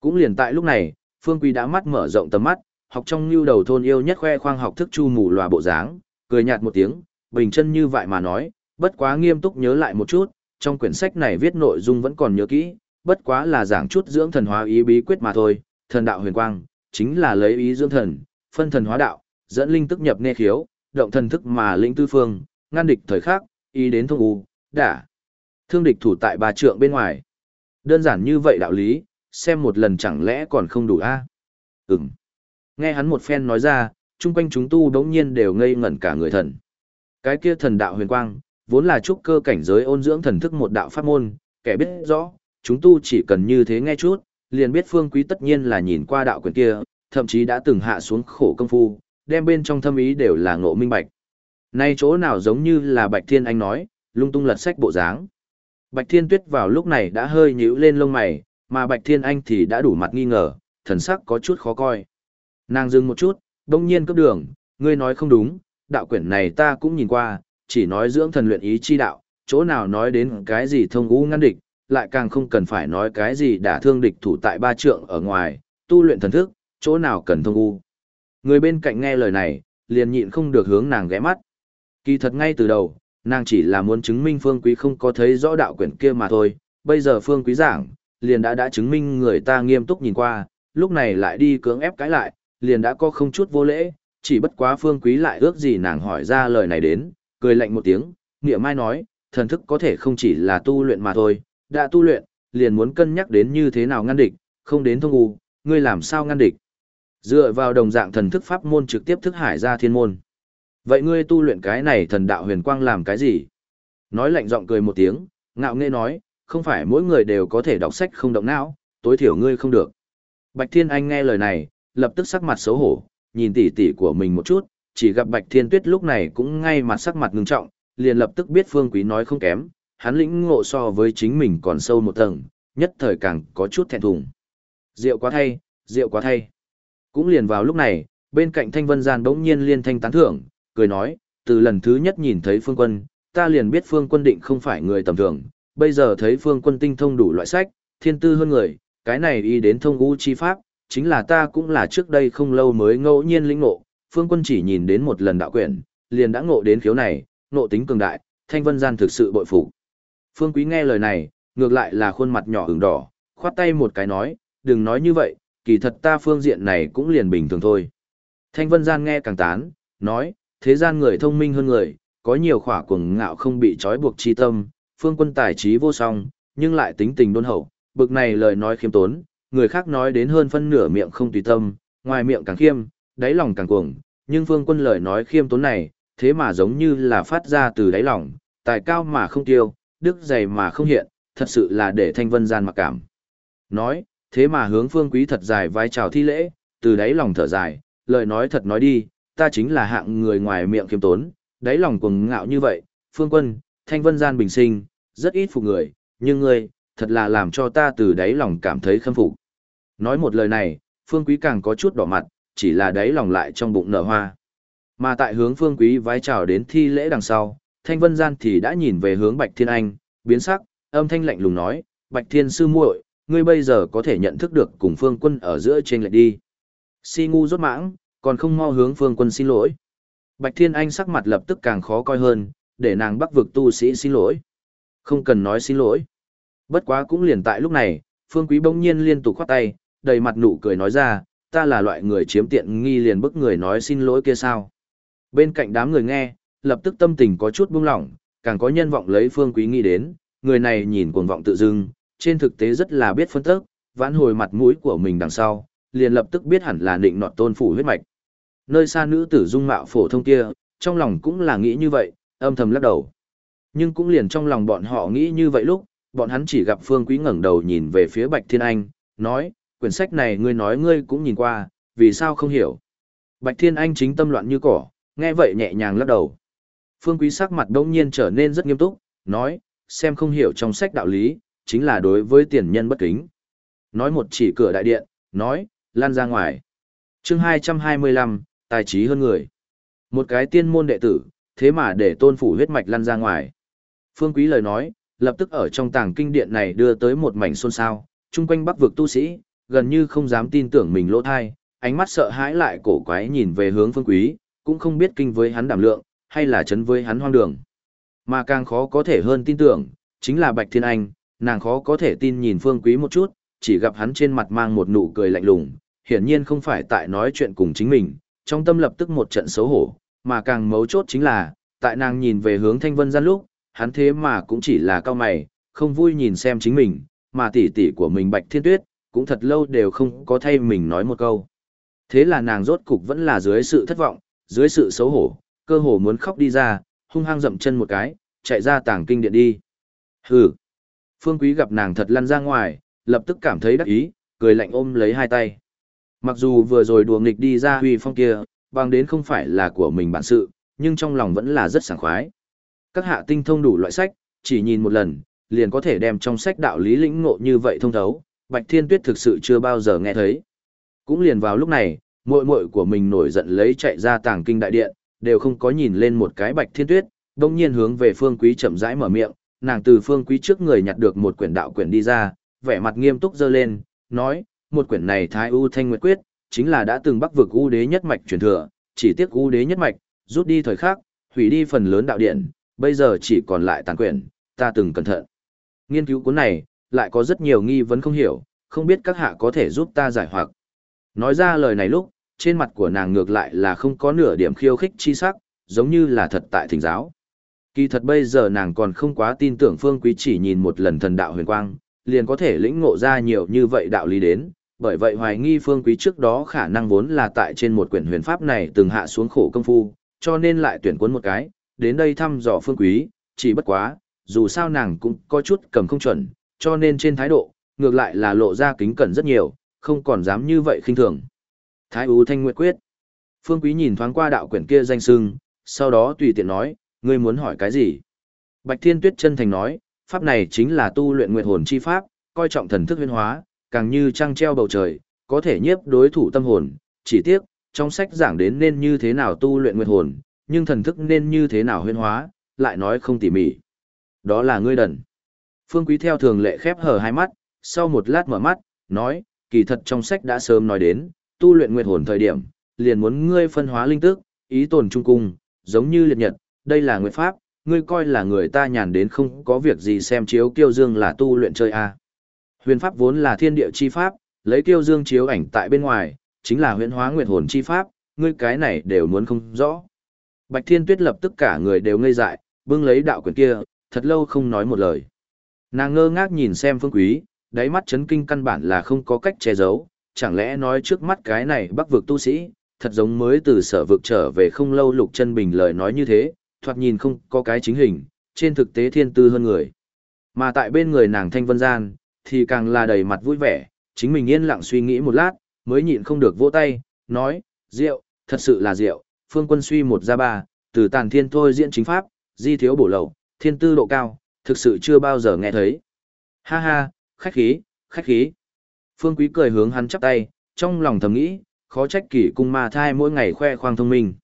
Cũng liền tại lúc này, Phương Quý đã mắt mở rộng tầm mắt, học trong lưu đầu thôn yêu nhất khoe khoang học thức chu mù lòa bộ dáng, cười nhạt một tiếng, bình chân như vậy mà nói, bất quá nghiêm túc nhớ lại một chút, trong quyển sách này viết nội dung vẫn còn nhớ kỹ, bất quá là giảng chút dưỡng thần hóa ý bí quyết mà thôi, thần đạo huyền quang, chính là lấy ý dưỡng thần, phân thần hóa đạo, dẫn linh tức nhập nê khiếu, động thần thức mà lĩnh tư phương, ngăn địch thời khắc, ý đến thông u, đả. Thương địch thủ tại bà trượng bên ngoài. Đơn giản như vậy đạo lý, xem một lần chẳng lẽ còn không đủ a? À? Ừm. Nghe hắn một phen nói ra, chung quanh chúng tu đống nhiên đều ngây ngẩn cả người thần. Cái kia thần đạo huyền quang, vốn là trúc cơ cảnh giới ôn dưỡng thần thức một đạo pháp môn, kẻ biết rõ, chúng tu chỉ cần như thế nghe chút, liền biết phương quý tất nhiên là nhìn qua đạo quyền kia, thậm chí đã từng hạ xuống khổ công phu, đem bên trong thâm ý đều là ngộ minh bạch. Nay chỗ nào giống như là Bạch Thiên Anh nói, lung tung lật sách bộ dáng. Bạch Thiên Tuyết vào lúc này đã hơi nhíu lên lông mày, mà Bạch Thiên Anh thì đã đủ mặt nghi ngờ, thần sắc có chút khó coi. Nàng dừng một chút, đông nhiên cấp đường, ngươi nói không đúng, đạo quyển này ta cũng nhìn qua, chỉ nói dưỡng thần luyện ý chi đạo, chỗ nào nói đến cái gì thông u ngăn địch, lại càng không cần phải nói cái gì đả thương địch thủ tại ba trượng ở ngoài, tu luyện thần thức, chỗ nào cần thông u. Người bên cạnh nghe lời này, liền nhịn không được hướng nàng ghé mắt. Kỳ thật ngay từ đầu, nàng chỉ là muốn chứng minh Phương Quý không có thấy rõ đạo quyển kia mà thôi, bây giờ Phương Quý giảng, liền đã đã chứng minh người ta nghiêm túc nhìn qua, lúc này lại đi cưỡng ép cãi lại, liền đã có không chút vô lễ, chỉ bất quá Phương Quý lại ước gì nàng hỏi ra lời này đến, cười lạnh một tiếng, nghĩa mai nói, thần thức có thể không chỉ là tu luyện mà thôi, đã tu luyện, liền muốn cân nhắc đến như thế nào ngăn địch, không đến thông u, ngươi làm sao ngăn địch. Dựa vào đồng dạng thần thức pháp môn trực tiếp thức hải ra thiên môn. Vậy ngươi tu luyện cái này thần đạo huyền quang làm cái gì? Nói lạnh giọng cười một tiếng, ngạo nghễ nói, không phải mỗi người đều có thể đọc sách không động não, tối thiểu ngươi không được. Bạch Thiên Anh nghe lời này, lập tức sắc mặt xấu hổ, nhìn tỉ tỉ của mình một chút, chỉ gặp Bạch Thiên Tuyết lúc này cũng ngay mặt sắc mặt ngưng trọng, liền lập tức biết Phương Quý nói không kém, hắn lĩnh ngộ so với chính mình còn sâu một tầng, nhất thời càng có chút thẹn thùng. Rượu quá thay, rượu quá thay. Cũng liền vào lúc này, bên cạnh Thanh Vân Gian bỗng nhiên liên thanh tán thưởng, cười nói, từ lần thứ nhất nhìn thấy Phương Quân, ta liền biết Phương Quân định không phải người tầm thường, bây giờ thấy Phương Quân tinh thông đủ loại sách, thiên tư hơn người, cái này y đến thông ngũ chi pháp, chính là ta cũng là trước đây không lâu mới ngẫu nhiên lĩnh ngộ, Phương Quân chỉ nhìn đến một lần đạo quyển, liền đã ngộ đến khiếu này, ngộ tính cường đại, Thanh Vân Gian thực sự bội phục. Phương Quý nghe lời này, ngược lại là khuôn mặt nhỏ ửng đỏ, khoát tay một cái nói, đừng nói như vậy, kỳ thật ta phương diện này cũng liền bình thường thôi. Thanh Vân Gian nghe càng tán, nói, thế gian người thông minh hơn người, có nhiều khỏa cuồng ngạo không bị trói buộc chi tâm, phương quân tài trí vô song, nhưng lại tính tình đôn hậu, bực này lời nói khiêm tốn, người khác nói đến hơn phân nửa miệng không tùy tâm, ngoài miệng càng khiêm, đáy lòng càng cuồng, nhưng phương quân lời nói khiêm tốn này, thế mà giống như là phát ra từ đáy lòng, tài cao mà không tiêu, đức dày mà không hiện, thật sự là để thanh vân gian mặc cảm. Nói, thế mà hướng phương quý thật dài vai chào thi lễ, từ đáy lòng thở dài, lời nói thật nói đi, ta chính là hạng người ngoài miệng khiêm tốn, đáy lòng cuồng ngạo như vậy, phương quân, thanh vân gian bình sinh, rất ít phục người, nhưng ngươi, thật là làm cho ta từ đáy lòng cảm thấy khâm phục. Nói một lời này, phương quý càng có chút đỏ mặt, chỉ là đáy lòng lại trong bụng nở hoa. Mà tại hướng phương quý vái chào đến thi lễ đằng sau, thanh vân gian thì đã nhìn về hướng bạch thiên anh, biến sắc, âm thanh lạnh lùng nói, bạch thiên sư muội, ngươi bây giờ có thể nhận thức được cùng phương quân ở giữa trên lệch đi. Si ngu rốt mãng, còn không mau hướng phương quân xin lỗi. Bạch Thiên Anh sắc mặt lập tức càng khó coi hơn, để nàng bắc vực tu sĩ xin lỗi. Không cần nói xin lỗi. Bất quá cũng liền tại lúc này, Phương Quý bỗng nhiên liên tục khoát tay, đầy mặt nụ cười nói ra, ta là loại người chiếm tiện nghi liền bức người nói xin lỗi kia sao. Bên cạnh đám người nghe, lập tức tâm tình có chút buông lỏng, càng có nhân vọng lấy Phương Quý nghĩ đến, người này nhìn cuồng vọng tự dưng, trên thực tế rất là biết phân tức, vãn hồi mặt mũi của mình đằng sau, liền lập tức biết hẳn là định nọt tôn phủ huyết mạch. Nơi xa nữ tử dung mạo phổ thông kia, trong lòng cũng là nghĩ như vậy, âm thầm lắc đầu. Nhưng cũng liền trong lòng bọn họ nghĩ như vậy lúc, bọn hắn chỉ gặp Phương Quý ngẩng đầu nhìn về phía Bạch Thiên Anh, nói, quyển sách này ngươi nói ngươi cũng nhìn qua, vì sao không hiểu. Bạch Thiên Anh chính tâm loạn như cỏ, nghe vậy nhẹ nhàng lắc đầu. Phương Quý sắc mặt đông nhiên trở nên rất nghiêm túc, nói, xem không hiểu trong sách đạo lý, chính là đối với tiền nhân bất kính. Nói một chỉ cửa đại điện, nói, lan ra ngoài. chương 225, tài trí hơn người. Một cái tiên môn đệ tử, thế mà để tôn phủ huyết mạch lan ra ngoài. Phương Quý lời nói, lập tức ở trong tàng kinh điện này đưa tới một mảnh xôn xao, chung quanh bắc vực tu sĩ, gần như không dám tin tưởng mình lỗ thai, ánh mắt sợ hãi lại cổ quái nhìn về hướng Phương Quý, cũng không biết kinh với hắn đảm lượng, hay là chấn với hắn hoang đường. Mà càng khó có thể hơn tin tưởng, chính là Bạch Thiên Anh, nàng khó có thể tin nhìn Phương Quý một chút, chỉ gặp hắn trên mặt mang một nụ cười lạnh lùng, hiển nhiên không phải tại nói chuyện cùng chính mình, trong tâm lập tức một trận xấu hổ, mà càng mấu chốt chính là, tại nàng nhìn về hướng Thanh Vân gian lúc, hắn thế mà cũng chỉ là cao mày, không vui nhìn xem chính mình, mà tỷ tỷ của mình Bạch Thiên Tuyết, cũng thật lâu đều không có thay mình nói một câu. Thế là nàng rốt cục vẫn là dưới sự thất vọng, dưới sự xấu hổ, cơ hồ muốn khóc đi ra, hung hăng dậm chân một cái, chạy ra tàng kinh điện đi. Hừ. Phương Quý gặp nàng thật lăn ra ngoài, lập tức cảm thấy đắc ý, cười lạnh ôm lấy hai tay. Mặc dù vừa rồi đùa nghịch đi ra huy phong kia, bằng đến không phải là của mình bản sự, nhưng trong lòng vẫn là rất sảng khoái. Các hạ tinh thông đủ loại sách, chỉ nhìn một lần, liền có thể đem trong sách đạo lý lĩnh ngộ như vậy thông thấu, Bạch Thiên Tuyết thực sự chưa bao giờ nghe thấy. Cũng liền vào lúc này, muội muội của mình nổi giận lấy chạy ra tàng kinh đại điện, đều không có nhìn lên một cái Bạch Thiên Tuyết, đồng nhiên hướng về Phương Quý chậm rãi mở miệng, nàng từ Phương Quý trước người nhặt được một quyển đạo quyển đi ra, vẻ mặt nghiêm túc dơ lên, nói, một quyển này Thái U Thanh Nguyệt Quyết, chính là đã từng bắc vực U đế nhất mạch truyền thừa, chỉ tiếc U đế nhất mạch, rút đi thời khắc, hủy đi phần lớn đạo điện, bây giờ chỉ còn lại tàn quyển, ta từng cẩn thận. Nghiên cứu cuốn này, lại có rất nhiều nghi vấn không hiểu, không biết các hạ có thể giúp ta giải hoặc. Nói ra lời này lúc, trên mặt của nàng ngược lại là không có nửa điểm khiêu khích chi sắc, giống như là thật tại thỉnh giáo. Kỳ thật bây giờ nàng còn không quá tin tưởng Phương Quý chỉ nhìn một lần thần đạo huyền quang, liền có thể lĩnh ngộ ra nhiều như vậy đạo lý đến, bởi vậy hoài nghi Phương Quý trước đó khả năng vốn là tại trên một quyển huyền pháp này từng hạ xuống khổ công phu, cho nên lại tuyển cuốn một cái, đến đây thăm dò Phương Quý, chỉ bất quá, dù sao nàng cũng có chút cầm không chuẩn, cho nên trên thái độ, ngược lại là lộ ra kính cẩn rất nhiều, không còn dám như vậy khinh thường. Thái Ú Thanh Nguyệt Quyết. Phương Quý nhìn thoáng qua đạo quyển kia danh sưng, sau đó tùy tiện nói, ngươi muốn hỏi cái gì? Bạch Thiên Tuyết chân thành nói, pháp này chính là tu luyện nguyệt hồn chi pháp, coi trọng thần thức huyên hóa, càng như trăng treo bầu trời, có thể nhiếp đối thủ tâm hồn, chỉ tiếc, trong sách giảng đến nên như thế nào tu luyện nguyệt hồn, nhưng thần thức nên như thế nào huyên hóa, lại nói không tỉ mỉ. Đó là ngươi đần. Phương Quý theo thường lệ khép hờ hai mắt, sau một lát mở mắt, nói, kỳ thật trong sách đã sớm nói đến, tu luyện nguyệt hồn thời điểm, liền muốn ngươi phân hóa linh tức, ý tồn trung cung, giống như liệt nhật, đây là nguyệt pháp, ngươi coi là người ta nhàn đến không có việc gì xem chiếu kiêu dương là tu luyện chơi a. À. Huyền pháp vốn là thiên địa chi pháp, lấy kiêu dương chiếu ảnh tại bên ngoài, chính là huyền hóa nguyệt hồn chi pháp, ngươi cái này đều muốn không rõ. Bạch Thiên Tuyết lập tức cả người đều ngây dại, bưng lấy đạo quyển kia, thật lâu không nói một lời. Nàng ngơ ngác nhìn xem Phương Quý, đáy mắt chấn kinh căn bản là không có cách che giấu, chẳng lẽ nói trước mắt cái này bắc vực tu sĩ, thật giống mới từ sở vực trở về không lâu lục chân bình lời nói như thế, thoạt nhìn không có cái chính hình, trên thực tế thiên tư hơn người. Mà tại bên người nàng thanh vân gian, thì càng là đầy mặt vui vẻ, chính mình yên lặng suy nghĩ một lát, mới nhịn không được vỗ tay, nói, rượu, thật sự là rượu, phương quân suy một ra ba, từ tàn thiên thôi diễn chính pháp, di thiếu bổ lậu, thiên tư độ cao, thực sự chưa bao giờ nghe thấy. Ha ha, khách khí, khách khí. Phương Quý cười hướng hắn chắp tay, trong lòng thầm nghĩ, khó trách kỷ cung ma thai mỗi ngày khoe khoang thông minh.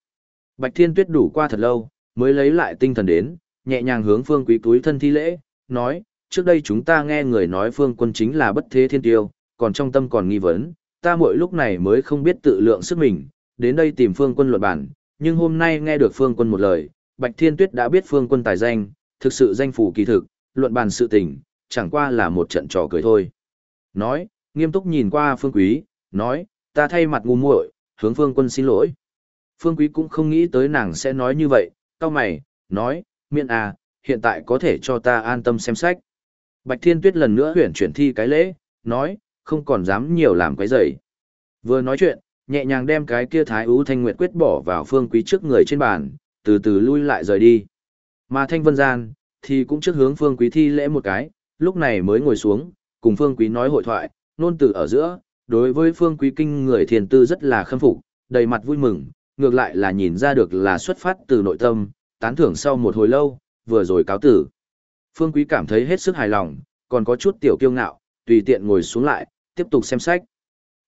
Bạch Thiên Tuyết đủ qua thật lâu, mới lấy lại tinh thần đến, nhẹ nhàng hướng Phương Quý túi thân thi lễ, nói, trước đây chúng ta nghe người nói Phương quân chính là bất thế thiên tiêu, còn trong tâm còn nghi vấn, ta mỗi lúc này mới không biết tự lượng sức mình, đến đây tìm Phương quân luận bản, nhưng hôm nay nghe được Phương quân một lời, Bạch Thiên Tuyết đã biết Phương quân tài danh, thực sự danh phủ kỳ thực, luận bàn sự tình, chẳng qua là một trận trò cười thôi. Nói, nghiêm túc nhìn qua Phương Quý, nói, ta thay mặt ngu muội, hướng Phương quân xin lỗi. Phương Quý cũng không nghĩ tới nàng sẽ nói như vậy, cao mày, nói, miễn à, hiện tại có thể cho ta an tâm xem sách. Bạch Thiên Tuyết lần nữa huyển chuyển thi cái lễ, nói, không còn dám nhiều làm cái rầy. Vừa nói chuyện, nhẹ nhàng đem cái kia thái ú thanh nguyệt quyết bỏ vào phương quý trước người trên bàn, từ từ lui lại rời đi. Mà thanh vân gian, thì cũng trước hướng phương quý thi lễ một cái, lúc này mới ngồi xuống, cùng phương quý nói hội thoại, nôn từ ở giữa, đối với phương quý kinh người thiền tư rất là khâm phục, đầy mặt vui mừng, ngược lại là nhìn ra được là xuất phát từ nội tâm, tán thưởng sau một hồi lâu, vừa rồi cáo tử. Phương quý cảm thấy hết sức hài lòng, còn có chút tiểu kiêu ngạo, tùy tiện ngồi xuống lại, tiếp tục xem sách.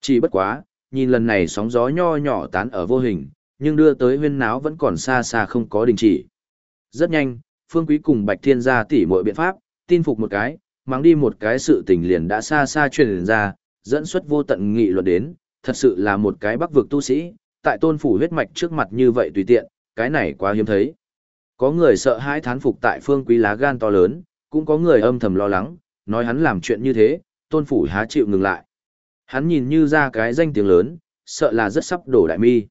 Chỉ bất quá, nhìn lần này sóng gió nho nhỏ tán ở vô hình, nhưng đưa tới huyên náo vẫn còn xa xa không có đình chỉ. Rất nhanh, Phương Quý cùng Bạch Thiên gia tỉ mọi biện pháp, tin phục một cái, mang đi một cái sự tình liền đã xa xa truyền ra, dẫn xuất vô tận nghị luận đến, thật sự là một cái bắc vực tu sĩ, tại tôn phủ huyết mạch trước mặt như vậy tùy tiện, cái này quá hiếm thấy. Có người sợ hãi thán phục tại Phương Quý lá gan to lớn, cũng có người âm thầm lo lắng, nói hắn làm chuyện như thế, tôn phủ há chịu ngừng lại. Hắn nhìn như ra cái danh tiếng lớn, sợ là rất sắp đổ đại mi.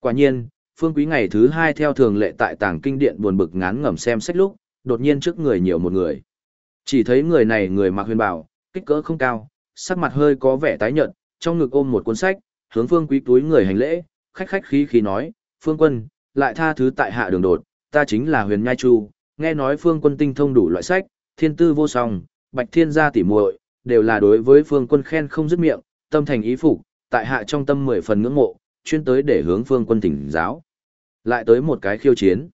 Quả nhiên, Phương Quý ngày thứ hai theo thường lệ tại tàng kinh điện buồn bực ngán ngẩm xem sách lúc, đột nhiên trước người nhiều một người. Chỉ thấy người này người mặc huyền bảo, kích cỡ không cao, sắc mặt hơi có vẻ tái nhợt, trong ngực ôm một cuốn sách, hướng Phương Quý túi người hành lễ, khách khách khí khí nói, "Phương Quân, lại tha thứ tại hạ đường đột, ta chính là Huyền Nhai Chu, nghe nói Phương Quân tinh thông đủ loại sách, thiên tư vô song, Bạch Thiên gia tỉ muội, đều là đối với Phương Quân khen không dứt miệng, tâm thành ý phục, tại hạ trong tâm mười phần ngưỡng mộ, chuyên tới để hướng Phương Quân tỉnh giáo." Lại tới một cái khiêu chiến.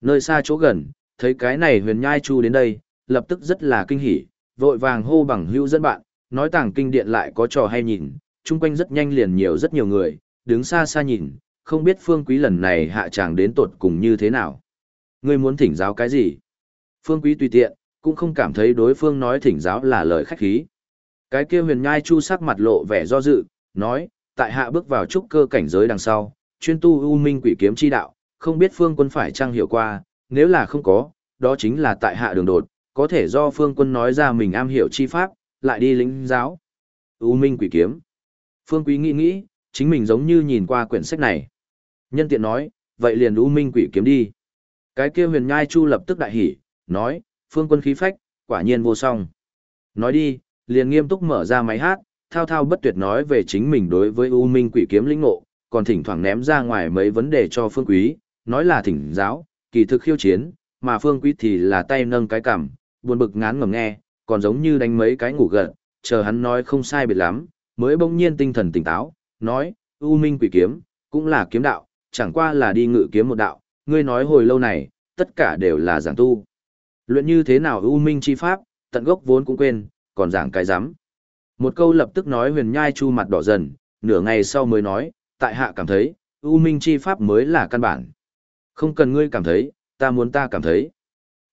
Nơi xa chỗ gần, thấy cái này huyền nhai chu đến đây, lập tức rất là kinh hỉ, vội vàng hô bằng hữu dẫn bạn, nói tàng kinh điện lại có trò hay nhìn, chung quanh rất nhanh liền nhiều rất nhiều người, đứng xa xa nhìn, không biết phương quý lần này hạ tràng đến tột cùng như thế nào. Ngươi muốn thỉnh giáo cái gì? Phương quý tùy tiện, cũng không cảm thấy đối phương nói thỉnh giáo là lời khách khí. Cái kia huyền nhai chu sắc mặt lộ vẻ do dự, nói, tại hạ bước vào trúc cơ cảnh giới đằng sau, chuyên tu u minh quỷ kiếm chi đạo, không biết phương quân phải trang hiểu qua, nếu là không có, đó chính là tại hạ đường đột, có thể do phương quân nói ra mình am hiểu chi pháp, lại đi lĩnh giáo. U minh quỷ kiếm. Phương quý nghĩ nghĩ, chính mình giống như nhìn qua quyển sách này. Nhân tiện nói, vậy liền u minh quỷ kiếm đi. Cái kia huyền nhai chu lập tức đại hỉ, nói, phương quân khí phách, quả nhiên vô song. Nói đi, liền nghiêm túc mở ra máy hát, thao thao bất tuyệt nói về chính mình đối với u minh quỷ kiếm lĩnh ngộ, còn thỉnh thoảng ném ra ngoài mấy vấn đề cho Phương Quý, nói là thỉnh giáo, kỳ thực khiêu chiến, mà Phương Quý thì là tay nâng cái cằm, buồn bực ngán ngầm nghe, còn giống như đánh mấy cái ngủ gật, chờ hắn nói không sai biệt lắm, mới bỗng nhiên tinh thần tỉnh táo, nói, U Minh quỷ kiếm, cũng là kiếm đạo, chẳng qua là đi ngự kiếm một đạo, ngươi nói hồi lâu này, tất cả đều là giảng tu. Luyện như thế nào U Minh chi pháp, tận gốc vốn cũng quên, còn giảng cái rắm Một câu lập tức nói huyền nhai chu mặt đỏ dần, nửa ngày sau mới nói, tại hạ cảm thấy, U Minh chi pháp mới là căn bản. Không cần ngươi cảm thấy, ta muốn ta cảm thấy.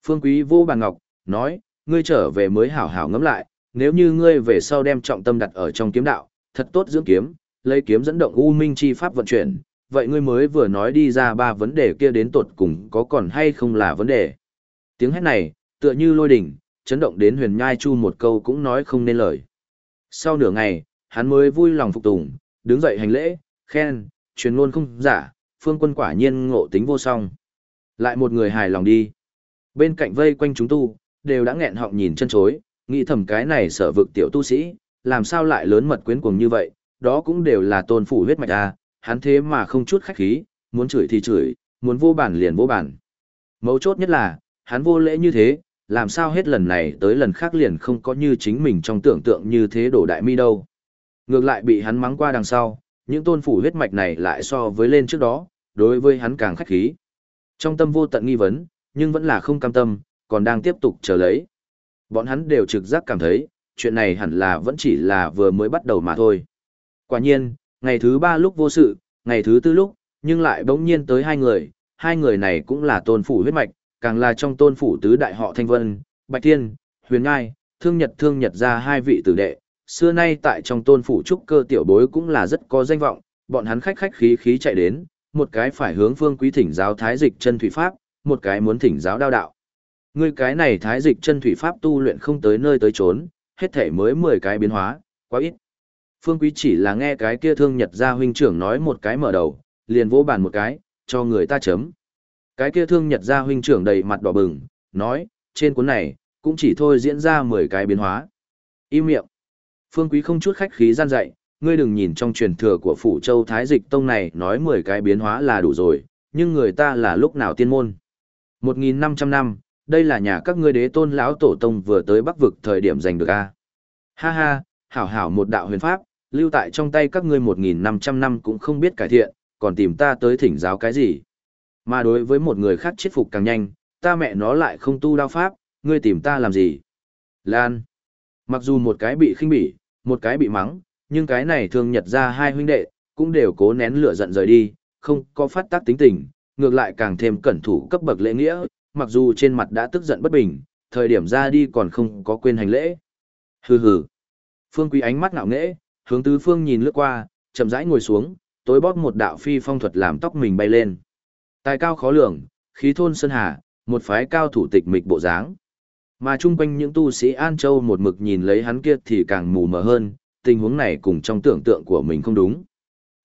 Phương Quý vô bàn ngọc, nói, ngươi trở về mới hảo hảo ngẫm lại, nếu như ngươi về sau đem trọng tâm đặt ở trong kiếm đạo, thật tốt dưỡng kiếm, lấy kiếm dẫn động U Minh chi pháp vận chuyển, vậy ngươi mới vừa nói đi ra ba vấn đề kia đến tột cùng có còn hay không là vấn đề. Tiếng hét này, tựa như lôi đỉnh, chấn động đến huyền nhai chu một câu cũng nói không nên lời. Sau nửa ngày, hắn mới vui lòng phục tùng, đứng dậy hành lễ, khen, truyền luôn không giả, phương quân quả nhiên ngộ tính vô song. Lại một người hài lòng đi. Bên cạnh vây quanh chúng tu, đều đã nghẹn họng nhìn chân chối, nghĩ thầm cái này sở vực tiểu tu sĩ, làm sao lại lớn mật quyến cuồng như vậy, đó cũng đều là tôn phủ huyết mạch à, hắn thế mà không chút khách khí, muốn chửi thì chửi, muốn vô bản liền vô bản. Mấu chốt nhất là, hắn vô lễ như thế, làm sao hết lần này tới lần khác liền không có như chính mình trong tưởng tượng như thế đổ đại mi đâu. Ngược lại bị hắn mắng qua đằng sau, những tôn phủ huyết mạch này lại so với lên trước đó, đối với hắn càng khách khí. Trong tâm vô tận nghi vấn, nhưng vẫn là không cam tâm, còn đang tiếp tục chờ lấy. Bọn hắn đều trực giác cảm thấy, chuyện này hẳn là vẫn chỉ là vừa mới bắt đầu mà thôi. Quả nhiên, ngày thứ ba lúc vô sự, ngày thứ tư lúc, nhưng lại bỗng nhiên tới hai người, hai người này cũng là tôn phủ huyết mạch, càng là trong tôn phủ tứ đại họ Thanh Vân, Bạch Thiên, Huyền Ngai, Thương Nhật Thương Nhật ra hai vị tử đệ, xưa nay tại trong tôn phủ trúc cơ tiểu bối cũng là rất có danh vọng, bọn hắn khách khách khí khí chạy đến, một cái phải hướng phương quý thỉnh giáo thái dịch chân thủy pháp, một cái muốn thỉnh giáo đao đạo. Ngươi cái này thái dịch chân thủy pháp tu luyện không tới nơi tới trốn, hết thể mới 10 cái biến hóa, quá ít. Phương quý chỉ là nghe cái kia thương nhật gia huynh trưởng nói một cái mở đầu, liền vỗ bàn một cái, cho người ta chấm. Cái kia thương nhật gia huynh trưởng đầy mặt đỏ bừng, nói, trên cuốn này, cũng chỉ thôi diễn ra 10 cái biến hóa. Im miệng. Phương Quý không chút khách khí gian dạy, ngươi đừng nhìn trong truyền thừa của Phủ Châu Thái Dịch Tông này nói 10 cái biến hóa là đủ rồi, nhưng người ta là lúc nào tiên môn. 1.500 năm, đây là nhà các ngươi đế tôn lão tổ tông vừa tới bắc vực thời điểm giành được a Ha ha, hảo hảo một đạo huyền pháp, lưu tại trong tay các ngươi 1.500 năm cũng không biết cải thiện, còn tìm ta tới thỉnh giáo cái gì. Mà đối với một người khác chết phục càng nhanh, ta mẹ nó lại không tu đao pháp, ngươi tìm ta làm gì? Lan. Mặc dù một cái bị khinh bỉ, một cái bị mắng, nhưng cái này thường nhật ra hai huynh đệ, cũng đều cố nén lửa giận rời đi, không có phát tác tính tình, ngược lại càng thêm cẩn thủ cấp bậc lễ nghĩa, mặc dù trên mặt đã tức giận bất bình, thời điểm ra đi còn không có quên hành lễ. Hừ hừ. Phương Quý ánh mắt ngạo nghễ, hướng tứ phương nhìn lướt qua, chậm rãi ngồi xuống, tối bóp một đạo phi phong thuật làm tóc mình bay lên. Tài cao khó lường, khí thôn sơn hà, một phái cao thủ tịch mịch bộ dáng. Mà chung quanh những tu sĩ An Châu một mực nhìn lấy hắn kia thì càng mù mờ hơn, tình huống này cùng trong tưởng tượng của mình không đúng.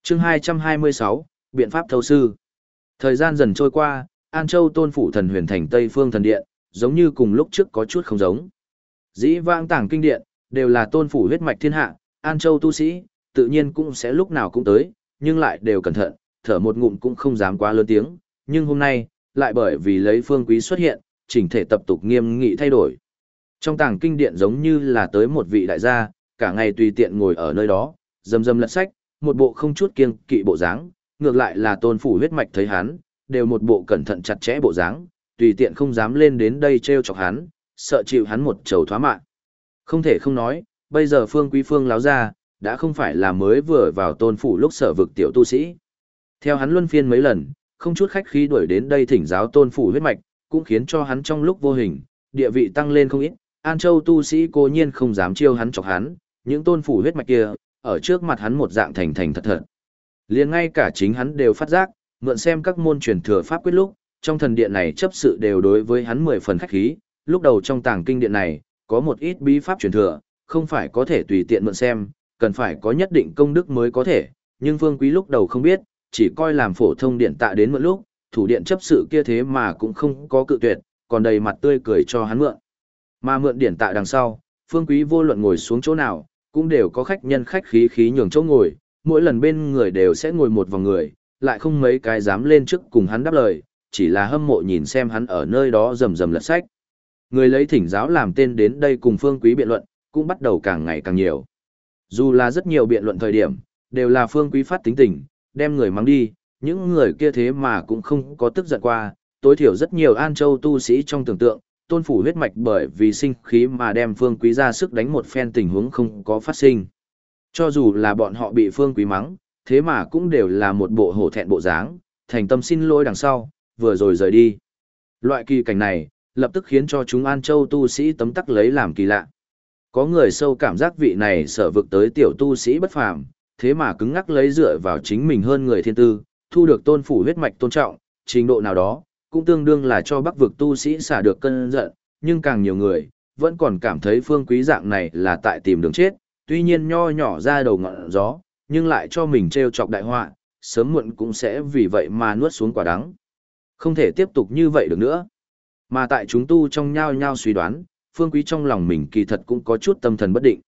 chương 226, Biện pháp thâu sư. Thời gian dần trôi qua, An Châu tôn phủ thần huyền thành Tây Phương thần điện, giống như cùng lúc trước có chút không giống. Dĩ vãng tảng kinh điện, đều là tôn phủ huyết mạch thiên hạ, An Châu tu sĩ, tự nhiên cũng sẽ lúc nào cũng tới, nhưng lại đều cẩn thận, thở một ngụm cũng không dám quá lớn tiếng, nhưng hôm nay, lại bởi vì lấy phương quý xuất hiện, chỉnh thể tập tục nghiêm nghị thay đổi. Trong tàng kinh điện giống như là tới một vị đại gia, cả ngày tùy tiện ngồi ở nơi đó, dầm dầm lật sách, một bộ không chút kiêng kỵ bộ dáng, ngược lại là tôn phủ huyết mạch thấy hắn, đều một bộ cẩn thận chặt chẽ bộ dáng, tùy tiện không dám lên đến đây treo chọc hắn, sợ chịu hắn một trầu thoá mạng. Không thể không nói, bây giờ phương quý phương láo ra, đã không phải là mới vừa vào tôn phủ lúc sở vực tiểu tu sĩ. Theo hắn luân phiên mấy lần, không chút khách khí đuổi đến đây thỉnh giáo tôn phủ huyết mạch, cũng khiến cho hắn trong lúc vô hình, địa vị tăng lên không ít. An Châu tu sĩ cố nhiên không dám chiêu hắn chọc hắn, những tôn phủ huyết mạch kia, ở trước mặt hắn một dạng thành thành thật thật. liền ngay cả chính hắn đều phát giác, mượn xem các môn truyền thừa pháp quyết lúc, trong thần điện này chấp sự đều đối với hắn mười phần khách khí, lúc đầu trong tàng kinh điện này, có một ít bí pháp truyền thừa, không phải có thể tùy tiện mượn xem, cần phải có nhất định công đức mới có thể, nhưng Vương Quý lúc đầu không biết, chỉ coi làm phổ thông điện tạ đến mượn lúc, thủ điện chấp sự kia thế mà cũng không có cự tuyệt, còn đầy mặt tươi cười cho hắn mượn. Mà mượn điển tạ đằng sau, Phương Quý vô luận ngồi xuống chỗ nào, cũng đều có khách nhân khách khí khí nhường chỗ ngồi, mỗi lần bên người đều sẽ ngồi một vòng người, lại không mấy cái dám lên trước cùng hắn đáp lời, chỉ là hâm mộ nhìn xem hắn ở nơi đó rầm rầm lật sách. Người lấy thỉnh giáo làm tên đến đây cùng Phương Quý biện luận, cũng bắt đầu càng ngày càng nhiều. Dù là rất nhiều biện luận thời điểm, đều là Phương Quý phát tính tình, đem người mang đi, những người kia thế mà cũng không có tức giận qua, tối thiểu rất nhiều An Châu tu sĩ trong tưởng tượng, tôn phủ huyết mạch bởi vì sinh khí mà đem Phương Quý ra sức đánh một phen tình huống không có phát sinh. Cho dù là bọn họ bị Phương Quý mắng, thế mà cũng đều là một bộ hổ thẹn bộ dáng, thành tâm xin lỗi đằng sau, vừa rồi rời đi. Loại kỳ cảnh này, lập tức khiến cho chúng An Châu tu sĩ tấm tắc lấy làm kỳ lạ. Có người sâu cảm giác vị này sở vực tới tiểu tu sĩ bất phàm, thế mà cứng ngắc lấy dựa vào chính mình hơn người thiên tư, thu được tôn phủ huyết mạch tôn trọng, trình độ nào đó, cũng tương đương là cho bắc vực tu sĩ xả được cơn giận, nhưng càng nhiều người, vẫn còn cảm thấy phương quý dạng này là tại tìm đường chết, tuy nhiên nho nhỏ ra đầu ngọn gió, nhưng lại cho mình treo chọc đại họa, sớm muộn cũng sẽ vì vậy mà nuốt xuống quả đắng. Không thể tiếp tục như vậy được nữa. Mà tại chúng tu trong nhao nhao suy đoán, phương quý trong lòng mình kỳ thật cũng có chút tâm thần bất định.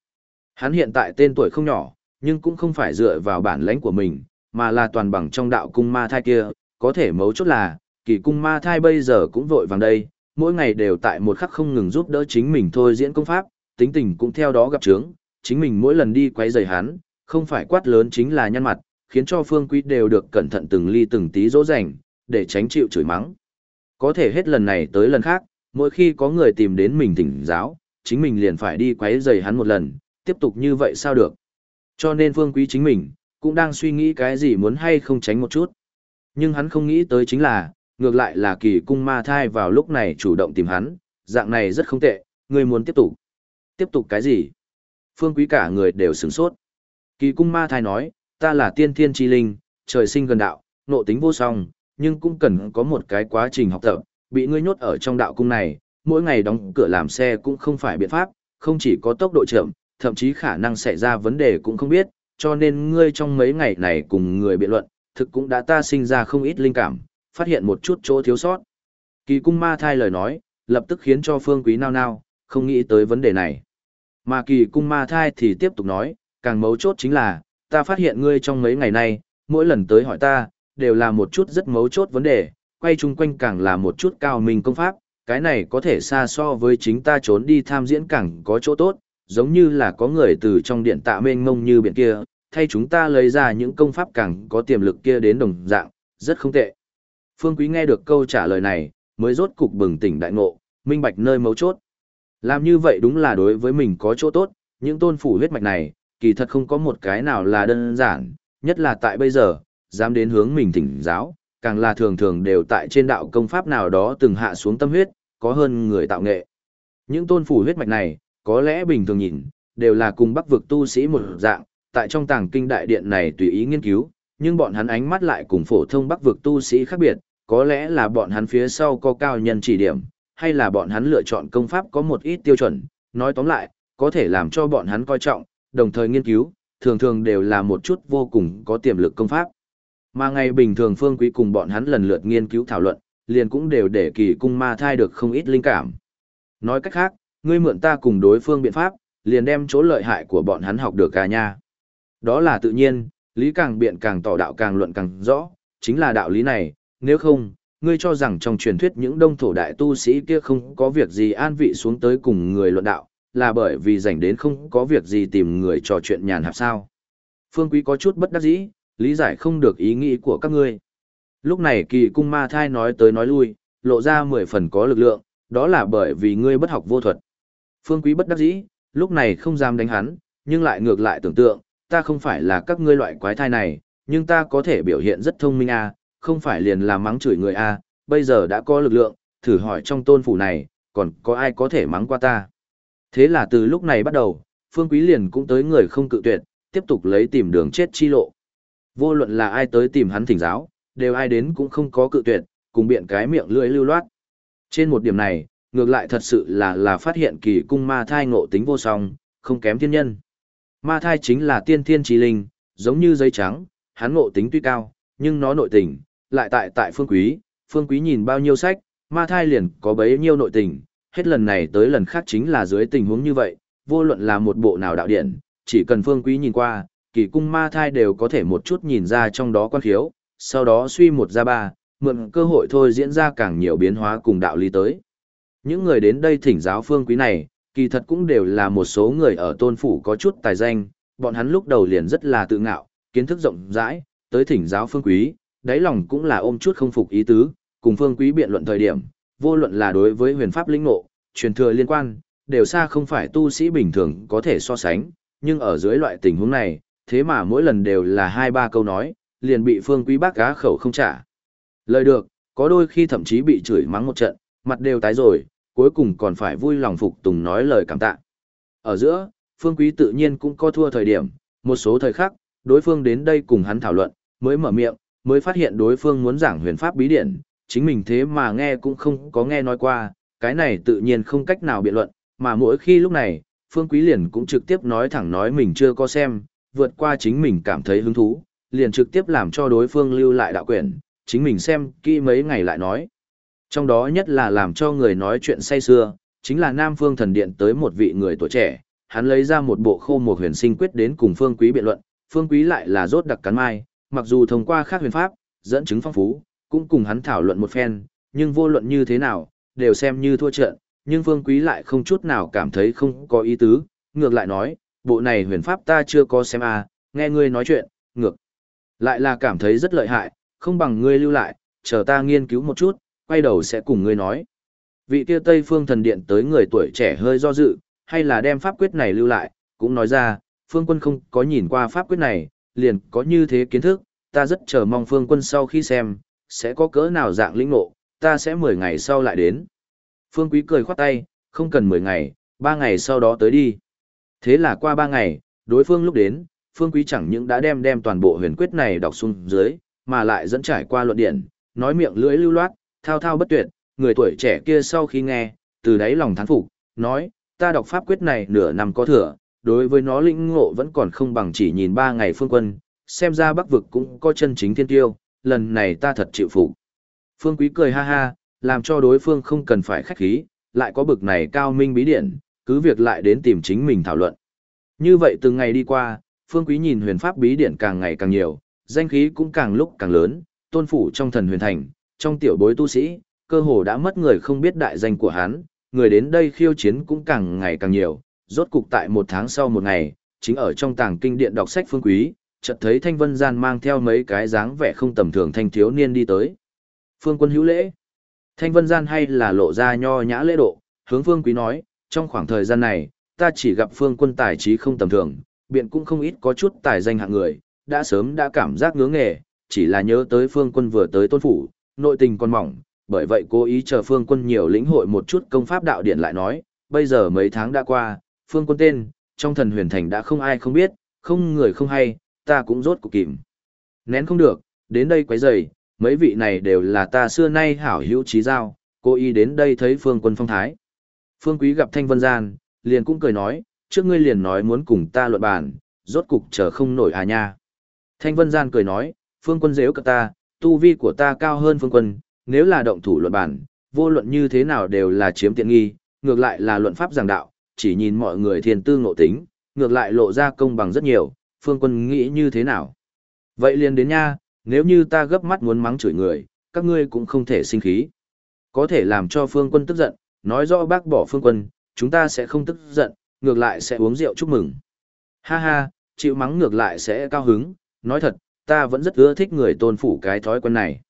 Hắn hiện tại tên tuổi không nhỏ, nhưng cũng không phải dựa vào bản lãnh của mình, mà là toàn bằng trong đạo cung ma thai kia, có thể mấu chốt là, kỳ cung ma thai bây giờ cũng vội vàng đây, mỗi ngày đều tại một khắc không ngừng giúp đỡ chính mình thôi diễn công pháp, tính tình cũng theo đó gặp trướng, chính mình mỗi lần đi quấy rầy hắn, không phải quát lớn chính là nhăn mặt, khiến cho phương quý đều được cẩn thận từng ly từng tí dỗ dành, để tránh chịu chửi mắng. Có thể hết lần này tới lần khác, mỗi khi có người tìm đến mình tỉnh giáo, chính mình liền phải đi quấy rầy hắn một lần, tiếp tục như vậy sao được. Cho nên phương quý chính mình, cũng đang suy nghĩ cái gì muốn hay không tránh một chút. Nhưng hắn không nghĩ tới chính là, ngược lại là kỳ cung ma thai vào lúc này chủ động tìm hắn, dạng này rất không tệ, người muốn tiếp tục. Tiếp tục cái gì? Phương quý cả người đều sửng sốt. Kỳ cung ma thai nói, ta là tiên thiên chi linh, trời sinh gần đạo, nộ tính vô song, nhưng cũng cần có một cái quá trình học tập, bị ngươi nhốt ở trong đạo cung này, mỗi ngày đóng cửa làm xe cũng không phải biện pháp, không chỉ có tốc độ chậm, thậm chí khả năng xảy ra vấn đề cũng không biết, cho nên ngươi trong mấy ngày này cùng người biện luận, thực cũng đã ta sinh ra không ít linh cảm, phát hiện một chút chỗ thiếu sót. Kỳ cung ma thai lời nói, lập tức khiến cho phương quý nao nao, không nghĩ tới vấn đề này. Mà kỳ cung ma thai thì tiếp tục nói, càng mấu chốt chính là, ta phát hiện ngươi trong mấy ngày nay, mỗi lần tới hỏi ta, đều là một chút rất mấu chốt vấn đề, quay chung quanh càng là một chút cao minh công pháp, cái này có thể xa so với chính ta trốn đi tham diễn càng có chỗ tốt, giống như là có người từ trong điện tạ mênh mông như biển kia, thay chúng ta lấy ra những công pháp càng có tiềm lực kia đến đồng dạng, rất không tệ. Phương Quý nghe được câu trả lời này, mới rốt cục bừng tỉnh đại ngộ, minh bạch nơi mấu chốt. Làm như vậy đúng là đối với mình có chỗ tốt, những tôn phủ huyết mạch này, kỳ thật không có một cái nào là đơn giản, nhất là tại bây giờ, dám đến hướng mình thỉnh giáo, càng là thường thường đều tại trên đạo công pháp nào đó từng hạ xuống tâm huyết, có hơn người tạo nghệ. Những tôn phủ huyết mạch này, có lẽ bình thường nhìn, đều là cùng bắc vực tu sĩ một dạng, tại trong tàng kinh đại điện này tùy ý nghiên cứu, nhưng bọn hắn ánh mắt lại cùng phổ thông bắc vực tu sĩ khác biệt, có lẽ là bọn hắn phía sau có cao nhân chỉ điểm, hay là bọn hắn lựa chọn công pháp có một ít tiêu chuẩn, nói tóm lại, có thể làm cho bọn hắn coi trọng, đồng thời nghiên cứu, thường thường đều là một chút vô cùng có tiềm lực công pháp. Mà ngày bình thường Phương Quý cùng bọn hắn lần lượt nghiên cứu thảo luận, liền cũng đều để kỳ cung ma thai được không ít linh cảm. Nói cách khác, ngươi mượn ta cùng đối phương biện pháp, liền đem chỗ lợi hại của bọn hắn học được cả nha. Đó là tự nhiên, lý càng biện càng tỏ đạo càng luận càng rõ, chính là đạo lý này, nếu không, ngươi cho rằng trong truyền thuyết những đông thổ đại tu sĩ kia không có việc gì an vị xuống tới cùng người luận đạo, là bởi vì rảnh đến không có việc gì tìm người trò chuyện nhàn hạp sao. Phương Quý có chút bất đắc dĩ, lý giải không được ý nghĩ của các ngươi. Lúc này kỳ cung ma thai nói tới nói lui, lộ ra mười phần có lực lượng, đó là bởi vì ngươi bất học vô thuật. Phương Quý bất đắc dĩ, lúc này không dám đánh hắn, nhưng lại ngược lại tưởng tượng, ta không phải là các ngươi loại quái thai này, nhưng ta có thể biểu hiện rất thông minh à, không phải liền là mắng chửi người à, bây giờ đã có lực lượng, thử hỏi trong tôn phủ này, còn có ai có thể mắng qua ta. Thế là từ lúc này bắt đầu, Phương Quý liền cũng tới người không cự tuyệt, tiếp tục lấy tìm đường chết chi lộ. Vô luận là ai tới tìm hắn thỉnh giáo, đều ai đến cũng không có cự tuyệt, cùng biện cái miệng lưỡi lưu loát. Trên một điểm này, ngược lại thật sự là là phát hiện kỳ cung ma thai ngộ tính vô song, không kém thiên nhân. Ma thai chính là tiên thiên trí linh, giống như giấy trắng, hắn ngộ tính tuy cao, nhưng nó nội tình, lại tại tại phương quý, phương quý nhìn bao nhiêu sách, ma thai liền có bấy nhiêu nội tình, hết lần này tới lần khác chính là dưới tình huống như vậy, vô luận là một bộ nào đạo điển, chỉ cần phương quý nhìn qua, kỳ cung ma thai đều có thể một chút nhìn ra trong đó quan khiếu, sau đó suy một ra ba, mượn cơ hội thôi diễn ra càng nhiều biến hóa cùng đạo lý tới. Những người đến đây thỉnh giáo phương quý này, kỳ thật cũng đều là một số người ở tôn phủ có chút tài danh, bọn hắn lúc đầu liền rất là tự ngạo, kiến thức rộng rãi, tới thỉnh giáo phương quý, đáy lòng cũng là ôm chút không phục ý tứ, cùng phương quý biện luận thời điểm, vô luận là đối với huyền pháp linh ngộ, truyền thừa liên quan, đều xa không phải tu sĩ bình thường có thể so sánh, nhưng ở dưới loại tình huống này, thế mà mỗi lần đều là hai ba câu nói, liền bị phương quý bác cá khẩu không trả. Lời được, có đôi khi thậm chí bị chửi mắng một trận, mặt đều tái rồi, cuối cùng còn phải vui lòng phục tùng nói lời cảm tạ. Ở giữa, phương quý tự nhiên cũng có thua thời điểm, một số thời khắc, đối phương đến đây cùng hắn thảo luận, mới mở miệng, mới phát hiện đối phương muốn giảng huyền pháp bí điển, chính mình thế mà nghe cũng không có nghe nói qua, cái này tự nhiên không cách nào biện luận, mà mỗi khi lúc này, Phương Quý liền cũng trực tiếp nói thẳng nói mình chưa có xem, vượt qua chính mình cảm thấy hứng thú, liền trực tiếp làm cho đối phương lưu lại đạo quyển, chính mình xem kỹ mấy ngày lại nói. Trong đó nhất là làm cho người nói chuyện say xưa, chính là Nam Phương Thần Điện tới một vị người tuổi trẻ, hắn lấy ra một bộ khô một huyền sinh quyết đến cùng Phương Quý biện luận, Phương Quý lại là rốt đặc cắn mai, mặc dù thông qua khác huyền pháp, dẫn chứng phong phú, cũng cùng hắn thảo luận một phen, nhưng vô luận như thế nào, đều xem như thua trận, nhưng Phương Quý lại không chút nào cảm thấy không có ý tứ, ngược lại nói, bộ này huyền pháp ta chưa có xem à, nghe ngươi nói chuyện, ngược. Lại là cảm thấy rất lợi hại, không bằng ngươi lưu lại, chờ ta nghiên cứu một chút, quay đầu sẽ cùng ngươi nói. Vị kia Tây Phương thần điện tới người tuổi trẻ hơi do dự, hay là đem pháp quyết này lưu lại, cũng nói ra, Phương quân không có nhìn qua pháp quyết này, liền có như thế kiến thức, ta rất chờ mong Phương quân sau khi xem, sẽ có cỡ nào dạng lĩnh ngộ, ta sẽ 10 ngày sau lại đến. Phương Quý cười khoát tay, không cần 10 ngày, 3 ngày sau đó tới đi. Thế là qua 3 ngày, đối phương lúc đến, Phương Quý chẳng những đã đem đem toàn bộ huyền quyết này đọc xuống dưới, mà lại dẫn trải qua luận điển, nói miệng lưỡi lưu loát, thao thao bất tuyệt, người tuổi trẻ kia sau khi nghe, từ đáy lòng thán phục, nói, ta đọc pháp quyết này nửa năm có thừa, đối với nó lĩnh ngộ vẫn còn không bằng chỉ nhìn ba ngày phương quân, xem ra bắc vực cũng có chân chính thiên tiêu, lần này ta thật chịu phục. Phương Quý cười ha ha, làm cho đối phương không cần phải khách khí, lại có bực này cao minh bí điển, cứ việc lại đến tìm chính mình thảo luận. Như vậy từng ngày đi qua, Phương Quý nhìn huyền pháp bí điển càng ngày càng nhiều, danh khí cũng càng lúc càng lớn, tôn phủ trong thần huyền thành, trong tiểu bối tu sĩ, cơ hồ đã mất người không biết đại danh của hắn, người đến đây khiêu chiến cũng càng ngày càng nhiều, rốt cục tại một tháng sau một ngày, chính ở trong tàng kinh điện đọc sách Phương Quý, chợt thấy Thanh Vân Gian mang theo mấy cái dáng vẻ không tầm thường thanh thiếu niên đi tới. Phương quân hữu lễ. Thanh Vân Gian hay là lộ ra nho nhã lễ độ, hướng Phương Quý nói, trong khoảng thời gian này, ta chỉ gặp Phương quân tài trí không tầm thường, biện cũng không ít có chút tài danh hạng người, đã sớm đã cảm giác ngứa nghề, chỉ là nhớ tới Phương quân vừa tới tôn phủ, nội tình còn mỏng, bởi vậy cố ý chờ Phương quân nhiều lĩnh hội một chút công pháp đạo điển lại nói, bây giờ mấy tháng đã qua, Phương quân tên, trong thần huyền thành đã không ai không biết, không người không hay, ta cũng rốt cuộc kìm. Nén không được, đến đây quấy rầy, mấy vị này đều là ta xưa nay hảo hữu trí giao, cố ý đến đây thấy phương quân phong thái. Phương quý gặp Thanh Vân Gian, liền cũng cười nói, trước ngươi liền nói muốn cùng ta luận bàn, rốt cục chờ không nổi à nha. Thanh Vân Gian cười nói, phương quân dễ cả ta, tu vi của ta cao hơn phương quân, nếu là động thủ luận bản, vô luận như thế nào đều là chiếm tiện nghi, ngược lại là luận pháp giảng đạo, chỉ nhìn mọi người thiền tư ngộ tính, ngược lại lộ ra công bằng rất nhiều, phương quân nghĩ như thế nào. Vậy liền đến nha, nếu như ta gấp mắt muốn mắng chửi người, các ngươi cũng không thể sinh khí. Có thể làm cho phương quân tức giận, nói rõ bác bỏ phương quân, chúng ta sẽ không tức giận, ngược lại sẽ uống rượu chúc mừng. Ha ha, chịu mắng ngược lại sẽ cao hứng, nói thật, ta vẫn rất ưa thích người tôn phủ cái thói quen này.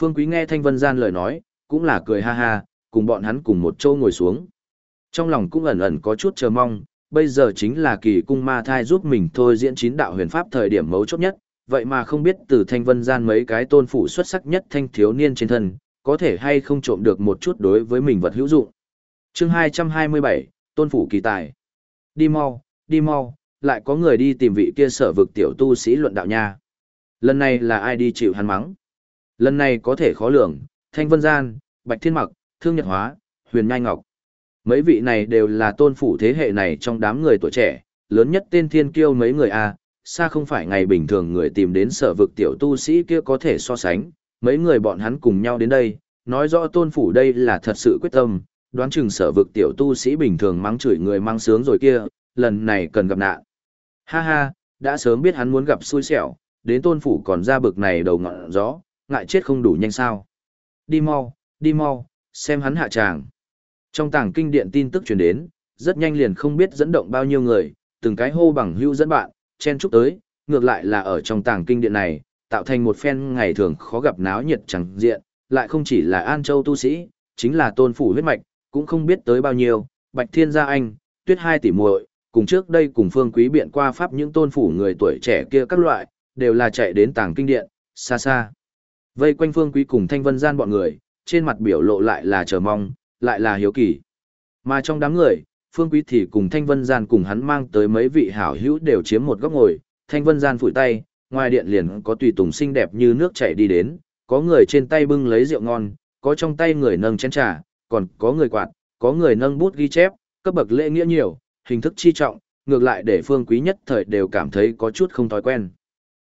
Phương Quý nghe Thanh Vân Gian lời nói, cũng là cười ha ha, cùng bọn hắn cùng một chỗ ngồi xuống. Trong lòng cũng ẩn ẩn có chút chờ mong, bây giờ chính là kỳ cung ma thai giúp mình thôi diễn chín đạo huyền pháp thời điểm mấu chốt nhất, vậy mà không biết từ thanh vân gian mấy cái tôn phủ xuất sắc nhất thanh thiếu niên trên thân, có thể hay không trộm được một chút đối với mình vật hữu dụng. chương 227, tôn phủ kỳ tài. Đi mau, đi mau, lại có người đi tìm vị kia sở vực tiểu tu sĩ luận đạo nha. Lần này là ai đi chịu hắn mắng? Lần này có thể khó lường, thanh vân gian, bạch thiên mặc, thương nhật hóa, huyền nhai ngọc. Mấy vị này đều là tôn phủ thế hệ này trong đám người tuổi trẻ, lớn nhất tên thiên kiêu mấy người a xa không phải ngày bình thường người tìm đến sở vực tiểu tu sĩ kia có thể so sánh, mấy người bọn hắn cùng nhau đến đây, nói rõ tôn phủ đây là thật sự quyết tâm, đoán chừng sở vực tiểu tu sĩ bình thường mắng chửi người mang sướng rồi kia, lần này cần gặp nạn. Ha ha, đã sớm biết hắn muốn gặp xui xẻo, đến tôn phủ còn ra bực này đầu ngọn gió, ngại chết không đủ nhanh sao. Đi mau, đi mau, xem hắn hạ tràng. Trong tảng kinh điện tin tức truyền đến, rất nhanh liền không biết dẫn động bao nhiêu người, từng cái hô bằng hưu dẫn bạn, chen chúc tới, ngược lại là ở trong tàng kinh điện này, tạo thành một phen ngày thường khó gặp náo nhiệt chẳng diện, lại không chỉ là An Châu tu sĩ, chính là tôn phủ huyết mạch, cũng không biết tới bao nhiêu, Bạch Thiên Gia Anh, Tuyết Hai tỷ muội, cùng trước đây cùng Phương Quý biện qua pháp những tôn phủ người tuổi trẻ kia các loại, đều là chạy đến tàng kinh điện, xa xa. Vây quanh Phương Quý cùng Thanh Vân Gian bọn người, trên mặt biểu lộ lại là chờ mong, lại là hiếu kỳ. Mà trong đám người, Phương Quý thì cùng Thanh Vân Gian cùng hắn mang tới mấy vị hảo hữu đều chiếm một góc ngồi, Thanh Vân Gian phủi tay, ngoài điện liền có tùy tùng xinh đẹp như nước chảy đi đến, có người trên tay bưng lấy rượu ngon, có trong tay người nâng chén trà, còn có người quạt, có người nâng bút ghi chép, cấp bậc lễ nghĩa nhiều, hình thức chi trọng, ngược lại để Phương Quý nhất thời đều cảm thấy có chút không thói quen.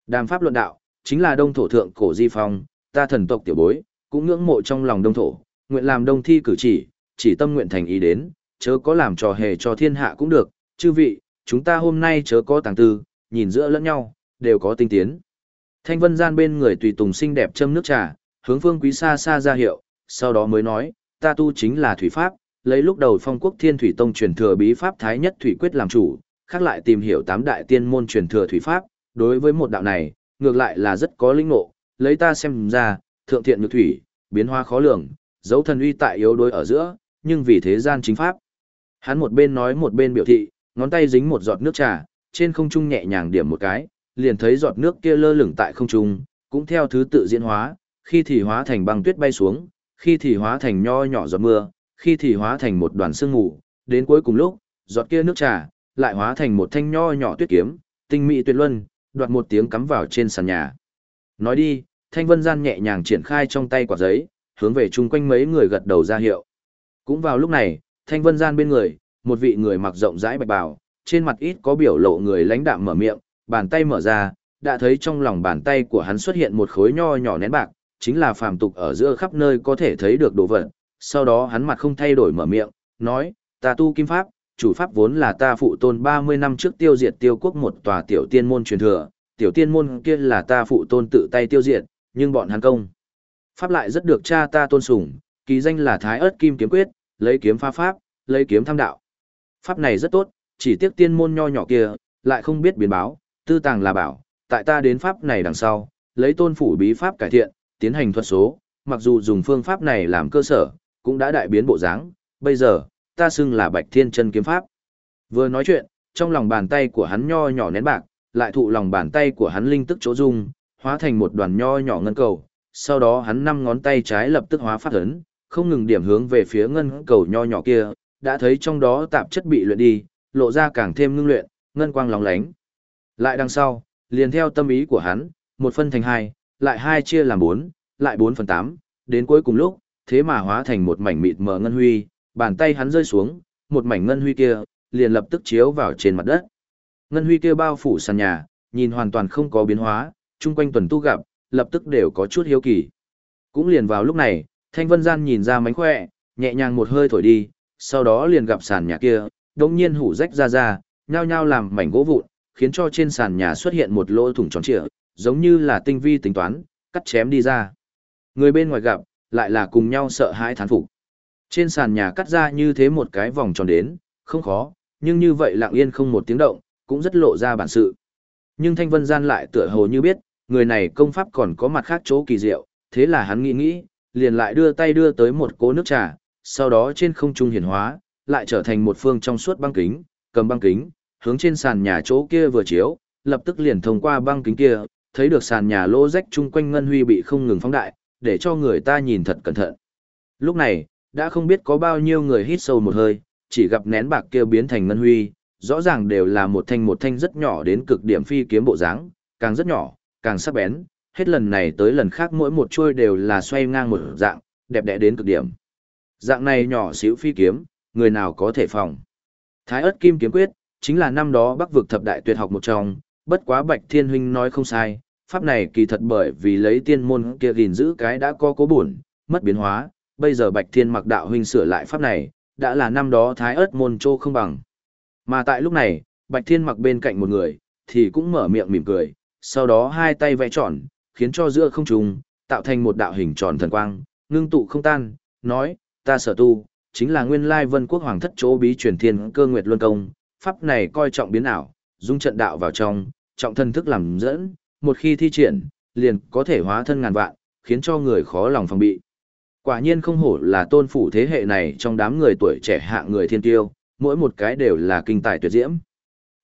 Đàm pháp luận đạo, chính là đông thổ thượng cổ di phong, ta thần tộc tiểu bối, cũng ngưỡng mộ trong lòng đông thổ, nguyện làm đông thi cử chỉ, chỉ tâm nguyện thành ý đến, chớ có làm trò hề cho thiên hạ cũng được, chư vị, chúng ta hôm nay chớ có tàng tư, nhìn giữa lẫn nhau, đều có tinh tiến. Thanh vân gian bên người tùy tùng xinh đẹp châm nước trà, hướng phương quý xa xa ra hiệu, sau đó mới nói, ta tu chính là thủy pháp, lấy lúc đầu phong quốc thiên thủy tông truyền thừa bí pháp thái nhất thủy quyết làm chủ, khác lại tìm hiểu tám đại tiên môn truyền thừa thủy pháp, đối với một đạo này, ngược lại là rất có linh ngộ, lấy ta xem ra, thượng thiện nhược thủy, biến hóa khó lường, dấu thần uy tại yếu đối ở giữa, nhưng vì thế gian chính pháp. Hắn một bên nói một bên biểu thị, ngón tay dính một giọt nước trà, trên không trung nhẹ nhàng điểm một cái, liền thấy giọt nước kia lơ lửng tại không trung, cũng theo thứ tự diễn hóa, khi thì hóa thành băng tuyết bay xuống, khi thì hóa thành nho nhỏ giọt mưa, khi thì hóa thành một đoàn sương mù, đến cuối cùng lúc, giọt kia nước trà lại hóa thành một thanh nho nhỏ tuyết kiếm, tinh mỹ tuyệt luân, đoạt một tiếng cắm vào trên sàn nhà. Nói đi, Thanh Vân Gian nhẹ nhàng triển khai trong tay quả giấy, hướng về chung quanh mấy người gật đầu ra hiệu. Cũng vào lúc này, thanh vân gian bên người, một vị người mặc rộng rãi bạch bào, trên mặt ít có biểu lộ người lãnh đạm mở miệng, bàn tay mở ra, đã thấy trong lòng bàn tay của hắn xuất hiện một khối nho nhỏ nén bạc, chính là phàm tục ở giữa khắp nơi có thể thấy được đồ vật, sau đó hắn mặt không thay đổi mở miệng, nói, ta tu kim pháp, chủ pháp vốn là ta phụ tôn 30 năm trước tiêu diệt tiêu quốc một tòa tiểu tiên môn truyền thừa, tiểu tiên môn kia là ta phụ tôn tự tay tiêu diệt, nhưng bọn hắn công. Pháp lại rất được cha ta tôn sùng, kỳ danh là Thái ớt kim kiếm quyết, lấy kiếm pha pháp, lấy kiếm tham đạo. Pháp này rất tốt, chỉ tiếc tiên môn nho nhỏ kia, lại không biết biến báo, tư tàng là bảo, tại ta đến pháp này đằng sau, lấy tôn phủ bí pháp cải thiện, tiến hành thuật số, mặc dù dùng phương pháp này làm cơ sở, cũng đã đại biến bộ dáng, bây giờ, ta xưng là Bạch Thiên Chân kiếm pháp. Vừa nói chuyện, trong lòng bàn tay của hắn nho nhỏ nén bạc, lại thụ lòng bàn tay của hắn linh tức chỗ dung, hóa thành một đoàn nho nhỏ ngân cầu, sau đó hắn năm ngón tay trái lập tức hóa phát ấn, không ngừng điểm hướng về phía ngân cầu nho nhỏ kia, đã thấy trong đó tạp chất bị luyện đi, lộ ra càng thêm ngưng luyện, ngân quang lóng lánh. Lại đằng sau, liền theo tâm ý của hắn, một phân thành hai, lại hai chia làm bốn, lại bốn phần tám, đến cuối cùng lúc, thế mà hóa thành một mảnh mịt mờ ngân huy, bàn tay hắn rơi xuống, một mảnh ngân huy kia, liền lập tức chiếu vào trên mặt đất. Ngân huy kia bao phủ sàn nhà, nhìn hoàn toàn không có biến hóa, chung quanh tuần tu gặp, lập tức đều có chút hiếu kỳ. Cũng liền vào lúc này, Thanh Vân Gian nhìn ra mánh khỏe, nhẹ nhàng một hơi thổi đi, sau đó liền gặp sàn nhà kia, đột nhiên hủ rách ra ra, nhao nhao làm mảnh gỗ vụn, khiến cho trên sàn nhà xuất hiện một lỗ thủng tròn trịa, giống như là tinh vi tính toán, cắt chém đi ra. Người bên ngoài gặp, lại là cùng nhau sợ hãi thán phục. Trên sàn nhà cắt ra như thế một cái vòng tròn đến, không khó, nhưng như vậy lặng yên không một tiếng động, cũng rất lộ ra bản sự. Nhưng Thanh Vân Gian lại tựa hồ như biết, người này công pháp còn có mặt khác chỗ kỳ diệu, thế là hắn nghĩ nghĩ, liền lại đưa tay đưa tới một cỗ nước trà, sau đó trên không trung hiển hóa, lại trở thành một phương trong suốt băng kính, cầm băng kính, hướng trên sàn nhà chỗ kia vừa chiếu, lập tức liền thông qua băng kính kia, thấy được sàn nhà lỗ rách chung quanh ngân huy bị không ngừng phóng đại, để cho người ta nhìn thật cẩn thận. Lúc này, đã không biết có bao nhiêu người hít sâu một hơi, chỉ gặp nén bạc kia biến thành ngân huy, rõ ràng đều là một thanh một thanh rất nhỏ đến cực điểm phi kiếm bộ dáng, càng rất nhỏ, càng sắc bén, hết lần này tới lần khác mỗi một chuôi đều là xoay ngang một dạng, đẹp đẽ đến cực điểm. Dạng này nhỏ xíu phi kiếm, người nào có thể phòng. Thái ớt kim kiếm quyết, chính là năm đó bắc vực thập đại tuyệt học một trong, bất quá Bạch Thiên Huynh nói không sai, pháp này kỳ thật bởi vì lấy tiên môn kia gìn giữ cái đã có cố bổn, mất biến hóa, bây giờ Bạch Thiên mặc đạo huynh sửa lại pháp này, đã là năm đó thái ớt môn trô không bằng. Mà tại lúc này, Bạch Thiên mặc bên cạnh một người, thì cũng mở miệng mỉm cười, sau đó hai tay vẽ tròn, khiến cho giữa không trùng, tạo thành một đạo hình tròn thần quang, ngưng tụ không tan, nói, ta sở tu, chính là nguyên lai vân quốc hoàng thất chỗ bí truyền thiên cơ nguyệt luân công, pháp này coi trọng biến ảo, dung trận đạo vào trong, trọng thân thức làm dẫn, một khi thi triển, liền có thể hóa thân ngàn vạn, khiến cho người khó lòng phòng bị. Quả nhiên không hổ là tôn phủ thế hệ này trong đám người tuổi trẻ hạng người thiên tiêu, mỗi một cái đều là kinh tài tuyệt diễm.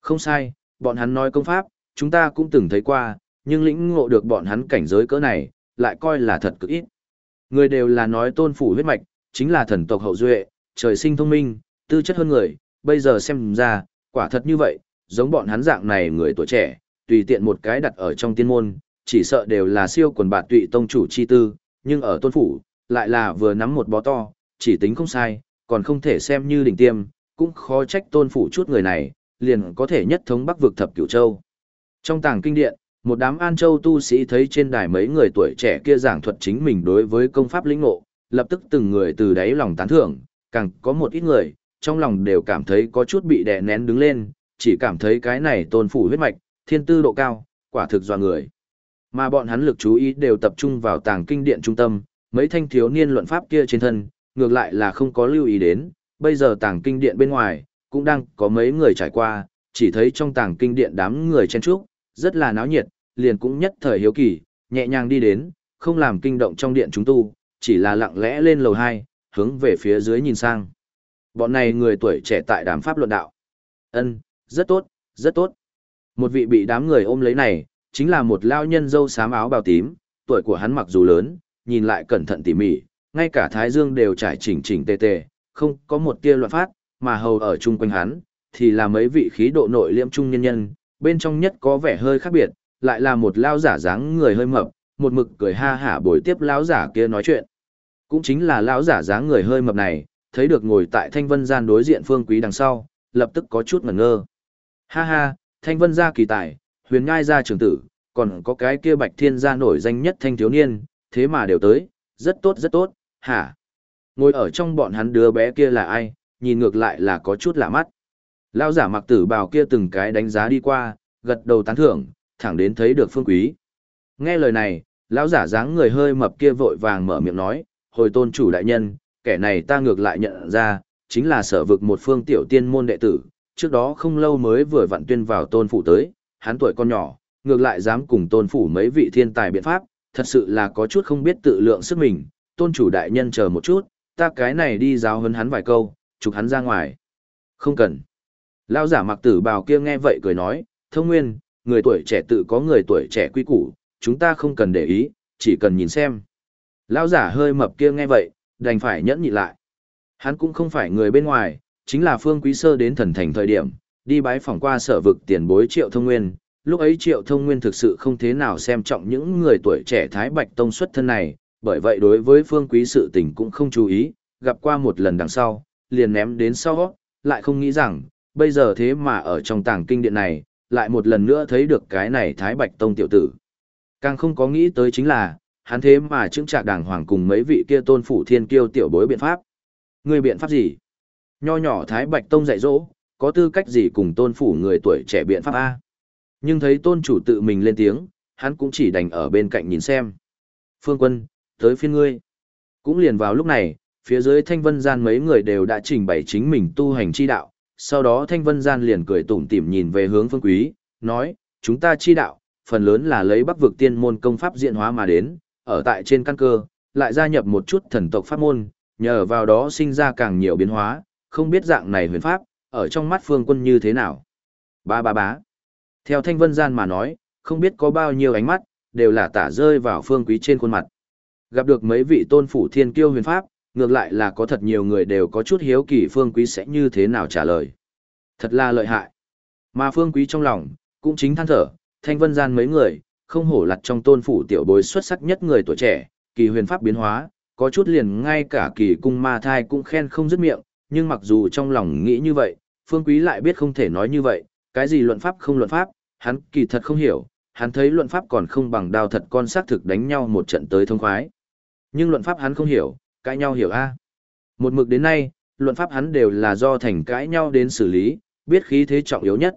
Không sai, bọn hắn nói công pháp, chúng ta cũng từng thấy qua, nhưng lĩnh ngộ được bọn hắn cảnh giới cỡ này, lại coi là thật cực ít. Người đều là nói tôn phủ huyết mạch, chính là thần tộc hậu duệ, trời sinh thông minh, tư chất hơn người, bây giờ xem ra, quả thật như vậy, giống bọn hắn dạng này người tuổi trẻ, tùy tiện một cái đặt ở trong tiên môn, chỉ sợ đều là siêu quần bạt tụy tông chủ chi tư, nhưng ở tôn phủ, lại là vừa nắm một bó to, chỉ tính không sai, còn không thể xem như đỉnh tiêm, cũng khó trách tôn phủ chút người này, liền có thể nhất thống bắc vực thập cửu châu. Trong tàng kinh điện, một đám An Châu tu sĩ thấy trên đài mấy người tuổi trẻ kia giảng thuật chính mình đối với công pháp lĩnh ngộ, lập tức từng người từ đáy lòng tán thưởng, càng có một ít người, trong lòng đều cảm thấy có chút bị đè nén đứng lên, chỉ cảm thấy cái này tôn phủ huyết mạch, thiên tư độ cao, quả thực dọa người. Mà bọn hắn lực chú ý đều tập trung vào tàng kinh điện trung tâm, mấy thanh thiếu niên luận pháp kia trên thân, ngược lại là không có lưu ý đến, bây giờ tàng kinh điện bên ngoài, cũng đang có mấy người trải qua, chỉ thấy trong tàng kinh điện đám người chen trúc, rất là náo nhiệt, liền cũng nhất thời hiếu kỳ, nhẹ nhàng đi đến, không làm kinh động trong điện chúng tu, chỉ là lặng lẽ lên lầu 2, hướng về phía dưới nhìn sang. Bọn này người tuổi trẻ tại đám pháp luận đạo. Ân, rất tốt, rất tốt. Một vị bị đám người ôm lấy này, chính là một lao nhân dâu xám áo bào tím, tuổi của hắn mặc dù lớn, nhìn lại cẩn thận tỉ mỉ, ngay cả thái dương đều trải chỉnh chỉnh tề tề, không có một tia loạn phát, mà hầu ở chung quanh hắn, thì là mấy vị khí độ nội liêm trung nhân nhân, bên trong nhất có vẻ hơi khác biệt, lại là một lao giả dáng người hơi mập, một mực cười ha hả bồi tiếp lão giả kia nói chuyện. Cũng chính là lão giả dáng người hơi mập này, thấy được ngồi tại Thanh Vân gian đối diện Phương Quý đằng sau, lập tức có chút ngẩn ngơ. Ha ha, Thanh Vân gia kỳ tài, huyền ngai gia trưởng tử, còn có cái kia Bạch Thiên gia nổi danh nhất thanh thiếu niên, thế mà đều tới, rất tốt rất tốt, hả? Ngồi ở trong bọn hắn đứa bé kia là ai, nhìn ngược lại là có chút lạ mắt. Lao giả mặc tử bào kia từng cái đánh giá đi qua, gật đầu tán thưởng, thẳng đến thấy được phương quý. Nghe lời này, lão giả dáng người hơi mập kia vội vàng mở miệng nói, hồi tôn chủ đại nhân, kẻ này ta ngược lại nhận ra, chính là sở vực một phương tiểu tiên môn đệ tử, trước đó không lâu mới vừa vặn tuyên vào tôn phủ tới, hắn tuổi con nhỏ, ngược lại dám cùng tôn phủ mấy vị thiên tài biện pháp, thật sự là có chút không biết tự lượng sức mình, tôn chủ đại nhân chờ một chút, ta cái này đi giáo hấn hắn vài câu, chụp hắn ra ngoài. Không cần. Lão giả mặc tử bào kia nghe vậy cười nói, thông nguyên, người tuổi trẻ tự có người tuổi trẻ quy củ, chúng ta không cần để ý, chỉ cần nhìn xem. Lão giả hơi mập kia nghe vậy, đành phải nhẫn nhịn lại. Hắn cũng không phải người bên ngoài, chính là Phương Quý Sơ đến thần thành thời điểm, đi bái phỏng qua sở vực tiền bối Triệu Thông Nguyên. Lúc ấy Triệu Thông Nguyên thực sự không thế nào xem trọng những người tuổi trẻ Thái Bạch Tông xuất thân này, bởi vậy đối với Phương Quý sự tình cũng không chú ý, gặp qua một lần đằng sau, liền ném đến sau, lại không nghĩ rằng, bây giờ thế mà ở trong tàng kinh điện này, lại một lần nữa thấy được cái này Thái Bạch Tông tiểu tử. Càng không có nghĩ tới chính là, hắn thế mà chứng trạc đàng hoàng cùng mấy vị kia tôn phủ thiên kiêu tiểu bối biện pháp. Người biện pháp gì? Nho nhỏ Thái Bạch Tông dạy dỗ, có tư cách gì cùng tôn phủ người tuổi trẻ biện pháp A? Nhưng thấy tôn chủ tự mình lên tiếng, hắn cũng chỉ đành ở bên cạnh nhìn xem. Phương quân, tới phiên ngươi. Cũng liền vào lúc này, phía dưới thanh vân gian mấy người đều đã trình bày chính mình tu hành chi đạo. Sau đó thanh vân gian liền cười tủm tỉm nhìn về hướng phương quý, nói, chúng ta chi đạo, phần lớn là lấy bắc vực tiên môn công pháp diện hóa mà đến, ở tại trên căn cơ, lại gia nhập một chút thần tộc pháp môn, nhờ vào đó sinh ra càng nhiều biến hóa, không biết dạng này huyền pháp, ở trong mắt phương quân như thế nào. Ba ba bá. Theo thanh vân gian mà nói, không biết có bao nhiêu ánh mắt, đều là tả rơi vào phương quý trên khuôn mặt. Gặp được mấy vị tôn phủ thiên kiêu huyền pháp, ngược lại là có thật nhiều người đều có chút hiếu kỳ phương quý sẽ như thế nào trả lời. Thật là lợi hại. Mà phương quý trong lòng, cũng chính than thở, thanh vân gian mấy người, không hổ lặt trong tôn phủ tiểu bối xuất sắc nhất người tuổi trẻ, kỳ huyền pháp biến hóa, có chút liền ngay cả kỳ cung ma thai cũng khen không dứt miệng, nhưng mặc dù trong lòng nghĩ như vậy, phương quý lại biết không thể nói như vậy, cái gì luận pháp không luận pháp, hắn kỳ thật không hiểu, hắn thấy luận pháp còn không bằng đao thật con xác thực đánh nhau một trận tới thông khoái. Nhưng luận pháp hắn không hiểu, cãi nhau hiểu a. Một mực đến nay, luận pháp hắn đều là do thành cãi nhau đến xử lý, biết khí thế trọng yếu nhất.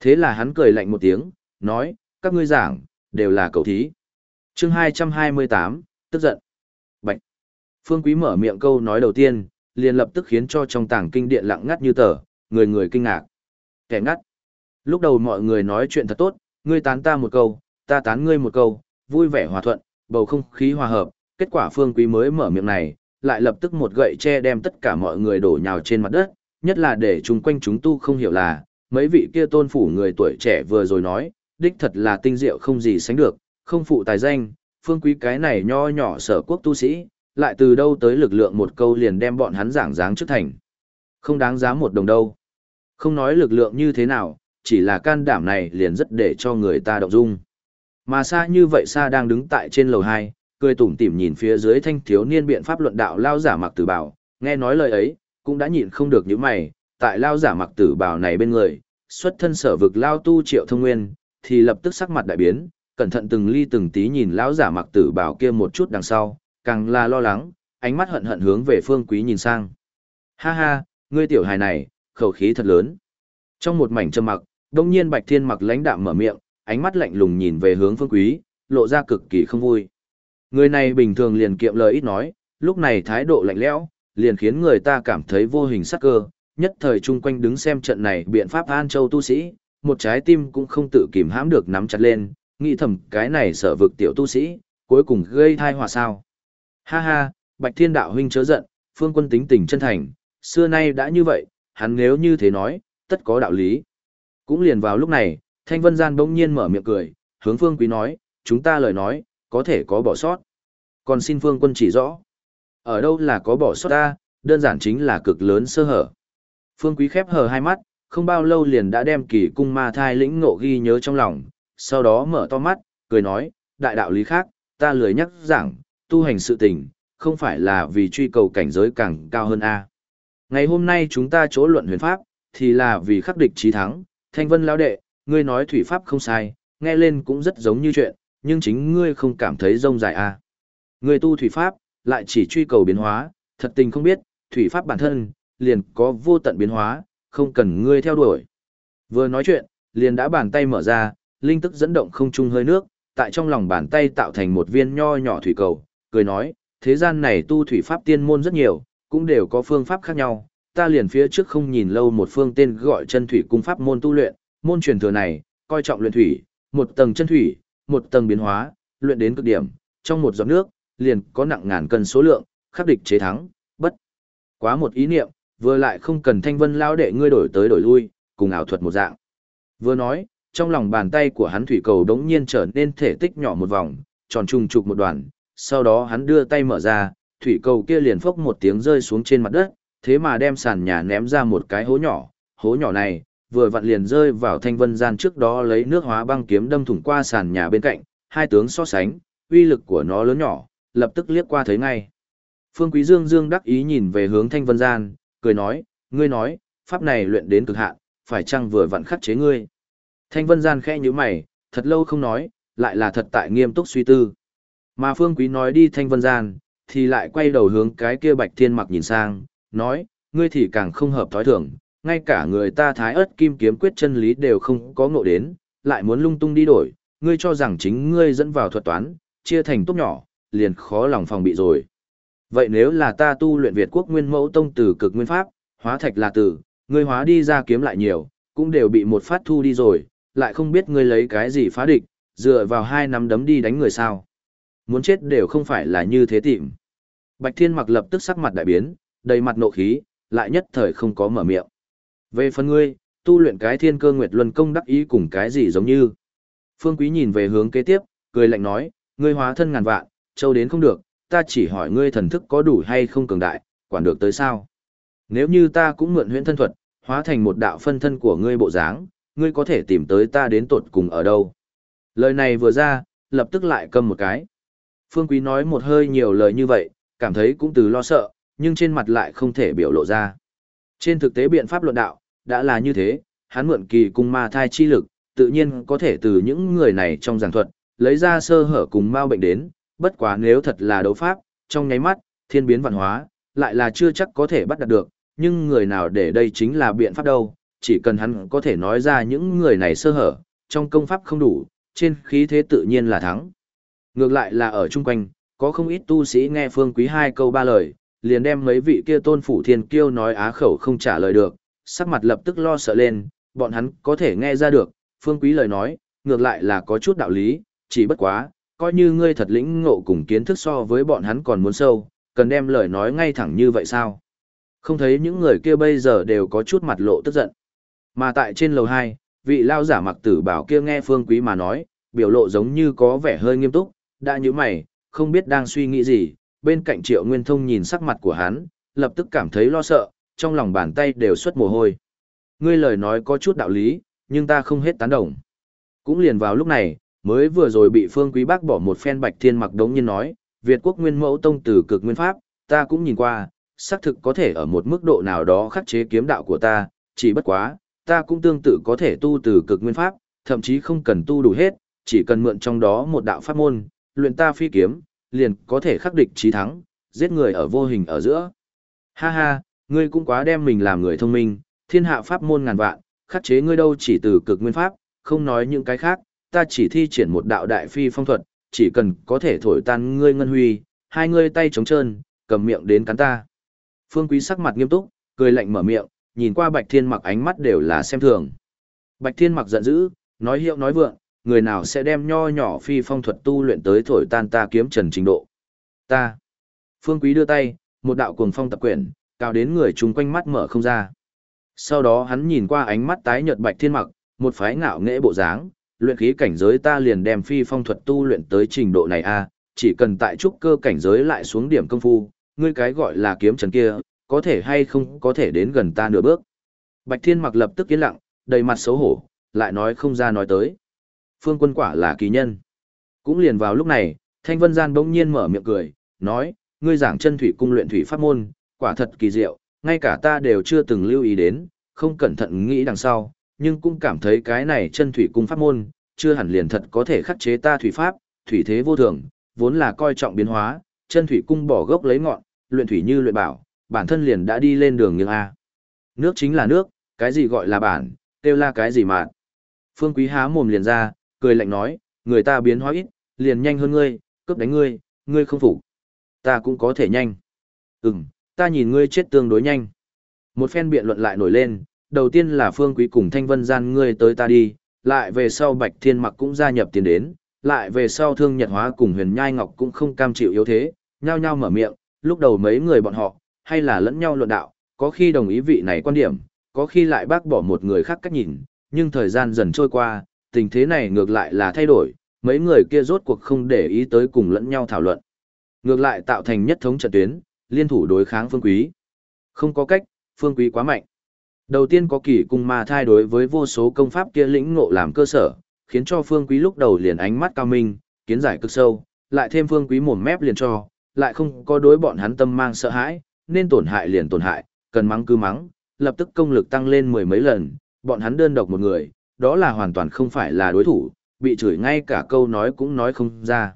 Thế là hắn cười lạnh một tiếng, nói, các ngươi giảng, đều là cầu thí. chương 228, tức giận. Bạch. Phương Quý mở miệng câu nói đầu tiên, liền lập tức khiến cho trong tảng kinh điện lặng ngắt như tờ, người người kinh ngạc. Kẻ ngắt. Lúc đầu mọi người nói chuyện thật tốt, ngươi tán ta một câu, ta tán ngươi một câu, vui vẻ hòa thuận, bầu không khí hòa hợp, kết quả Phương Quý mới mở miệng này, lại lập tức một gậy che đem tất cả mọi người đổ nhào trên mặt đất, nhất là để chúng quanh chúng tu không hiểu là, mấy vị kia tôn phủ người tuổi trẻ vừa rồi nói, đích thật là tinh diệu không gì sánh được, không phụ tài danh, phương quý cái này nho nhỏ sở quốc tu sĩ, lại từ đâu tới lực lượng một câu liền đem bọn hắn giảng dáng trước thành. Không đáng giá một đồng đâu. Không nói lực lượng như thế nào, chỉ là can đảm này liền rất để cho người ta động dung. Mà xa như vậy xa đang đứng tại trên lầu 2, cười tủm tỉm nhìn phía dưới thanh thiếu niên biện pháp luận đạo lao giả mặc tử bảo, nghe nói lời ấy, cũng đã nhịn không được những mày, tại lao giả mặc tử bảo này bên người, xuất thân sở vực lao tu triệu thông nguyên, thì lập tức sắc mặt đại biến, cẩn thận từng ly từng tí nhìn lão giả mặc tử bảo kia một chút đằng sau, càng là lo lắng, ánh mắt hận hận hướng về phương quý nhìn sang. Ha ha, ngươi tiểu hài này, khẩu khí thật lớn. Trong một mảnh trầm mặc, đông nhiên bạch thiên mặc lãnh đạm mở miệng, ánh mắt lạnh lùng nhìn về hướng phương quý, lộ ra cực kỳ không vui. Người này bình thường liền kiệm lời ít nói, lúc này thái độ lạnh lẽo, liền khiến người ta cảm thấy vô hình sắc cơ, nhất thời chung quanh đứng xem trận này biện pháp an châu tu sĩ, một trái tim cũng không tự kìm hãm được nắm chặt lên, nghĩ thầm cái này sở vực tiểu tu sĩ, cuối cùng gây thai họa sao. Ha ha, Bạch Thiên Đạo huynh chớ giận, phương quân tính tình chân thành, xưa nay đã như vậy, hắn nếu như thế nói, tất có đạo lý. Cũng liền vào lúc này, Thanh Vân Gian bỗng nhiên mở miệng cười, hướng phương quý nói, chúng ta lời nói, có thể có bỏ sót. Còn xin phương quân chỉ rõ. Ở đâu là có bỏ sót ta, đơn giản chính là cực lớn sơ hở. Phương quý khép hờ hai mắt, không bao lâu liền đã đem kỳ cung ma thai lĩnh ngộ ghi nhớ trong lòng, sau đó mở to mắt, cười nói, đại đạo lý khác, ta lười nhắc giảng, tu hành sự tình, không phải là vì truy cầu cảnh giới càng cao hơn A. Ngày hôm nay chúng ta chỗ luận huyền pháp, thì là vì khắc địch trí thắng, thanh vân lão đệ, ngươi nói thủy pháp không sai, nghe lên cũng rất giống như chuyện, nhưng chính ngươi không cảm thấy rông dài à? Ngươi tu thủy pháp, lại chỉ truy cầu biến hóa, thật tình không biết, thủy pháp bản thân, liền có vô tận biến hóa, không cần ngươi theo đuổi. Vừa nói chuyện, liền đã bàn tay mở ra, linh tức dẫn động không trung hơi nước, tại trong lòng bàn tay tạo thành một viên nho nhỏ thủy cầu, cười nói, thế gian này tu thủy pháp tiên môn rất nhiều, cũng đều có phương pháp khác nhau, ta liền phía trước không nhìn lâu một phương tên gọi chân thủy cung pháp môn tu luyện, môn truyền thừa này, coi trọng luyện thủy, một tầng chân thủy, một tầng biến hóa, luyện đến cực điểm, trong một giọt nước, liền có nặng ngàn cân số lượng, khắc địch chế thắng, bất. Quá một ý niệm, vừa lại không cần thanh vân lao để ngươi đổi tới đổi lui, cùng ảo thuật một dạng. Vừa nói, trong lòng bàn tay của hắn thủy cầu đống nhiên trở nên thể tích nhỏ một vòng, tròn trùng trục một đoàn, sau đó hắn đưa tay mở ra, thủy cầu kia liền phốc một tiếng rơi xuống trên mặt đất, thế mà đem sàn nhà ném ra một cái hố nhỏ, hố nhỏ này, vừa vặn liền rơi vào thanh vân gian trước đó lấy nước hóa băng kiếm đâm thủng qua sàn nhà bên cạnh, hai tướng so sánh, uy lực của nó lớn nhỏ, lập tức liếc qua thấy ngay. Phương Quý Dương Dương đắc ý nhìn về hướng thanh vân gian, cười nói, ngươi nói, pháp này luyện đến cực hạn, phải chăng vừa vặn khắc chế ngươi. Thanh vân gian khẽ như mày, thật lâu không nói, lại là thật tại nghiêm túc suy tư. Mà Phương Quý nói đi thanh vân gian, thì lại quay đầu hướng cái kia bạch thiên mặc nhìn sang, nói, ngươi thì càng không hợp thói thường, ngay cả người ta thái ớt kim kiếm quyết chân lý đều không có ngộ đến, lại muốn lung tung đi đổi, ngươi cho rằng chính ngươi dẫn vào thuật toán, chia thành tốt nhỏ, liền khó lòng phòng bị rồi. Vậy nếu là ta tu luyện Việt quốc nguyên mẫu tông từ cực nguyên pháp, hóa thạch là tử, ngươi hóa đi ra kiếm lại nhiều, cũng đều bị một phát thu đi rồi, lại không biết ngươi lấy cái gì phá địch, dựa vào hai nắm đấm đi đánh người sao. Muốn chết đều không phải là như thế tìm. Bạch Thiên mặc lập tức sắc mặt đại biến, đầy mặt nộ khí, lại nhất thời không có mở miệng. Về phần ngươi, tu luyện cái thiên cơ nguyệt luân công đắc ý cùng cái gì giống như. Phương Quý nhìn về hướng kế tiếp, cười lạnh nói, ngươi hóa thân ngàn vạn, châu đến không được, ta chỉ hỏi ngươi thần thức có đủ hay không cường đại, quản được tới sao. Nếu như ta cũng mượn huyễn thân thuật, hóa thành một đạo phân thân của ngươi bộ dáng, ngươi có thể tìm tới ta đến tột cùng ở đâu. Lời này vừa ra, lập tức lại câm một cái. Phương Quý nói một hơi nhiều lời như vậy, cảm thấy cũng từ lo sợ, nhưng trên mặt lại không thể biểu lộ ra. Trên thực tế biện pháp luận đạo, đã là như thế, hắn mượn kỳ cung ma thai chi lực, tự nhiên có thể từ những người này trong giảng thuật, lấy ra sơ hở cùng mau bệnh đến, bất quá nếu thật là đấu pháp, trong nháy mắt, thiên biến văn hóa, lại là chưa chắc có thể bắt đạt được, nhưng người nào để đây chính là biện pháp đâu, chỉ cần hắn có thể nói ra những người này sơ hở, trong công pháp không đủ, trên khí thế tự nhiên là thắng. Ngược lại là ở chung quanh, có không ít tu sĩ nghe phương quý hai câu ba lời, liền đem mấy vị kia tôn phủ thiên kiêu nói á khẩu không trả lời được, sắc mặt lập tức lo sợ lên, bọn hắn có thể nghe ra được, phương quý lời nói, ngược lại là có chút đạo lý, chỉ bất quá, coi như ngươi thật lĩnh ngộ cùng kiến thức so với bọn hắn còn muốn sâu, cần đem lời nói ngay thẳng như vậy sao? Không thấy những người kia bây giờ đều có chút mặt lộ tức giận. Mà tại trên lầu 2, vị lao giả mặc tử bảo kia nghe phương quý mà nói, biểu lộ giống như có vẻ hơi nghiêm túc, đã như mày, không biết đang suy nghĩ gì, bên cạnh triệu nguyên thông nhìn sắc mặt của hắn, lập tức cảm thấy lo sợ, trong lòng bàn tay đều xuất mồ hôi. Ngươi lời nói có chút đạo lý, nhưng ta không hết tán đồng. Cũng liền vào lúc này, mới vừa rồi bị phương quý bác bỏ một phen bạch thiên mặc đống nhiên nói, Việt quốc nguyên mẫu tông từ cực nguyên pháp, ta cũng nhìn qua, xác thực có thể ở một mức độ nào đó khắc chế kiếm đạo của ta, chỉ bất quá, ta cũng tương tự có thể tu từ cực nguyên pháp, thậm chí không cần tu đủ hết, chỉ cần mượn trong đó một đạo pháp môn, luyện ta phi kiếm, liền có thể khắc địch trí thắng, giết người ở vô hình ở giữa. Ha ha, ngươi cũng quá đem mình làm người thông minh, thiên hạ pháp môn ngàn vạn, khắc chế ngươi đâu chỉ từ cực nguyên pháp, không nói những cái khác, ta chỉ thi triển một đạo đại phi phong thuật, chỉ cần có thể thổi tan ngươi ngân huy, hai ngươi tay trống trơn, cầm miệng đến cắn ta. Phương Quý sắc mặt nghiêm túc, cười lạnh mở miệng, nhìn qua Bạch Thiên mặc ánh mắt đều là xem thường. Bạch Thiên mặc giận dữ, nói hiệu nói vượng, người nào sẽ đem nho nhỏ phi phong thuật tu luyện tới thổi tan ta kiếm trần trình độ. Ta. Phương Quý đưa tay, một đạo cuồng phong tập quyển, cao đến người chung quanh mắt mở không ra. Sau đó hắn nhìn qua ánh mắt tái nhợt Bạch Thiên mặc, một phái ngạo nghễ bộ dáng, luyện khí cảnh giới ta liền đem phi phong thuật tu luyện tới trình độ này a, chỉ cần tại trúc cơ cảnh giới lại xuống điểm công phu, ngươi cái gọi là kiếm trần kia, có thể hay không có thể đến gần ta nửa bước. Bạch Thiên mặc lập tức yên lặng, đầy mặt xấu hổ, lại nói không ra nói tới. Phương quân quả là kỳ nhân. Cũng liền vào lúc này, Thanh Vân Gian bỗng nhiên mở miệng cười, nói, ngươi giảng chân thủy cung luyện thủy pháp môn, quả thật kỳ diệu, ngay cả ta đều chưa từng lưu ý đến, không cẩn thận nghĩ đằng sau, nhưng cũng cảm thấy cái này chân thủy cung pháp môn, chưa hẳn liền thật có thể khắc chế ta thủy pháp, thủy thế vô thường, vốn là coi trọng biến hóa, chân thủy cung bỏ gốc lấy ngọn, luyện thủy như luyện bảo, bản thân liền đã đi lên đường nghiêng A. Nước chính là nước, cái gì gọi là bản, kêu la cái gì mà. Phương Quý há mồm liền ra, cười lạnh nói, người ta biến hóa ít, liền nhanh hơn ngươi, cướp đánh ngươi, ngươi không phục. Ta cũng có thể nhanh. Ừm, ta nhìn ngươi chết tương đối nhanh. Một phen biện luận lại nổi lên, đầu tiên là Phương Quý cùng Thanh Vân gian ngươi tới ta đi, lại về sau Bạch Thiên Mặc cũng gia nhập tiền đến, lại về sau Thương Nhật Hóa cùng Huyền Nhai Ngọc cũng không cam chịu yếu thế, nhao nhao mở miệng, lúc đầu mấy người bọn họ, hay là lẫn nhau luận đạo, có khi đồng ý vị này quan điểm, có khi lại bác bỏ một người khác cách nhìn, nhưng thời gian dần trôi qua, tình thế này ngược lại là thay đổi, mấy người kia rốt cuộc không để ý tới cùng lẫn nhau thảo luận. Ngược lại tạo thành nhất thống trận tuyến, liên thủ đối kháng phương quý. Không có cách, phương quý quá mạnh. Đầu tiên có kỳ cung ma thai đối với vô số công pháp kia lĩnh ngộ làm cơ sở, khiến cho phương quý lúc đầu liền ánh mắt cao minh, kiến giải cực sâu, lại thêm phương quý mồm mép liền cho, lại không có đối bọn hắn tâm mang sợ hãi, nên tổn hại liền tổn hại, cần mắng cứ mắng, lập tức công lực tăng lên mười mấy lần, bọn hắn đơn độc một người, đó là hoàn toàn không phải là đối thủ, bị chửi ngay cả câu nói cũng nói không ra.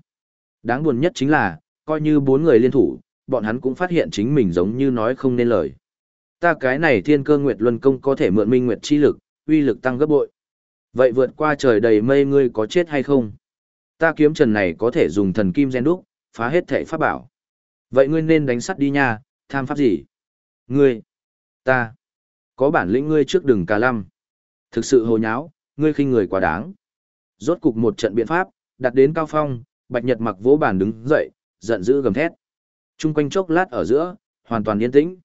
Đáng buồn nhất chính là, coi như bốn người liên thủ, bọn hắn cũng phát hiện chính mình giống như nói không nên lời. Ta cái này thiên cơ nguyệt luân công có thể mượn minh nguyệt chi lực, uy lực tăng gấp bội. Vậy vượt qua trời đầy mây ngươi có chết hay không? Ta kiếm trần này có thể dùng thần kim gen đúc, phá hết thể pháp bảo. Vậy ngươi nên đánh sắt đi nha, tham pháp gì? Ngươi, ta, có bản lĩnh ngươi trước đừng cà lăm. Thực sự hồ nháo, ngươi khinh người quá đáng. Rốt cục một trận biện pháp, đặt đến cao phong, Bạch Nhật mặc vỗ bàn đứng dậy, giận dữ gầm thét. Trung quanh chốc lát ở giữa, hoàn toàn yên tĩnh.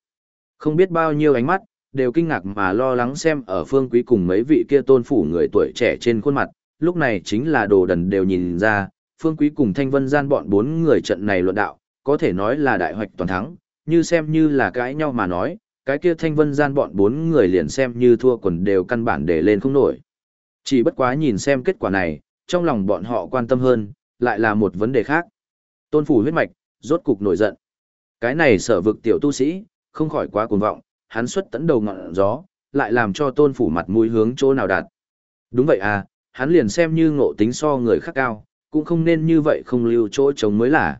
Không biết bao nhiêu ánh mắt, đều kinh ngạc mà lo lắng xem ở phương quý cùng mấy vị kia tôn phủ người tuổi trẻ trên khuôn mặt, lúc này chính là đồ đần đều nhìn ra, phương quý cùng thanh vân gian bọn bốn người trận này luận đạo, có thể nói là đại hoạch toàn thắng, như xem như là cãi nhau mà nói, cái kia thanh vân gian bọn bốn người liền xem như thua quần đều căn bản để lên không nổi. Chỉ bất quá nhìn xem kết quả này, trong lòng bọn họ quan tâm hơn, lại là một vấn đề khác. Tôn phủ huyết mạch, rốt cục nổi giận. Cái này sở vực tiểu tu sĩ, không khỏi quá cuồng vọng, hắn xuất tấn đầu ngọn gió, lại làm cho tôn phủ mặt mũi hướng chỗ nào đạt. Đúng vậy à, hắn liền xem như ngộ tính so người khác cao, cũng không nên như vậy không lưu chỗ chống mới là.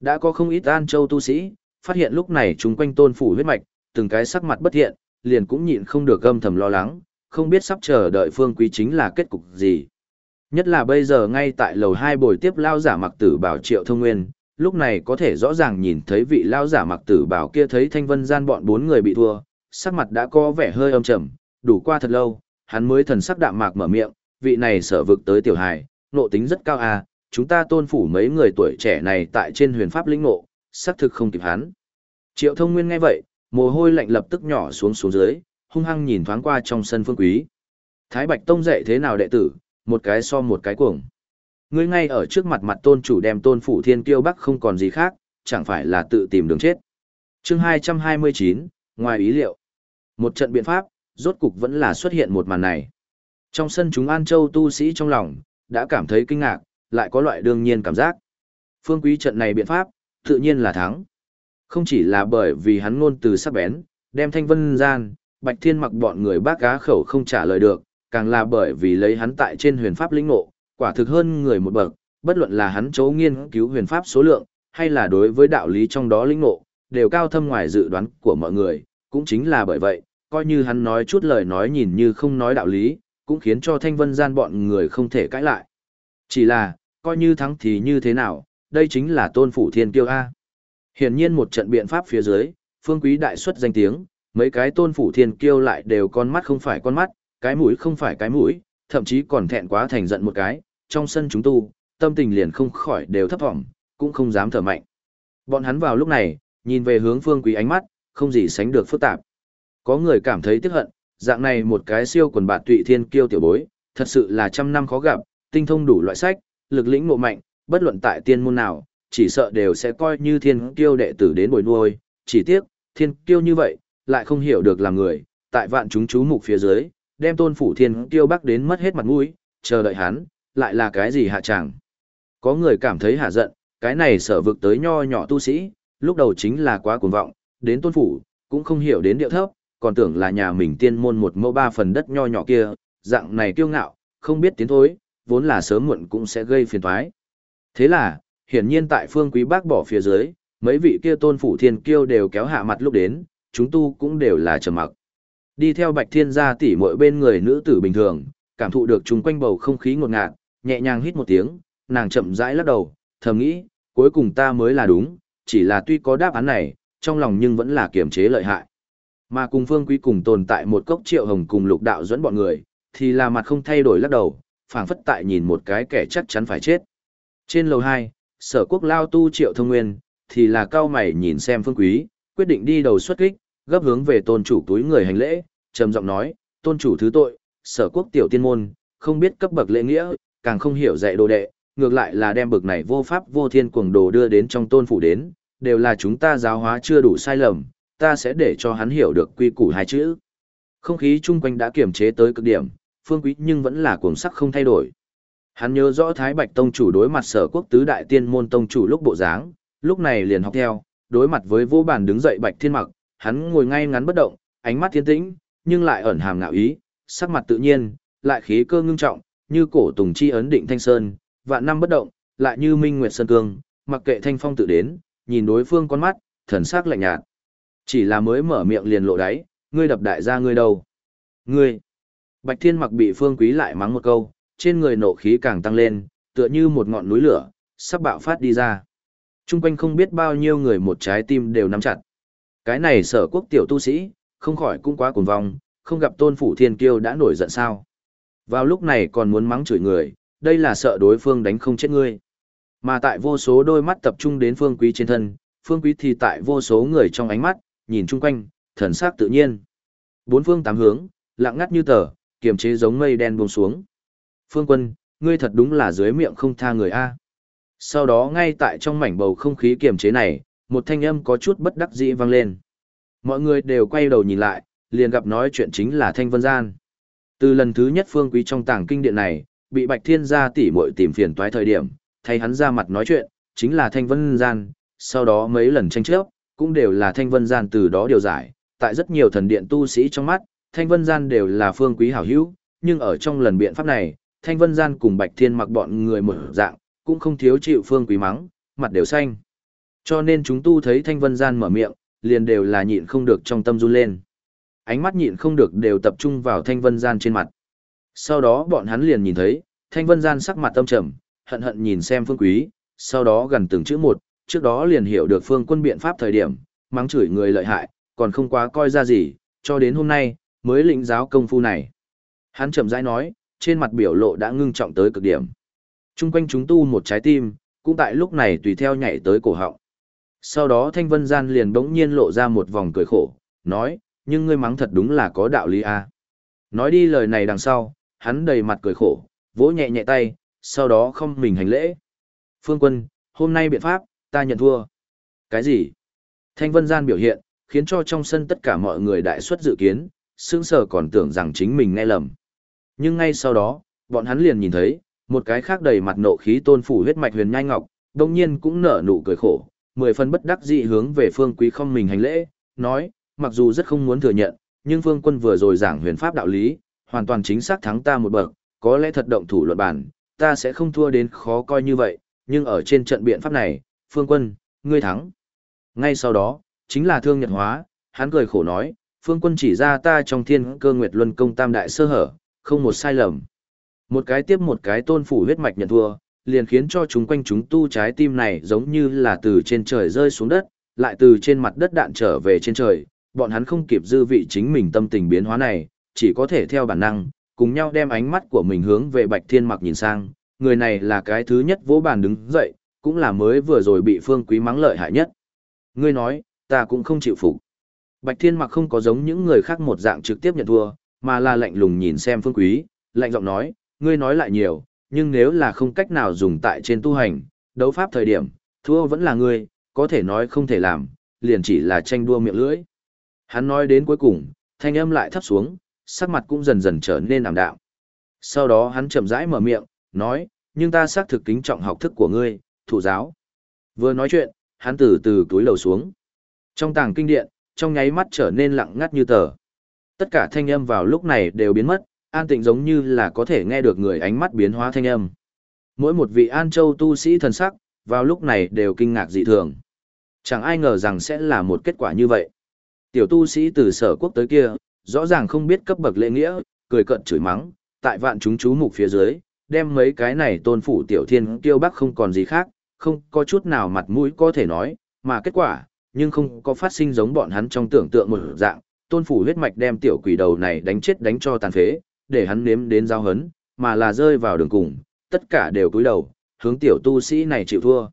Đã có không ít an châu tu sĩ, phát hiện lúc này chúng quanh tôn phủ huyết mạch, từng cái sắc mặt bất thiện, liền cũng nhịn không được gâm thầm lo lắng, không biết sắp chờ đợi phương quý chính là kết cục gì. Nhất là bây giờ ngay tại lầu hai buổi tiếp lao giả mặc tử bảo triệu thông nguyên, lúc này có thể rõ ràng nhìn thấy vị lao giả mặc tử bảo kia thấy thanh vân gian bọn bốn người bị thua, sắc mặt đã có vẻ hơi âm trầm, đủ qua thật lâu, hắn mới thần sắc đạm mạc mở miệng, vị này sở vực tới tiểu hài, nộ tính rất cao à, chúng ta tôn phủ mấy người tuổi trẻ này tại trên huyền pháp lĩnh ngộ, xác thực không kịp hắn. Triệu thông nguyên nghe vậy, mồ hôi lạnh lập tức nhỏ xuống xuống dưới, hung hăng nhìn thoáng qua trong sân phương quý. Thái Bạch Tông dạy thế nào đệ tử, một cái so một cái cuồng. Ngươi ngay ở trước mặt mặt tôn chủ đem tôn phủ thiên kiêu bắc không còn gì khác, chẳng phải là tự tìm đường chết. chương 229, ngoài ý liệu. Một trận biện pháp, rốt cục vẫn là xuất hiện một màn này. Trong sân chúng An Châu tu sĩ trong lòng, đã cảm thấy kinh ngạc, lại có loại đương nhiên cảm giác. Phương quý trận này biện pháp, tự nhiên là thắng. Không chỉ là bởi vì hắn ngôn từ sắc bén, đem thanh vân gian, bạch thiên mặc bọn người bác cá khẩu không trả lời được, càng là bởi vì lấy hắn tại trên huyền pháp lĩnh ngộ, quả thực hơn người một bậc, bất luận là hắn chấu nghiên cứu huyền pháp số lượng, hay là đối với đạo lý trong đó lĩnh ngộ, đều cao thâm ngoài dự đoán của mọi người, cũng chính là bởi vậy, coi như hắn nói chút lời nói nhìn như không nói đạo lý, cũng khiến cho thanh vân gian bọn người không thể cãi lại. Chỉ là, coi như thắng thì như thế nào, đây chính là tôn phủ thiên kiêu A. Hiển nhiên một trận biện pháp phía dưới, phương quý đại xuất danh tiếng, mấy cái tôn phủ thiên kiêu lại đều con mắt không phải con mắt, cái mũi không phải cái mũi, thậm chí còn thẹn quá thành giận một cái, trong sân chúng tu, tâm tình liền không khỏi đều thấp vọng, cũng không dám thở mạnh. Bọn hắn vào lúc này, nhìn về hướng phương quý ánh mắt, không gì sánh được phức tạp. Có người cảm thấy tiếc hận, dạng này một cái siêu quần bạt tụy thiên kiêu tiểu bối, thật sự là trăm năm khó gặp, tinh thông đủ loại sách, lực lĩnh ngộ mạnh, bất luận tại tiên môn nào, chỉ sợ đều sẽ coi như thiên kiêu đệ tử đến bồi nuôi, chỉ tiếc, thiên kiêu như vậy, lại không hiểu được làm người, tại vạn chúng chú mục phía dưới, đem tôn phủ thiên tiêu bắc đến mất hết mặt mũi, chờ đợi hắn, lại là cái gì hạ chẳng. Có người cảm thấy hạ giận, cái này sở vực tới nho nhỏ tu sĩ, lúc đầu chính là quá cuồng vọng, đến tôn phủ, cũng không hiểu đến điệu thấp, còn tưởng là nhà mình tiên môn một mẫu ba phần đất nho nhỏ kia, dạng này kiêu ngạo, không biết tiến thối, vốn là sớm muộn cũng sẽ gây phiền toái. Thế là, hiển nhiên tại phương quý bác bỏ phía dưới, mấy vị kia tôn phủ thiên kiêu đều kéo hạ mặt lúc đến, chúng tu cũng đều là trầm mặc. Đi theo Bạch Thiên gia tỷ muội bên người nữ tử bình thường, cảm thụ được chúng quanh bầu không khí ngột ngạt, nhẹ nhàng hít một tiếng, nàng chậm rãi lắc đầu, thầm nghĩ, cuối cùng ta mới là đúng, chỉ là tuy có đáp án này, trong lòng nhưng vẫn là kiềm chế lợi hại. Mà cùng Phương Quý cùng tồn tại một cốc triệu hồng cùng lục đạo dẫn bọn người, thì là mặt không thay đổi lắc đầu, phảng phất tại nhìn một cái kẻ chắc chắn phải chết. Trên lầu 2, sở quốc lao tu triệu thông nguyên, thì là cao mày nhìn xem Phương Quý, quyết định đi đầu xuất kích, gấp hướng về tôn chủ túi người hành lễ, trầm giọng nói, tôn chủ thứ tội, sở quốc tiểu tiên môn, không biết cấp bậc lễ nghĩa, càng không hiểu dạy đồ đệ, ngược lại là đem bực này vô pháp vô thiên cuồng đồ đưa đến trong tôn phủ đến, đều là chúng ta giáo hóa chưa đủ sai lầm, ta sẽ để cho hắn hiểu được quy củ hai chữ. Không khí chung quanh đã kiềm chế tới cực điểm, phương quý nhưng vẫn là cuồng sắc không thay đổi. Hắn nhớ rõ Thái Bạch Tông chủ đối mặt sở quốc tứ đại tiên môn tông chủ lúc bộ dáng, lúc này liền học theo, đối mặt với vô bản đứng dậy Bạch Thiên Mặc, hắn ngồi ngay ngắn bất động, ánh mắt thiên tĩnh, nhưng lại ẩn hàm ngạo ý, sắc mặt tự nhiên, lại khí cơ ngưng trọng, như cổ tùng chi ấn định thanh sơn, vạn năm bất động, lại như minh nguyệt sơn cương, mặc kệ thanh phong tự đến, nhìn đối phương con mắt, thần sắc lạnh nhạt. Chỉ là mới mở miệng liền lộ đáy, ngươi đập đại gia ngươi đâu? Ngươi! Bạch Thiên mặc bị Phương Quý lại mắng một câu, trên người nộ khí càng tăng lên, tựa như một ngọn núi lửa, sắp bạo phát đi ra. Trung quanh không biết bao nhiêu người một trái tim đều nắm chặt. Cái này sở quốc tiểu tu sĩ, không khỏi cũng quá cuồng vong, không gặp tôn phủ thiên kiêu đã nổi giận sao. Vào lúc này còn muốn mắng chửi người, đây là sợ đối phương đánh không chết ngươi. Mà tại vô số đôi mắt tập trung đến phương quý trên thân, phương quý thì tại vô số người trong ánh mắt, nhìn chung quanh, thần sắc tự nhiên. Bốn phương tám hướng, lặng ngắt như tờ, kiềm chế giống mây đen buông xuống. Phương quân, ngươi thật đúng là dưới miệng không tha người A. Sau đó ngay tại trong mảnh bầu không khí kiềm chế này, một thanh âm có chút bất đắc dĩ vang lên. Mọi người đều quay đầu nhìn lại, liền gặp nói chuyện chính là Thanh Vân Gian. Từ lần thứ nhất phương quý trong tàng kinh điện này, bị Bạch Thiên gia tỷ muội tìm phiền toái thời điểm, thay hắn ra mặt nói chuyện, chính là Thanh Vân Gian, sau đó mấy lần tranh chấp, cũng đều là Thanh Vân Gian từ đó điều giải, tại rất nhiều thần điện tu sĩ trong mắt, Thanh Vân Gian đều là phương quý hảo hữu, nhưng ở trong lần biện pháp này, Thanh Vân Gian cùng Bạch Thiên mặc bọn người mở dạng, cũng không thiếu chịu phương quý mắng, mặt đều xanh. Cho nên chúng tu thấy Thanh Vân Gian mở miệng, liền đều là nhịn không được trong tâm run lên. Ánh mắt nhịn không được đều tập trung vào Thanh Vân Gian trên mặt. Sau đó bọn hắn liền nhìn thấy, Thanh Vân Gian sắc mặt tâm trầm, hận hận nhìn xem Phương Quý, sau đó gần từng chữ một, trước đó liền hiểu được Phương Quân biện pháp thời điểm, mắng chửi người lợi hại, còn không quá coi ra gì, cho đến hôm nay, mới lĩnh giáo công phu này. Hắn chậm rãi nói, trên mặt biểu lộ đã ngưng trọng tới cực điểm. Trung quanh chúng tu một trái tim, cũng tại lúc này tùy theo nhảy tới cổ họng. Sau đó Thanh Vân Gian liền bỗng nhiên lộ ra một vòng cười khổ, nói, nhưng ngươi mắng thật đúng là có đạo lý a. À. Nói đi lời này đằng sau, hắn đầy mặt cười khổ, vỗ nhẹ nhẹ tay, sau đó không mình hành lễ. Phương quân, hôm nay biện pháp, ta nhận thua. Cái gì? Thanh Vân Gian biểu hiện, khiến cho trong sân tất cả mọi người đại suất dự kiến, sững sờ còn tưởng rằng chính mình nghe lầm. Nhưng ngay sau đó, bọn hắn liền nhìn thấy, một cái khác đầy mặt nộ khí tôn phủ huyết mạch huyền nhai ngọc, đồng nhiên cũng nở nụ cười khổ, mười phần bất đắc dị hướng về phương quý không mình hành lễ, nói, mặc dù rất không muốn thừa nhận, nhưng phương quân vừa rồi giảng huyền pháp đạo lý, hoàn toàn chính xác thắng ta một bậc, có lẽ thật động thủ luận bản, ta sẽ không thua đến khó coi như vậy, nhưng ở trên trận biện pháp này, phương quân, ngươi thắng. Ngay sau đó, chính là thương nhật hóa, hắn cười khổ nói, phương quân chỉ ra ta trong thiên cơ nguyệt luân công tam đại sơ hở, không một sai lầm. Một cái tiếp một cái tôn phủ huyết mạch nhận thua, liền khiến cho chúng quanh chúng tu trái tim này giống như là từ trên trời rơi xuống đất, lại từ trên mặt đất đạn trở về trên trời, bọn hắn không kịp dư vị chính mình tâm tình biến hóa này, chỉ có thể theo bản năng, cùng nhau đem ánh mắt của mình hướng về Bạch Thiên Mặc nhìn sang, người này là cái thứ nhất vỗ bàn đứng dậy, cũng là mới vừa rồi bị Phương Quý mắng lợi hại nhất. Ngươi nói, ta cũng không chịu phục. Bạch Thiên Mặc không có giống những người khác một dạng trực tiếp nhận thua, mà là lạnh lùng nhìn xem Phương Quý, lạnh giọng nói, ngươi nói lại nhiều, nhưng nếu là không cách nào dùng tại trên tu hành, đấu pháp thời điểm, thua vẫn là ngươi, có thể nói không thể làm, liền chỉ là tranh đua miệng lưỡi. Hắn nói đến cuối cùng, thanh âm lại thấp xuống, sắc mặt cũng dần dần trở nên ảm đạm. Sau đó hắn chậm rãi mở miệng, nói, nhưng ta xác thực kính trọng học thức của ngươi, thủ giáo. Vừa nói chuyện, hắn từ từ túi lầu xuống. Trong tàng kinh điện, trong nháy mắt trở nên lặng ngắt như tờ. Tất cả thanh âm vào lúc này đều biến mất, an tịnh giống như là có thể nghe được người ánh mắt biến hóa thanh âm. Mỗi một vị An Châu tu sĩ thần sắc, vào lúc này đều kinh ngạc dị thường. Chẳng ai ngờ rằng sẽ là một kết quả như vậy. Tiểu tu sĩ từ sở quốc tới kia, rõ ràng không biết cấp bậc lễ nghĩa, cười cận chửi mắng, tại vạn chúng chú mục phía dưới, đem mấy cái này tôn phủ tiểu thiên tiêu bắc không còn gì khác, không có chút nào mặt mũi có thể nói, mà kết quả, nhưng không có phát sinh giống bọn hắn trong tưởng tượng một dạng, tôn phủ huyết mạch đem tiểu quỷ đầu này đánh chết đánh cho tàn phế, để hắn nếm đến giao hấn, mà là rơi vào đường cùng, tất cả đều cúi đầu, hướng tiểu tu sĩ này chịu thua.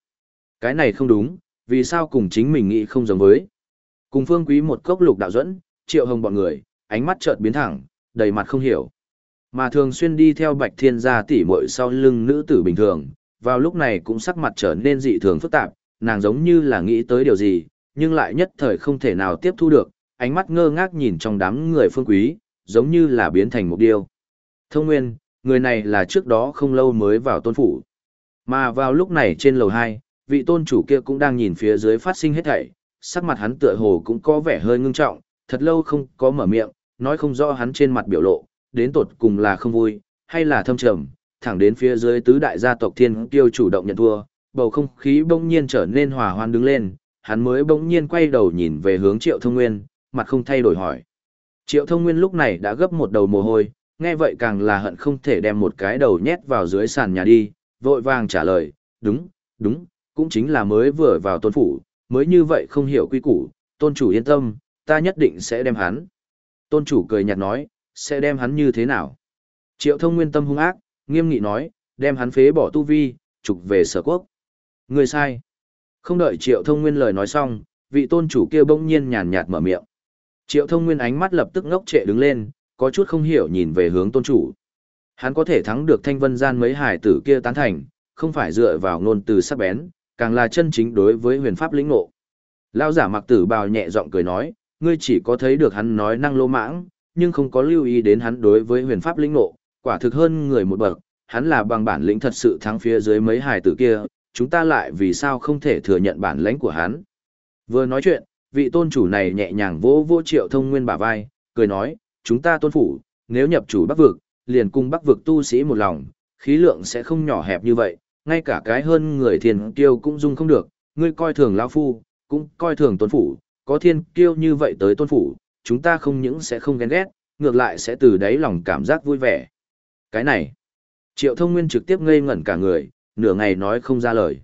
Cái này không đúng, vì sao cùng chính mình nghĩ không giống với. Cùng phương quý một cốc lục đạo dẫn, triệu hồng bọn người, ánh mắt chợt biến thẳng, đầy mặt không hiểu. Mà thường xuyên đi theo bạch thiên gia tỷ muội sau lưng nữ tử bình thường, vào lúc này cũng sắc mặt trở nên dị thường phức tạp, nàng giống như là nghĩ tới điều gì, nhưng lại nhất thời không thể nào tiếp thu được, ánh mắt ngơ ngác nhìn trong đám người phương quý, giống như là biến thành một điêu. Thông nguyên, người này là trước đó không lâu mới vào tôn phủ. Mà vào lúc này trên lầu 2, vị tôn chủ kia cũng đang nhìn phía dưới phát sinh hết thảy, sắc mặt hắn tựa hồ cũng có vẻ hơi ngưng trọng, thật lâu không có mở miệng, nói không rõ hắn trên mặt biểu lộ, đến tột cùng là không vui, hay là thâm trầm, thẳng đến phía dưới tứ đại gia tộc thiên kiêu chủ động nhận thua, bầu không khí bỗng nhiên trở nên hòa hoan đứng lên, hắn mới bỗng nhiên quay đầu nhìn về hướng Triệu Thông Nguyên, mặt không thay đổi hỏi. Triệu Thông Nguyên lúc này đã gấp một đầu mồ hôi, nghe vậy càng là hận không thể đem một cái đầu nhét vào dưới sàn nhà đi, vội vàng trả lời, đúng, đúng, cũng chính là mới vừa vào tôn phủ, mới như vậy không hiểu quy củ, tôn chủ yên tâm, ta nhất định sẽ đem hắn. Tôn chủ cười nhạt nói, sẽ đem hắn như thế nào? Triệu thông nguyên tâm hung ác, nghiêm nghị nói, đem hắn phế bỏ tu vi, trục về sở quốc. Người sai. Không đợi triệu thông nguyên lời nói xong, vị tôn chủ kia bỗng nhiên nhàn nhạt mở miệng. Triệu thông nguyên ánh mắt lập tức ngốc trệ đứng lên, có chút không hiểu nhìn về hướng tôn chủ. Hắn có thể thắng được thanh vân gian mấy hải tử kia tán thành, không phải dựa vào ngôn từ sắc bén, càng là chân chính đối với huyền pháp lĩnh ngộ. Lão giả mặc tử bào nhẹ giọng cười nói, ngươi chỉ có thấy được hắn nói năng lô mãng, nhưng không có lưu ý đến hắn đối với huyền pháp lĩnh ngộ, quả thực hơn người một bậc, hắn là bằng bản lĩnh thật sự thắng phía dưới mấy hài tử kia, chúng ta lại vì sao không thể thừa nhận bản lĩnh của hắn. Vừa nói chuyện, vị tôn chủ này nhẹ nhàng vỗ vỗ triệu thông nguyên bả vai, cười nói, chúng ta tôn phủ, nếu nhập chủ bắc vực, liền cùng bắc vực tu sĩ một lòng, khí lượng sẽ không nhỏ hẹp như vậy, ngay cả cái hơn người thiên kiêu cũng dung không được, ngươi coi thường lão phu, cũng coi thường tôn phủ, có thiên kiêu như vậy tới tôn phủ, chúng ta không những sẽ không ghen ghét, ngược lại sẽ từ đáy lòng cảm giác vui vẻ. Cái này, triệu thông nguyên trực tiếp ngây ngẩn cả người, nửa ngày nói không ra lời.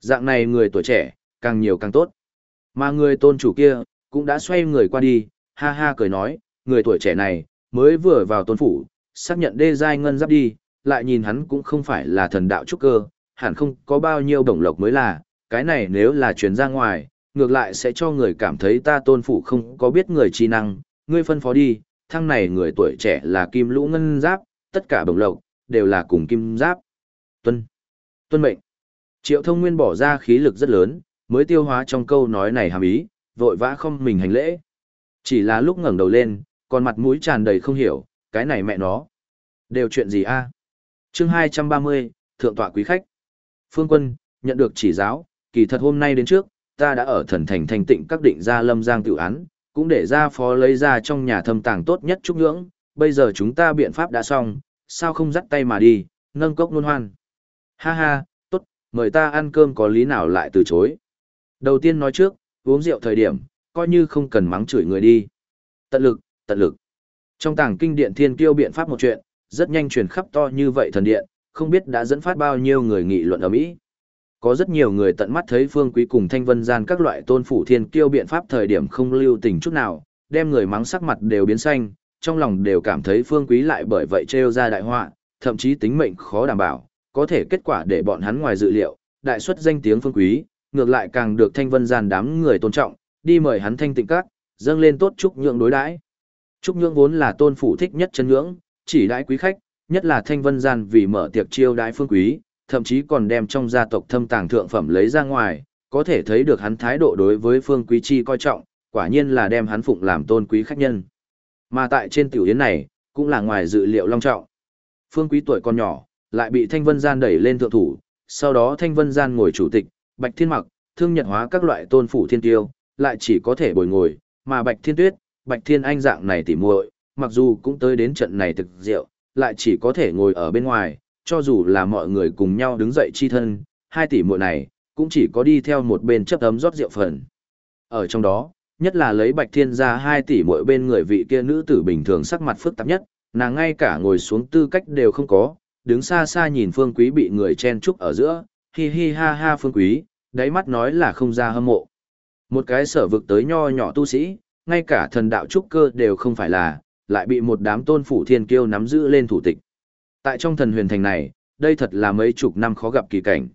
Dạng này người tuổi trẻ, càng nhiều càng tốt. Mà người tôn chủ kia, cũng đã xoay người qua đi, ha ha cười nói, người tuổi trẻ này, mới vừa vào tôn phủ, xác nhận đê giai ngân giáp đi, lại nhìn hắn cũng không phải là thần đạo trúc cơ, hẳn không có bao nhiêu đồng lộc mới là, cái này nếu là truyền ra ngoài, ngược lại sẽ cho người cảm thấy ta tôn phủ không có biết người chi năng, ngươi phân phó đi, thăng này người tuổi trẻ là kim lũ ngân giáp, tất cả đồng lộc, đều là cùng kim giáp. Tuân. Tuân mệnh. Triệu thông nguyên bỏ ra khí lực rất lớn, mới tiêu hóa trong câu nói này hàm ý, vội vã không mình hành lễ. Chỉ là lúc ngẩng đầu lên, còn mặt mũi tràn đầy không hiểu, cái này mẹ nó. Đều chuyện gì a? chương 230, Thượng tọa quý khách. Phương quân, nhận được chỉ giáo, kỳ thật hôm nay đến trước, ta đã ở thần thành thành tịnh các định ra lâm giang tự án, cũng để ra phó lấy ra trong nhà thâm tàng tốt nhất chúc ngưỡng, bây giờ chúng ta biện pháp đã xong, sao không dắt tay mà đi, nâng cốc luôn hoan. Ha ha, tốt, mời ta ăn cơm có lý nào lại từ chối. Đầu tiên nói trước, uống rượu thời điểm, coi như không cần mắng chửi người đi. Tận lực, tận lực. Trong tàng kinh điện thiên kiêu biện pháp một chuyện, rất nhanh truyền khắp to như vậy thần điện, không biết đã dẫn phát bao nhiêu người nghị luận ở Mỹ. Có rất nhiều người tận mắt thấy Phương Quý cùng Thanh Vân Gian các loại tôn phủ thiên kiêu biện pháp thời điểm không lưu tình chút nào, đem người mắng sắc mặt đều biến xanh, trong lòng đều cảm thấy Phương Quý lại bởi vậy trêu ra đại họa, thậm chí tính mệnh khó đảm bảo, có thể kết quả để bọn hắn ngoài dự liệu, đại suất danh tiếng Phương Quý, ngược lại càng được Thanh Vân Gian đám người tôn trọng, đi mời hắn thanh tịnh các, dâng lên tốt chúc nhượng đối đãi. Chúc nhượng vốn là tôn phủ thích nhất chân nhượng, chỉ đãi quý khách, nhất là Thanh Vân Gian vì mở tiệc chiêu đãi Phương Quý, thậm chí còn đem trong gia tộc thâm tàng thượng phẩm lấy ra ngoài, có thể thấy được hắn thái độ đối với Phương Quý Chi coi trọng, quả nhiên là đem hắn phụng làm tôn quý khách nhân. Mà tại trên tiểu yến này, cũng là ngoài dự liệu long trọng. Phương Quý tuổi còn nhỏ, lại bị Thanh Vân Gian đẩy lên thượng thủ, sau đó Thanh Vân Gian ngồi chủ tịch, Bạch Thiên Mặc, thương nhật hóa các loại tôn phủ thiên tiêu, lại chỉ có thể bồi ngồi, mà Bạch Thiên Tuyết, Bạch Thiên Anh dạng này tỉ muội, mặc dù cũng tới đến trận này thực rượu, lại chỉ có thể ngồi ở bên ngoài, cho dù là mọi người cùng nhau đứng dậy chi thân, hai tỷ muội này, cũng chỉ có đi theo một bên chấp ấm rót rượu phần. Ở trong đó, nhất là lấy Bạch Thiên ra hai tỷ muội bên người vị kia nữ tử bình thường sắc mặt phức tạp nhất, nàng ngay cả ngồi xuống tư cách đều không có, đứng xa xa nhìn Phương Quý bị người chen chúc ở giữa, hi hi ha ha Phương Quý, đáy mắt nói là không ra hâm mộ. Một cái sở vực tới nho nhỏ tu sĩ, ngay cả thần đạo trúc cơ đều không phải là, lại bị một đám tôn phủ thiên kiêu nắm giữ lên thủ tịch. Tại trong thần huyền thành này, đây thật là mấy chục năm khó gặp kỳ cảnh.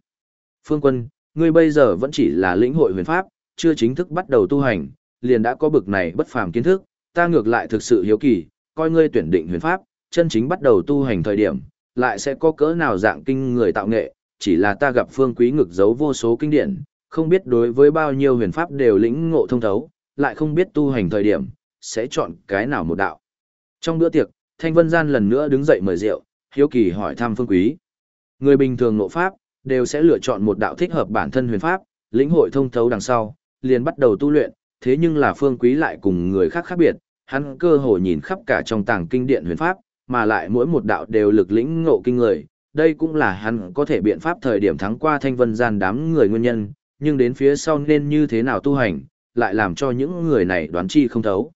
Phương quân, ngươi bây giờ vẫn chỉ là lĩnh hội huyền pháp, chưa chính thức bắt đầu tu hành, liền đã có bực này bất phàm kiến thức, ta ngược lại thực sự hiếu kỳ, coi ngươi tuyển định huyền pháp, chân chính bắt đầu tu hành thời điểm, lại sẽ có cỡ nào dạng kinh người tạo nghệ, chỉ là ta gặp phương quý ngực giấu vô số kinh điển, không biết đối với bao nhiêu huyền pháp đều lĩnh ngộ thông thấu, lại không biết tu hành thời điểm, sẽ chọn cái nào một đạo. Trong bữa tiệc, Thanh Vân Gian lần nữa đứng dậy mời rượu, hiếu kỳ hỏi thăm phương quý. Người bình thường ngộ pháp, đều sẽ lựa chọn một đạo thích hợp bản thân huyền pháp, lĩnh hội thông thấu đằng sau, liền bắt đầu tu luyện, thế nhưng là phương quý lại cùng người khác khác biệt, hắn cơ hội nhìn khắp cả trong tàng kinh điện huyền pháp, mà lại mỗi một đạo đều lực lĩnh ngộ kinh người, đây cũng là hắn có thể biện pháp thời điểm thắng qua thanh vân gian đám người nguyên nhân, nhưng đến phía sau nên như thế nào tu hành, lại làm cho những người này đoán chi không thấu.